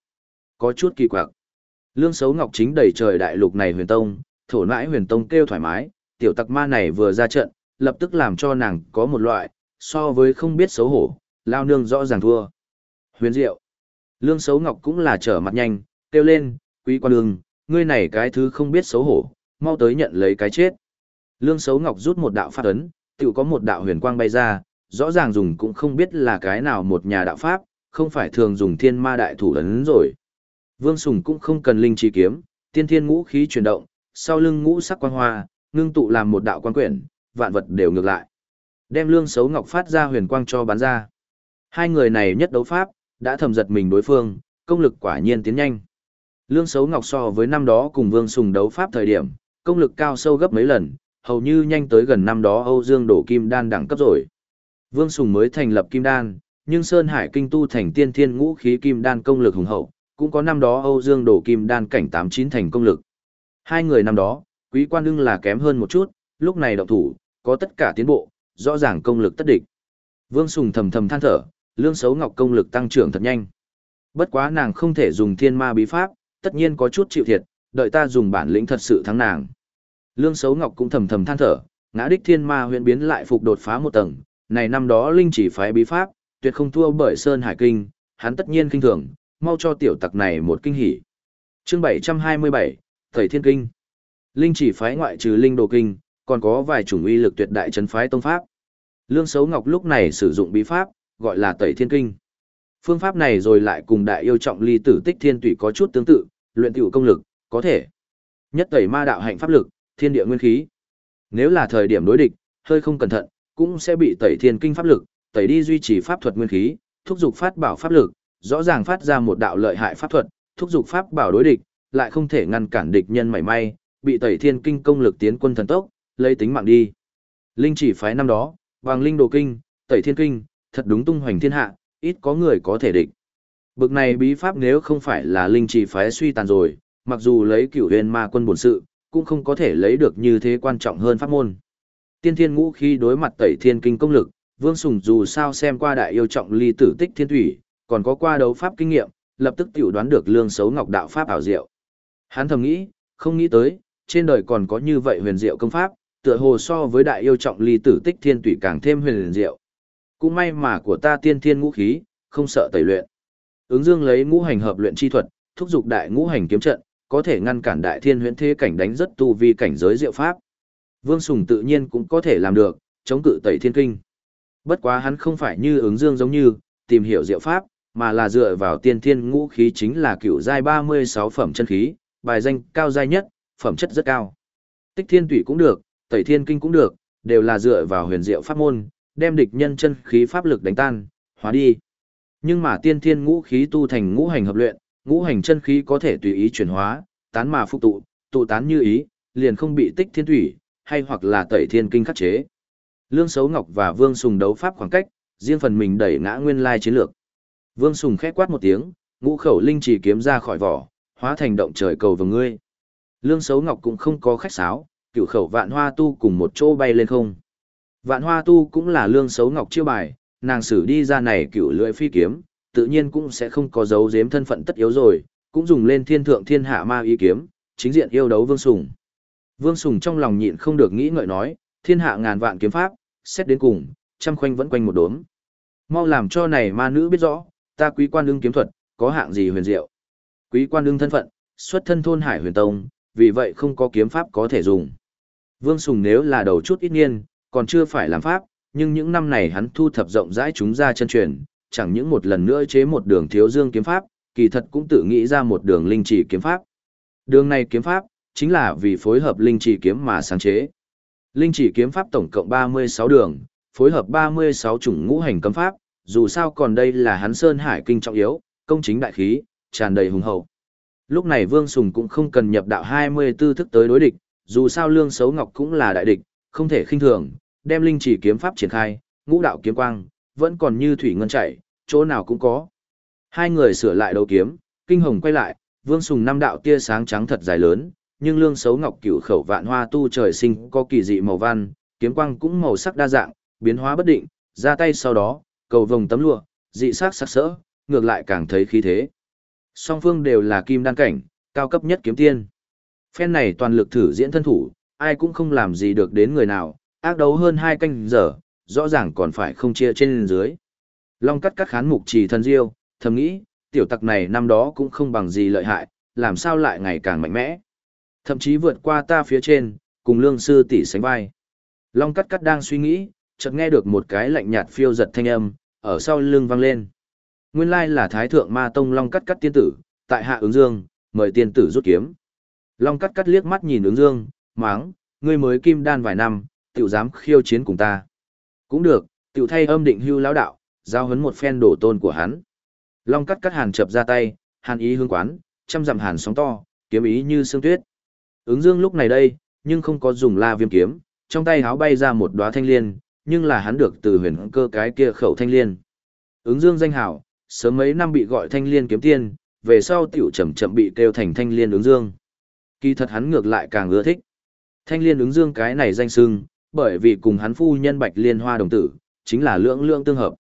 Có chút kỳ quặc. Lương Sấu Ngọc chính đầy trời đại lục này huyền tông, thổ nãi huyền tông kêu thoải mái, tiểu tặc ma này vừa ra trận, lập tức làm cho nàng có một loại, so với không biết xấu hổ, lao nương rõ ràng thua. Huyền diệu. Lương xấu Ngọc cũng là trở mặt nhanh, kêu lên, quý quan lương, ngươi này cái thứ không biết xấu hổ, mau tới nhận lấy cái chết. Lương xấu Ngọc rút một đạo pháp ấn, tự có một đạo huyền quang bay ra, rõ ràng dùng cũng không biết là cái nào một nhà đạo pháp, không phải thường dùng thiên ma đại thủ ấn rồi. Vương Sùng cũng không cần linh chi kiếm, tiên thiên ngũ khí chuyển động, sau lưng ngũ sắc quang hoa, ngưng tụ làm một đạo quan quyển, vạn vật đều ngược lại. Đem lương xấu ngọc phát ra huyền quang cho bán ra. Hai người này nhất đấu pháp, đã thầm giật mình đối phương, công lực quả nhiên tiến nhanh. Lương xấu ngọc so với năm đó cùng Vương Sùng đấu pháp thời điểm, công lực cao sâu gấp mấy lần, hầu như nhanh tới gần năm đó Âu Dương đổ kim đan đẳng cấp rồi. Vương Sùng mới thành lập kim đan, nhưng Sơn Hải kinh tu thành tiên thiên ngũ khí kim đan công lực hùng hậu, cũng có năm đó Âu Dương đổ kim đan cảnh 89 thành công lực. Hai người năm đó, quý quan đương là kém hơn một chút, lúc này động thủ, có tất cả tiến bộ, rõ ràng công lực tất địch. Vương Sùng thầm thầm than thở, lương xấu ngọc công lực tăng trưởng thật nhanh. Bất quá nàng không thể dùng thiên ma bí pháp, tất nhiên có chút chịu thiệt, đợi ta dùng bản lĩnh thật sự thắng nàng. Lương xấu Ngọc cũng thầm thầm than thở, ngã đích thiên ma huyện biến lại phục đột phá một tầng, này năm đó linh chỉ phái bí pháp, tuyệt không thua bởi Sơn Hải Kinh, hắn tất nhiên kinh thường, mau cho tiểu tặc này một kinh hỉ. Chương 727, Thầy Thiên Kinh. Linh chỉ phái ngoại trừ linh đồ kinh, còn có vài chủng uy lực tuyệt đại chân phái tông pháp. Lương Sấu Ngọc lúc này sử dụng bí pháp, gọi là Tẩy Thiên Kinh. Phương pháp này rồi lại cùng đại yêu trọng ly tử tích thiên tủy có chút tương tự, luyện tiểu công lực, có thể nhất tẩy ma đạo hạnh pháp lực, thiên địa nguyên khí. Nếu là thời điểm đối địch, hơi không cẩn thận, cũng sẽ bị tẩy thiên kinh pháp lực, tẩy đi duy trì pháp thuật nguyên khí, thúc dục phát bảo pháp lực, rõ ràng phát ra một đạo lợi hại pháp thuật, thúc dục pháp bảo đối địch, lại không thể ngăn cản địch nhân mảy may, bị tẩy thiên kinh công lực tiến quân thần tốc, lấy tính mạng đi. Linh chỉ phái năm đó, vàng linh đồ kinh, tẩy thiên kinh, thật đúng tung hoành thiên hạ, ít có người có thể địch. Bực này bí pháp nếu không phải là linh chỉ phái suy tàn rồi, mặc dù lấy cửu huyền ma quân bổn sự, cũng không có thể lấy được như thế quan trọng hơn pháp môn. Tiên thiên ngũ khi đối mặt tẩy thiên kinh công lực, Vương Sùng dù sao xem qua đại yêu trọng ly tử tích thiên thủy, còn có qua đấu pháp kinh nghiệm, lập tức tiểu đoán được lương xấu ngọc đạo pháp ảo diệu. Hắn thầm nghĩ, không nghĩ tới, trên đời còn có như vậy huyền diệu công pháp, tựa hồ so với đại yêu trọng ly tử tích thiên tủy càng thêm huyền diệu. Cũng may mà của ta tiên thiên ngũ khí, không sợ tẩy luyện. Ứng Dương lấy ngũ hành hợp luyện chi thuật, thúc dục đại ngũ hành kiếm trận, có thể ngăn cản đại thiên huyễn thế cảnh đánh rất tu vi cảnh giới diệu pháp. Vương Sùng tự nhiên cũng có thể làm được, chống cự tẩy thiên kinh. Bất quá hắn không phải như ứng dương giống như, tìm hiểu diệu pháp, mà là dựa vào tiên thiên ngũ khí chính là cựu giai 36 phẩm chân khí, bài danh cao giai nhất, phẩm chất rất cao. Tích thiên tủy cũng được, tẩy thiên kinh cũng được, đều là dựa vào huyền diệu pháp môn, đem địch nhân chân khí pháp lực đánh tan, hóa đi. Nhưng mà tiên thiên ngũ khí tu thành ngũ hành hợp luyện, ngũ hành chân khí có thể tùy ý chuyển hóa, tán mà phục tụ, tụ tán như ý, liền không bị tích thiên thủy, hay hoặc là tẩy thiên kinh khắc chế. Lương Sấu Ngọc và Vương Sùng đấu pháp khoảng cách, riêng phần mình đẩy ngã nguyên lai chiến lược. Vương Sùng khẽ quát một tiếng, ngũ khẩu linh chỉ kiếm ra khỏi vỏ, hóa thành động trời cầu vào ngươi. Lương Sấu Ngọc cũng không có khách sáo, cựu khẩu vạn hoa tu cùng một chỗ bay lên không. Vạn hoa tu cũng là lương xấu Ngọc chiêu bài, nàng sử đi ra này cựu lưỡi phi kiếm, tự nhiên cũng sẽ không có dấu giếm thân phận tất yếu rồi, cũng dùng lên thiên thượng thiên hạ ma ý kiếm, chính diện yêu đấu Vương Sùng. Vương Sùng trong lòng nhịn không được nghĩ ngợi nói, thiên hạ ngàn vạn kiếm pháp, xét đến cùng, trăm khoanh vẫn quanh một đốm. Mau làm cho này ma nữ biết rõ, ta quý quan đương kiếm thuật, có hạng gì huyền diệu. Quý quan đương thân phận, xuất thân thôn hải huyền tông, vì vậy không có kiếm pháp có thể dùng. Vương Sùng nếu là đầu chút ít niên, còn chưa phải làm pháp, nhưng những năm này hắn thu thập rộng rãi chúng ra chân truyền, chẳng những một lần nữa chế một đường thiếu dương kiếm pháp, kỳ thật cũng tự nghĩ ra một đường linh chỉ kiếm pháp. Đường này kiếm pháp, chính là vì phối hợp linh chỉ kiếm mà sáng chế. Linh chỉ kiếm pháp tổng cộng 36 đường, phối hợp 36 chủng ngũ hành cấm pháp, dù sao còn đây là hắn Sơn Hải kinh trọng yếu, công chính đại khí, tràn đầy hùng hậu. Lúc này Vương Sùng cũng không cần nhập đạo 24 thức tới đối địch, dù sao Lương Sấu Ngọc cũng là đại địch, không thể khinh thường, đem linh chỉ kiếm pháp triển khai, ngũ đạo kiếm quang, vẫn còn như thủy ngân chảy, chỗ nào cũng có. Hai người sửa lại đầu kiếm, kinh hồng quay lại, Vương Sùng năm đạo tia sáng trắng thật dài lớn, nhưng lương Sấu ngọc cửu khẩu vạn hoa tu trời sinh có kỳ dị màu văn, kiếm quang cũng màu sắc đa dạng, biến hóa bất định, ra tay sau đó, cầu vồng tấm lụa, dị sắc sắc sỡ, ngược lại càng thấy khí thế. Song phương đều là kim đan cảnh, cao cấp nhất kiếm tiên. Phen này toàn lực thử diễn thân thủ, ai cũng không làm gì được đến người nào, ác đấu hơn hai canh giờ, rõ ràng còn phải không chia trên dưới. Long cắt cắt khán mục trì thân diêu, thầm nghĩ, tiểu tặc này năm đó cũng không bằng gì lợi hại, làm sao lại ngày càng mạnh mẽ. Thậm chí vượt qua ta phía trên, cùng lương sư tỷ sánh vai. Long cắt cắt đang suy nghĩ, chợt nghe được một cái lạnh nhạt phiêu giật thanh âm, ở sau lưng vang lên. Nguyên lai là Thái Thượng Ma Tông Long cắt cắt tiên tử, tại hạ ứng dương, mời tiên tử rút kiếm. Long cắt cắt liếc mắt nhìn ứng dương, máng, ngươi mới kim đan vài năm, tiểu dám khiêu chiến cùng ta. Cũng được, tiểu thay âm định hưu lão đạo, giao hấn một phen đổ tôn của hắn. Long cắt cắt hàn chập ra tay, hàn ý hương quán, trăm dặm hàn sóng to, kiếm ý như sương tuyết. Ứng dương lúc này đây, nhưng không có dùng la viêm kiếm, trong tay háo bay ra một đóa thanh liên, nhưng là hắn được từ huyền cơ cái kia khẩu thanh liên. Ứng dương danh hảo, sớm mấy năm bị gọi thanh liên kiếm tiên, về sau tiểu chậm chậm bị kêu thành thanh liên ứng dương. Kỳ thật hắn ngược lại càng ưa thích. Thanh liên ứng dương cái này danh sưng, bởi vì cùng hắn phu nhân bạch liên hoa đồng tử, chính là lưỡng lưỡng tương hợp.